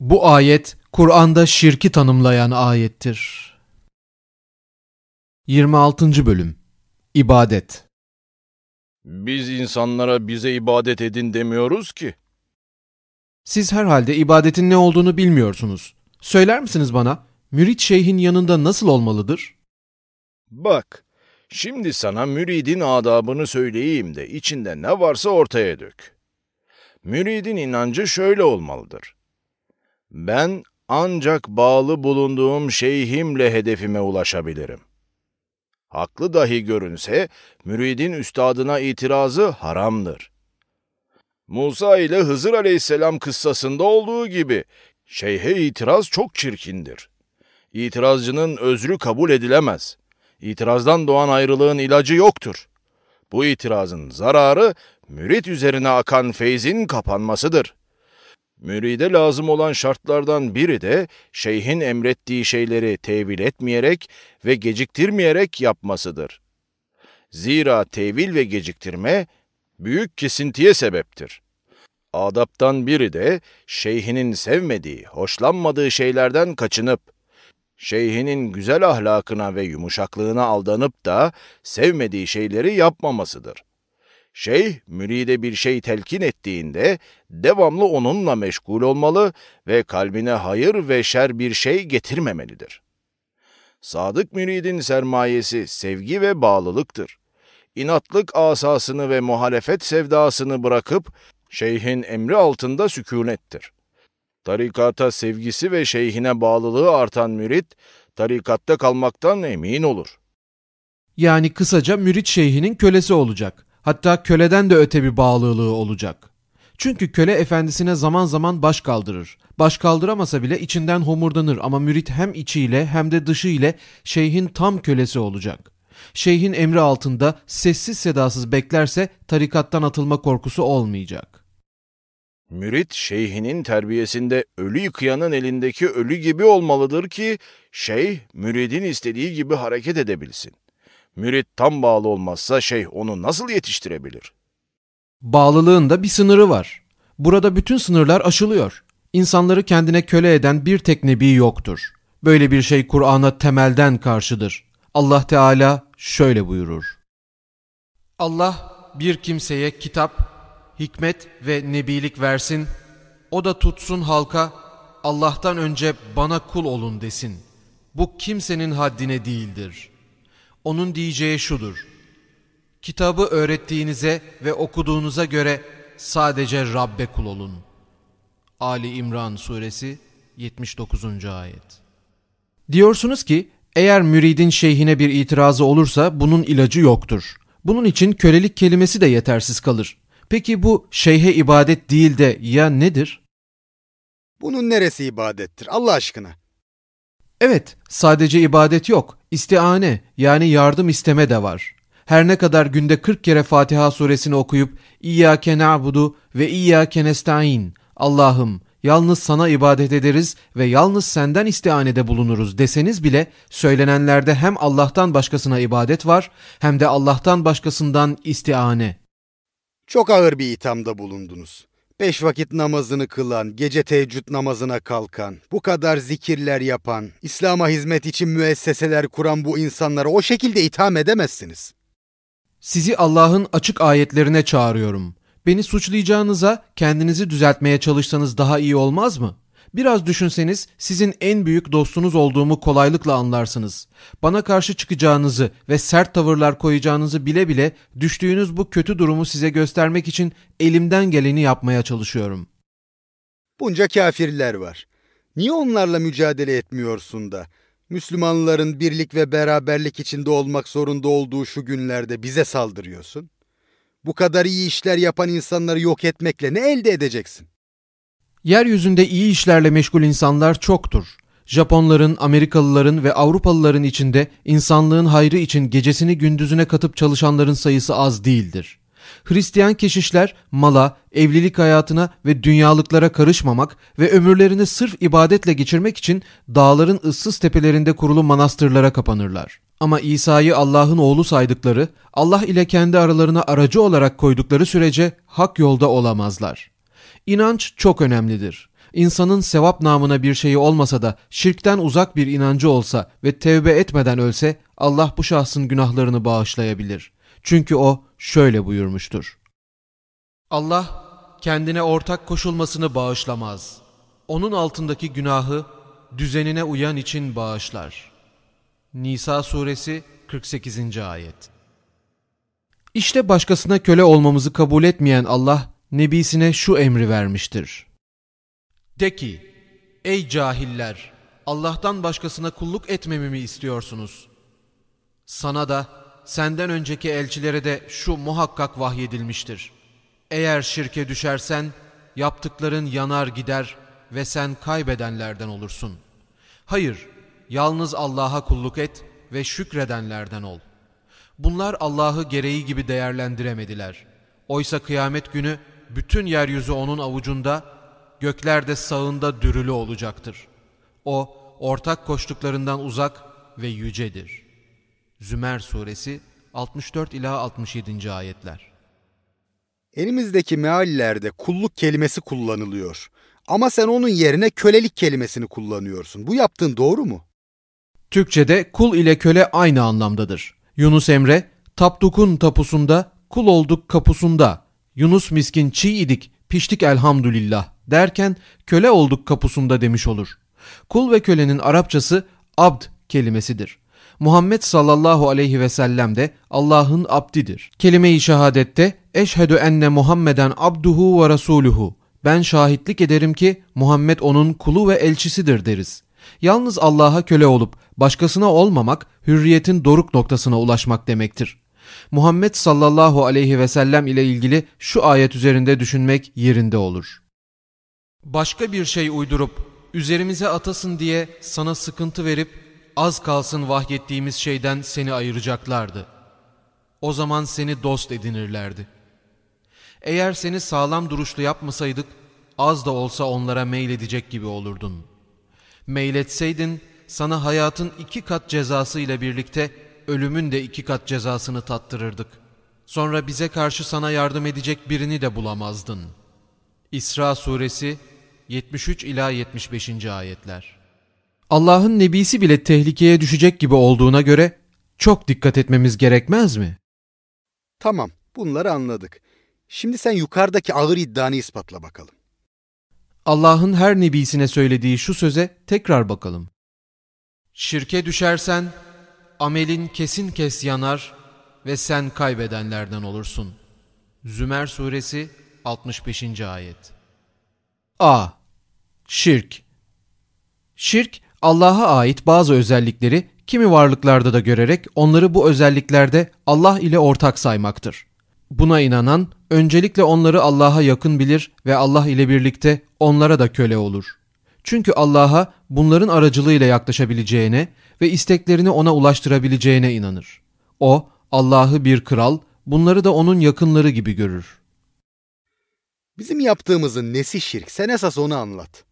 Bu ayet Kur'an'da şirki tanımlayan ayettir. 26. bölüm İbadet Biz insanlara bize ibadet edin demiyoruz ki. Siz herhalde ibadetin ne olduğunu bilmiyorsunuz. Söyler misiniz bana? Mürit şeyhin yanında nasıl olmalıdır? Bak, şimdi sana müridin adabını söyleyeyim de içinde ne varsa ortaya dök. Müridin inancı şöyle olmalıdır. Ben ancak bağlı bulunduğum şeyhimle hedefime ulaşabilirim. Haklı dahi görünse, müridin üstadına itirazı haramdır. Musa ile Hızır aleyhisselam kıssasında olduğu gibi, şeyhe itiraz çok çirkindir. İtirazcının özrü kabul edilemez. İtirazdan doğan ayrılığın ilacı yoktur. Bu itirazın zararı mürit üzerine akan feyzin kapanmasıdır. Müride lazım olan şartlardan biri de şeyhin emrettiği şeyleri tevil etmeyerek ve geciktirmeyerek yapmasıdır. Zira tevil ve geciktirme büyük kesintiye sebeptir. Adaptan biri de şeyhinin sevmediği, hoşlanmadığı şeylerden kaçınıp şeyhinin güzel ahlakına ve yumuşaklığına aldanıp da sevmediği şeyleri yapmamasıdır. Şeyh, müride bir şey telkin ettiğinde devamlı onunla meşgul olmalı ve kalbine hayır ve şer bir şey getirmemelidir. Sadık müridin sermayesi sevgi ve bağlılıktır. İnatlık asasını ve muhalefet sevdasını bırakıp şeyhin emri altında sükunettir. Tarikata sevgisi ve şeyhine bağlılığı artan mürit, tarikatta kalmaktan emin olur. Yani kısaca mürit şeyhinin kölesi olacak. Hatta köleden de öte bir bağlılığı olacak. Çünkü köle efendisine zaman zaman baş kaldırır. Baş kaldıramasa bile içinden homurdanır ama mürit hem içiyle hem de dışı ile şeyhin tam kölesi olacak. Şeyhin emri altında sessiz sedasız beklerse tarikattan atılma korkusu olmayacak. Mürit şeyhinin terbiyesinde ölü yıkayanın elindeki ölü gibi olmalıdır ki şeyh müridin istediği gibi hareket edebilsin. Mürit tam bağlı olmazsa şeyh onu nasıl yetiştirebilir? Bağlılığın da bir sınırı var. Burada bütün sınırlar aşılıyor. İnsanları kendine köle eden bir tek nebi yoktur. Böyle bir şey Kur'an'a temelden karşıdır. Allah Teala şöyle buyurur. Allah bir kimseye kitap, hikmet ve nebilik versin, o da tutsun halka, Allah'tan önce bana kul olun desin. Bu kimsenin haddine değildir. Onun diyeceği şudur. Kitabı öğrettiğinize ve okuduğunuza göre sadece Rabbe kul olun. Ali İmran Suresi 79. Ayet Diyorsunuz ki eğer müridin şeyhine bir itirazı olursa bunun ilacı yoktur. Bunun için kölelik kelimesi de yetersiz kalır. Peki bu şeyhe ibadet değil de ya nedir? Bunun neresi ibadettir Allah aşkına? Evet, sadece ibadet yok. İstiane yani yardım isteme de var. Her ne kadar günde 40 kere Fatiha suresini okuyup İyyâke na'budu ve İyyâke nesta'in Allah'ım yalnız sana ibadet ederiz ve yalnız senden istianede bulunuruz deseniz bile söylenenlerde hem Allah'tan başkasına ibadet var hem de Allah'tan başkasından istiane. Çok ağır bir ithamda bulundunuz. Beş vakit namazını kılan, gece teheccüd namazına kalkan, bu kadar zikirler yapan, İslam'a hizmet için müesseseler kuran bu insanlara o şekilde itham edemezsiniz. Sizi Allah'ın açık ayetlerine çağırıyorum. Beni suçlayacağınıza kendinizi düzeltmeye çalışsanız daha iyi olmaz mı? Biraz düşünseniz sizin en büyük dostunuz olduğumu kolaylıkla anlarsınız. Bana karşı çıkacağınızı ve sert tavırlar koyacağınızı bile bile düştüğünüz bu kötü durumu size göstermek için elimden geleni yapmaya çalışıyorum. Bunca kafirler var. Niye onlarla mücadele etmiyorsun da? Müslümanların birlik ve beraberlik içinde olmak zorunda olduğu şu günlerde bize saldırıyorsun. Bu kadar iyi işler yapan insanları yok etmekle ne elde edeceksin? Yeryüzünde iyi işlerle meşgul insanlar çoktur. Japonların, Amerikalıların ve Avrupalıların içinde insanlığın hayrı için gecesini gündüzüne katıp çalışanların sayısı az değildir. Hristiyan keşişler mala, evlilik hayatına ve dünyalıklara karışmamak ve ömürlerini sırf ibadetle geçirmek için dağların ıssız tepelerinde kurulu manastırlara kapanırlar. Ama İsa'yı Allah'ın oğlu saydıkları, Allah ile kendi aralarına aracı olarak koydukları sürece hak yolda olamazlar. İnanç çok önemlidir. İnsanın sevap namına bir şeyi olmasa da şirkten uzak bir inancı olsa ve tevbe etmeden ölse Allah bu şahsın günahlarını bağışlayabilir. Çünkü o şöyle buyurmuştur. Allah kendine ortak koşulmasını bağışlamaz. Onun altındaki günahı düzenine uyan için bağışlar. Nisa suresi 48. ayet İşte başkasına köle olmamızı kabul etmeyen Allah nebisine şu emri vermiştir. De ki, ey cahiller, Allah'tan başkasına kulluk etmemi mi istiyorsunuz? Sana da, senden önceki elçilere de şu muhakkak vahyedilmiştir. Eğer şirke düşersen, yaptıkların yanar gider ve sen kaybedenlerden olursun. Hayır, yalnız Allah'a kulluk et ve şükredenlerden ol. Bunlar Allah'ı gereği gibi değerlendiremediler. Oysa kıyamet günü bütün yeryüzü onun avucunda, gökler de sağında dürülü olacaktır. O, ortak koştuklarından uzak ve yücedir. Zümer Suresi 64 ila 67. ayetler. Elimizdeki meallerde kulluk kelimesi kullanılıyor. Ama sen onun yerine kölelik kelimesini kullanıyorsun. Bu yaptığın doğru mu? Türkçede kul ile köle aynı anlamdadır. Yunus Emre, Tapduk'un tapusunda, kul olduk kapusunda Yunus miskin çiğ idik, piştik elhamdülillah derken köle olduk kapusunda demiş olur. Kul ve kölenin Arapçası abd kelimesidir. Muhammed sallallahu aleyhi ve sellem de Allah'ın abdidir. Kelime-i şehadette eşhedü enne Muhammeden abduhu ve rasuluhu. Ben şahitlik ederim ki Muhammed onun kulu ve elçisidir deriz. Yalnız Allah'a köle olup başkasına olmamak hürriyetin doruk noktasına ulaşmak demektir. Muhammed sallallahu aleyhi ve sellem ile ilgili şu ayet üzerinde düşünmek yerinde olur. Başka bir şey uydurup üzerimize atasın diye sana sıkıntı verip az kalsın vahyettiğimiz şeyden seni ayıracaklardı. O zaman seni dost edinirlerdi. Eğer seni sağlam duruşlu yapmasaydık az da olsa onlara meyledecek gibi olurdun. Meyletseydin sana hayatın iki kat cezası ile birlikte ölümün de iki kat cezasını tattırırdık. Sonra bize karşı sana yardım edecek birini de bulamazdın. İsra suresi 73 ila 75. ayetler. Allah'ın nebisi bile tehlikeye düşecek gibi olduğuna göre çok dikkat etmemiz gerekmez mi? Tamam, bunları anladık. Şimdi sen yukarıdaki ağır iddianı ispatla bakalım. Allah'ın her nebisine söylediği şu söze tekrar bakalım. Şirke düşersen amelin kesin kes yanar ve sen kaybedenlerden olursun. Zümer suresi 65. ayet. A. Şirk Şirk, Allah'a ait bazı özellikleri kimi varlıklarda da görerek onları bu özelliklerde Allah ile ortak saymaktır. Buna inanan öncelikle onları Allah'a yakın bilir ve Allah ile birlikte onlara da köle olur. Çünkü Allah'a bunların aracılığıyla yaklaşabileceğine ve isteklerini ona ulaştırabileceğine inanır. O, Allah'ı bir kral, bunları da onun yakınları gibi görür. Bizim yaptığımızın nesi şirk? Sen esas onu anlat.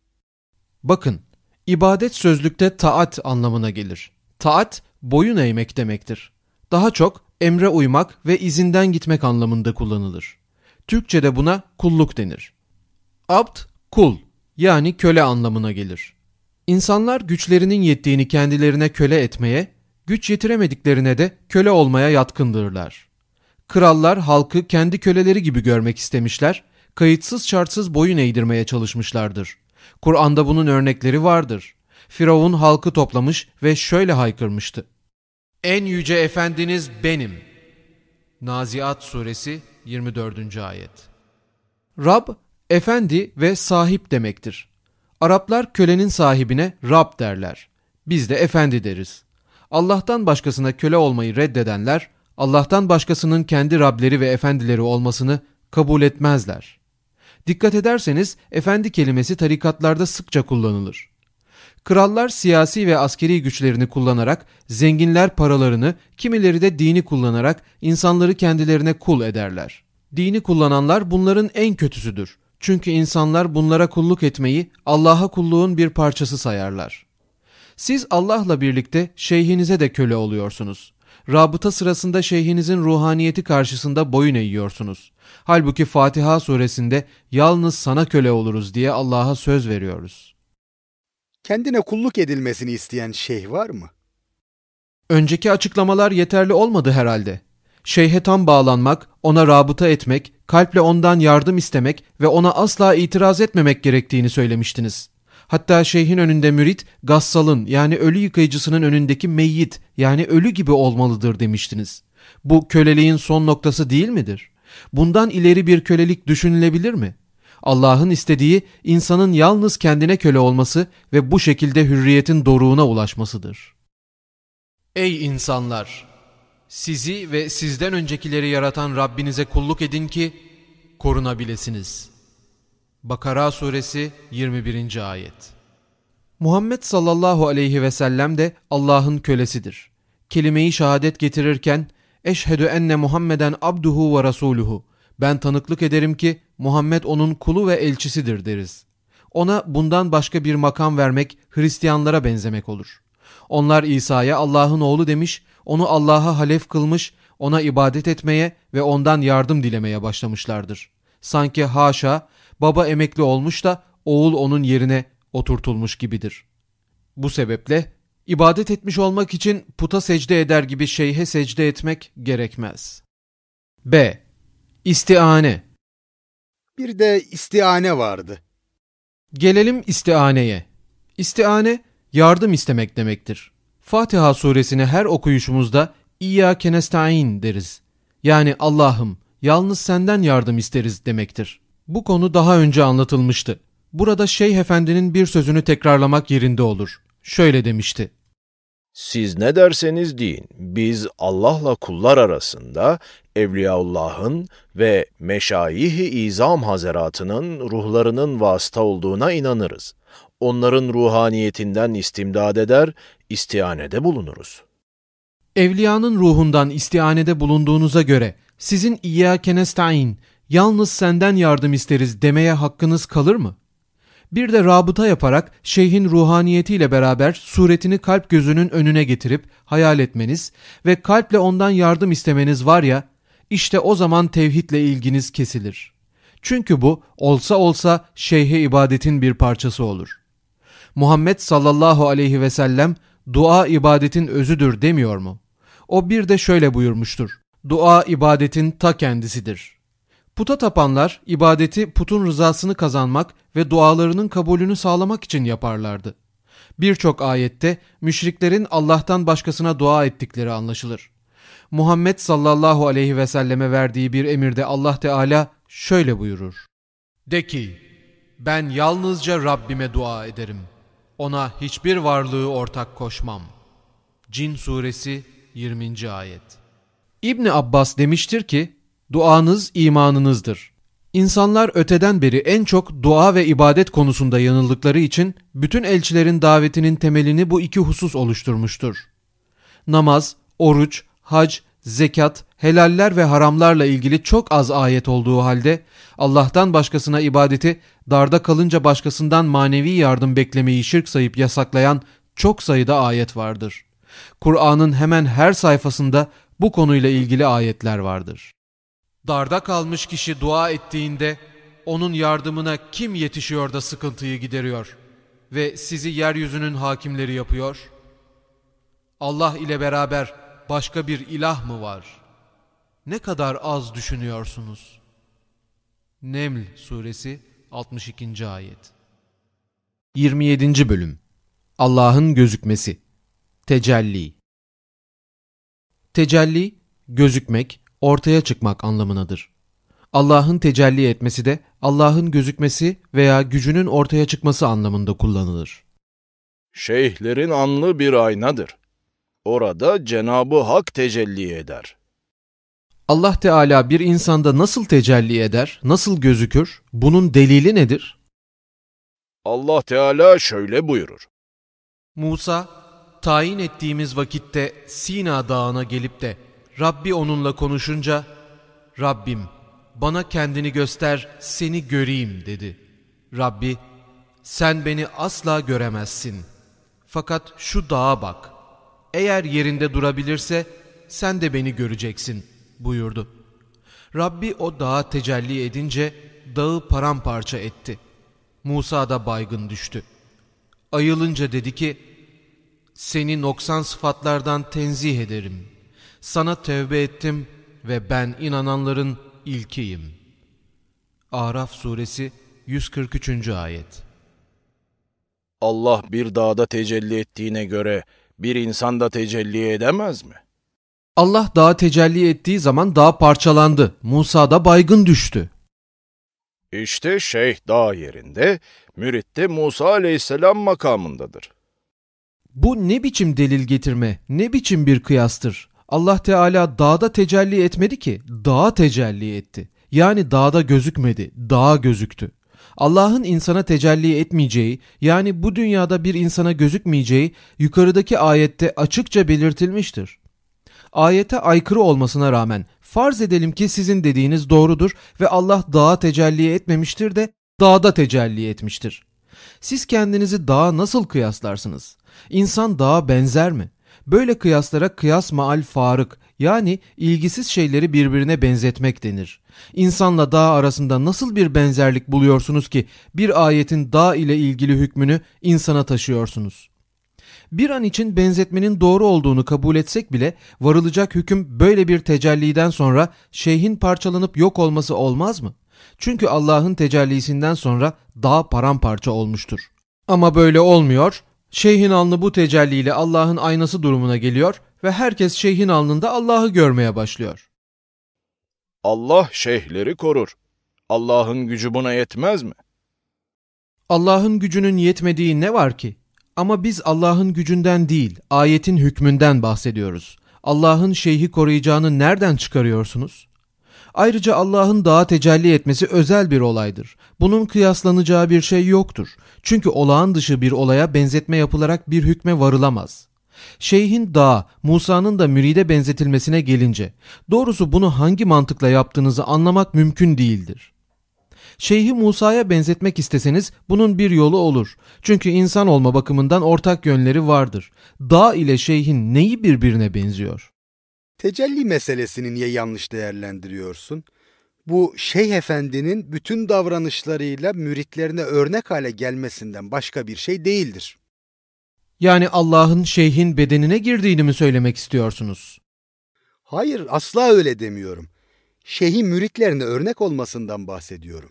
Bakın, ibadet sözlükte taat anlamına gelir. Taat, boyun eğmek demektir. Daha çok emre uymak ve izinden gitmek anlamında kullanılır. Türkçe'de buna kulluk denir. Abd, kul yani köle anlamına gelir. İnsanlar güçlerinin yettiğini kendilerine köle etmeye, güç yetiremediklerine de köle olmaya yatkındırlar. Krallar halkı kendi köleleri gibi görmek istemişler, kayıtsız şartsız boyun eğdirmeye çalışmışlardır. Kur'an'da bunun örnekleri vardır. Firavun halkı toplamış ve şöyle haykırmıştı. En yüce efendiniz benim. Naziat suresi 24. ayet. Rab, efendi ve sahip demektir. Araplar kölenin sahibine Rab derler. Biz de efendi deriz. Allah'tan başkasına köle olmayı reddedenler, Allah'tan başkasının kendi Rableri ve efendileri olmasını kabul etmezler. Dikkat ederseniz efendi kelimesi tarikatlarda sıkça kullanılır. Krallar siyasi ve askeri güçlerini kullanarak, zenginler paralarını, kimileri de dini kullanarak insanları kendilerine kul ederler. Dini kullananlar bunların en kötüsüdür. Çünkü insanlar bunlara kulluk etmeyi Allah'a kulluğun bir parçası sayarlar. Siz Allah'la birlikte şeyhinize de köle oluyorsunuz. Rabıta sırasında şeyhinizin ruhaniyeti karşısında boyun eğiyorsunuz. Halbuki Fatiha suresinde yalnız sana köle oluruz diye Allah'a söz veriyoruz. Kendine kulluk edilmesini isteyen şeyh var mı? Önceki açıklamalar yeterli olmadı herhalde. Şeyhe tam bağlanmak, ona rabıta etmek, kalple ondan yardım istemek ve ona asla itiraz etmemek gerektiğini söylemiştiniz. Hatta şeyhin önünde mürit, gassalın yani ölü yıkayıcısının önündeki meyyit yani ölü gibi olmalıdır demiştiniz. Bu köleliğin son noktası değil midir? Bundan ileri bir kölelik düşünülebilir mi? Allah'ın istediği insanın yalnız kendine köle olması ve bu şekilde hürriyetin doruğuna ulaşmasıdır. Ey insanlar! Sizi ve sizden öncekileri yaratan Rabbinize kulluk edin ki korunabilirsiniz. Bakara suresi 21. ayet Muhammed sallallahu aleyhi ve sellem de Allah'ın kölesidir. Kelimeyi şehadet getirirken Eşhedü enne Muhammeden abduhu ve rasuluhu ben tanıklık ederim ki Muhammed onun kulu ve elçisidir deriz. Ona bundan başka bir makam vermek Hristiyanlara benzemek olur. Onlar İsa'ya Allah'ın oğlu demiş, onu Allah'a halef kılmış, ona ibadet etmeye ve ondan yardım dilemeye başlamışlardır. Sanki haşa baba emekli olmuş da oğul onun yerine oturtulmuş gibidir. Bu sebeple ibadet etmiş olmak için puta secde eder gibi şeyhe secde etmek gerekmez. B. İstiane Bir de istiane vardı. Gelelim istianeye. İstiane yardım istemek demektir. Fatiha suresini her okuyuşumuzda İyyâke nesta'in deriz. Yani Allah'ım yalnız senden yardım isteriz demektir. Bu konu daha önce anlatılmıştı. Burada Şeyh Efendi'nin bir sözünü tekrarlamak yerinde olur. Şöyle demişti. Siz ne derseniz deyin, biz Allah'la kullar arasında Evliyaullah'ın ve Meşayih-i İzam Hazeratının ruhlarının vasıta olduğuna inanırız. Onların ruhaniyetinden istimdad eder, istihanede bulunuruz. Evliyanın ruhundan istihanede bulunduğunuza göre sizin İyyâke nestaîn, yalnız senden yardım isteriz demeye hakkınız kalır mı? Bir de rabıta yaparak şeyhin ruhaniyetiyle beraber suretini kalp gözünün önüne getirip hayal etmeniz ve kalple ondan yardım istemeniz var ya, işte o zaman tevhidle ilginiz kesilir. Çünkü bu olsa olsa şeyhe ibadetin bir parçası olur. Muhammed sallallahu aleyhi ve sellem dua ibadetin özüdür demiyor mu? O bir de şöyle buyurmuştur. Dua ibadetin ta kendisidir. Puta tapanlar ibadeti putun rızasını kazanmak ve dualarının kabulünü sağlamak için yaparlardı. Birçok ayette müşriklerin Allah'tan başkasına dua ettikleri anlaşılır. Muhammed sallallahu aleyhi ve selleme verdiği bir emirde Allah Teala şöyle buyurur. De ki, ben yalnızca Rabbime dua ederim. Ona hiçbir varlığı ortak koşmam. Cin suresi 20. ayet. İbni Abbas demiştir ki, duanız imanınızdır. İnsanlar öteden beri en çok dua ve ibadet konusunda yanıldıkları için bütün elçilerin davetinin temelini bu iki husus oluşturmuştur. Namaz, oruç, hac, zekat, helaller ve haramlarla ilgili çok az ayet olduğu halde Allah'tan başkasına ibadeti darda kalınca başkasından manevi yardım beklemeyi şirk sayıp yasaklayan çok sayıda ayet vardır. Kur'an'ın hemen her sayfasında bu konuyla ilgili ayetler vardır. Darda kalmış kişi dua ettiğinde onun yardımına kim yetişiyor da sıkıntıyı gideriyor ve sizi yeryüzünün hakimleri yapıyor? Allah ile beraber başka bir ilah mı var? Ne kadar az düşünüyorsunuz. Neml suresi 62. ayet 27. bölüm Allah'ın gözükmesi Tecelli Tecelli, gözükmek, ortaya çıkmak anlamınadır. Allah'ın tecelli etmesi de Allah'ın gözükmesi veya gücünün ortaya çıkması anlamında kullanılır. Şeyhlerin anlı bir aynadır. Orada Cenabı Hak tecelli eder. Allah Teala bir insanda nasıl tecelli eder, nasıl gözükür? Bunun delili nedir? Allah Teala şöyle buyurur. Musa, tayin ettiğimiz vakitte Sina dağına gelip de Rabbi onunla konuşunca, Rabbim bana kendini göster, seni göreyim dedi. Rabbi, sen beni asla göremezsin. Fakat şu dağa bak. Eğer yerinde durabilirse sen de beni göreceksin buyurdu. Rabbi o dağa tecelli edince dağı paramparça etti. Musa da baygın düştü. Ayılınca dedi ki, seni noksan sıfatlardan tenzih ederim. Sana tevbe ettim ve ben inananların ilkiyim. Araf suresi 143. ayet Allah bir dağda tecelli ettiğine göre bir insan da tecelli edemez mi? Allah dağa tecelli ettiği zaman dağ parçalandı. Musa da baygın düştü. İşte şeyh dağ yerinde, mürit de Musa aleyhisselam makamındadır. Bu ne biçim delil getirme, ne biçim bir kıyastır? Allah Teala dağda tecelli etmedi ki, dağa tecelli etti. Yani dağda gözükmedi, dağa gözüktü. Allah'ın insana tecelli etmeyeceği, yani bu dünyada bir insana gözükmeyeceği yukarıdaki ayette açıkça belirtilmiştir. Ayete aykırı olmasına rağmen farz edelim ki sizin dediğiniz doğrudur ve Allah dağa tecelli etmemiştir de dağda tecelli etmiştir. Siz kendinizi dağa nasıl kıyaslarsınız? İnsan dağa benzer mi? Böyle kıyaslara kıyas maal farık yani ilgisiz şeyleri birbirine benzetmek denir. İnsanla dağ arasında nasıl bir benzerlik buluyorsunuz ki bir ayetin dağ ile ilgili hükmünü insana taşıyorsunuz? Bir an için benzetmenin doğru olduğunu kabul etsek bile varılacak hüküm böyle bir tecelliden sonra şeyhin parçalanıp yok olması olmaz mı? Çünkü Allah'ın tecellisinden sonra dağ paramparça olmuştur. Ama böyle olmuyor. Şeyhin alnı bu tecelliyle Allah'ın aynası durumuna geliyor ve herkes şeyhin alnında Allah'ı görmeye başlıyor. Allah şeyhleri korur. Allah'ın gücü buna yetmez mi? Allah'ın gücünün yetmediği ne var ki? Ama biz Allah'ın gücünden değil, ayetin hükmünden bahsediyoruz. Allah'ın şeyhi koruyacağını nereden çıkarıyorsunuz? Ayrıca Allah'ın dağa tecelli etmesi özel bir olaydır. Bunun kıyaslanacağı bir şey yoktur. Çünkü olağan dışı bir olaya benzetme yapılarak bir hükme varılamaz. Şeyhin dağa, Musa'nın da müride benzetilmesine gelince, doğrusu bunu hangi mantıkla yaptığınızı anlamak mümkün değildir. Şeyhi Musa'ya benzetmek isteseniz bunun bir yolu olur. Çünkü insan olma bakımından ortak yönleri vardır. Dağ ile şeyhin neyi birbirine benziyor? Tecelli meselesini niye yanlış değerlendiriyorsun? Bu Şeyh Efendi'nin bütün davranışlarıyla müritlerine örnek hale gelmesinden başka bir şey değildir. Yani Allah'ın şeyhin bedenine girdiğini mi söylemek istiyorsunuz? Hayır, asla öyle demiyorum. Şeyhin müritlerine örnek olmasından bahsediyorum.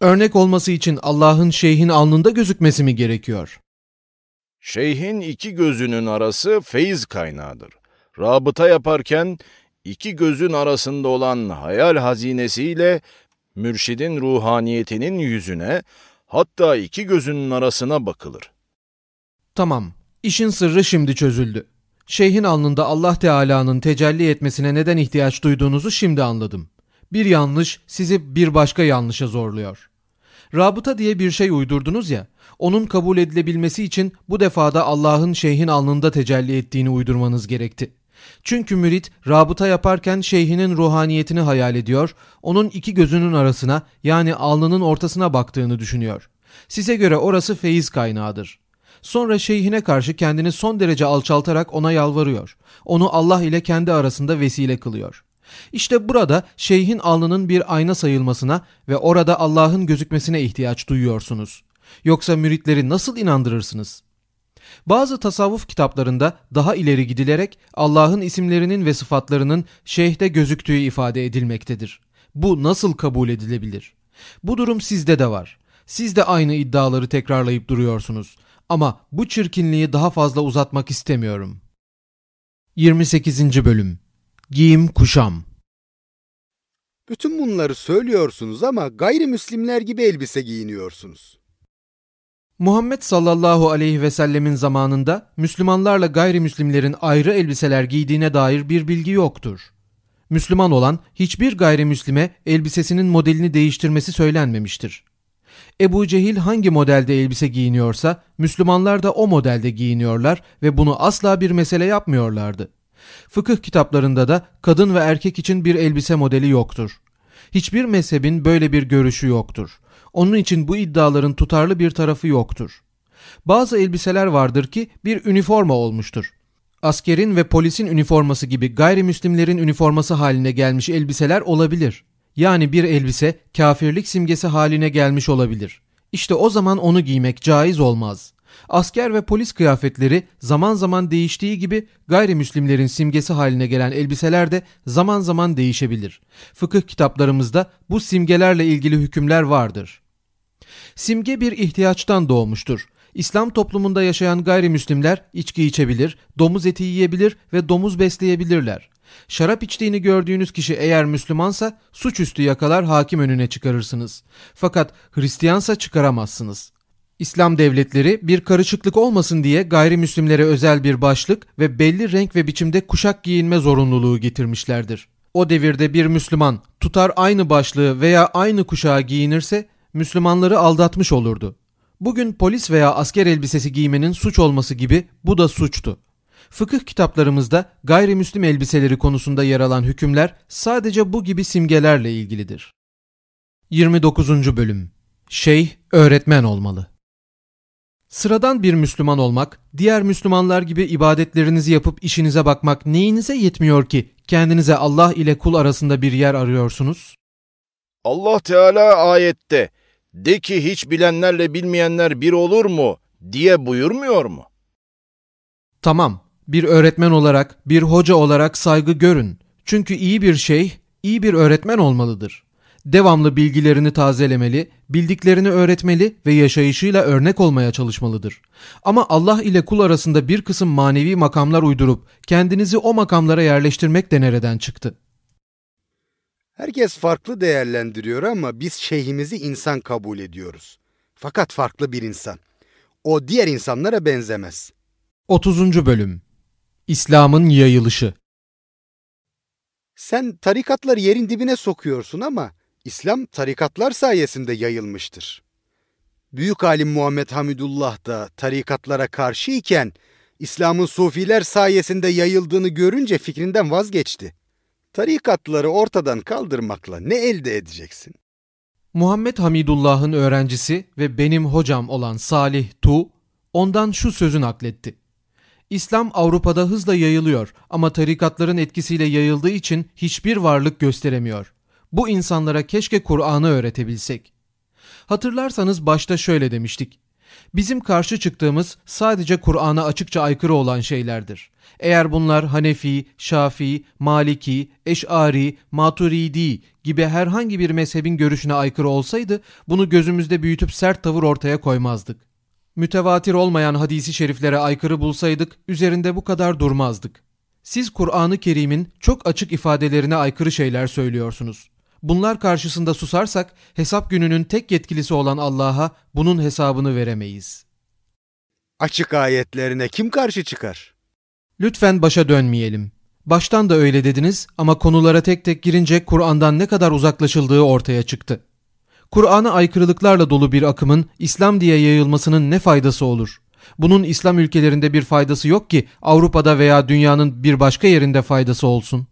Örnek olması için Allah'ın şeyhin alnında gözükmesi mi gerekiyor? Şeyhin iki gözünün arası feyiz kaynağıdır. Rabıta yaparken iki gözün arasında olan hayal hazinesiyle mürşidin ruhaniyetinin yüzüne hatta iki gözünün arasına bakılır. Tamam, işin sırrı şimdi çözüldü. Şeyhin alnında Allah Teala'nın tecelli etmesine neden ihtiyaç duyduğunuzu şimdi anladım. Bir yanlış sizi bir başka yanlışa zorluyor. Rabıta diye bir şey uydurdunuz ya, onun kabul edilebilmesi için bu defada Allah'ın şeyhin alnında tecelli ettiğini uydurmanız gerekti. Çünkü mürit rabıta yaparken şeyhinin ruhaniyetini hayal ediyor, onun iki gözünün arasına yani alnının ortasına baktığını düşünüyor. Size göre orası feyiz kaynağıdır. Sonra şeyhine karşı kendini son derece alçaltarak ona yalvarıyor. Onu Allah ile kendi arasında vesile kılıyor. İşte burada şeyhin alnının bir ayna sayılmasına ve orada Allah'ın gözükmesine ihtiyaç duyuyorsunuz. Yoksa müritleri nasıl inandırırsınız? Bazı tasavvuf kitaplarında daha ileri gidilerek Allah'ın isimlerinin ve sıfatlarının şeyhte gözüktüğü ifade edilmektedir. Bu nasıl kabul edilebilir? Bu durum sizde de var. Siz de aynı iddiaları tekrarlayıp duruyorsunuz. Ama bu çirkinliği daha fazla uzatmak istemiyorum. 28. Bölüm Giyim Kuşam Bütün bunları söylüyorsunuz ama gayrimüslimler gibi elbise giyiniyorsunuz. Muhammed sallallahu aleyhi ve sellemin zamanında Müslümanlarla gayrimüslimlerin ayrı elbiseler giydiğine dair bir bilgi yoktur. Müslüman olan hiçbir gayrimüslime elbisesinin modelini değiştirmesi söylenmemiştir. Ebu Cehil hangi modelde elbise giyiniyorsa Müslümanlar da o modelde giyiniyorlar ve bunu asla bir mesele yapmıyorlardı. Fıkıh kitaplarında da kadın ve erkek için bir elbise modeli yoktur. Hiçbir mezhebin böyle bir görüşü yoktur. Onun için bu iddiaların tutarlı bir tarafı yoktur. Bazı elbiseler vardır ki bir üniforma olmuştur. Askerin ve polisin üniforması gibi gayrimüslimlerin üniforması haline gelmiş elbiseler olabilir. Yani bir elbise kafirlik simgesi haline gelmiş olabilir. İşte o zaman onu giymek caiz olmaz. Asker ve polis kıyafetleri zaman zaman değiştiği gibi gayrimüslimlerin simgesi haline gelen elbiseler de zaman zaman değişebilir. Fıkıh kitaplarımızda bu simgelerle ilgili hükümler vardır. Simge bir ihtiyaçtan doğmuştur. İslam toplumunda yaşayan gayrimüslimler içki içebilir, domuz eti yiyebilir ve domuz besleyebilirler. Şarap içtiğini gördüğünüz kişi eğer Müslümansa suçüstü yakalar hakim önüne çıkarırsınız. Fakat Hristiyansa çıkaramazsınız. İslam devletleri bir karışıklık olmasın diye gayrimüslimlere özel bir başlık ve belli renk ve biçimde kuşak giyinme zorunluluğu getirmişlerdir. O devirde bir Müslüman tutar aynı başlığı veya aynı kuşağı giyinirse Müslümanları aldatmış olurdu. Bugün polis veya asker elbisesi giymenin suç olması gibi bu da suçtu. Fıkıh kitaplarımızda gayrimüslim elbiseleri konusunda yer alan hükümler sadece bu gibi simgelerle ilgilidir. 29. Bölüm Şeyh öğretmen olmalı. Sıradan bir Müslüman olmak, diğer Müslümanlar gibi ibadetlerinizi yapıp işinize bakmak neyinize yetmiyor ki kendinize Allah ile kul arasında bir yer arıyorsunuz? Allah Teala ayette de ki hiç bilenlerle bilmeyenler bir olur mu diye buyurmuyor mu? Tamam, bir öğretmen olarak, bir hoca olarak saygı görün. Çünkü iyi bir şeyh, iyi bir öğretmen olmalıdır. Devamlı bilgilerini tazelemeli, bildiklerini öğretmeli ve yaşayışıyla örnek olmaya çalışmalıdır. Ama Allah ile kul arasında bir kısım manevi makamlar uydurup kendinizi o makamlara yerleştirmek de nereden çıktı? Herkes farklı değerlendiriyor ama biz şeyhimizi insan kabul ediyoruz. Fakat farklı bir insan. O diğer insanlara benzemez. 30. Bölüm İslam'ın Yayılışı Sen tarikatları yerin dibine sokuyorsun ama İslam tarikatlar sayesinde yayılmıştır. Büyük alim Muhammed Hamidullah da tarikatlara karşı iken İslam'ın sufiler sayesinde yayıldığını görünce fikrinden vazgeçti. Tarikatları ortadan kaldırmakla ne elde edeceksin? Muhammed Hamidullah'ın öğrencisi ve benim hocam olan Salih Tu, ondan şu sözü nakletti. İslam Avrupa'da hızla yayılıyor ama tarikatların etkisiyle yayıldığı için hiçbir varlık gösteremiyor. Bu insanlara keşke Kur'an'ı öğretebilsek. Hatırlarsanız başta şöyle demiştik. Bizim karşı çıktığımız sadece Kur'an'a açıkça aykırı olan şeylerdir. Eğer bunlar Hanefi, Şafii, Maliki, Eş'ari, Maturidi gibi herhangi bir mezhebin görüşüne aykırı olsaydı bunu gözümüzde büyütüp sert tavır ortaya koymazdık. Mütevatir olmayan hadisi şeriflere aykırı bulsaydık üzerinde bu kadar durmazdık. Siz Kur'an-ı Kerim'in çok açık ifadelerine aykırı şeyler söylüyorsunuz. Bunlar karşısında susarsak hesap gününün tek yetkilisi olan Allah'a bunun hesabını veremeyiz. Açık ayetlerine kim karşı çıkar? Lütfen başa dönmeyelim. Baştan da öyle dediniz ama konulara tek tek girince Kur'an'dan ne kadar uzaklaşıldığı ortaya çıktı. Kur'an'a aykırılıklarla dolu bir akımın İslam diye yayılmasının ne faydası olur? Bunun İslam ülkelerinde bir faydası yok ki Avrupa'da veya dünyanın bir başka yerinde faydası olsun.